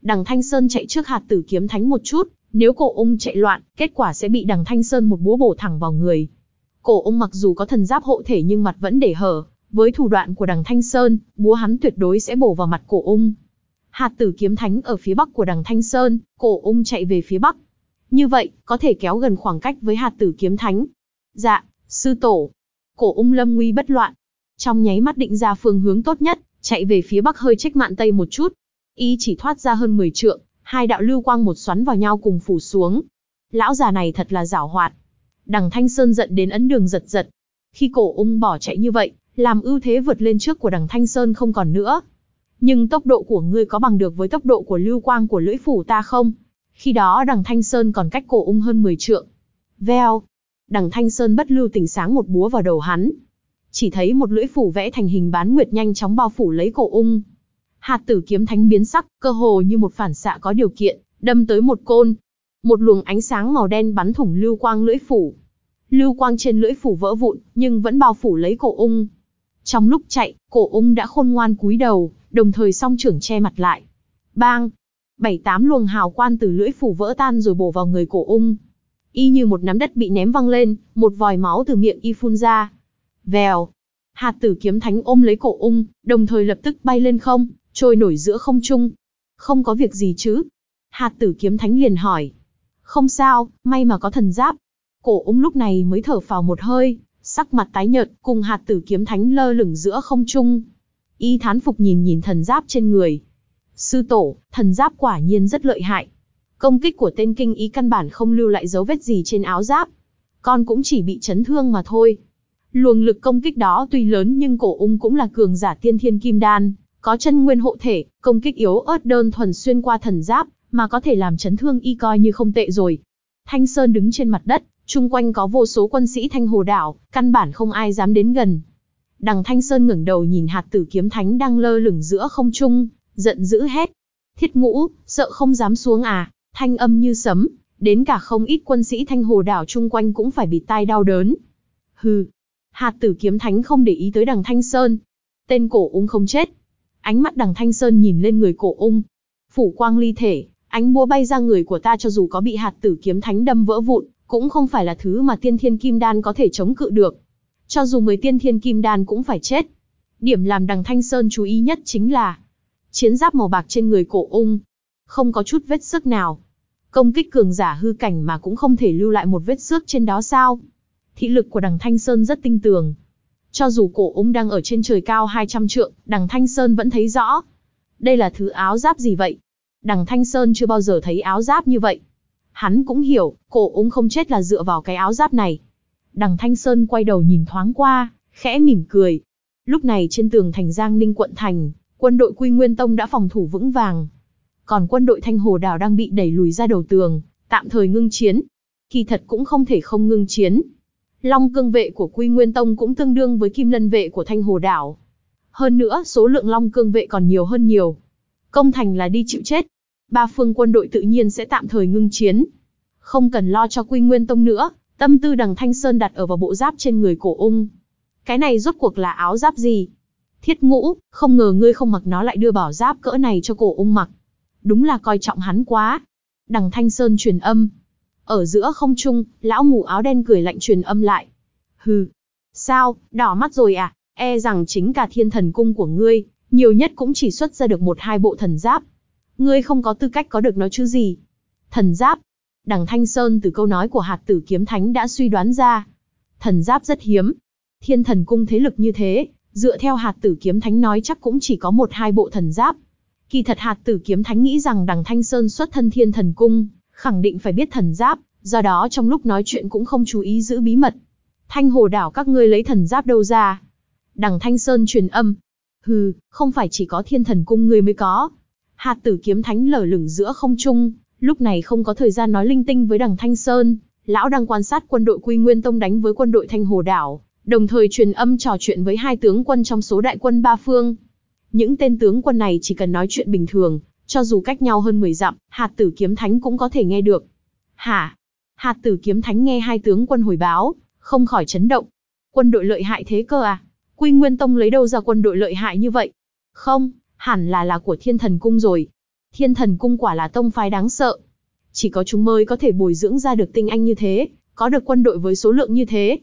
Đằng Thanh Sơn chạy trước hạt tử kiếm thánh một chút, nếu cổ ung chạy loạn, kết quả sẽ bị đằng Thanh Sơn một búa bổ thẳng vào người. Cổ ung mặc dù có thần giáp hộ thể nhưng mặt vẫn để hở, với thủ đoạn của đằng Thanh Sơn, búa hắn tuyệt đối sẽ bổ vào mặt cổ ung. Hạt tử kiếm thánh ở phía bắc của đằng Thanh Sơn, cổ ung chạy về phía bắc. Như vậy, có thể kéo gần khoảng cách với hạt tử kiếm thánh. Dạ, sư tổ. Cổ ung lâm nguy bất loạn. Trong nháy mắt định ra phương hướng tốt nhất, chạy về phía bắc hơi trách mạn tây một chút. Y chỉ thoát ra hơn 10 trượng, hai đạo lưu quang một xoắn vào nhau cùng phủ xuống. Lão già này thật là giảo hoạt. Đằng Thanh Sơn giận đến ấn đường giật giật. Khi cổ ung bỏ chạy như vậy, làm ưu thế vượt lên trước của đằng Thanh Sơn không còn nữa. Nhưng tốc độ của ngươi có bằng được với tốc độ của lưu quang của lưỡi phủ ta không? Khi đó đằng Thanh Sơn còn cách cổ ung hơn 10 trượng. Veo. Đằng Thanh Sơn bất lưu tỉnh sáng một búa vào đầu hắn. Chỉ thấy một lưỡi phủ vẽ thành hình bán nguyệt nhanh chóng bao phủ lấy cổ ung. Hạt tử kiếm thánh biến sắc, cơ hồ như một phản xạ có điều kiện, đâm tới một côn. Một luồng ánh sáng màu đen bắn thủng lưu quang lưỡi phủ. Lưu quang trên lưỡi phủ vỡ vụn, nhưng vẫn bao phủ lấy cổ ung. Trong lúc chạy, cổ ung đã khôn ngoan cúi đầu, đồng thời song trưởng che mặt lại. Bang! Bảy tám luồng hào quan từ lưỡi phủ vỡ tan rồi bổ vào người cổ ung. Y như một nắm đất bị ném văng lên, một vòi máu từ miệng y phun ra. Vèo! Hạt tử kiếm thánh ôm lấy cổ ung, đồng thời lập tức bay lên không, trôi nổi giữa không trung. Không có việc gì chứ? Hạt tử kiếm thánh liền hỏi. Không sao, may mà có thần giáp. Cổ ung lúc này mới thở phào một hơi, sắc mặt tái nhợt, cùng hạt tử kiếm thánh lơ lửng giữa không trung. Y thán phục nhìn nhìn thần giáp trên người. Sư tổ, thần giáp quả nhiên rất lợi hại. Công kích của tên kinh ý căn bản không lưu lại dấu vết gì trên áo giáp. Con cũng chỉ bị chấn thương mà thôi. Luồng lực công kích đó tuy lớn nhưng cổ ung cũng là cường giả tiên thiên kim đan, có chân nguyên hộ thể, công kích yếu ớt đơn thuần xuyên qua thần giáp, mà có thể làm chấn thương y coi như không tệ rồi. Thanh Sơn đứng trên mặt đất, chung quanh có vô số quân sĩ Thanh Hồ đảo, căn bản không ai dám đến gần. Đằng Thanh Sơn ngẩng đầu nhìn hạt tử kiếm thánh đang lơ lửng giữa không trung, giận dữ hét. Thiết ngũ, sợ không dám xuống à, thanh âm như sấm, đến cả không ít quân sĩ Thanh Hồ đảo chung quanh cũng phải bị tai đau đớn. Hừ, hạt tử kiếm thánh không để ý tới đằng Thanh Sơn. Tên cổ ung không chết. Ánh mắt đằng Thanh Sơn nhìn lên người cổ ung. Phủ quang ly thể, ánh búa bay ra người của ta cho dù có bị hạt tử kiếm thánh đâm vỡ vụn, cũng không phải là thứ mà tiên thiên kim đan có thể chống cự được. Cho dù mười tiên thiên kim đan cũng phải chết. Điểm làm đằng Thanh Sơn chú ý nhất chính là chiến giáp màu bạc trên người cổ ung. Không có chút vết sức nào. Công kích cường giả hư cảnh mà cũng không thể lưu lại một vết xước trên đó sao. Thị lực của đằng Thanh Sơn rất tinh tường. Cho dù cổ ung đang ở trên trời cao 200 trượng, đằng Thanh Sơn vẫn thấy rõ. Đây là thứ áo giáp gì vậy? Đằng Thanh Sơn chưa bao giờ thấy áo giáp như vậy. Hắn cũng hiểu, cổ ung không chết là dựa vào cái áo giáp này. Đằng Thanh Sơn quay đầu nhìn thoáng qua, khẽ mỉm cười. Lúc này trên tường thành Giang Ninh quận thành, quân đội Quy Nguyên Tông đã phòng thủ vững vàng. Còn quân đội Thanh Hồ Đảo đang bị đẩy lùi ra đầu tường, tạm thời ngưng chiến. Kỳ thật cũng không thể không ngưng chiến. Long cương vệ của Quy Nguyên Tông cũng tương đương với kim lân vệ của Thanh Hồ Đảo. Hơn nữa, số lượng Long cương vệ còn nhiều hơn nhiều. Công thành là đi chịu chết. Ba phương quân đội tự nhiên sẽ tạm thời ngưng chiến. Không cần lo cho Quy Nguyên Tông nữa, Tâm tư đằng Thanh Sơn đặt ở vào bộ giáp trên người cổ ung. Cái này rốt cuộc là áo giáp gì? Thiết ngũ, không ngờ ngươi không mặc nó lại đưa bảo giáp cỡ này cho cổ ung mặc. Đúng là coi trọng hắn quá. Đằng Thanh Sơn truyền âm. Ở giữa không trung, lão mù áo đen cười lạnh truyền âm lại. Hừ. Sao, đỏ mắt rồi à? E rằng chính cả thiên thần cung của ngươi, nhiều nhất cũng chỉ xuất ra được một hai bộ thần giáp. Ngươi không có tư cách có được nó chứ gì. Thần giáp, Đằng Thanh Sơn từ câu nói của hạt tử kiếm thánh đã suy đoán ra. Thần giáp rất hiếm. Thiên thần cung thế lực như thế, dựa theo hạt tử kiếm thánh nói chắc cũng chỉ có một hai bộ thần giáp. Kỳ thật hạt tử kiếm thánh nghĩ rằng đằng Thanh Sơn xuất thân thiên thần cung, khẳng định phải biết thần giáp, do đó trong lúc nói chuyện cũng không chú ý giữ bí mật. Thanh hồ đảo các ngươi lấy thần giáp đâu ra? Đằng Thanh Sơn truyền âm. Hừ, không phải chỉ có thiên thần cung ngươi mới có. Hạt tử kiếm thánh lở lửng giữa không trung, Lúc này không có thời gian nói linh tinh với đằng Thanh Sơn, lão đang quan sát quân đội Quy Nguyên Tông đánh với quân đội Thanh Hồ Đảo, đồng thời truyền âm trò chuyện với hai tướng quân trong số đại quân ba phương. Những tên tướng quân này chỉ cần nói chuyện bình thường, cho dù cách nhau hơn 10 dặm, hạt tử kiếm thánh cũng có thể nghe được. Hả? Hạt tử kiếm thánh nghe hai tướng quân hồi báo, không khỏi chấn động. Quân đội lợi hại thế cơ à? Quy Nguyên Tông lấy đâu ra quân đội lợi hại như vậy? Không, hẳn là là của thiên thần cung rồi. Thiên thần cung quả là tông phái đáng sợ. Chỉ có chúng mới có thể bồi dưỡng ra được tinh anh như thế, có được quân đội với số lượng như thế.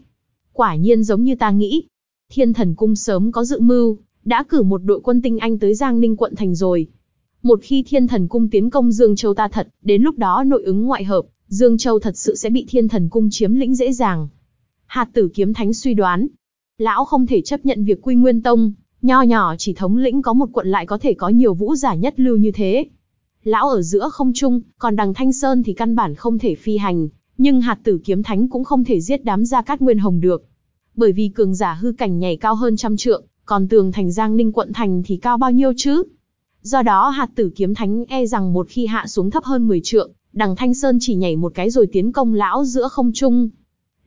Quả nhiên giống như ta nghĩ. Thiên thần cung sớm có dự mưu, đã cử một đội quân tinh anh tới Giang Ninh quận thành rồi. Một khi thiên thần cung tiến công Dương Châu ta thật, đến lúc đó nội ứng ngoại hợp, Dương Châu thật sự sẽ bị thiên thần cung chiếm lĩnh dễ dàng. Hạt tử kiếm thánh suy đoán. Lão không thể chấp nhận việc quy nguyên tông, nho nhỏ chỉ thống lĩnh có một quận lại có thể có nhiều vũ giả nhất lưu như thế lão ở giữa không trung, còn đằng Thanh Sơn thì căn bản không thể phi hành, Nhưng hạt tử kiếm thánh cũng không thể giết đám gia cát nguyên hồng được. Bởi vì cường giả hư cảnh nhảy cao hơn trăm trượng, còn tường thành Giang Ninh quận thành thì cao bao nhiêu chứ? Do đó hạt tử kiếm thánh e rằng một khi hạ xuống thấp hơn 10 trượng, đằng Thanh Sơn chỉ nhảy một cái rồi tiến công lão giữa không trung.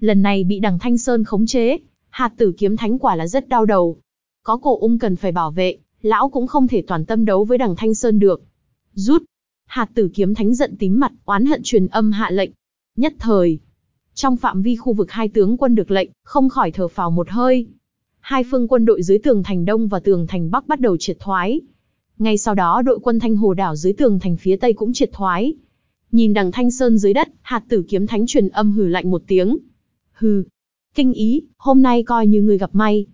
Lần này bị đằng Thanh Sơn khống chế, hạt tử kiếm thánh quả là rất đau đầu. Có cổ ung cần phải bảo vệ, lão cũng không thể toàn tâm đấu với đằng Thanh Sơn được. Rút! Hạt tử kiếm thánh giận tím mặt, oán hận truyền âm hạ lệnh. Nhất thời, trong phạm vi khu vực hai tướng quân được lệnh, không khỏi thở phào một hơi. Hai phương quân đội dưới tường thành Đông và tường thành Bắc bắt đầu triệt thoái. Ngay sau đó đội quân Thanh Hồ đảo dưới tường thành phía Tây cũng triệt thoái. Nhìn đằng Thanh Sơn dưới đất, hạt tử kiếm thánh truyền âm hừ lạnh một tiếng. Hừ, kinh ý, hôm nay coi như người gặp may.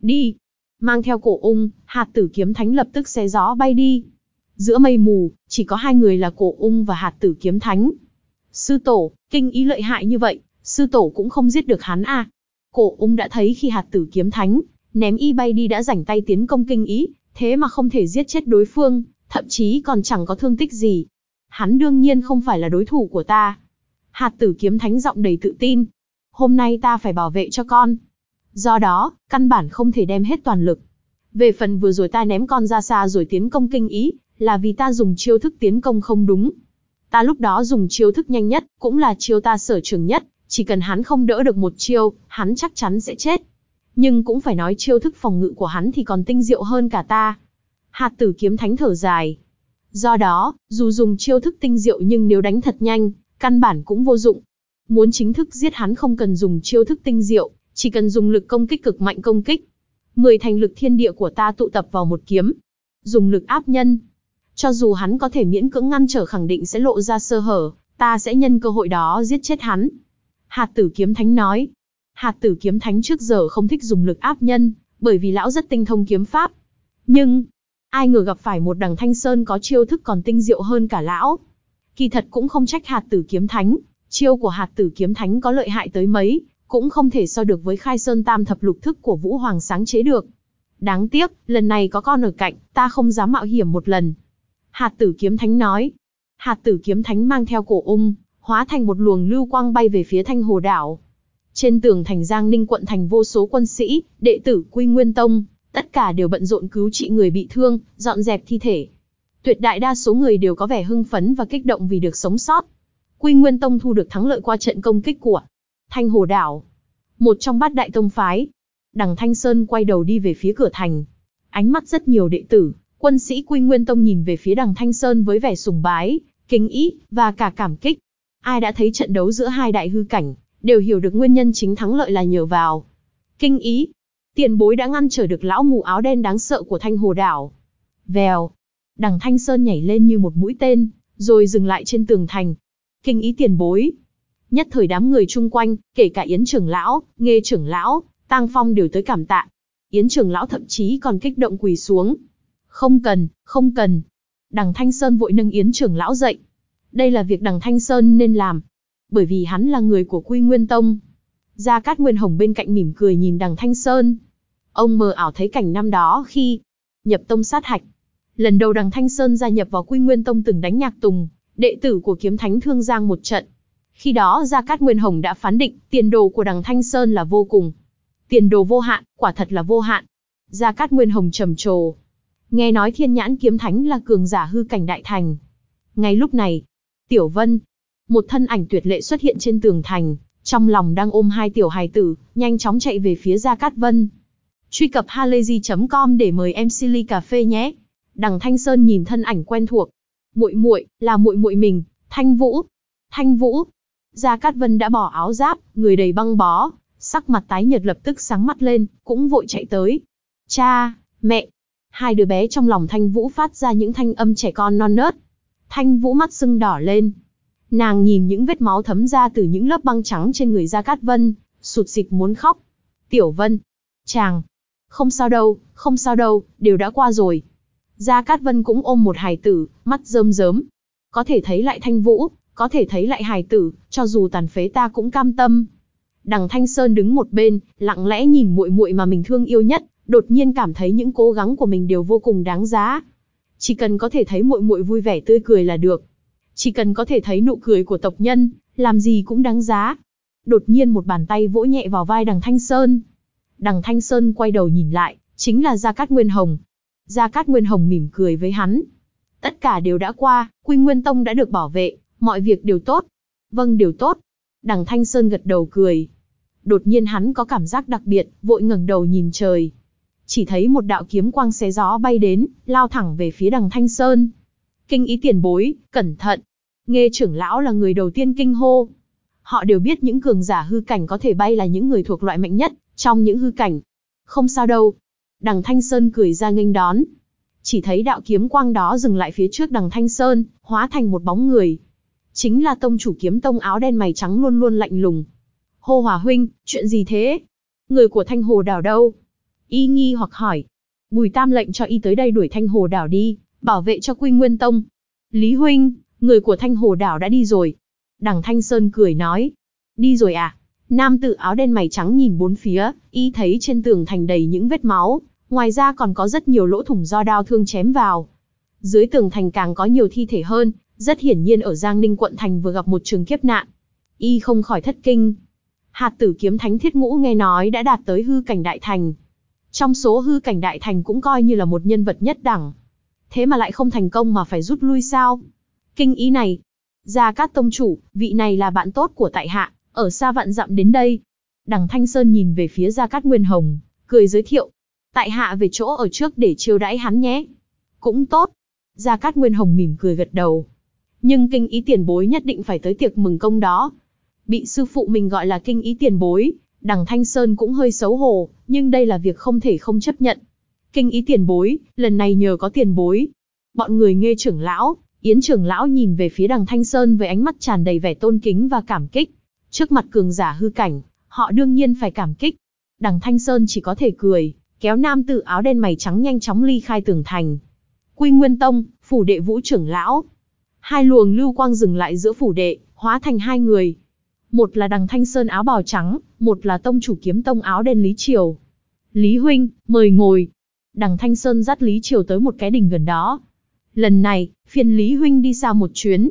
Đi, mang theo cổ ung, hạt tử kiếm thánh lập tức xé gió bay đi. Giữa mây mù, chỉ có hai người là cổ ung và hạt tử kiếm thánh. Sư tổ, kinh ý lợi hại như vậy, sư tổ cũng không giết được hắn à. Cổ ung đã thấy khi hạt tử kiếm thánh, ném y bay đi đã rảnh tay tiến công kinh ý, thế mà không thể giết chết đối phương, thậm chí còn chẳng có thương tích gì. Hắn đương nhiên không phải là đối thủ của ta. Hạt tử kiếm thánh giọng đầy tự tin. Hôm nay ta phải bảo vệ cho con. Do đó, căn bản không thể đem hết toàn lực. Về phần vừa rồi ta ném con ra xa rồi tiến công kinh ý, là vì ta dùng chiêu thức tiến công không đúng. Ta lúc đó dùng chiêu thức nhanh nhất, cũng là chiêu ta sở trường nhất, chỉ cần hắn không đỡ được một chiêu, hắn chắc chắn sẽ chết. Nhưng cũng phải nói chiêu thức phòng ngự của hắn thì còn tinh diệu hơn cả ta. Hạt tử kiếm thánh thở dài. Do đó, dù dùng chiêu thức tinh diệu nhưng nếu đánh thật nhanh, căn bản cũng vô dụng. Muốn chính thức giết hắn không cần dùng chiêu thức tinh diệu, chỉ cần dùng lực công kích cực mạnh công kích. Mười thành lực thiên địa của ta tụ tập vào một kiếm. Dùng lực áp nhân. Cho dù hắn có thể miễn cưỡng ngăn trở khẳng định sẽ lộ ra sơ hở, ta sẽ nhân cơ hội đó giết chết hắn. Hạt tử kiếm thánh nói. Hạt tử kiếm thánh trước giờ không thích dùng lực áp nhân, bởi vì lão rất tinh thông kiếm pháp. Nhưng, ai ngờ gặp phải một đằng thanh sơn có chiêu thức còn tinh diệu hơn cả lão. Kỳ thật cũng không trách hạt tử kiếm thánh, chiêu của hạt tử kiếm thánh có lợi hại tới mấy, cũng không thể so được với khai sơn tam thập lục thức của Vũ Hoàng sáng chế được. Đáng tiếc, lần này có con ở cạnh, ta không dám mạo hiểm một lần. Hạt tử kiếm thánh nói. Hạt tử kiếm thánh mang theo cổ ung, hóa thành một luồng lưu quang bay về phía thanh hồ đảo. Trên tường thành Giang Ninh quận thành vô số quân sĩ, đệ tử Quy Nguyên Tông, tất cả đều bận rộn cứu trị người bị thương, dọn dẹp thi thể. Tuyệt đại đa số người đều có vẻ hưng phấn và kích động vì được sống sót. Quy Nguyên Tông thu được thắng lợi qua trận công kích của Thanh Hồ Đảo, một trong bát đại tông phái. Đằng Thanh Sơn quay đầu đi về phía cửa thành. Ánh mắt rất nhiều đệ tử, quân sĩ Quy Nguyên Tông nhìn về phía đằng Thanh Sơn với vẻ sùng bái, kính ý, và cả cảm kích. Ai đã thấy trận đấu giữa hai đại hư cảnh, đều hiểu được nguyên nhân chính thắng lợi là nhờ vào. Kinh ý, tiền bối đã ngăn trở được lão mù áo đen đáng sợ của Thanh Hồ Đảo. Vèo, đằng Thanh Sơn nhảy lên như một mũi tên, rồi dừng lại trên tường thành. Kinh ý tiền bối, Nhất thời đám người chung quanh, kể cả Yến trưởng lão, Nghê trưởng lão, Tang Phong đều tới cảm tạ. Yến trưởng lão thậm chí còn kích động quỳ xuống. Không cần, không cần. Đằng Thanh Sơn vội nâng Yến trưởng lão dậy. Đây là việc đằng Thanh Sơn nên làm. Bởi vì hắn là người của Quy Nguyên Tông. Gia Cát Nguyên Hồng bên cạnh mỉm cười nhìn đằng Thanh Sơn. Ông mơ ảo thấy cảnh năm đó khi nhập tông sát hạch. Lần đầu đằng Thanh Sơn gia nhập vào Quy Nguyên Tông từng đánh nhạc tùng, đệ tử của kiếm thánh Thương Giang một trận. Khi đó Gia Cát Nguyên Hồng đã phán định, tiền đồ của đằng Thanh Sơn là vô cùng. Tiền đồ vô hạn, quả thật là vô hạn. Gia Cát Nguyên Hồng trầm trồ. Nghe nói thiên nhãn kiếm thánh là cường giả hư cảnh đại thành. Ngay lúc này, Tiểu Vân, một thân ảnh tuyệt lệ xuất hiện trên tường thành, trong lòng đang ôm hai tiểu hài tử, nhanh chóng chạy về phía Gia Cát Vân. Truy cập halayzi.com để mời em Silly Cà Phê nhé. Đằng Thanh Sơn nhìn thân ảnh quen thuộc. Muội muội, là muội muội mình, Thanh Vũ. Thanh Vũ, Gia Cát Vân đã bỏ áo giáp, người đầy băng bó, sắc mặt tái nhợt lập tức sáng mắt lên, cũng vội chạy tới. Cha, mẹ, hai đứa bé trong lòng Thanh Vũ phát ra những thanh âm trẻ con non nớt. Thanh Vũ mắt sưng đỏ lên. Nàng nhìn những vết máu thấm ra từ những lớp băng trắng trên người Gia Cát Vân, sụt xịt muốn khóc. Tiểu Vân, chàng, không sao đâu, không sao đâu, đều đã qua rồi. Gia Cát Vân cũng ôm một hài tử, mắt rơm rớm. Có thể thấy lại Thanh Vũ, có thể thấy lại hài tử, cho dù tàn phế ta cũng cam tâm. Đằng Thanh Sơn đứng một bên, lặng lẽ nhìn muội muội mà mình thương yêu nhất, đột nhiên cảm thấy những cố gắng của mình đều vô cùng đáng giá. Chỉ cần có thể thấy muội muội vui vẻ tươi cười là được. Chỉ cần có thể thấy nụ cười của tộc nhân, Làm gì cũng đáng giá. Đột nhiên một bàn tay vỗ nhẹ vào vai đằng Thanh Sơn. Đằng Thanh Sơn quay đầu nhìn lại, chính là Gia Cát Nguyên Hồng. Gia Cát Nguyên Hồng mỉm cười với hắn. Tất cả đều đã qua, Quy Nguyên Tông đã được bảo vệ, mọi việc đều tốt. Vâng đều tốt. Đằng Thanh Sơn gật đầu cười. Đột nhiên hắn có cảm giác đặc biệt, vội ngẩng đầu nhìn trời. Chỉ thấy một đạo kiếm quang xé gió bay đến, lao thẳng về phía đằng Thanh Sơn. Kinh ý tiền bối, cẩn thận. Nghe trưởng lão là người đầu tiên kinh hô. Họ đều biết những cường giả hư cảnh có thể bay là những người thuộc loại mạnh nhất, trong những hư cảnh. Không sao đâu. Đằng Thanh Sơn cười ra nghênh đón. Chỉ thấy đạo kiếm quang đó dừng lại phía trước đằng Thanh Sơn, hóa thành một bóng người. Chính là tông chủ kiếm tông áo đen mày trắng luôn luôn lạnh lùng. Hô Hòa Huynh, chuyện gì thế? Người của Thanh Hồ Đảo đâu? Y nghi hoặc hỏi. Bùi Tam lệnh cho y tới đây đuổi Thanh Hồ Đảo đi, bảo vệ cho Quy Nguyên Tông. Lý Huynh, người của Thanh Hồ Đảo đã đi rồi. Đằng Thanh Sơn cười nói. Đi rồi à? Nam tử áo đen mày trắng nhìn bốn phía, y thấy trên tường thành đầy những vết máu, ngoài ra còn có rất nhiều lỗ thủng do đao thương chém vào. Dưới tường thành càng có nhiều thi thể hơn, rất hiển nhiên ở Giang Ninh quận thành vừa gặp một trường kiếp nạn. Y không khỏi thất kinh. Hạt tử kiếm thánh thiết ngũ nghe nói đã đạt tới hư cảnh đại thành. Trong số hư cảnh đại thành cũng coi như là một nhân vật nhất đẳng. Thế mà lại không thành công mà phải rút lui sao? Kinh ý này. Gia Cát Tông Chủ, vị này là bạn tốt của tại hạ, ở xa vạn dặm đến đây. Đằng Thanh Sơn nhìn về phía Gia Cát Nguyên Hồng, cười giới thiệu. Tại hạ về chỗ ở trước để chiêu đãi hắn nhé. Cũng tốt. Gia Cát Nguyên Hồng mỉm cười gật đầu. Nhưng kinh ý tiền bối nhất định phải tới tiệc mừng công đó. Bị sư phụ mình gọi là kinh ý tiền bối, đằng Thanh Sơn cũng hơi xấu hổ, nhưng đây là việc không thể không chấp nhận. Kinh ý tiền bối, lần này nhờ có tiền bối. Bọn người nghe trưởng lão, Yến trưởng lão nhìn về phía đằng Thanh Sơn với ánh mắt tràn đầy vẻ tôn kính và cảm kích. Trước mặt cường giả hư cảnh, họ đương nhiên phải cảm kích. Đằng Thanh Sơn chỉ có thể cười, kéo nam tử áo đen mày trắng nhanh chóng ly khai tường thành. Quy Nguyên Tông, phủ đệ vũ trưởng lão. Hai luồng lưu quang dừng lại giữa phủ đệ, hóa thành hai người. Một là đằng Thanh Sơn áo bào trắng, một là tông chủ kiếm tông áo đen Lý Triều. Lý Huynh, mời ngồi. Đằng Thanh Sơn dắt Lý Triều tới một cái đỉnh gần đó. Lần này, phiền Lý Huynh đi xa một chuyến.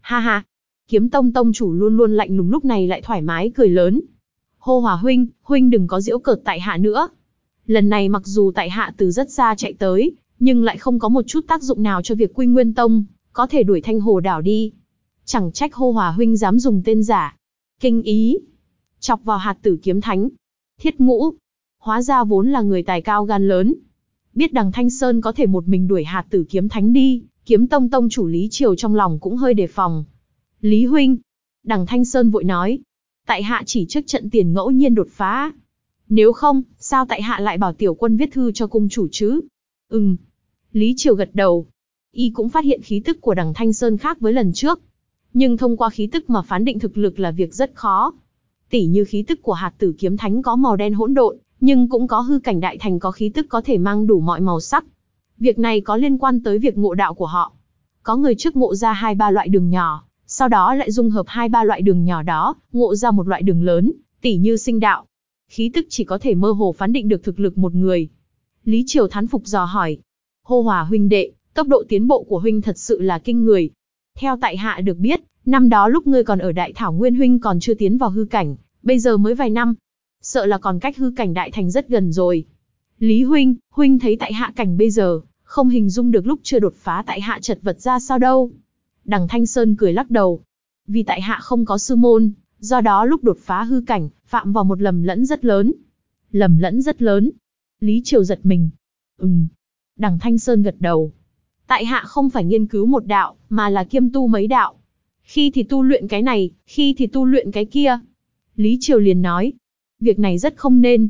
Ha ha, kiếm tông tông chủ luôn luôn lạnh lùng lúc này lại thoải mái cười lớn. Hô Hòa Huynh, Huynh đừng có diễu cợt tại hạ nữa. Lần này mặc dù tại hạ từ rất xa chạy tới, nhưng lại không có một chút tác dụng nào cho việc quy nguyên tông, có thể đuổi thanh hồ đảo đi. Chẳng trách hô hòa huynh dám dùng tên giả. Kinh ý. Chọc vào hạt tử kiếm thánh. Thiết ngũ. Hóa ra vốn là người tài cao gan lớn. Biết đằng Thanh Sơn có thể một mình đuổi hạt tử kiếm thánh đi, kiếm tông tông chủ Lý Triều trong lòng cũng hơi đề phòng. Lý Huynh. Đằng Thanh Sơn vội nói. Tại hạ chỉ trước trận tiền ngẫu nhiên đột phá. Nếu không, sao tại hạ lại bảo tiểu quân viết thư cho cung chủ chứ? Ừm. Lý Triều gật đầu. Y cũng phát hiện khí tức của đằng Thanh Sơn khác với lần trước. Nhưng thông qua khí tức mà phán định thực lực là việc rất khó. Tỷ như khí tức của hạt tử kiếm thánh có màu đen hỗn độn, nhưng cũng có hư cảnh đại thành có khí tức có thể mang đủ mọi màu sắc. Việc này có liên quan tới việc ngộ đạo của họ. Có người trước ngộ ra hai ba loại đường nhỏ, sau đó lại dung hợp hai ba loại đường nhỏ đó, ngộ ra một loại đường lớn, tỷ như sinh đạo. Khí tức chỉ có thể mơ hồ phán định được thực lực một người. Lý Triều thán phục dò hỏi. Hô hòa huynh đệ, tốc độ tiến bộ của huynh thật sự là kinh người. Theo tại hạ được biết, năm đó lúc ngươi còn ở đại thảo nguyên huynh còn chưa tiến vào hư cảnh, bây giờ mới vài năm. Sợ là còn cách hư cảnh đại thành rất gần rồi. Lý huynh, huynh thấy tại hạ cảnh bây giờ, không hình dung được lúc chưa đột phá tại hạ chật vật ra sao đâu. Đằng Thanh Sơn cười lắc đầu. Vì tại hạ không có sư môn, do đó lúc đột phá hư cảnh, phạm vào một lầm lẫn rất lớn. Lầm lẫn rất lớn. Lý Triều giật mình. Ừm. Đằng Thanh Sơn gật đầu. Tại hạ không phải nghiên cứu một đạo, mà là kiêm tu mấy đạo. Khi thì tu luyện cái này, khi thì tu luyện cái kia. Lý Triều liền nói. Việc này rất không nên.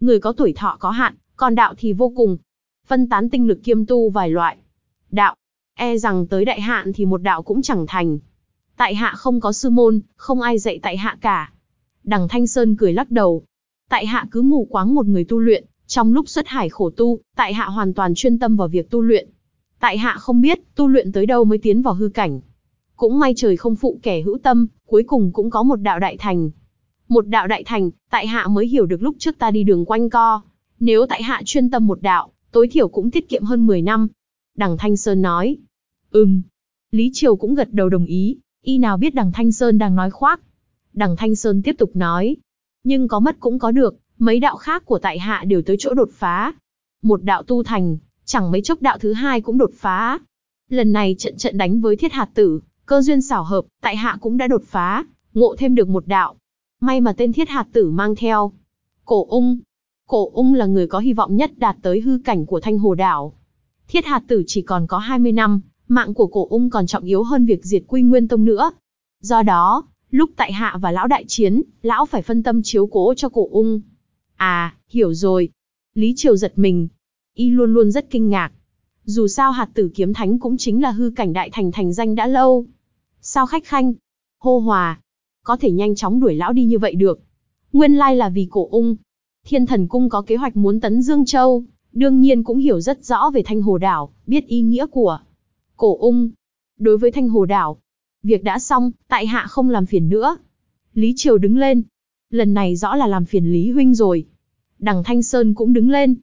Người có tuổi thọ có hạn, còn đạo thì vô cùng. Phân tán tinh lực kiêm tu vài loại. Đạo. E rằng tới đại hạn thì một đạo cũng chẳng thành. Tại hạ không có sư môn, không ai dạy tại hạ cả. Đằng Thanh Sơn cười lắc đầu. Tại hạ cứ mù quáng một người tu luyện, trong lúc xuất hải khổ tu, tại hạ hoàn toàn chuyên tâm vào việc tu luyện. Tại hạ không biết, tu luyện tới đâu mới tiến vào hư cảnh. Cũng may trời không phụ kẻ hữu tâm, cuối cùng cũng có một đạo đại thành. Một đạo đại thành, tại hạ mới hiểu được lúc trước ta đi đường quanh co. Nếu tại hạ chuyên tâm một đạo, tối thiểu cũng tiết kiệm hơn 10 năm. Đằng Thanh Sơn nói. Ừm. Lý Triều cũng gật đầu đồng ý, Y nào biết đằng Thanh Sơn đang nói khoác. Đằng Thanh Sơn tiếp tục nói. Nhưng có mất cũng có được, mấy đạo khác của tại hạ đều tới chỗ đột phá. Một đạo tu thành, chẳng mấy chốc đạo thứ hai cũng đột phá. Lần này trận trận đánh với thiết hạt tử, cơ duyên xảo hợp, tại hạ cũng đã đột phá, ngộ thêm được một đạo. May mà tên thiết hạt tử mang theo. Cổ ung. Cổ ung là người có hy vọng nhất đạt tới hư cảnh của thanh hồ đảo. Thiết hạt tử chỉ còn có 20 năm, mạng của cổ ung còn trọng yếu hơn việc diệt quy nguyên tông nữa. Do đó, lúc tại hạ và lão đại chiến, lão phải phân tâm chiếu cố cho cổ ung. À, hiểu rồi. Lý Triều giật mình. Y luôn luôn rất kinh ngạc. Dù sao hạt tử kiếm thánh cũng chính là hư cảnh đại thành thành danh đã lâu. Sao khách khanh? Hô hòa. Có thể nhanh chóng đuổi lão đi như vậy được. Nguyên lai là vì cổ ung. Thiên thần cung có kế hoạch muốn tấn Dương Châu, đương nhiên cũng hiểu rất rõ về thanh hồ đảo, biết ý nghĩa của cổ ung. Đối với thanh hồ đảo, việc đã xong, tại hạ không làm phiền nữa. Lý Triều đứng lên. Lần này rõ là làm phiền Lý Huynh rồi. Đằng Thanh Sơn cũng đứng lên.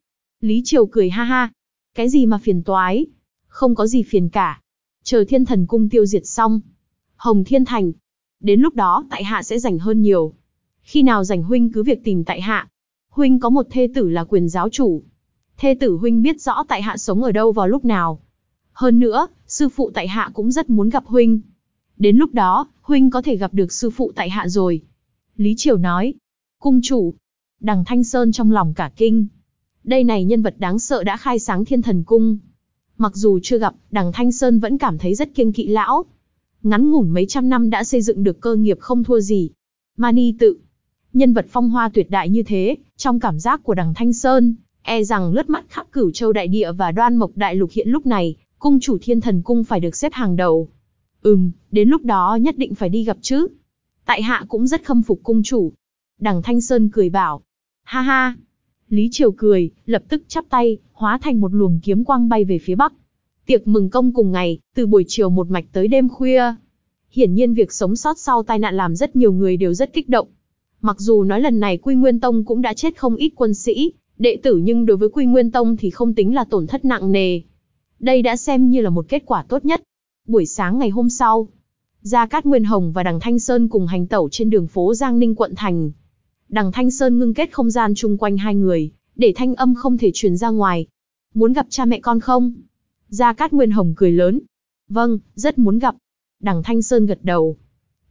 Lý Triều cười ha ha. Cái gì mà phiền toái? Không có gì phiền cả. Chờ thiên thần cung tiêu diệt xong. Hồng Thiên Thành. Đến lúc đó tại hạ sẽ rảnh hơn nhiều. Khi nào rảnh huynh cứ việc tìm tại hạ. Huynh có một thê tử là quyền giáo chủ. Thê tử huynh biết rõ tại hạ sống ở đâu vào lúc nào. Hơn nữa, sư phụ tại hạ cũng rất muốn gặp huynh. Đến lúc đó, huynh có thể gặp được sư phụ tại hạ rồi. Lý Triều nói. Cung chủ. Đằng Thanh Sơn trong lòng cả kinh. Đây này nhân vật đáng sợ đã khai sáng thiên thần cung. Mặc dù chưa gặp, đằng Thanh Sơn vẫn cảm thấy rất kiêng kỵ lão. Ngắn ngủn mấy trăm năm đã xây dựng được cơ nghiệp không thua gì. Mani tự. Nhân vật phong hoa tuyệt đại như thế, trong cảm giác của đằng Thanh Sơn, e rằng lướt mắt khắp cửu châu đại địa và đoan mộc đại lục hiện lúc này, cung chủ thiên thần cung phải được xếp hàng đầu. Ừm, đến lúc đó nhất định phải đi gặp chứ. Tại hạ cũng rất khâm phục cung chủ. Đằng Thanh Sơn cười bảo. Ha ha. Lý Triều cười, lập tức chắp tay, hóa thành một luồng kiếm quang bay về phía bắc. Tiệc mừng công cùng ngày, từ buổi chiều một mạch tới đêm khuya. Hiển nhiên việc sống sót sau tai nạn làm rất nhiều người đều rất kích động. Mặc dù nói lần này Quy Nguyên Tông cũng đã chết không ít quân sĩ, đệ tử nhưng đối với Quy Nguyên Tông thì không tính là tổn thất nặng nề. Đây đã xem như là một kết quả tốt nhất. Buổi sáng ngày hôm sau, Gia Cát Nguyên Hồng và Đằng Thanh Sơn cùng hành tẩu trên đường phố Giang Ninh quận thành. Đằng Thanh Sơn ngưng kết không gian chung quanh hai người, để thanh âm không thể truyền ra ngoài. Muốn gặp cha mẹ con không? Gia Cát Nguyên Hồng cười lớn. Vâng, rất muốn gặp. Đằng Thanh Sơn gật đầu.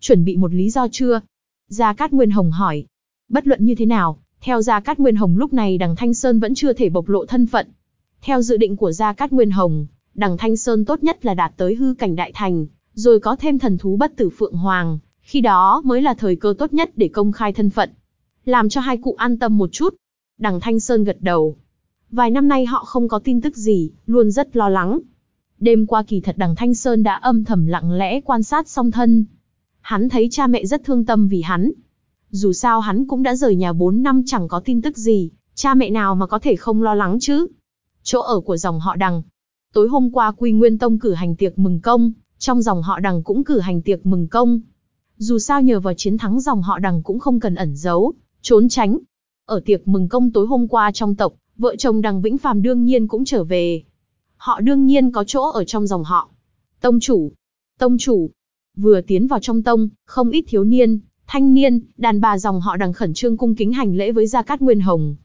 Chuẩn bị một lý do chưa? Gia Cát Nguyên Hồng hỏi. Bất luận như thế nào, theo Gia Cát Nguyên Hồng lúc này đằng Thanh Sơn vẫn chưa thể bộc lộ thân phận. Theo dự định của Gia Cát Nguyên Hồng, đằng Thanh Sơn tốt nhất là đạt tới hư cảnh đại thành, rồi có thêm thần thú bất tử Phượng Hoàng, khi đó mới là thời cơ tốt nhất để công khai thân phận. Làm cho hai cụ an tâm một chút. Đằng Thanh Sơn gật đầu. Vài năm nay họ không có tin tức gì, luôn rất lo lắng. Đêm qua kỳ thật đằng Thanh Sơn đã âm thầm lặng lẽ quan sát song thân. Hắn thấy cha mẹ rất thương tâm vì hắn. Dù sao hắn cũng đã rời nhà 4 năm chẳng có tin tức gì, cha mẹ nào mà có thể không lo lắng chứ. Chỗ ở của dòng họ đằng. Tối hôm qua Quy Nguyên Tông cử hành tiệc mừng công, trong dòng họ đằng cũng cử hành tiệc mừng công. Dù sao nhờ vào chiến thắng dòng họ đằng cũng không cần ẩn giấu, trốn tránh. Ở tiệc mừng công tối hôm qua trong tộc, vợ chồng đằng Vĩnh Phàm đương nhiên cũng trở về. Họ đương nhiên có chỗ ở trong dòng họ. Tông chủ, tông chủ, vừa tiến vào trong tông, không ít thiếu niên, thanh niên, đàn bà dòng họ đằng khẩn trương cung kính hành lễ với Gia Cát Nguyên Hồng.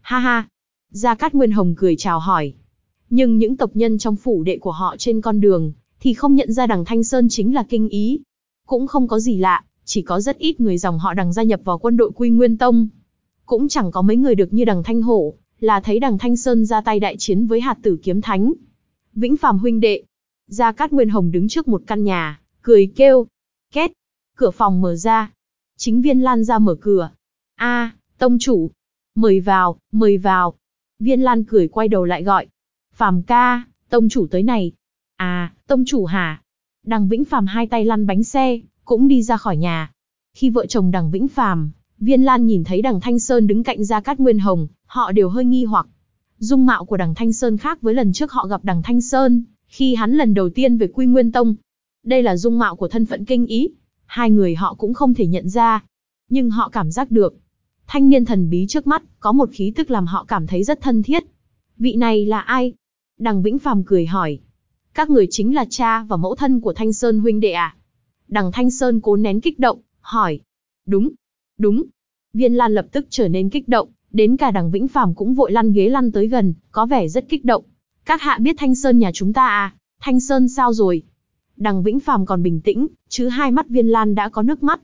Ha ha, Gia Cát Nguyên Hồng cười chào hỏi. Nhưng những tộc nhân trong phủ đệ của họ trên con đường, thì không nhận ra đằng Thanh Sơn chính là kinh ý. Cũng không có gì lạ, chỉ có rất ít người dòng họ đằng gia nhập vào quân đội Quy Nguyên Tông. Cũng chẳng có mấy người được như đằng Thanh Hổ, là thấy đằng Thanh Sơn ra tay đại chiến với hạt tử kiếm thánh. Vĩnh Phàm huynh đệ. Gia Cát Nguyên Hồng đứng trước một căn nhà, cười kêu. Két. Cửa phòng mở ra. Chính viên lan ra mở cửa. a tông chủ. Mời vào, mời vào. Viên lan cười quay đầu lại gọi. Phàm ca, tông chủ tới này. À, tông chủ hả? Đằng Vĩnh Phàm hai tay lăn bánh xe, cũng đi ra khỏi nhà. Khi vợ chồng đằng Vĩnh Phàm, Viên Lan nhìn thấy đằng Thanh Sơn đứng cạnh Gia Cát Nguyên Hồng, họ đều hơi nghi hoặc. Dung mạo của đằng Thanh Sơn khác với lần trước họ gặp đằng Thanh Sơn, khi hắn lần đầu tiên về Quy Nguyên Tông. Đây là dung mạo của thân phận kinh ý. Hai người họ cũng không thể nhận ra. Nhưng họ cảm giác được. Thanh niên thần bí trước mắt, có một khí tức làm họ cảm thấy rất thân thiết. Vị này là ai? Đằng Vĩnh Phàm cười hỏi. Các người chính là cha và mẫu thân của Thanh Sơn huynh đệ à? Đằng Thanh Sơn cố nén kích động, hỏi. Đúng, đúng. Viên Lan lập tức trở nên kích động, đến cả đằng Vĩnh Phàm cũng vội lăn ghế lăn tới gần, có vẻ rất kích động. Các hạ biết Thanh Sơn nhà chúng ta à? Thanh Sơn sao rồi? Đằng Vĩnh Phàm còn bình tĩnh, chứ hai mắt Viên Lan đã có nước mắt.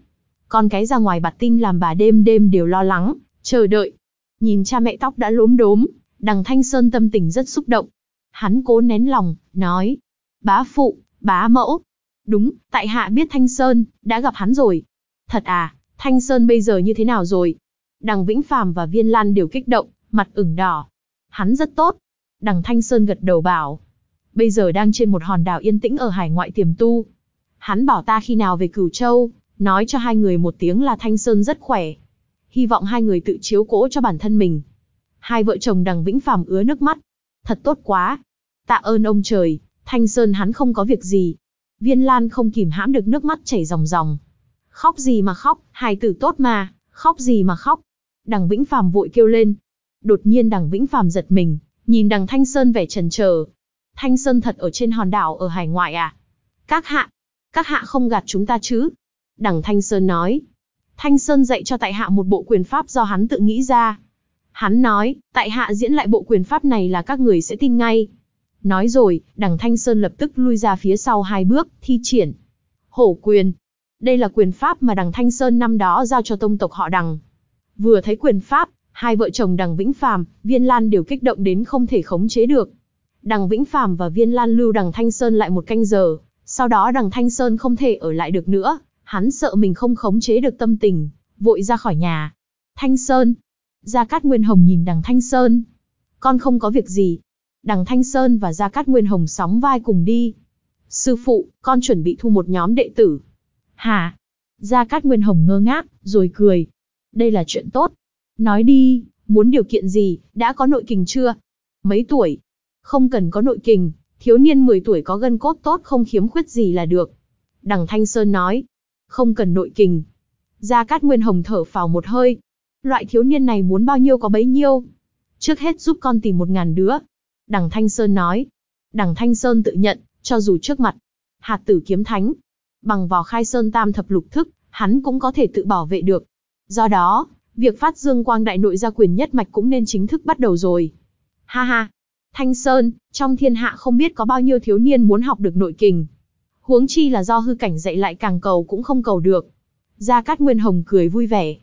Con cái ra ngoài bạt tin làm bà đêm đêm đều lo lắng, chờ đợi. Nhìn cha mẹ tóc đã lốm đốm, đằng Thanh Sơn tâm tình rất xúc động. Hắn cố nén lòng, nói. Bá phụ, bá mẫu. Đúng, tại hạ biết Thanh Sơn, đã gặp hắn rồi. Thật à, Thanh Sơn bây giờ như thế nào rồi? Đằng Vĩnh Phàm và Viên Lan đều kích động, mặt ửng đỏ. Hắn rất tốt. Đằng Thanh Sơn gật đầu bảo. Bây giờ đang trên một hòn đảo yên tĩnh ở hải ngoại tiềm tu. Hắn bảo ta khi nào về Cửu Châu, nói cho hai người một tiếng là Thanh Sơn rất khỏe. Hy vọng hai người tự chiếu cố cho bản thân mình. Hai vợ chồng đằng Vĩnh Phàm ứa nước mắt. Thật tốt quá. Tạ ơn ông trời, Thanh Sơn hắn không có việc gì. Viên Lan không kìm hãm được nước mắt chảy ròng ròng. Khóc gì mà khóc, hài tử tốt mà, khóc gì mà khóc. Đằng Vĩnh Phàm vội kêu lên. Đột nhiên đằng Vĩnh Phàm giật mình, nhìn đằng Thanh Sơn vẻ trần chờ. Thanh Sơn thật ở trên hòn đảo ở hải ngoại à? Các hạ, các hạ không gạt chúng ta chứ? Đằng Thanh Sơn nói. Thanh Sơn dạy cho tại hạ một bộ quyền pháp do hắn tự nghĩ ra. Hắn nói, tại hạ diễn lại bộ quyền pháp này là các người sẽ tin ngay. Nói rồi, đằng Thanh Sơn lập tức lui ra phía sau hai bước, thi triển. Hổ quyền. Đây là quyền pháp mà đằng Thanh Sơn năm đó giao cho tông tộc họ đằng. Vừa thấy quyền pháp, hai vợ chồng đằng Vĩnh Phàm, Viên Lan đều kích động đến không thể khống chế được. Đằng Vĩnh Phàm và Viên Lan lưu đằng Thanh Sơn lại một canh giờ, sau đó đằng Thanh Sơn không thể ở lại được nữa, hắn sợ mình không khống chế được tâm tình, vội ra khỏi nhà. Thanh Sơn. Gia Cát Nguyên Hồng nhìn đằng Thanh Sơn. Con không có việc gì. Đằng Thanh Sơn và Gia Cát Nguyên Hồng sóng vai cùng đi. Sư phụ, con chuẩn bị thu một nhóm đệ tử. Hả? Gia Cát Nguyên Hồng ngơ ngác, rồi cười. Đây là chuyện tốt. Nói đi, muốn điều kiện gì, đã có nội kình chưa? Mấy tuổi? Không cần có nội kình, thiếu niên 10 tuổi có gân cốt tốt không khiếm khuyết gì là được. Đằng Thanh Sơn nói, không cần nội kình. Gia Cát Nguyên Hồng thở phào một hơi. Loại thiếu niên này muốn bao nhiêu có bấy nhiêu. Trước hết giúp con tìm một ngàn đứa. Đằng Thanh Sơn nói. Đằng Thanh Sơn tự nhận, cho dù trước mặt, hạt tử kiếm thánh, bằng vào khai sơn tam thập lục thức, hắn cũng có thể tự bảo vệ được. Do đó, việc phát dương quang đại nội gia quyền nhất mạch cũng nên chính thức bắt đầu rồi. Ha ha, Thanh Sơn, trong thiên hạ không biết có bao nhiêu thiếu niên muốn học được nội kình. Huống chi là do hư cảnh dạy lại càng cầu cũng không cầu được. Gia Cát Nguyên Hồng cười vui vẻ.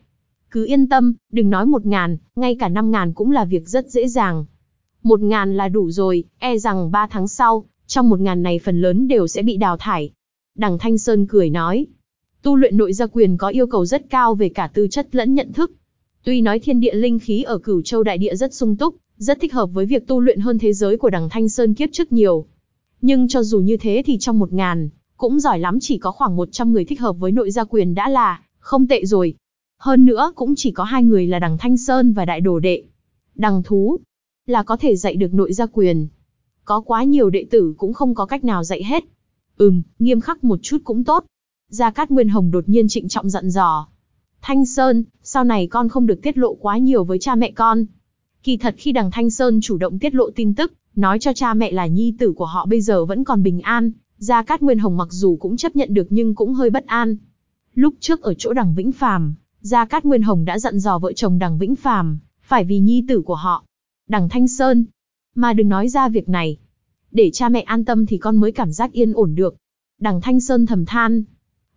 Cứ yên tâm, đừng nói một ngàn, ngay cả năm ngàn cũng là việc rất dễ dàng. Một ngàn là đủ rồi, e rằng ba tháng sau, trong một ngàn này phần lớn đều sẽ bị đào thải. Đằng Thanh Sơn cười nói. Tu luyện nội gia quyền có yêu cầu rất cao về cả tư chất lẫn nhận thức. Tuy nói thiên địa linh khí ở cửu châu đại địa rất sung túc, rất thích hợp với việc tu luyện hơn thế giới của đằng Thanh Sơn kiếp trước nhiều. Nhưng cho dù như thế thì trong một ngàn, cũng giỏi lắm chỉ có khoảng 100 người thích hợp với nội gia quyền đã là, không tệ rồi. Hơn nữa cũng chỉ có hai người là đằng Thanh Sơn và đại đồ đệ. Đằng thú, là có thể dạy được nội gia quyền. Có quá nhiều đệ tử cũng không có cách nào dạy hết. Ừm, nghiêm khắc một chút cũng tốt. Gia Cát Nguyên Hồng đột nhiên trịnh trọng dặn dò. Thanh Sơn, sau này con không được tiết lộ quá nhiều với cha mẹ con. Kỳ thật khi đằng Thanh Sơn chủ động tiết lộ tin tức, nói cho cha mẹ là nhi tử của họ bây giờ vẫn còn bình an, Gia Cát Nguyên Hồng mặc dù cũng chấp nhận được nhưng cũng hơi bất an. Lúc trước ở chỗ đằng Vĩnh Phàm, Gia Cát Nguyên Hồng đã dặn dò vợ chồng đằng Vĩnh Phàm, phải vì nhi tử của họ, đằng Thanh Sơn, mà đừng nói ra việc này. Để cha mẹ an tâm thì con mới cảm giác yên ổn được. Đằng Thanh Sơn thầm than.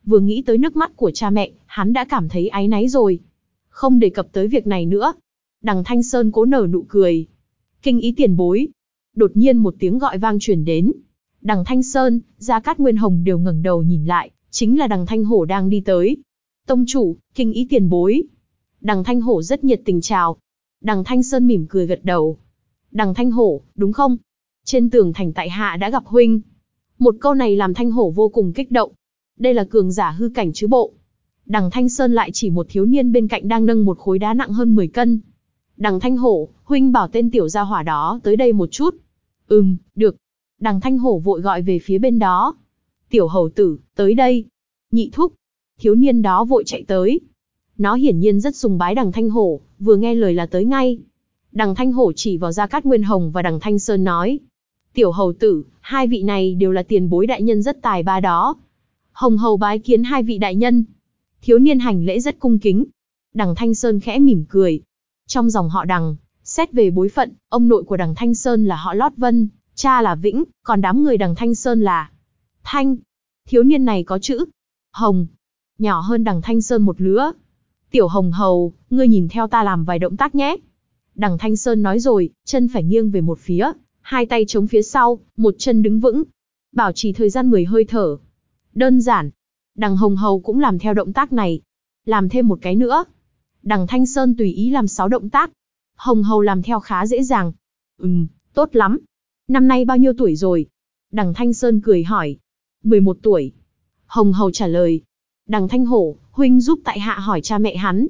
Vừa nghĩ tới nước mắt của cha mẹ, hắn đã cảm thấy áy náy rồi. Không đề cập tới việc này nữa, Đằng Thanh Sơn cố nở nụ cười. Kinh ý tiền bối. Đột nhiên một tiếng gọi vang truyền đến. Đằng Thanh Sơn, Gia Cát Nguyên Hồng đều ngẩng đầu nhìn lại, chính là đằng Thanh Hổ đang đi tới. Tông chủ, kinh ý tiền bối. Đằng Thanh Hổ rất nhiệt tình chào. Đằng Thanh Sơn mỉm cười gật đầu. Đằng Thanh Hổ, đúng không? Trên tường thành tại hạ đã gặp huynh. Một câu này làm Thanh Hổ vô cùng kích động. Đây là cường giả hư cảnh chứ bộ. Đằng Thanh Sơn lại chỉ một thiếu niên bên cạnh đang nâng một khối đá nặng hơn 10 cân. Đằng Thanh Hổ, huynh bảo tên tiểu gia hỏa đó tới đây một chút. Ừm, được. Đằng Thanh Hổ vội gọi về phía bên đó. Tiểu hầu tử, tới đây. Nhị thúc. Thiếu niên đó vội chạy tới. Nó hiển nhiên rất sùng bái đằng Thanh Hổ, vừa nghe lời là tới ngay. Đằng Thanh Hổ chỉ vào Gia Cát Nguyên Hồng và đằng Thanh Sơn nói. Tiểu hầu tử, hai vị này đều là tiền bối đại nhân rất tài ba đó. Hồng hầu bái kiến hai vị đại nhân. Thiếu niên hành lễ rất cung kính. Đằng Thanh Sơn khẽ mỉm cười. Trong dòng họ đằng, xét về bối phận, ông nội của đằng Thanh Sơn là họ Lót Vân, cha là Vĩnh, còn đám người đằng Thanh Sơn là Thanh. Thiếu niên này có chữ Hồng, nhỏ hơn đằng Thanh Sơn một lứa. Tiểu Hồng Hầu, ngươi nhìn theo ta làm vài động tác nhé. Đằng Thanh Sơn nói rồi, chân phải nghiêng về một phía, hai tay chống phía sau, một chân đứng vững. Bảo trì thời gian 10 hơi thở. Đơn giản. Đằng Hồng Hầu cũng làm theo động tác này. Làm thêm một cái nữa. Đằng Thanh Sơn tùy ý làm 6 động tác. Hồng Hầu làm theo khá dễ dàng. Ừm, tốt lắm. Năm nay bao nhiêu tuổi rồi? Đằng Thanh Sơn cười hỏi. 11 tuổi. Hồng Hầu trả lời. Đằng Thanh Hổ, huynh giúp tại hạ hỏi cha mẹ hắn.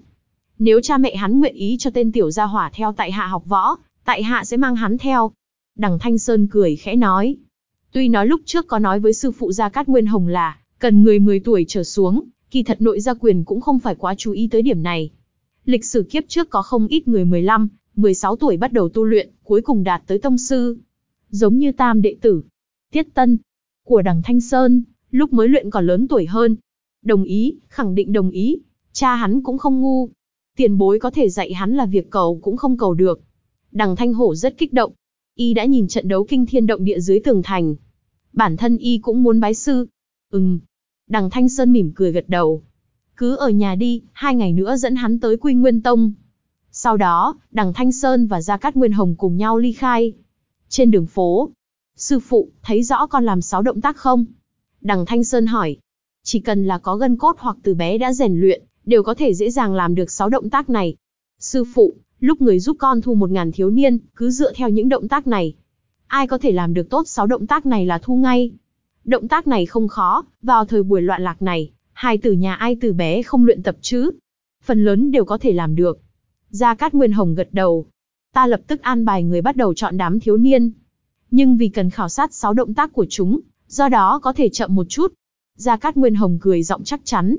Nếu cha mẹ hắn nguyện ý cho tên tiểu gia hỏa theo tại hạ học võ, tại hạ sẽ mang hắn theo. Đằng Thanh Sơn cười khẽ nói. Tuy nói lúc trước có nói với sư phụ Gia Cát Nguyên Hồng là, cần người 10 tuổi trở xuống, kỳ thật nội gia quyền cũng không phải quá chú ý tới điểm này. Lịch sử kiếp trước có không ít người 15, 16 tuổi bắt đầu tu luyện, cuối cùng đạt tới tông sư. Giống như tam đệ tử, Tiết Tân, của đằng Thanh Sơn, lúc mới luyện còn lớn tuổi hơn. Đồng ý, khẳng định đồng ý, cha hắn cũng không ngu. Tiền bối có thể dạy hắn là việc cầu cũng không cầu được. Đằng Thanh Hổ rất kích động. Y đã nhìn trận đấu kinh thiên động địa dưới tường thành. Bản thân Y cũng muốn bái sư. Ừm. Đằng Thanh Sơn mỉm cười gật đầu. Cứ ở nhà đi, hai ngày nữa dẫn hắn tới Quy Nguyên Tông. Sau đó, đằng Thanh Sơn và Gia Cát Nguyên Hồng cùng nhau ly khai. Trên đường phố, sư phụ, thấy rõ con làm sáu động tác không? Đằng Thanh Sơn hỏi. Chỉ cần là có gân cốt hoặc từ bé đã rèn luyện, đều có thể dễ dàng làm được sáu động tác này. Sư phụ, lúc người giúp con thu một ngàn thiếu niên, cứ dựa theo những động tác này. Ai có thể làm được tốt sáu động tác này là thu ngay. Động tác này không khó, vào thời buổi loạn lạc này, hai từ nhà ai từ bé không luyện tập chứ. Phần lớn đều có thể làm được. Gia Cát Nguyên Hồng gật đầu. Ta lập tức an bài người bắt đầu chọn đám thiếu niên. Nhưng vì cần khảo sát sáu động tác của chúng, do đó có thể chậm một chút. Gia Cát Nguyên Hồng cười giọng chắc chắn.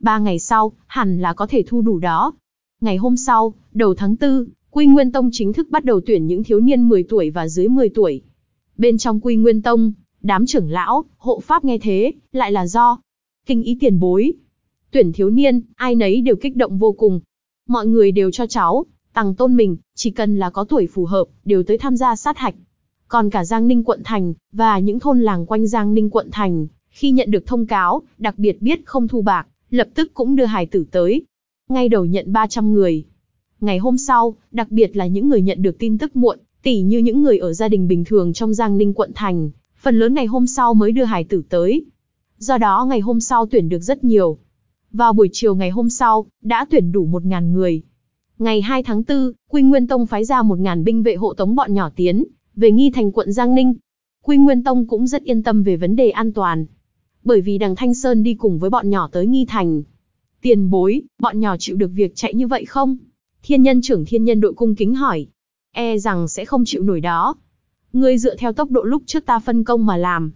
Ba ngày sau, hẳn là có thể thu đủ đó. Ngày hôm sau, đầu tháng 4, Quy Nguyên Tông chính thức bắt đầu tuyển những thiếu niên 10 tuổi và dưới 10 tuổi. Bên trong Quy Nguyên Tông, đám trưởng lão, hộ pháp nghe thế, lại là do kinh ý tiền bối. Tuyển thiếu niên, ai nấy đều kích động vô cùng. Mọi người đều cho cháu, tăng tôn mình, chỉ cần là có tuổi phù hợp, đều tới tham gia sát hạch. Còn cả Giang Ninh quận thành, và những thôn làng quanh Giang Ninh quận thành, khi nhận được thông cáo, đặc biệt biết không thu bạc, lập tức cũng đưa hài tử tới. Ngay đầu nhận 300 người. Ngày hôm sau, đặc biệt là những người nhận được tin tức muộn, tỉ như những người ở gia đình bình thường trong Giang Ninh quận thành, phần lớn ngày hôm sau mới đưa hài tử tới. Do đó ngày hôm sau tuyển được rất nhiều. Vào buổi chiều ngày hôm sau, đã tuyển đủ 1.000 người. Ngày 2 tháng 4, Quy Nguyên Tông phái ra 1.000 binh vệ hộ tống bọn nhỏ tiến, về nghi thành quận Giang Ninh. Quy Nguyên Tông cũng rất yên tâm về vấn đề an toàn. Bởi vì đằng Thanh Sơn đi cùng với bọn nhỏ tới nghi thành. Tiền bối, bọn nhỏ chịu được việc chạy như vậy không? Thiên nhân trưởng thiên nhân đội cung kính hỏi. E rằng sẽ không chịu nổi đó. Ngươi dựa theo tốc độ lúc trước ta phân công mà làm.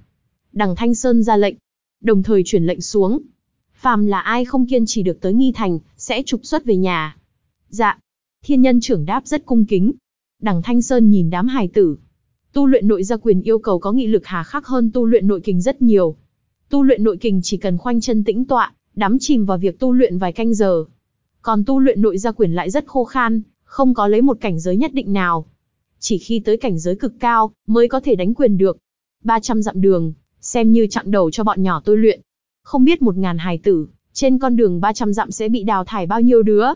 Đằng Thanh Sơn ra lệnh. Đồng thời chuyển lệnh xuống. Phàm là ai không kiên trì được tới nghi thành, sẽ trục xuất về nhà. Dạ. Thiên nhân trưởng đáp rất cung kính. Đằng Thanh Sơn nhìn đám hài tử. Tu luyện nội gia quyền yêu cầu có nghị lực hà khắc hơn tu luyện nội kình rất nhiều. Tu luyện nội kình chỉ cần khoanh chân tĩnh tọa, đắm chìm vào việc tu luyện vài canh giờ. Còn tu luyện nội gia quyền lại rất khô khan, không có lấy một cảnh giới nhất định nào. Chỉ khi tới cảnh giới cực cao, mới có thể đánh quyền được. 300 dặm đường, xem như chặng đầu cho bọn nhỏ tôi luyện. Không biết một ngàn hài tử, trên con đường 300 dặm sẽ bị đào thải bao nhiêu đứa.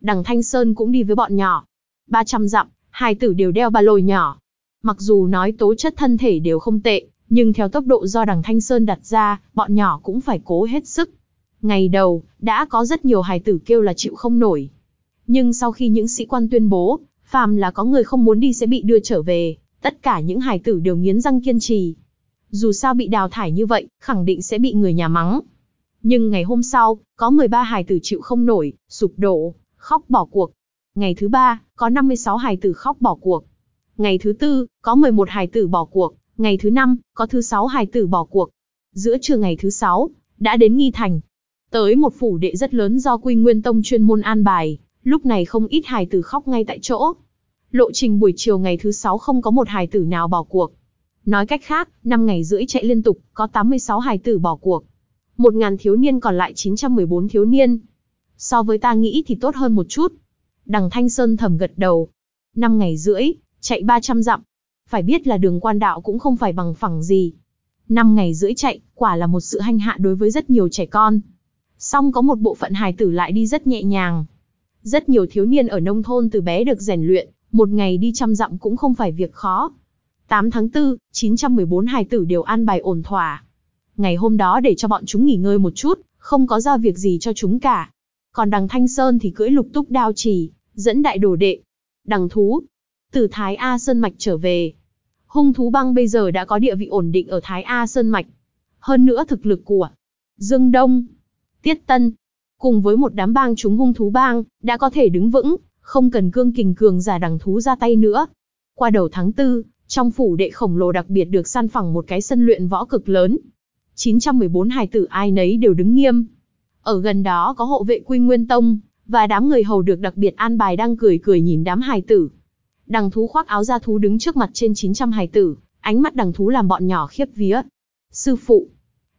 Đằng Thanh Sơn cũng đi với bọn nhỏ. 300 dặm, hài tử đều đeo ba lồi nhỏ. Mặc dù nói tố chất thân thể đều không tệ, nhưng theo tốc độ do đằng Thanh Sơn đặt ra, bọn nhỏ cũng phải cố hết sức. Ngày đầu, đã có rất nhiều hài tử kêu là chịu không nổi. Nhưng sau khi những sĩ quan tuyên bố, phàm là có người không muốn đi sẽ bị đưa trở về, tất cả những hài tử đều nghiến răng kiên trì. Dù sao bị đào thải như vậy, khẳng định sẽ bị người nhà mắng. Nhưng ngày hôm sau, có 13 hài tử chịu không nổi, sụp đổ, khóc bỏ cuộc. Ngày thứ ba, có 56 hài tử khóc bỏ cuộc. Ngày thứ tư, có 11 hài tử bỏ cuộc. Ngày thứ năm, có thứ sáu hài tử bỏ cuộc. Giữa trưa ngày thứ sáu, đã đến nghi thành. Tới một phủ đệ rất lớn do Quy Nguyên Tông chuyên môn an bài, lúc này không ít hài tử khóc ngay tại chỗ. Lộ trình buổi chiều ngày thứ sáu không có một hài tử nào bỏ cuộc. Nói cách khác, 5 ngày rưỡi chạy liên tục, có 86 hài tử bỏ cuộc. một ngàn thiếu niên còn lại 914 thiếu niên. So với ta nghĩ thì tốt hơn một chút. Đằng Thanh Sơn thầm gật đầu. Năm ngày rưỡi, chạy 300 dặm. Phải biết là đường quan đạo cũng không phải bằng phẳng gì. Năm ngày rưỡi chạy, quả là một sự hanh hạ đối với rất nhiều trẻ con. Song có một bộ phận hài tử lại đi rất nhẹ nhàng. Rất nhiều thiếu niên ở nông thôn từ bé được rèn luyện, một ngày đi trăm dặm cũng không phải việc khó. 8 tháng 4, 914 hài tử đều an bài ổn thỏa. Ngày hôm đó để cho bọn chúng nghỉ ngơi một chút, không có ra việc gì cho chúng cả. Còn đằng Thanh Sơn thì cưỡi lục túc đao trì, dẫn đại đồ đệ. Đằng thú, từ Thái A Sơn Mạch trở về. Hung thú băng bây giờ đã có địa vị ổn định ở Thái A Sơn Mạch. Hơn nữa thực lực của Dương Đông, Tiết Tân, cùng với một đám bang chúng hung thú bang, đã có thể đứng vững, không cần cương kình cường giả đằng thú ra tay nữa. Qua đầu tháng 4, trong phủ đệ khổng lồ đặc biệt được san phẳng một cái sân luyện võ cực lớn. 914 hài tử ai nấy đều đứng nghiêm. Ở gần đó có hộ vệ Quy Nguyên Tông, và đám người hầu được đặc biệt an bài đang cười cười nhìn đám hài tử. Đằng thú khoác áo da thú đứng trước mặt trên 900 hài tử, ánh mắt đằng thú làm bọn nhỏ khiếp vía. Sư phụ.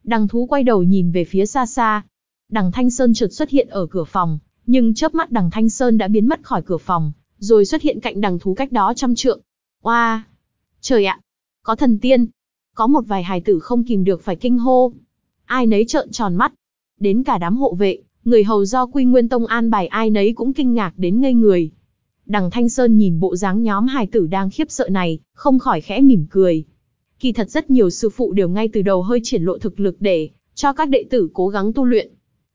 Đằng thú quay đầu nhìn về phía xa xa. Đằng Thanh Sơn chợt xuất hiện ở cửa phòng, nhưng chớp mắt đằng Thanh Sơn đã biến mất khỏi cửa phòng, rồi xuất hiện cạnh đằng thú cách đó trăm trượng. Oa! Wow. Trời ạ! Có thần tiên! Có một vài hài tử không kìm được phải kinh hô. Ai nấy trợn tròn mắt. Đến cả đám hộ vệ, người hầu do Quy Nguyên Tông an bài ai nấy cũng kinh ngạc đến ngây người. Đằng Thanh Sơn nhìn bộ dáng nhóm hài tử đang khiếp sợ này, không khỏi khẽ mỉm cười. Kỳ thật rất nhiều sư phụ đều ngay từ đầu hơi triển lộ thực lực để cho các đệ tử cố gắng tu luyện.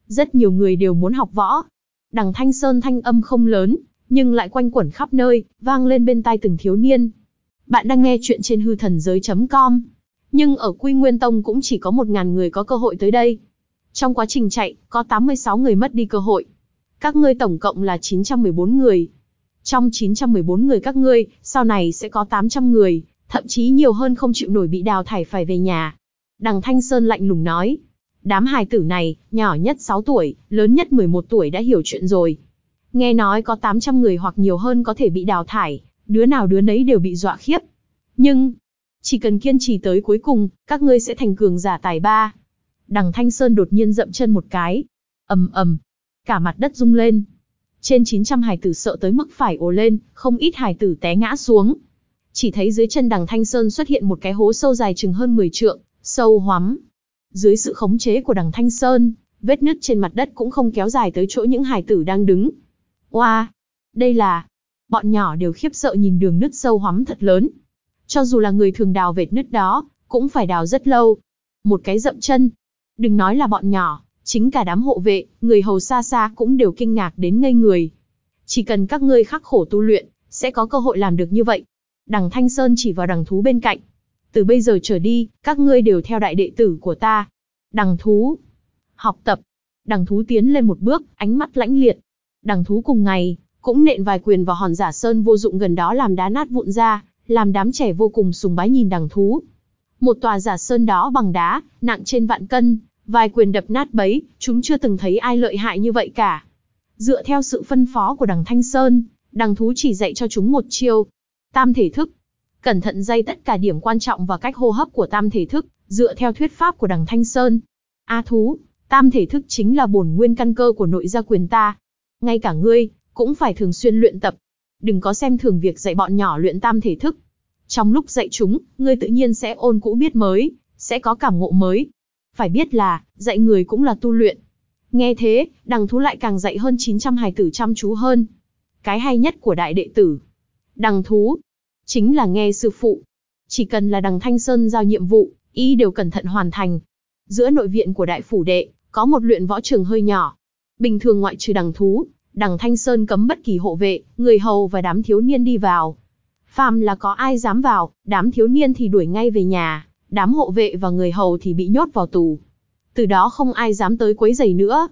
Rất nhiều người đều muốn học võ. Đằng Thanh Sơn thanh âm không lớn, nhưng lại quanh quẩn khắp nơi, vang lên bên tai từng thiếu niên. Bạn đang nghe chuyện trên hư thần giới.com. Nhưng ở Quy Nguyên Tông cũng chỉ có 1.000 người có cơ hội tới đây. Trong quá trình chạy, có 86 người mất đi cơ hội. Các ngươi tổng cộng là 914 người. Trong 914 người các ngươi, sau này sẽ có 800 người, thậm chí nhiều hơn không chịu nổi bị đào thải phải về nhà. Đằng Thanh Sơn lạnh lùng nói. Đám hài tử này, nhỏ nhất 6 tuổi, lớn nhất 11 tuổi đã hiểu chuyện rồi. Nghe nói có 800 người hoặc nhiều hơn có thể bị đào thải, đứa nào đứa nấy đều bị dọa khiếp. Nhưng, chỉ cần kiên trì tới cuối cùng, các ngươi sẽ thành cường giả tài ba. Đằng Thanh Sơn đột nhiên dậm chân một cái. ầm ầm, cả mặt đất rung lên. Trên 900 hải tử sợ tới mức phải ồ lên, không ít hải tử té ngã xuống. Chỉ thấy dưới chân đằng Thanh Sơn xuất hiện một cái hố sâu dài chừng hơn 10 trượng, sâu hoắm. Dưới sự khống chế của đằng Thanh Sơn, vết nứt trên mặt đất cũng không kéo dài tới chỗ những hải tử đang đứng. Oa, wow, đây là... Bọn nhỏ đều khiếp sợ nhìn đường nứt sâu hoắm thật lớn. Cho dù là người thường đào vệt nứt đó, cũng phải đào rất lâu. Một cái dậm chân. Đừng nói là bọn nhỏ, chính cả đám hộ vệ, người hầu xa xa cũng đều kinh ngạc đến ngây người. Chỉ cần các ngươi khắc khổ tu luyện, sẽ có cơ hội làm được như vậy. Đằng Thanh Sơn chỉ vào đằng thú bên cạnh. Từ bây giờ trở đi, các ngươi đều theo đại đệ tử của ta. Đằng thú. Học tập. Đằng thú tiến lên một bước, ánh mắt lãnh liệt. Đằng thú cùng ngày, cũng nện vài quyền vào hòn giả sơn vô dụng gần đó làm đá nát vụn ra, làm đám trẻ vô cùng sùng bái nhìn đằng thú. Một tòa giả sơn đó bằng đá, nặng trên vạn cân, vài quyền đập nát bấy, chúng chưa từng thấy ai lợi hại như vậy cả. Dựa theo sự phân phó của đằng Thanh Sơn, đằng thú chỉ dạy cho chúng một chiêu. Tam thể thức. Cẩn thận dây tất cả điểm quan trọng và cách hô hấp của tam thể thức, dựa theo thuyết pháp của đằng Thanh Sơn. A thú, tam thể thức chính là bổn nguyên căn cơ của nội gia quyền ta. Ngay cả ngươi, cũng phải thường xuyên luyện tập, đừng có xem thường việc dạy bọn nhỏ luyện tam thể thức. Trong lúc dạy chúng, ngươi tự nhiên sẽ ôn cũ biết mới, sẽ có cảm ngộ mới. Phải biết là, dạy người cũng là tu luyện. Nghe thế, đằng thú lại càng dạy hơn 900 hài tử chăm chú hơn. Cái hay nhất của đại đệ tử. Đằng thú, chính là nghe sư phụ. Chỉ cần là đằng Thanh Sơn giao nhiệm vụ, y đều cẩn thận hoàn thành. Giữa nội viện của đại phủ đệ, có một luyện võ trường hơi nhỏ. Bình thường ngoại trừ đằng thú, đằng Thanh Sơn cấm bất kỳ hộ vệ, người hầu và đám thiếu niên đi vào. Phàm là có ai dám vào, đám thiếu niên thì đuổi ngay về nhà, đám hộ vệ và người hầu thì bị nhốt vào tù. Từ đó không ai dám tới quấy giày nữa.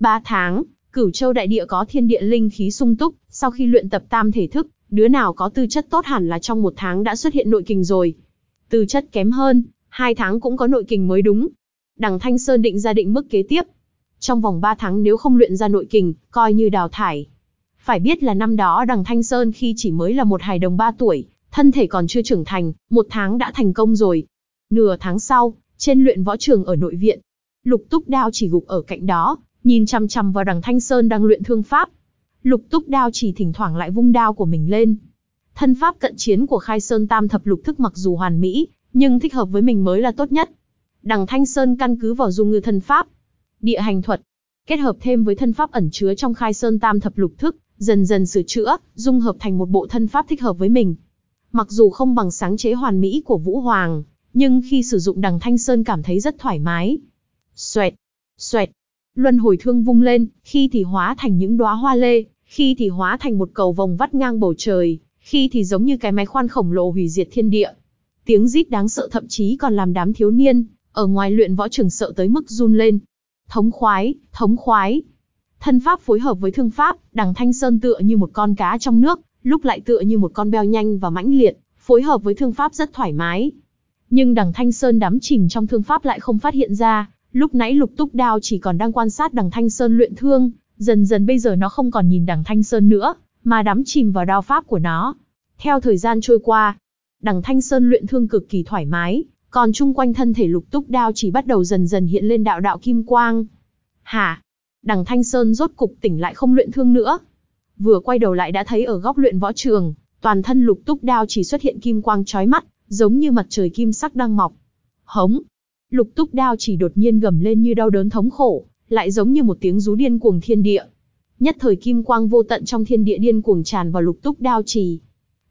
Ba tháng, cửu châu đại địa có thiên địa linh khí sung túc, sau khi luyện tập tam thể thức, đứa nào có tư chất tốt hẳn là trong một tháng đã xuất hiện nội kình rồi. Tư chất kém hơn, hai tháng cũng có nội kình mới đúng. Đằng Thanh Sơn định ra định mức kế tiếp, trong vòng 3 tháng nếu không luyện ra nội kình, coi như đào thải. Phải biết là năm đó đằng Thanh Sơn khi chỉ mới là một hài đồng 3 tuổi, thân thể còn chưa trưởng thành, một tháng đã thành công rồi. Nửa tháng sau, trên luyện võ trường ở nội viện, Lục túc đao chỉ gục ở cạnh đó, nhìn chằm chằm vào đằng Thanh Sơn đang luyện thương pháp. Lục túc đao chỉ thỉnh thoảng lại vung đao của mình lên. Thân pháp cận chiến của khai sơn tam thập lục thức mặc dù hoàn mỹ, nhưng thích hợp với mình mới là tốt nhất. Đằng Thanh Sơn căn cứ vào dung ngư thân pháp, địa hành thuật, kết hợp thêm với thân pháp ẩn chứa trong khai sơn tam thập lục thức, dần dần sửa chữa, dung hợp thành một bộ thân pháp thích hợp với mình. Mặc dù không bằng sáng chế hoàn mỹ của Vũ Hoàng, nhưng khi sử dụng đằng Thanh Sơn cảm thấy rất thoải mái. Xoẹt, xoẹt, luân hồi thương vung lên, khi thì hóa thành những đóa hoa lê, khi thì hóa thành một cầu vòng vắt ngang bầu trời, khi thì giống như cái máy khoan khổng lồ hủy diệt thiên địa. Tiếng rít đáng sợ thậm chí còn làm đám thiếu niên, ở ngoài luyện võ trường sợ tới mức run lên. Thống khoái, thống khoái. Thân pháp phối hợp với thương pháp, đằng Thanh Sơn tựa như một con cá trong nước, lúc lại tựa như một con beo nhanh và mãnh liệt, phối hợp với thương pháp rất thoải mái. Nhưng đằng Thanh Sơn đắm chìm trong thương pháp lại không phát hiện ra, lúc nãy lục túc đao chỉ còn đang quan sát đằng Thanh Sơn luyện thương, dần dần bây giờ nó không còn nhìn đằng Thanh Sơn nữa, mà đắm chìm vào đao pháp của nó. Theo thời gian trôi qua, đằng Thanh Sơn luyện thương cực kỳ thoải mái, còn chung quanh thân thể lục túc đao chỉ bắt đầu dần dần hiện lên đạo đạo kim quang. Hả? Đằng Thanh Sơn rốt cục tỉnh lại không luyện thương nữa. Vừa quay đầu lại đã thấy ở góc luyện võ trường, toàn thân lục túc đao chỉ xuất hiện kim quang chói mắt, giống như mặt trời kim sắc đang mọc. Hống! Lục túc đao chỉ đột nhiên gầm lên như đau đớn thống khổ, lại giống như một tiếng rú điên cuồng thiên địa. Nhất thời kim quang vô tận trong thiên địa điên cuồng tràn vào lục túc đao trì.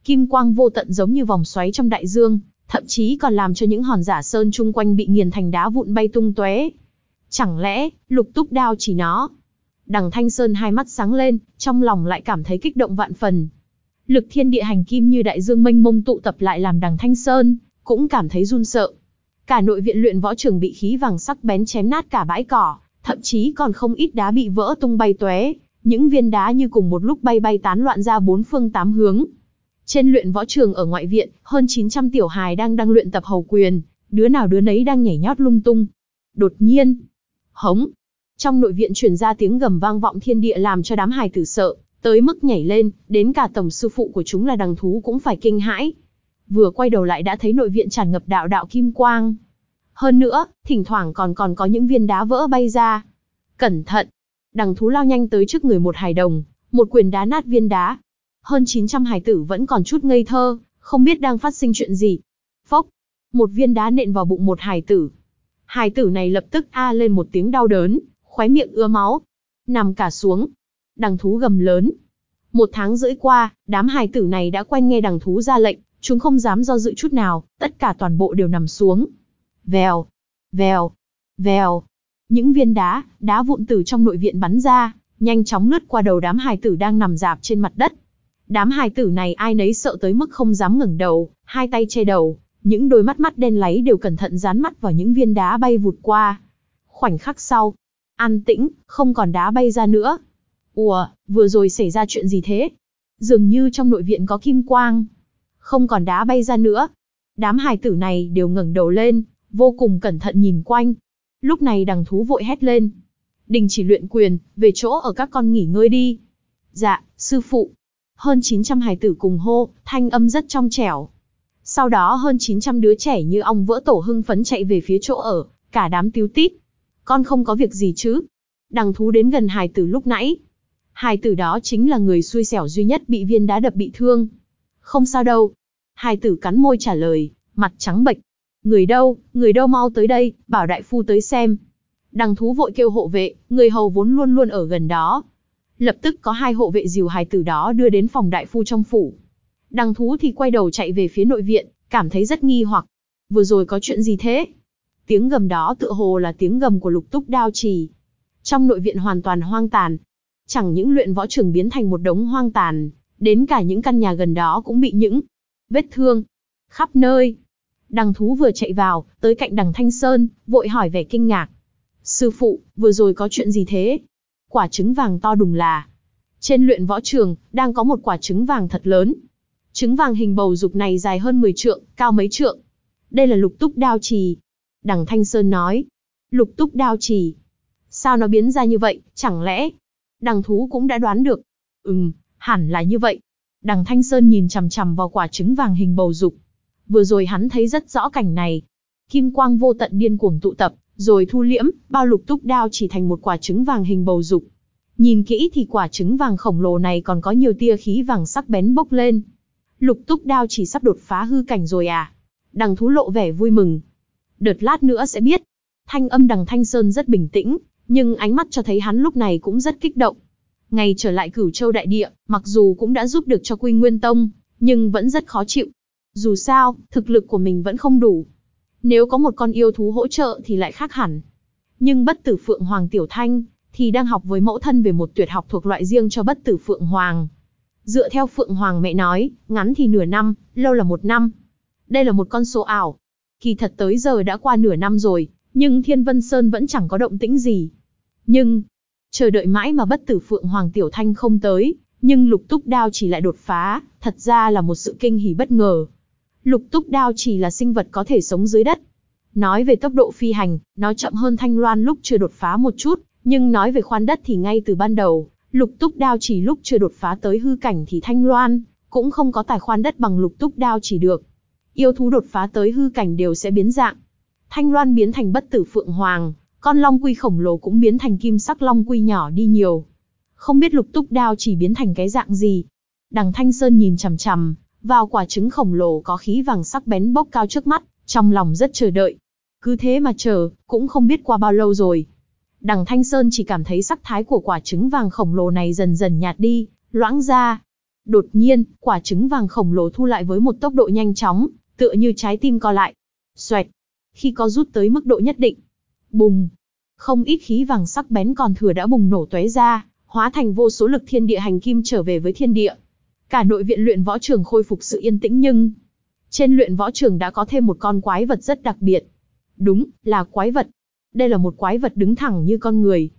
Kim quang vô tận giống như vòng xoáy trong đại dương, thậm chí còn làm cho những hòn giả sơn chung quanh bị nghiền thành đá vụn bay tung tóe. Chẳng lẽ, lục túc đao chỉ nó? Đằng Thanh Sơn hai mắt sáng lên, trong lòng lại cảm thấy kích động vạn phần. Lực thiên địa hành kim như đại dương mênh mông tụ tập lại làm đằng Thanh Sơn, cũng cảm thấy run sợ. Cả nội viện luyện võ trường bị khí vàng sắc bén chém nát cả bãi cỏ, thậm chí còn không ít đá bị vỡ tung bay tóe, những viên đá như cùng một lúc bay bay tán loạn ra bốn phương tám hướng. Trên luyện võ trường ở ngoại viện, hơn 900 tiểu hài đang đang luyện tập hầu quyền, đứa nào đứa nấy đang nhảy nhót lung tung. Đột nhiên, hống, trong nội viện truyền ra tiếng gầm vang vọng thiên địa làm cho đám hài tử sợ, tới mức nhảy lên, đến cả tổng sư phụ của chúng là đằng thú cũng phải kinh hãi. Vừa quay đầu lại đã thấy nội viện tràn ngập đạo đạo kim quang. Hơn nữa, thỉnh thoảng còn còn có những viên đá vỡ bay ra. Cẩn thận! Đằng thú lao nhanh tới trước người một hài đồng, một quyền đá nát viên đá, hơn 900 hài tử vẫn còn chút ngây thơ, không biết đang phát sinh chuyện gì. Phốc, một viên đá nện vào bụng một hài tử. Hài tử này lập tức a lên một tiếng đau đớn, khóe miệng ứa máu, nằm cả xuống. Đằng thú gầm lớn. Một tháng rưỡi qua, đám hài tử này đã quen nghe đằng thú ra lệnh, chúng không dám do dự chút nào, tất cả toàn bộ đều nằm xuống. Vèo, vèo, vèo. Những viên đá, đá vụn từ trong nội viện bắn ra, nhanh chóng lướt qua đầu đám hài tử đang nằm dạp trên mặt đất. Đám hài tử này ai nấy sợ tới mức không dám ngẩng đầu, hai tay che đầu, những đôi mắt mắt đen láy đều cẩn thận dán mắt vào những viên đá bay vụt qua. Khoảnh khắc sau, an tĩnh, không còn đá bay ra nữa. Ủa, vừa rồi xảy ra chuyện gì thế? Dường như trong nội viện có kim quang. Không còn đá bay ra nữa. Đám hài tử này đều ngẩng đầu lên, vô cùng cẩn thận nhìn quanh. Lúc này đằng thú vội hét lên. Đình chỉ luyện quyền, về chỗ ở các con nghỉ ngơi đi. Dạ, sư phụ hơn 900 hài tử cùng hô, thanh âm rất trong trẻo. Sau đó hơn 900 đứa trẻ như ong vỡ tổ hưng phấn chạy về phía chỗ ở, cả đám tiếu tít. Con không có việc gì chứ? Đằng thú đến gần hài tử lúc nãy. Hài tử đó chính là người xui xẻo duy nhất bị viên đá đập bị thương. Không sao đâu. Hài tử cắn môi trả lời, mặt trắng bệch. Người đâu, người đâu mau tới đây, bảo đại phu tới xem. Đằng thú vội kêu hộ vệ, người hầu vốn luôn luôn ở gần đó, Lập tức có hai hộ vệ dìu hài tử đó đưa đến phòng đại phu trong phủ. Đằng thú thì quay đầu chạy về phía nội viện, cảm thấy rất nghi hoặc. Vừa rồi có chuyện gì thế? Tiếng gầm đó tựa hồ là tiếng gầm của lục túc đao trì. Trong nội viện hoàn toàn hoang tàn. Chẳng những luyện võ trường biến thành một đống hoang tàn, đến cả những căn nhà gần đó cũng bị những vết thương khắp nơi. Đằng thú vừa chạy vào, tới cạnh đằng Thanh Sơn, vội hỏi vẻ kinh ngạc. Sư phụ, vừa rồi có chuyện gì thế? quả trứng vàng to đùng là. Trên luyện võ trường, đang có một quả trứng vàng thật lớn. Trứng vàng hình bầu dục này dài hơn 10 trượng, cao mấy trượng. Đây là lục túc đao trì. Đằng Thanh Sơn nói. Lục túc đao trì. Sao nó biến ra như vậy, chẳng lẽ? Đằng thú cũng đã đoán được. Ừm, hẳn là như vậy. Đằng Thanh Sơn nhìn chằm chằm vào quả trứng vàng hình bầu dục. Vừa rồi hắn thấy rất rõ cảnh này. Kim quang vô tận điên cuồng tụ tập, Rồi thu liễm, bao lục túc đao chỉ thành một quả trứng vàng hình bầu dục. Nhìn kỹ thì quả trứng vàng khổng lồ này còn có nhiều tia khí vàng sắc bén bốc lên. Lục túc đao chỉ sắp đột phá hư cảnh rồi à? Đằng thú lộ vẻ vui mừng. Đợt lát nữa sẽ biết. Thanh âm đằng Thanh Sơn rất bình tĩnh, nhưng ánh mắt cho thấy hắn lúc này cũng rất kích động. Ngày trở lại cửu châu đại địa, mặc dù cũng đã giúp được cho Quy Nguyên Tông, nhưng vẫn rất khó chịu. Dù sao, thực lực của mình vẫn không đủ. Nếu có một con yêu thú hỗ trợ thì lại khác hẳn. Nhưng bất tử Phượng Hoàng Tiểu Thanh, thì đang học với mẫu thân về một tuyệt học thuộc loại riêng cho bất tử Phượng Hoàng. Dựa theo Phượng Hoàng mẹ nói, ngắn thì nửa năm, lâu là một năm. Đây là một con số ảo. Kỳ thật tới giờ đã qua nửa năm rồi, nhưng Thiên Vân Sơn vẫn chẳng có động tĩnh gì. Nhưng, chờ đợi mãi mà bất tử Phượng Hoàng Tiểu Thanh không tới, nhưng lục túc đao chỉ lại đột phá, thật ra là một sự kinh hỉ bất ngờ. Lục túc đao chỉ là sinh vật có thể sống dưới đất. Nói về tốc độ phi hành, nó chậm hơn thanh loan lúc chưa đột phá một chút, nhưng nói về khoan đất thì ngay từ ban đầu, lục túc đao chỉ lúc chưa đột phá tới hư cảnh thì thanh loan, cũng không có tài khoan đất bằng lục túc đao chỉ được. Yêu thú đột phá tới hư cảnh đều sẽ biến dạng. Thanh loan biến thành bất tử phượng hoàng, con long quy khổng lồ cũng biến thành kim sắc long quy nhỏ đi nhiều. Không biết lục túc đao chỉ biến thành cái dạng gì. Đằng Thanh Sơn nhìn chằm chằm, vào quả trứng khổng lồ có khí vàng sắc bén bốc cao trước mắt, trong lòng rất chờ đợi. Cứ thế mà chờ, cũng không biết qua bao lâu rồi. Đằng Thanh Sơn chỉ cảm thấy sắc thái của quả trứng vàng khổng lồ này dần dần nhạt đi, loãng ra. Đột nhiên, quả trứng vàng khổng lồ thu lại với một tốc độ nhanh chóng, tựa như trái tim co lại. Xoẹt. Khi có rút tới mức độ nhất định. Bùng. Không ít khí vàng sắc bén còn thừa đã bùng nổ tóe ra, hóa thành vô số lực thiên địa hành kim trở về với thiên địa. Cả nội viện luyện võ trường khôi phục sự yên tĩnh nhưng trên luyện võ trường đã có thêm một con quái vật rất đặc biệt. Đúng, là quái vật. Đây là một quái vật đứng thẳng như con người.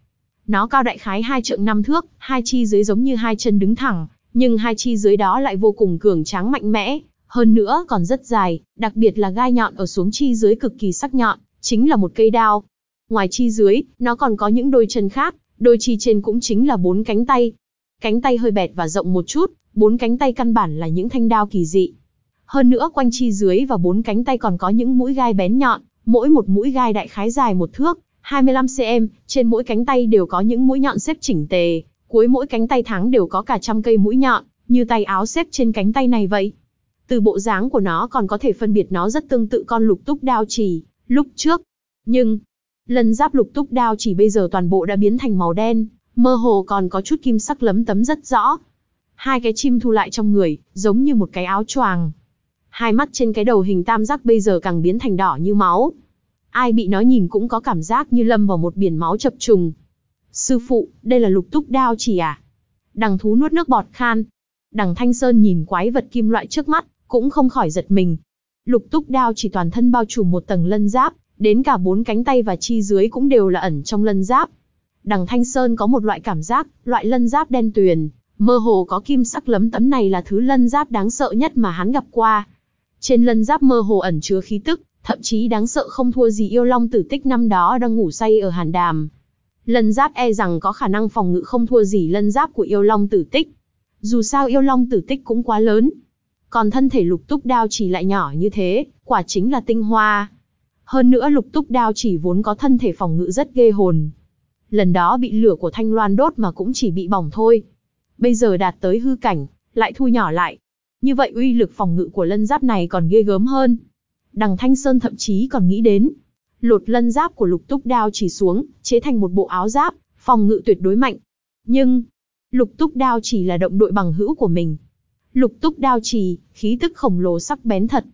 Nó cao đại khái hai trượng năm thước, hai chi dưới giống như hai chân đứng thẳng, nhưng hai chi dưới đó lại vô cùng cường tráng mạnh mẽ, hơn nữa còn rất dài, đặc biệt là gai nhọn ở xuống chi dưới cực kỳ sắc nhọn, chính là một cây đao. Ngoài chi dưới, nó còn có những đôi chân khác, đôi chi trên cũng chính là bốn cánh tay. Cánh tay hơi bẹt và rộng một chút, bốn cánh tay căn bản là những thanh đao kỳ dị. Hơn nữa quanh chi dưới và bốn cánh tay còn có những mũi gai bén nhọn, mỗi một mũi gai đại khái dài một thước, 25cm, trên mỗi cánh tay đều có những mũi nhọn xếp chỉnh tề, cuối mỗi cánh tay thắng đều có cả trăm cây mũi nhọn, như tay áo xếp trên cánh tay này vậy. Từ bộ dáng của nó còn có thể phân biệt nó rất tương tự con lục túc đao trì lúc trước. Nhưng, lần giáp lục túc đao chỉ bây giờ toàn bộ đã biến thành màu đen, mơ hồ còn có chút kim sắc lấm tấm rất rõ. Hai cái chim thu lại trong người, giống như một cái áo choàng. Hai mắt trên cái đầu hình tam giác bây giờ càng biến thành đỏ như máu. Ai bị nó nhìn cũng có cảm giác như lâm vào một biển máu chập trùng. Sư phụ, đây là lục túc đao chỉ à? Đằng thú nuốt nước bọt khan. Đằng Thanh Sơn nhìn quái vật kim loại trước mắt, cũng không khỏi giật mình. Lục túc đao chỉ toàn thân bao trùm một tầng lân giáp, đến cả bốn cánh tay và chi dưới cũng đều là ẩn trong lân giáp. Đằng Thanh Sơn có một loại cảm giác, loại lân giáp đen tuyền, mơ hồ có kim sắc lấm tấm này là thứ lân giáp đáng sợ nhất mà hắn gặp qua. Trên lân giáp mơ hồ ẩn chứa khí tức, thậm chí đáng sợ không thua gì yêu long tử tích năm đó đang ngủ say ở hàn đàm. Lân giáp e rằng có khả năng phòng ngự không thua gì lân giáp của yêu long tử tích. Dù sao yêu long tử tích cũng quá lớn, còn thân thể lục túc đao chỉ lại nhỏ như thế, quả chính là tinh hoa. Hơn nữa lục túc đao chỉ vốn có thân thể phòng ngự rất ghê hồn. Lần đó bị lửa của thanh loan đốt mà cũng chỉ bị bỏng thôi. Bây giờ đạt tới hư cảnh, lại thu nhỏ lại. Như vậy uy lực phòng ngự của lân giáp này còn ghê gớm hơn. Đằng Thanh Sơn thậm chí còn nghĩ đến. Lột lân giáp của lục túc đao chỉ xuống, chế thành một bộ áo giáp, phòng ngự tuyệt đối mạnh. Nhưng, lục túc đao chỉ là động đội bằng hữu của mình. Lục túc đao trì, khí tức khổng lồ sắc bén thật.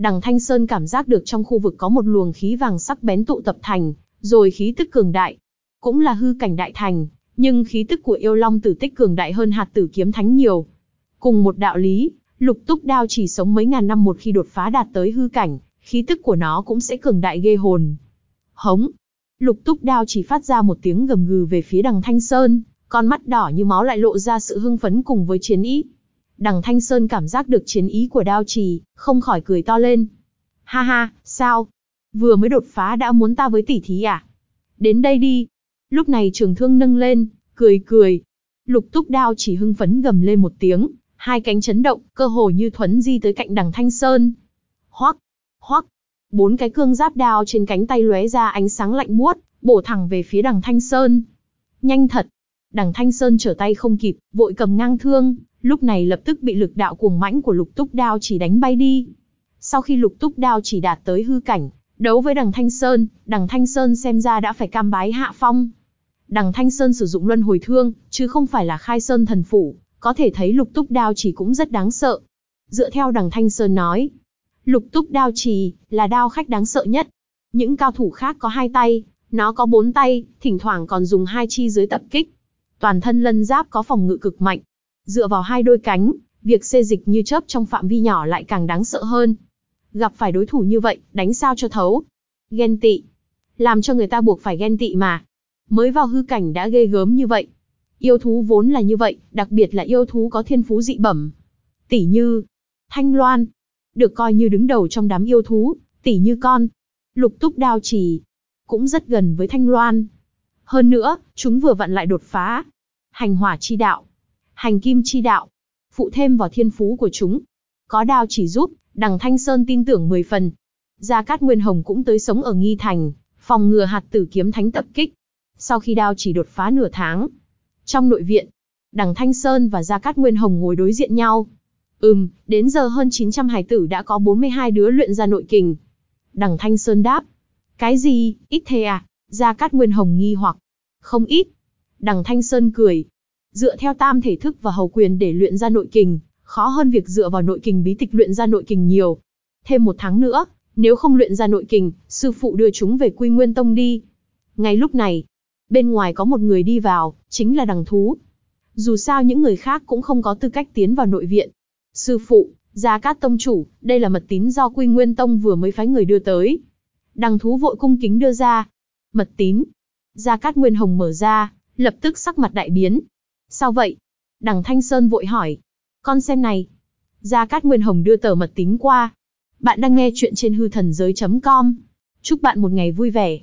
Đằng Thanh Sơn cảm giác được trong khu vực có một luồng khí vàng sắc bén tụ tập thành, rồi khí tức cường đại. Cũng là hư cảnh đại thành, nhưng khí tức của yêu long tử tích cường đại hơn hạt tử kiếm thánh nhiều. Cùng một đạo lý, lục túc đao chỉ sống mấy ngàn năm một khi đột phá đạt tới hư cảnh, khí tức của nó cũng sẽ cường đại ghê hồn. Hống! Lục túc đao chỉ phát ra một tiếng gầm gừ về phía đằng Thanh Sơn, con mắt đỏ như máu lại lộ ra sự hưng phấn cùng với chiến ý. Đằng Thanh Sơn cảm giác được chiến ý của đao trì, không khỏi cười to lên. Ha ha, sao? Vừa mới đột phá đã muốn ta với tỷ thí à? Đến đây đi. Lúc này trường thương nâng lên, cười cười. Lục túc đao chỉ hưng phấn gầm lên một tiếng, hai cánh chấn động, cơ hồ như thuấn di tới cạnh đằng Thanh Sơn. Hoắc, hoắc, Bốn cái cương giáp đao trên cánh tay lóe ra ánh sáng lạnh buốt, bổ thẳng về phía đằng Thanh Sơn. Nhanh thật! Đằng Thanh Sơn trở tay không kịp, vội cầm ngang thương, lúc này lập tức bị lực đạo cuồng mãnh của lục túc đao chỉ đánh bay đi. Sau khi lục túc đao chỉ đạt tới hư cảnh, đấu với đằng Thanh Sơn, đằng Thanh Sơn xem ra đã phải cam bái hạ phong. Đằng Thanh Sơn sử dụng luân hồi thương, chứ không phải là khai sơn thần phủ, có thể thấy lục túc đao chỉ cũng rất đáng sợ. Dựa theo đằng Thanh Sơn nói, lục túc đao trì là đao khách đáng sợ nhất. Những cao thủ khác có hai tay, nó có bốn tay, thỉnh thoảng còn dùng hai chi dưới tập kích. Toàn thân lân giáp có phòng ngự cực mạnh. Dựa vào hai đôi cánh, việc xê dịch như chớp trong phạm vi nhỏ lại càng đáng sợ hơn. Gặp phải đối thủ như vậy, đánh sao cho thấu. Ghen tị. Làm cho người ta buộc phải ghen tị mà. Mới vào hư cảnh đã ghê gớm như vậy. Yêu thú vốn là như vậy, đặc biệt là yêu thú có thiên phú dị bẩm. Tỷ như, Thanh Loan, được coi như đứng đầu trong đám yêu thú, tỷ như con. Lục túc đao trì, cũng rất gần với Thanh Loan. Hơn nữa, chúng vừa vặn lại đột phá. Hành hỏa chi đạo, hành kim chi đạo, phụ thêm vào thiên phú của chúng. Có đao chỉ giúp, đằng Thanh Sơn tin tưởng 10 phần. Gia Cát Nguyên Hồng cũng tới sống ở Nghi Thành, phòng ngừa hạt tử kiếm thánh tập kích. Sau khi đao chỉ đột phá nửa tháng, trong nội viện, đằng Thanh Sơn và Gia Cát Nguyên Hồng ngồi đối diện nhau. Ừm, đến giờ hơn 900 Hải tử đã có 42 đứa luyện ra nội kình. Đằng Thanh Sơn đáp. Cái gì, ít thế à? Gia Cát Nguyên Hồng nghi hoặc. Không ít. Đằng Thanh Sơn cười. Dựa theo tam thể thức và hầu quyền để luyện ra nội kình, khó hơn việc dựa vào nội kình bí tịch luyện ra nội kình nhiều. Thêm một tháng nữa, nếu không luyện ra nội kình, sư phụ đưa chúng về Quy Nguyên Tông đi. Ngay lúc này, bên ngoài có một người đi vào, chính là đằng thú. Dù sao những người khác cũng không có tư cách tiến vào nội viện. Sư phụ, Gia Cát Tông chủ, đây là mật tín do Quy Nguyên Tông vừa mới phái người đưa tới. Đằng thú vội cung kính đưa ra. Mật tín. Gia Cát Nguyên Hồng mở ra, lập tức sắc mặt đại biến. Sao vậy? Đằng Thanh Sơn vội hỏi. Con xem này. Gia Cát Nguyên Hồng đưa tờ mật tín qua. Bạn đang nghe chuyện trên hư thần giới.com. Chúc bạn một ngày vui vẻ.